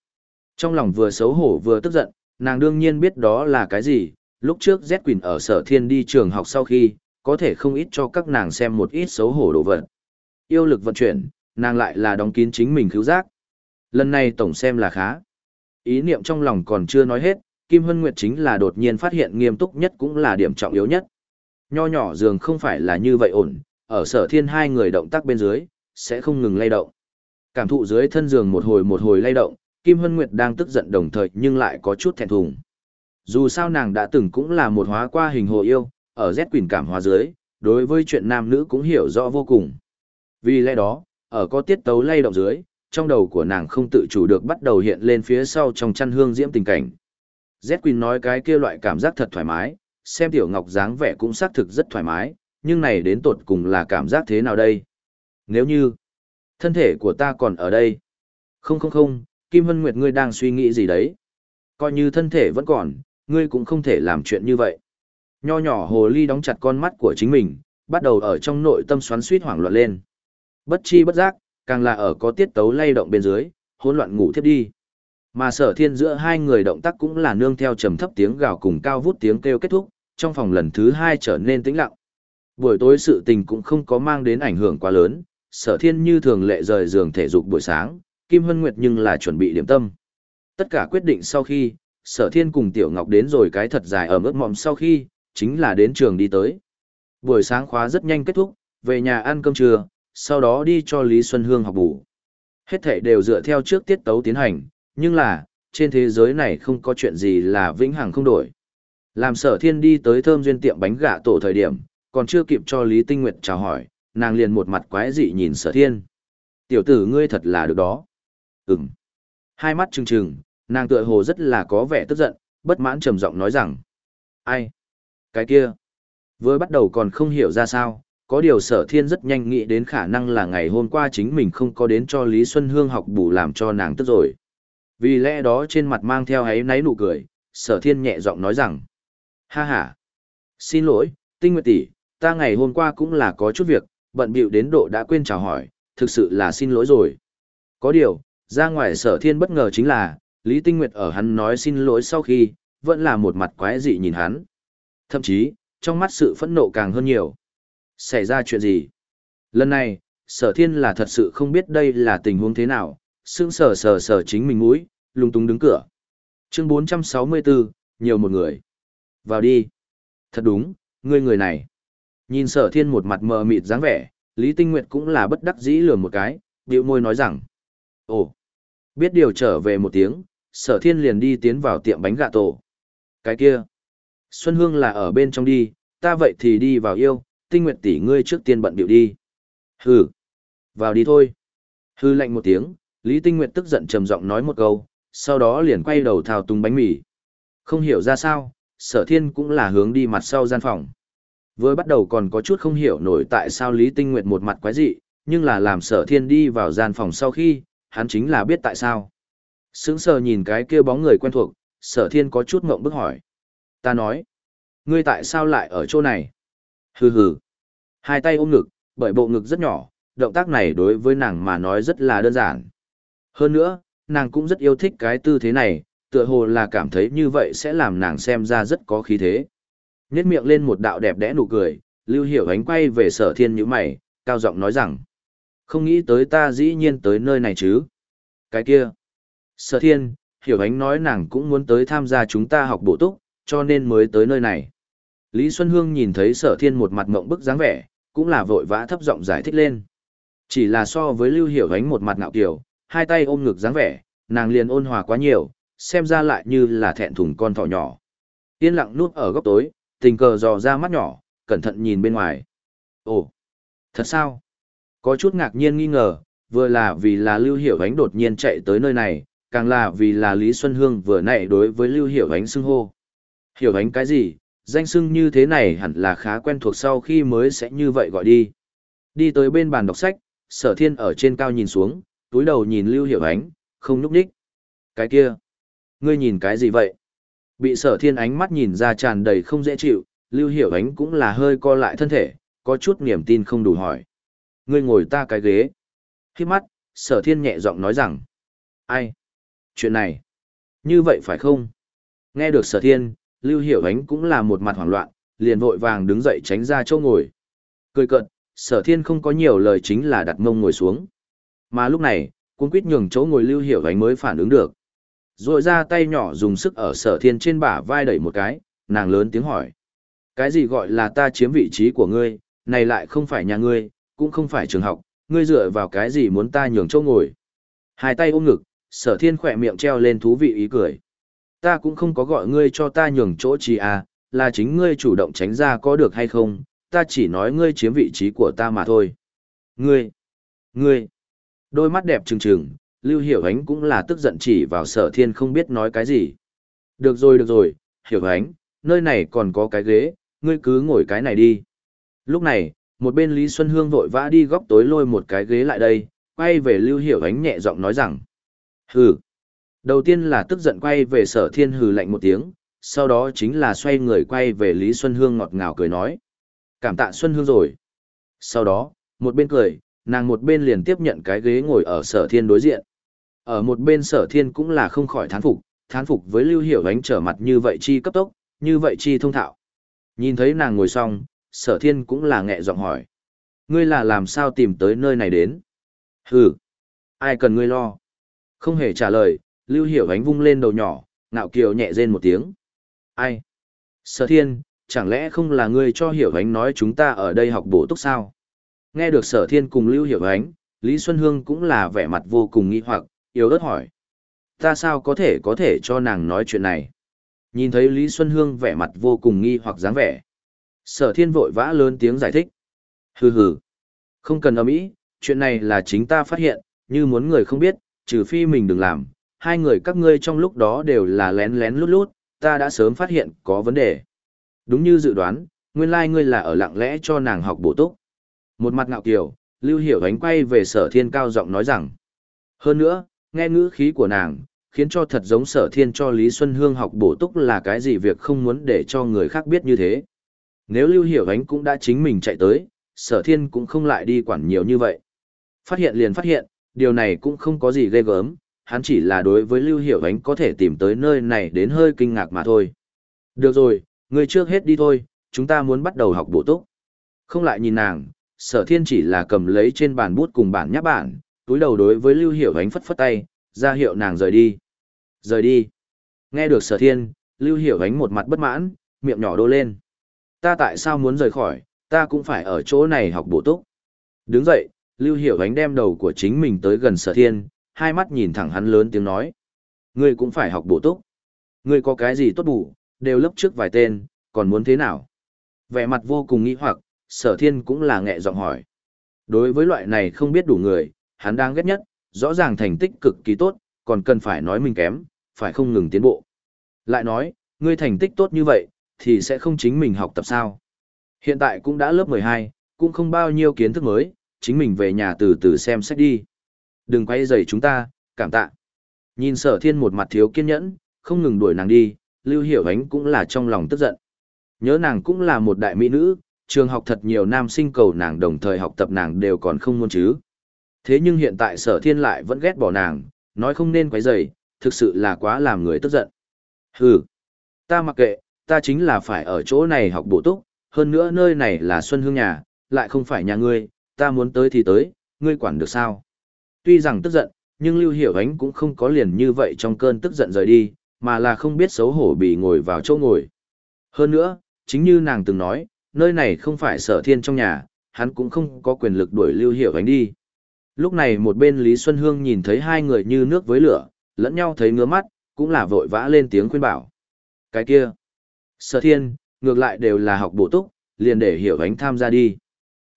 Trong lòng vừa xấu hổ vừa tức giận, nàng đương nhiên biết đó là cái gì, lúc trước Z Quỳnh ở sở thiên đi trường học sau khi, có thể không ít cho các nàng xem một ít xấu hổ đồ vật. Yêu lực vận chuyển, nàng lại là đóng kín chính mình cứu giác. Lần này tổng xem là khá. Ý niệm trong lòng còn chưa nói hết, Kim Hân Nguyệt chính là đột nhiên phát hiện nghiêm túc nhất cũng là điểm trọng yếu nhất. Nho nhỏ giường không phải là như vậy ổn, ở sở thiên hai người động tác bên dưới, sẽ không ngừng lay động. Cảm thụ dưới thân giường một hồi một hồi lay động, Kim Hân Nguyệt đang tức giận đồng thời nhưng lại có chút thẹn thùng. Dù sao nàng đã từng cũng là một hóa qua hình hồ yêu, ở Z Quỳnh cảm hóa dưới, đối với chuyện nam nữ cũng hiểu rõ vô cùng. Vì lẽ đó, ở có tiết tấu lay động dưới, trong đầu của nàng không tự chủ được bắt đầu hiện lên phía sau trong chăn hương diễm tình cảnh. Z Quỳnh nói cái kia loại cảm giác thật thoải mái, xem Tiểu Ngọc dáng vẻ cũng xác thực rất thoải mái, nhưng này đến tột cùng là cảm giác thế nào đây? Nếu như, thân thể của ta còn ở đây. Không không không, Kim Hân Nguyệt ngươi đang suy nghĩ gì đấy? Coi như thân thể vẫn còn, ngươi cũng không thể làm chuyện như vậy. Nho nhỏ hồ ly đóng chặt con mắt của chính mình, bắt đầu ở trong nội tâm xoắn suýt hoảng loạn lên. Bất chi bất giác, càng là ở có tiết tấu lay động bên dưới, hỗn loạn ngủ thiếp đi. Mà sở thiên giữa hai người động tác cũng là nương theo trầm thấp tiếng gào cùng cao vút tiếng kêu kết thúc, trong phòng lần thứ hai trở nên tĩnh lặng. Buổi tối sự tình cũng không có mang đến ảnh hưởng quá lớn, sở thiên như thường lệ rời giường thể dục buổi sáng, Kim Hân Nguyệt nhưng là chuẩn bị điểm tâm. Tất cả quyết định sau khi, sở thiên cùng Tiểu Ngọc đến rồi cái thật dài ở mức mỏm sau khi, chính là đến trường đi tới. Buổi sáng khóa rất nhanh kết thúc, về nhà ăn cơm trưa, sau đó đi cho Lý Xuân Hương học bù. Hết thể đều dựa theo trước tiết tấu tiến hành, nhưng là, trên thế giới này không có chuyện gì là vĩnh hằng không đổi. Làm sở thiên đi tới thơm duyên tiệm bánh gà tổ thời điểm, còn chưa kịp cho Lý Tinh Nguyệt chào hỏi, nàng liền một mặt quái dị nhìn sở thiên. Tiểu tử ngươi thật là được đó. Ừm. Hai mắt trừng trừng, nàng tựa hồ rất là có vẻ tức giận, bất mãn trầm giọng nói rằng. Ai? Cái kia. Vừa bắt đầu còn không hiểu ra sao, có điều sở thiên rất nhanh nghĩ đến khả năng là ngày hôm qua chính mình không có đến cho Lý Xuân Hương học bù làm cho nàng tức rồi. Vì lẽ đó trên mặt mang theo ấy náy nụ cười, sở thiên nhẹ giọng nói rằng. Ha ha. Xin lỗi, tinh nguyệt tỷ, ta ngày hôm qua cũng là có chút việc, bận bịu đến độ đã quên chào hỏi, thực sự là xin lỗi rồi. Có điều, ra ngoài sở thiên bất ngờ chính là, Lý Tinh Nguyệt ở hắn nói xin lỗi sau khi, vẫn là một mặt quái dị nhìn hắn. Thậm chí, trong mắt sự phẫn nộ càng hơn nhiều. Xảy ra chuyện gì? Lần này, sở thiên là thật sự không biết đây là tình huống thế nào, sững sờ sờ sờ chính mình mũi, lung tung đứng cửa. Chương 464, nhiều một người. Vào đi. Thật đúng, ngươi người này. Nhìn sở thiên một mặt mờ mịt dáng vẻ, Lý Tinh Nguyệt cũng là bất đắc dĩ lừa một cái, điệu môi nói rằng. Ồ, biết điều trở về một tiếng, sở thiên liền đi tiến vào tiệm bánh gà tổ. Cái kia, Xuân Hương là ở bên trong đi, ta vậy thì đi vào yêu, tinh nguyệt tỷ ngươi trước tiên bận biểu đi. Hừ, vào đi thôi. Hư lạnh một tiếng, Lý Tinh Nguyệt tức giận trầm giọng nói một câu, sau đó liền quay đầu thao tung bánh mì. Không hiểu ra sao, sở thiên cũng là hướng đi mặt sau gian phòng. Vừa bắt đầu còn có chút không hiểu nổi tại sao Lý Tinh Nguyệt một mặt quái dị, nhưng là làm sở thiên đi vào gian phòng sau khi, hắn chính là biết tại sao. sững sờ nhìn cái kia bóng người quen thuộc, sở thiên có chút ngộng bức hỏi. Ta nói, ngươi tại sao lại ở chỗ này? Hừ hừ. Hai tay ôm ngực, bởi bộ ngực rất nhỏ, động tác này đối với nàng mà nói rất là đơn giản. Hơn nữa, nàng cũng rất yêu thích cái tư thế này, tựa hồ là cảm thấy như vậy sẽ làm nàng xem ra rất có khí thế. Nhét miệng lên một đạo đẹp đẽ nụ cười, Lưu Hiểu ánh quay về sở thiên như mày, cao giọng nói rằng. Không nghĩ tới ta dĩ nhiên tới nơi này chứ. Cái kia. Sở thiên, Hiểu ánh nói nàng cũng muốn tới tham gia chúng ta học bổ túc, cho nên mới tới nơi này. Lý Xuân Hương nhìn thấy sở thiên một mặt mộng bức dáng vẻ, cũng là vội vã thấp giọng giải thích lên. Chỉ là so với Lưu Hiểu ánh một mặt ngạo kiểu, hai tay ôm ngực dáng vẻ, nàng liền ôn hòa quá nhiều, xem ra lại như là thẹn thùng con thỏ nhỏ. Yên lặng nuốt ở góc tối, tình cờ dò ra mắt nhỏ, cẩn thận nhìn bên ngoài. Ồ, thật sao? Có chút ngạc nhiên nghi ngờ, vừa là vì là Lưu Hiểu Ánh đột nhiên chạy tới nơi này, càng là vì là Lý Xuân Hương vừa nãy đối với Lưu Hiểu Ánh xưng hô. Hiểu Ánh cái gì? Danh xưng như thế này hẳn là khá quen thuộc sau khi mới sẽ như vậy gọi đi. Đi tới bên bàn đọc sách, sở thiên ở trên cao nhìn xuống, túi đầu nhìn Lưu Hiểu Ánh, không núp đích. Cái kia, ngươi nhìn cái gì vậy? Bị sở thiên ánh mắt nhìn ra tràn đầy không dễ chịu, Lưu Hiểu Ánh cũng là hơi co lại thân thể, có chút niềm tin không đủ hỏi. Ngươi ngồi ta cái ghế. Khi mắt, sở thiên nhẹ giọng nói rằng. Ai? Chuyện này. Như vậy phải không? Nghe được sở thiên, Lưu Hiểu Ánh cũng là một mặt hoảng loạn, liền vội vàng đứng dậy tránh ra chỗ ngồi. Cười cận, sở thiên không có nhiều lời chính là đặt mông ngồi xuống. Mà lúc này, cuốn quýt nhường chỗ ngồi Lưu Hiểu Ánh mới phản ứng được. Rồi ra tay nhỏ dùng sức ở sở thiên trên bả vai đẩy một cái, nàng lớn tiếng hỏi. Cái gì gọi là ta chiếm vị trí của ngươi, này lại không phải nhà ngươi, cũng không phải trường học, ngươi dựa vào cái gì muốn ta nhường chỗ ngồi. Hai tay ôm ngực, sở thiên khỏe miệng treo lên thú vị ý cười. Ta cũng không có gọi ngươi cho ta nhường chỗ chi à, là chính ngươi chủ động tránh ra có được hay không, ta chỉ nói ngươi chiếm vị trí của ta mà thôi. Ngươi, ngươi, đôi mắt đẹp trừng trừng, Lưu Hiểu Ánh cũng là tức giận chỉ vào sở thiên không biết nói cái gì. Được rồi được rồi, Hiểu Ánh, nơi này còn có cái ghế, ngươi cứ ngồi cái này đi. Lúc này, một bên Lý Xuân Hương vội vã đi góc tối lôi một cái ghế lại đây, quay về Lưu Hiểu Ánh nhẹ giọng nói rằng. Hừ. Đầu tiên là tức giận quay về sở thiên hừ lạnh một tiếng, sau đó chính là xoay người quay về Lý Xuân Hương ngọt ngào cười nói. Cảm tạ Xuân Hương rồi. Sau đó, một bên cười, nàng một bên liền tiếp nhận cái ghế ngồi ở sở thiên đối diện. Ở một bên sở thiên cũng là không khỏi thán phục, thán phục với lưu hiểu ánh trở mặt như vậy chi cấp tốc, như vậy chi thông thạo. Nhìn thấy nàng ngồi xong, sở thiên cũng là nghẹ giọng hỏi. Ngươi là làm sao tìm tới nơi này đến? Hừ, ai cần ngươi lo? Không hề trả lời, lưu hiểu ánh vung lên đầu nhỏ, ngạo kiều nhẹ rên một tiếng. Ai? Sở thiên, chẳng lẽ không là ngươi cho hiểu ánh nói chúng ta ở đây học bổ túc sao? Nghe được sở thiên cùng lưu hiểu ánh, Lý Xuân Hương cũng là vẻ mặt vô cùng nghi hoặc, yếu ớt hỏi. Ta sao có thể có thể cho nàng nói chuyện này? Nhìn thấy Lý Xuân Hương vẻ mặt vô cùng nghi hoặc dáng vẻ. Sở thiên vội vã lớn tiếng giải thích. Hừ hừ. Không cần ấm ý, chuyện này là chính ta phát hiện, như muốn người không biết, trừ phi mình đừng làm. Hai người các ngươi trong lúc đó đều là lén lén lút lút, ta đã sớm phát hiện có vấn đề. Đúng như dự đoán, nguyên lai like ngươi là ở lặng lẽ cho nàng học bổ túc. Một mặt ngạo kiều, Lưu Hiểu ánh quay về sở thiên cao giọng nói rằng. Hơn nữa, nghe ngữ khí của nàng, khiến cho thật giống sở thiên cho Lý Xuân Hương học bổ túc là cái gì việc không muốn để cho người khác biết như thế. Nếu Lưu Hiểu ánh cũng đã chính mình chạy tới, sở thiên cũng không lại đi quản nhiều như vậy. Phát hiện liền phát hiện, điều này cũng không có gì ghê gớm, hắn chỉ là đối với Lưu Hiểu ánh có thể tìm tới nơi này đến hơi kinh ngạc mà thôi. Được rồi, người trước hết đi thôi, chúng ta muốn bắt đầu học bổ túc. Không lại nhìn nàng, sở thiên chỉ là cầm lấy trên bàn bút cùng bản nháp bản, túi đầu đối với Lưu Hiểu Ánh phất phất tay, ra hiệu nàng rời đi. Rời đi. Nghe được sở thiên, Lưu Hiểu Ánh một mặt bất mãn, miệng nhỏ đô lên. Ta tại sao muốn rời khỏi, ta cũng phải ở chỗ này học bổ túc. Đứng dậy, Lưu Hiểu Ánh đem đầu của chính mình tới gần sở thiên, hai mắt nhìn thẳng hắn lớn tiếng nói. Ngươi cũng phải học bổ túc. Ngươi có cái gì tốt bù, đều lấp trước vài tên, còn muốn thế nào? Vẻ mặt vô cùng nghi hoặc, sở thiên cũng là nghẹ giọng hỏi. Đối với loại này không biết đủ người, hắn đang ghét nhất, rõ ràng thành tích cực kỳ tốt, còn cần phải nói mình kém, phải không ngừng tiến bộ. Lại nói, ngươi thành tích tốt như vậy, thì sẽ không chính mình học tập sao. Hiện tại cũng đã lớp 12, cũng không bao nhiêu kiến thức mới, chính mình về nhà từ từ xem sách đi. Đừng quay rầy chúng ta, cảm tạ. Nhìn sở thiên một mặt thiếu kiên nhẫn, không ngừng đuổi nàng đi, Lưu Hiểu Ánh cũng là trong lòng tức giận. Nhớ nàng cũng là một đại mỹ nữ, trường học thật nhiều nam sinh cầu nàng đồng thời học tập nàng đều còn không muốn chứ. Thế nhưng hiện tại sở thiên lại vẫn ghét bỏ nàng, nói không nên quấy rầy, thực sự là quá làm người tức giận. Hừ, ta mặc kệ, ta chính là phải ở chỗ này học bổ túc, hơn nữa nơi này là Xuân Hương nhà, lại không phải nhà ngươi, ta muốn tới thì tới, ngươi quản được sao? Tuy rằng tức giận, nhưng Lưu Hiểu Ánh cũng không có liền như vậy trong cơn tức giận rời đi, mà là không biết xấu hổ bị ngồi vào chỗ ngồi. Hơn nữa, chính như nàng từng nói, nơi này không phải sở thiên trong nhà, hắn cũng không có quyền lực đuổi Lưu Hiểu Ánh đi. Lúc này một bên Lý Xuân Hương nhìn thấy hai người như nước với lửa, lẫn nhau thấy ngứa mắt, cũng là vội vã lên tiếng khuyên bảo. Cái kia, sở thiên, ngược lại đều là học bổ túc, liền để Hiểu Ánh tham gia đi.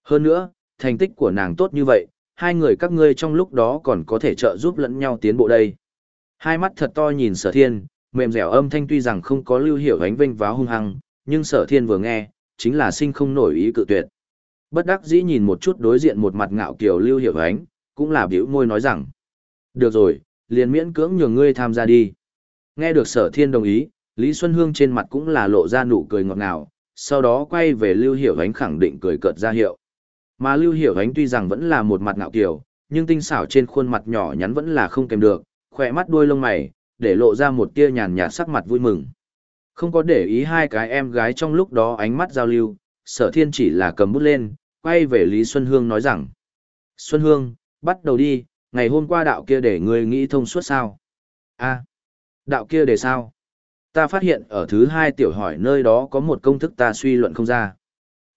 Hơn nữa, thành tích của nàng tốt như vậy, hai người các ngươi trong lúc đó còn có thể trợ giúp lẫn nhau tiến bộ đây. Hai mắt thật to nhìn sở thiên, mềm dẻo âm thanh tuy rằng không có lưu hiểu ánh vinh váo hung hăng, nhưng sở thiên vừa nghe, chính là sinh không nổi ý cự tuyệt. Bất đắc dĩ nhìn một chút đối diện một mặt ngạo kiều lưu hiểu ánh, cũng là biểu môi nói rằng. Được rồi, liền miễn cưỡng nhường ngươi tham gia đi. Nghe được sở thiên đồng ý, Lý Xuân Hương trên mặt cũng là lộ ra nụ cười ngọt ngào, sau đó quay về lưu hiểu ánh khẳng định cười cợt ra hiệu. Mà lưu hiểu ánh tuy rằng vẫn là một mặt ngạo kiều, nhưng tinh xảo trên khuôn mặt nhỏ nhắn vẫn là không kèm được, khỏe mắt đuôi lông mày, để lộ ra một tia nhàn nhạt sắc mặt vui mừng. Không có để ý hai cái em gái trong lúc đó ánh mắt giao lưu, sở thiên chỉ là cầm bút lên, quay về Lý Xuân Hương nói rằng. Xuân Hương, bắt đầu đi, ngày hôm qua đạo kia để ngươi nghĩ thông suốt sao? a đạo kia để sao? Ta phát hiện ở thứ hai tiểu hỏi nơi đó có một công thức ta suy luận không ra.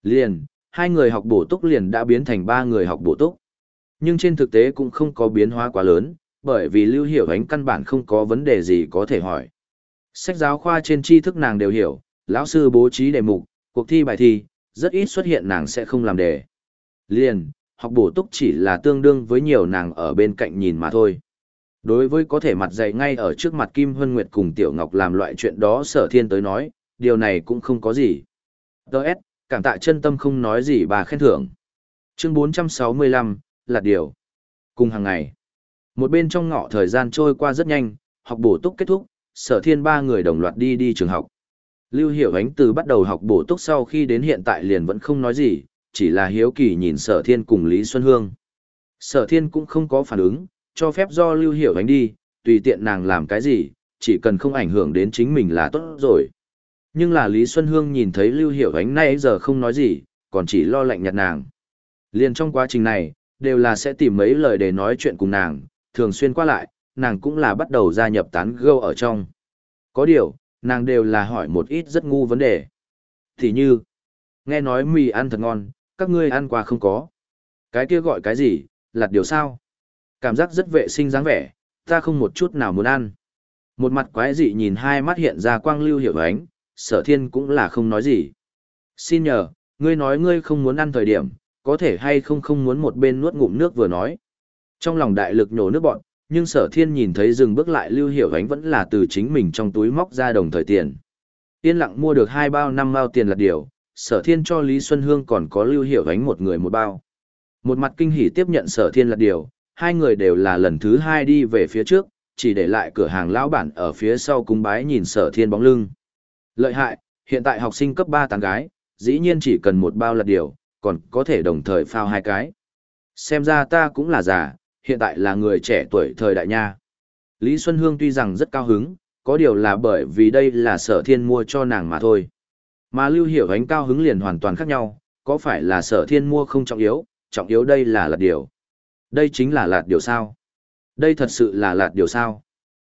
Liền, hai người học bổ túc liền đã biến thành ba người học bổ túc. Nhưng trên thực tế cũng không có biến hóa quá lớn, bởi vì Lưu Hiểu Ánh căn bản không có vấn đề gì có thể hỏi. Sách giáo khoa trên tri thức nàng đều hiểu, lão sư bố trí đề mục, cuộc thi bài thi, rất ít xuất hiện nàng sẽ không làm đề. Liền, học bổ túc chỉ là tương đương với nhiều nàng ở bên cạnh nhìn mà thôi. Đối với có thể mặt dày ngay ở trước mặt Kim Hân Nguyệt cùng Tiểu Ngọc làm loại chuyện đó sở thiên tới nói, điều này cũng không có gì. Đợt, cảm tạ chân tâm không nói gì bà khen thưởng. Chương 465, là điều. Cùng hàng ngày. Một bên trong ngõ thời gian trôi qua rất nhanh, học bổ túc kết thúc, sở thiên ba người đồng loạt đi đi trường học. Lưu Hiểu Ánh từ bắt đầu học bổ túc sau khi đến hiện tại liền vẫn không nói gì, chỉ là hiếu kỳ nhìn sở thiên cùng Lý Xuân Hương. Sở thiên cũng không có phản ứng, cho phép do Lưu Hiểu Ánh đi, tùy tiện nàng làm cái gì, chỉ cần không ảnh hưởng đến chính mình là tốt rồi. Nhưng là Lý Xuân Hương nhìn thấy Lưu Hiểu Ánh nay giờ không nói gì, còn chỉ lo lạnh nhạt nàng. Liền trong quá trình này, đều là sẽ tìm mấy lời để nói chuyện cùng nàng, thường xuyên qua lại, nàng cũng là bắt đầu gia nhập tán gâu ở trong. Có điều, nàng đều là hỏi một ít rất ngu vấn đề. Thì như, nghe nói mì ăn thật ngon, các ngươi ăn qua không có. Cái kia gọi cái gì, lạt điều sao? Cảm giác rất vệ sinh dáng vẻ, ta không một chút nào muốn ăn. Một mặt quái dị nhìn hai mắt hiện ra quang lưu hiểu ánh, sở thiên cũng là không nói gì. Xin nhờ, ngươi nói ngươi không muốn ăn thời điểm, có thể hay không không muốn một bên nuốt ngụm nước vừa nói. Trong lòng đại lực nhổ nước bọn, nhưng sở thiên nhìn thấy dừng bước lại lưu hiểu ánh vẫn là từ chính mình trong túi móc ra đồng thời tiền. Yên lặng mua được hai bao năm bao tiền là điều, sở thiên cho Lý Xuân Hương còn có lưu hiểu ánh một người một bao. Một mặt kinh hỉ tiếp nhận sở thiên là điều, hai người đều là lần thứ hai đi về phía trước, chỉ để lại cửa hàng lão bản ở phía sau cung bái nhìn sở thiên bóng lưng. Lợi hại, hiện tại học sinh cấp 3 tán gái, dĩ nhiên chỉ cần một bao lật điều, còn có thể đồng thời phao hai cái. Xem ra ta cũng là già, hiện tại là người trẻ tuổi thời đại nha. Lý Xuân Hương tuy rằng rất cao hứng, có điều là bởi vì đây là sở thiên mua cho nàng mà thôi. Mà Lưu Hiểu Ánh cao hứng liền hoàn toàn khác nhau, có phải là sở thiên mua không trọng yếu, trọng yếu đây là lật điều. Đây chính là lạt điều sao? Đây thật sự là lạt điều sao?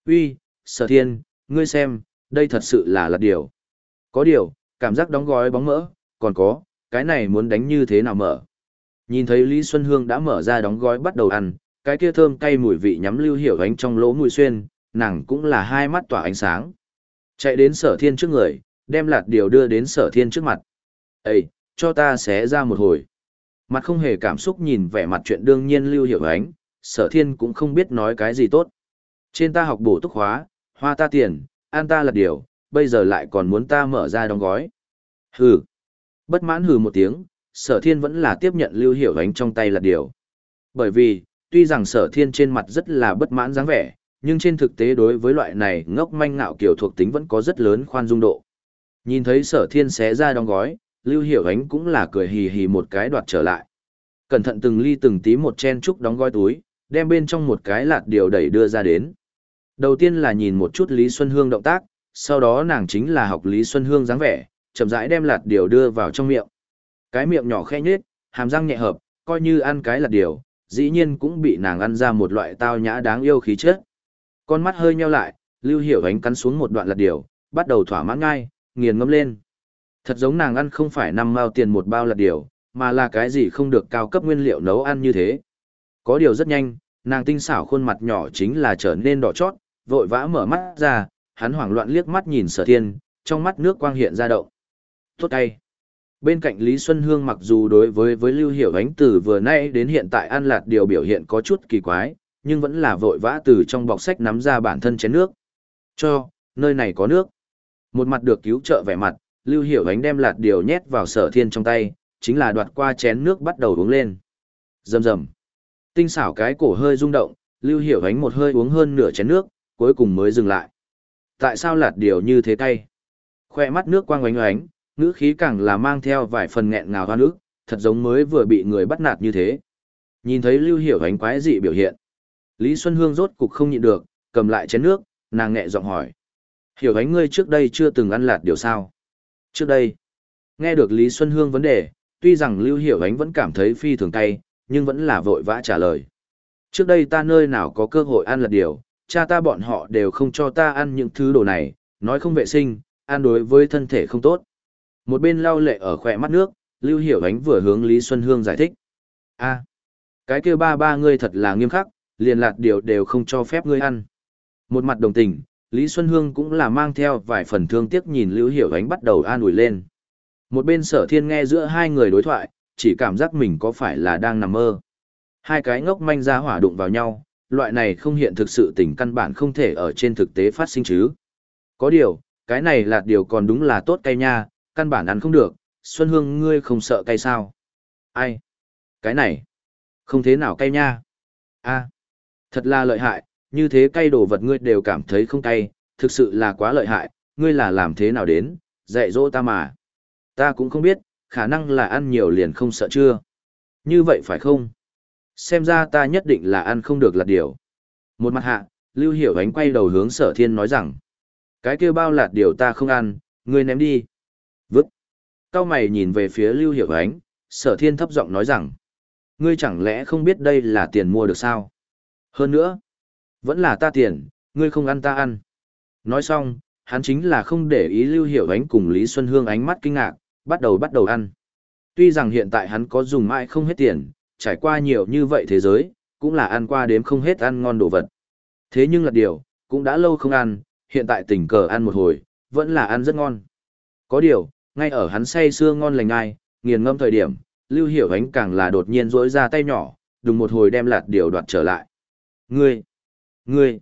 Uy, sở thiên, ngươi xem, đây thật sự là lạt điều. Có điều, cảm giác đóng gói bóng mỡ, còn có, cái này muốn đánh như thế nào mở. Nhìn thấy Lý Xuân Hương đã mở ra đóng gói bắt đầu ăn, cái kia thơm cay mùi vị nhắm lưu hiểu ánh trong lỗ mùi xuyên, nàng cũng là hai mắt tỏa ánh sáng. Chạy đến sở thiên trước người, đem lạt điều đưa đến sở thiên trước mặt. Ê, cho ta xé ra một hồi. Mặt không hề cảm xúc nhìn vẻ mặt chuyện đương nhiên lưu hiểu ánh, sở thiên cũng không biết nói cái gì tốt. Trên ta học bổ túc hóa, hoa ta tiền, an ta là điều, bây giờ lại còn muốn ta mở ra đóng gói. Hừ. Bất mãn hừ một tiếng, sở thiên vẫn là tiếp nhận lưu hiểu ánh trong tay là điều. Bởi vì, tuy rằng sở thiên trên mặt rất là bất mãn dáng vẻ, nhưng trên thực tế đối với loại này ngốc manh ngạo kiểu thuộc tính vẫn có rất lớn khoan dung độ. Nhìn thấy sở thiên xé ra đóng gói, Lưu Hiểu Ánh cũng là cười hì hì một cái đoạt trở lại. Cẩn thận từng ly từng tí một chen trúc đóng gói túi, đem bên trong một cái lạt điều đẩy đưa ra đến. Đầu tiên là nhìn một chút Lý Xuân Hương động tác, sau đó nàng chính là học Lý Xuân Hương dáng vẻ, chậm rãi đem lạt điều đưa vào trong miệng. Cái miệng nhỏ khẽ nhếch, hàm răng nhẹ hợp, coi như ăn cái lạt điều, dĩ nhiên cũng bị nàng ăn ra một loại tao nhã đáng yêu khí chất. Con mắt hơi nheo lại, Lưu Hiểu Ánh cắn xuống một đoạn lạt điều, bắt đầu thỏa mãn ngay, nghiền ngâm lên. Thật giống nàng ăn không phải năm mao tiền một bao là điều, mà là cái gì không được cao cấp nguyên liệu nấu ăn như thế. Có điều rất nhanh, nàng tinh xảo khuôn mặt nhỏ chính là trở nên đỏ chót, vội vã mở mắt ra, hắn hoảng loạn liếc mắt nhìn sở thiên, trong mắt nước quang hiện ra động. Tốt tay. Bên cạnh Lý Xuân Hương mặc dù đối với với Lưu Hiểu Ánh từ vừa nay đến hiện tại ăn lạt điều biểu hiện có chút kỳ quái, nhưng vẫn là vội vã từ trong bọc sách nắm ra bản thân chén nước. Cho, nơi này có nước. Một mặt được cứu trợ vẻ mặt, Lưu Hiểu Ánh đem lạt điều nhét vào sở thiên trong tay, chính là đoạt qua chén nước bắt đầu uống lên. Rầm rầm. Tinh xảo cái cổ hơi rung động, Lưu Hiểu Ánh một hơi uống hơn nửa chén nước, cuối cùng mới dừng lại. Tại sao lạt điều như thế cay? Khoe mắt nước quang oánh oánh, ngữ khí càng là mang theo vài phần nghẹn ngào hoa nước, thật giống mới vừa bị người bắt nạt như thế. Nhìn thấy Lưu Hiểu Ánh quái dị biểu hiện. Lý Xuân Hương rốt cục không nhịn được, cầm lại chén nước, nàng nhẹ giọng hỏi. Hiểu Ánh ngươi trước đây chưa từng ăn lạt điều sao? Trước đây, nghe được Lý Xuân Hương vấn đề, tuy rằng Lưu Hiểu Ánh vẫn cảm thấy phi thường cay, nhưng vẫn là vội vã trả lời. Trước đây ta nơi nào có cơ hội ăn lạt điều, cha ta bọn họ đều không cho ta ăn những thứ đồ này, nói không vệ sinh, ăn đối với thân thể không tốt. Một bên lau lệ ở khỏe mắt nước, Lưu Hiểu Ánh vừa hướng Lý Xuân Hương giải thích. a cái kia ba ba ngươi thật là nghiêm khắc, liền lạt điều đều không cho phép ngươi ăn. Một mặt đồng tình, Lý Xuân Hương cũng là mang theo vài phần thương tiếc nhìn Lưu Hiểu Ánh bắt đầu an ủi lên. Một bên sở thiên nghe giữa hai người đối thoại, chỉ cảm giác mình có phải là đang nằm mơ. Hai cái ngốc manh ra hỏa đụng vào nhau, loại này không hiện thực sự tình căn bản không thể ở trên thực tế phát sinh chứ. Có điều, cái này là điều còn đúng là tốt cay nha, căn bản ăn không được, Xuân Hương ngươi không sợ cay sao? Ai? Cái này? Không thế nào cay nha. a thật là lợi hại, như thế cay đồ vật ngươi đều cảm thấy không cay, thực sự là quá lợi hại, ngươi là làm thế nào đến, dạy dỗ ta mà. Ta cũng không biết, khả năng là ăn nhiều liền không sợ chưa. Như vậy phải không? Xem ra ta nhất định là ăn không được lạt điều. Một mặt hạ, Lưu Hiểu Ánh quay đầu hướng sở thiên nói rằng. Cái kia bao lạt điều ta không ăn, ngươi ném đi. Vứt. Cao mày nhìn về phía Lưu Hiểu Ánh, sở thiên thấp giọng nói rằng. Ngươi chẳng lẽ không biết đây là tiền mua được sao? Hơn nữa, vẫn là ta tiền, ngươi không ăn ta ăn. Nói xong, hắn chính là không để ý Lưu Hiểu Ánh cùng Lý Xuân Hương ánh mắt kinh ngạc, bắt đầu bắt đầu ăn. Tuy rằng hiện tại hắn có dùng mãi không hết tiền, trải qua nhiều như vậy thế giới, cũng là ăn qua đếm không hết ăn ngon đồ vật. Thế nhưng là điều, cũng đã lâu không ăn, hiện tại tình cờ ăn một hồi, vẫn là ăn rất ngon. Có điều, ngay ở hắn say sưa ngon lành ngai, nghiền ngâm thời điểm, Lưu Hiểu Ánh càng là đột nhiên rỗi ra tay nhỏ, đùng một hồi đem lạt điều đoạt trở lại. Ngươi! Ngươi!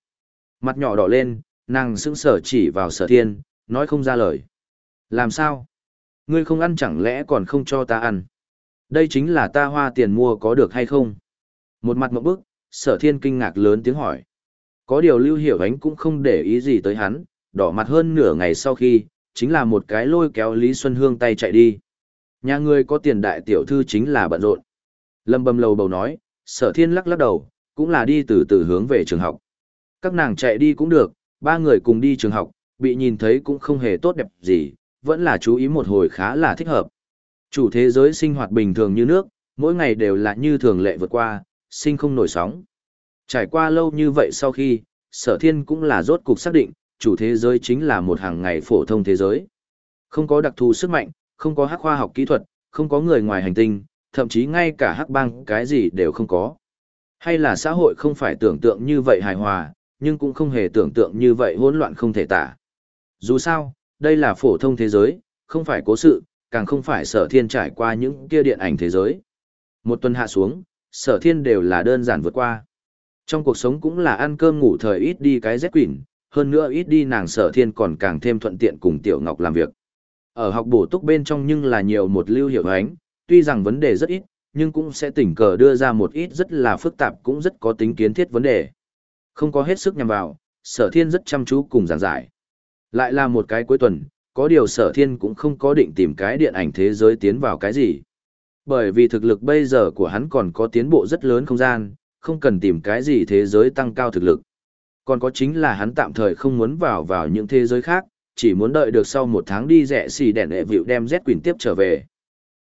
Mặt nhỏ đỏ lên, nàng sững sở chỉ vào sở thiên, nói không ra lời. Làm sao? Ngươi không ăn chẳng lẽ còn không cho ta ăn? Đây chính là ta hoa tiền mua có được hay không? Một mặt mộng bức, sở thiên kinh ngạc lớn tiếng hỏi. Có điều lưu hiểu ánh cũng không để ý gì tới hắn, đỏ mặt hơn nửa ngày sau khi, chính là một cái lôi kéo Lý Xuân Hương tay chạy đi. Nhà ngươi có tiền đại tiểu thư chính là bận rộn. Lâm bầm lầu bầu nói, sở thiên lắc lắc đầu, cũng là đi từ từ hướng về trường học. Các nàng chạy đi cũng được, ba người cùng đi trường học, bị nhìn thấy cũng không hề tốt đẹp gì, vẫn là chú ý một hồi khá là thích hợp. Chủ thế giới sinh hoạt bình thường như nước, mỗi ngày đều là như thường lệ vượt qua, sinh không nổi sóng. Trải qua lâu như vậy sau khi, sở thiên cũng là rốt cục xác định, chủ thế giới chính là một hàng ngày phổ thông thế giới. Không có đặc thù sức mạnh, không có hắc khoa học kỹ thuật, không có người ngoài hành tinh, thậm chí ngay cả hắc bang cái gì đều không có. Hay là xã hội không phải tưởng tượng như vậy hài hòa, nhưng cũng không hề tưởng tượng như vậy hỗn loạn không thể tả. Dù sao, đây là phổ thông thế giới, không phải cố sự, càng không phải sở thiên trải qua những kia điện ảnh thế giới. Một tuần hạ xuống, sở thiên đều là đơn giản vượt qua. Trong cuộc sống cũng là ăn cơm ngủ thời ít đi cái rét quỷ, hơn nữa ít đi nàng sở thiên còn càng thêm thuận tiện cùng Tiểu Ngọc làm việc. Ở học bổ túc bên trong nhưng là nhiều một lưu hiểu ánh, tuy rằng vấn đề rất ít, nhưng cũng sẽ tỉnh cờ đưa ra một ít rất là phức tạp cũng rất có tính kiến thiết vấn đề. Không có hết sức nhằm vào, sở thiên rất chăm chú cùng giảng giải. Lại là một cái cuối tuần, có điều sở thiên cũng không có định tìm cái điện ảnh thế giới tiến vào cái gì. Bởi vì thực lực bây giờ của hắn còn có tiến bộ rất lớn không gian, không cần tìm cái gì thế giới tăng cao thực lực. Còn có chính là hắn tạm thời không muốn vào vào những thế giới khác, chỉ muốn đợi được sau một tháng đi rẻ xì đèn đệ vịu đem Z Quỳnh tiếp trở về.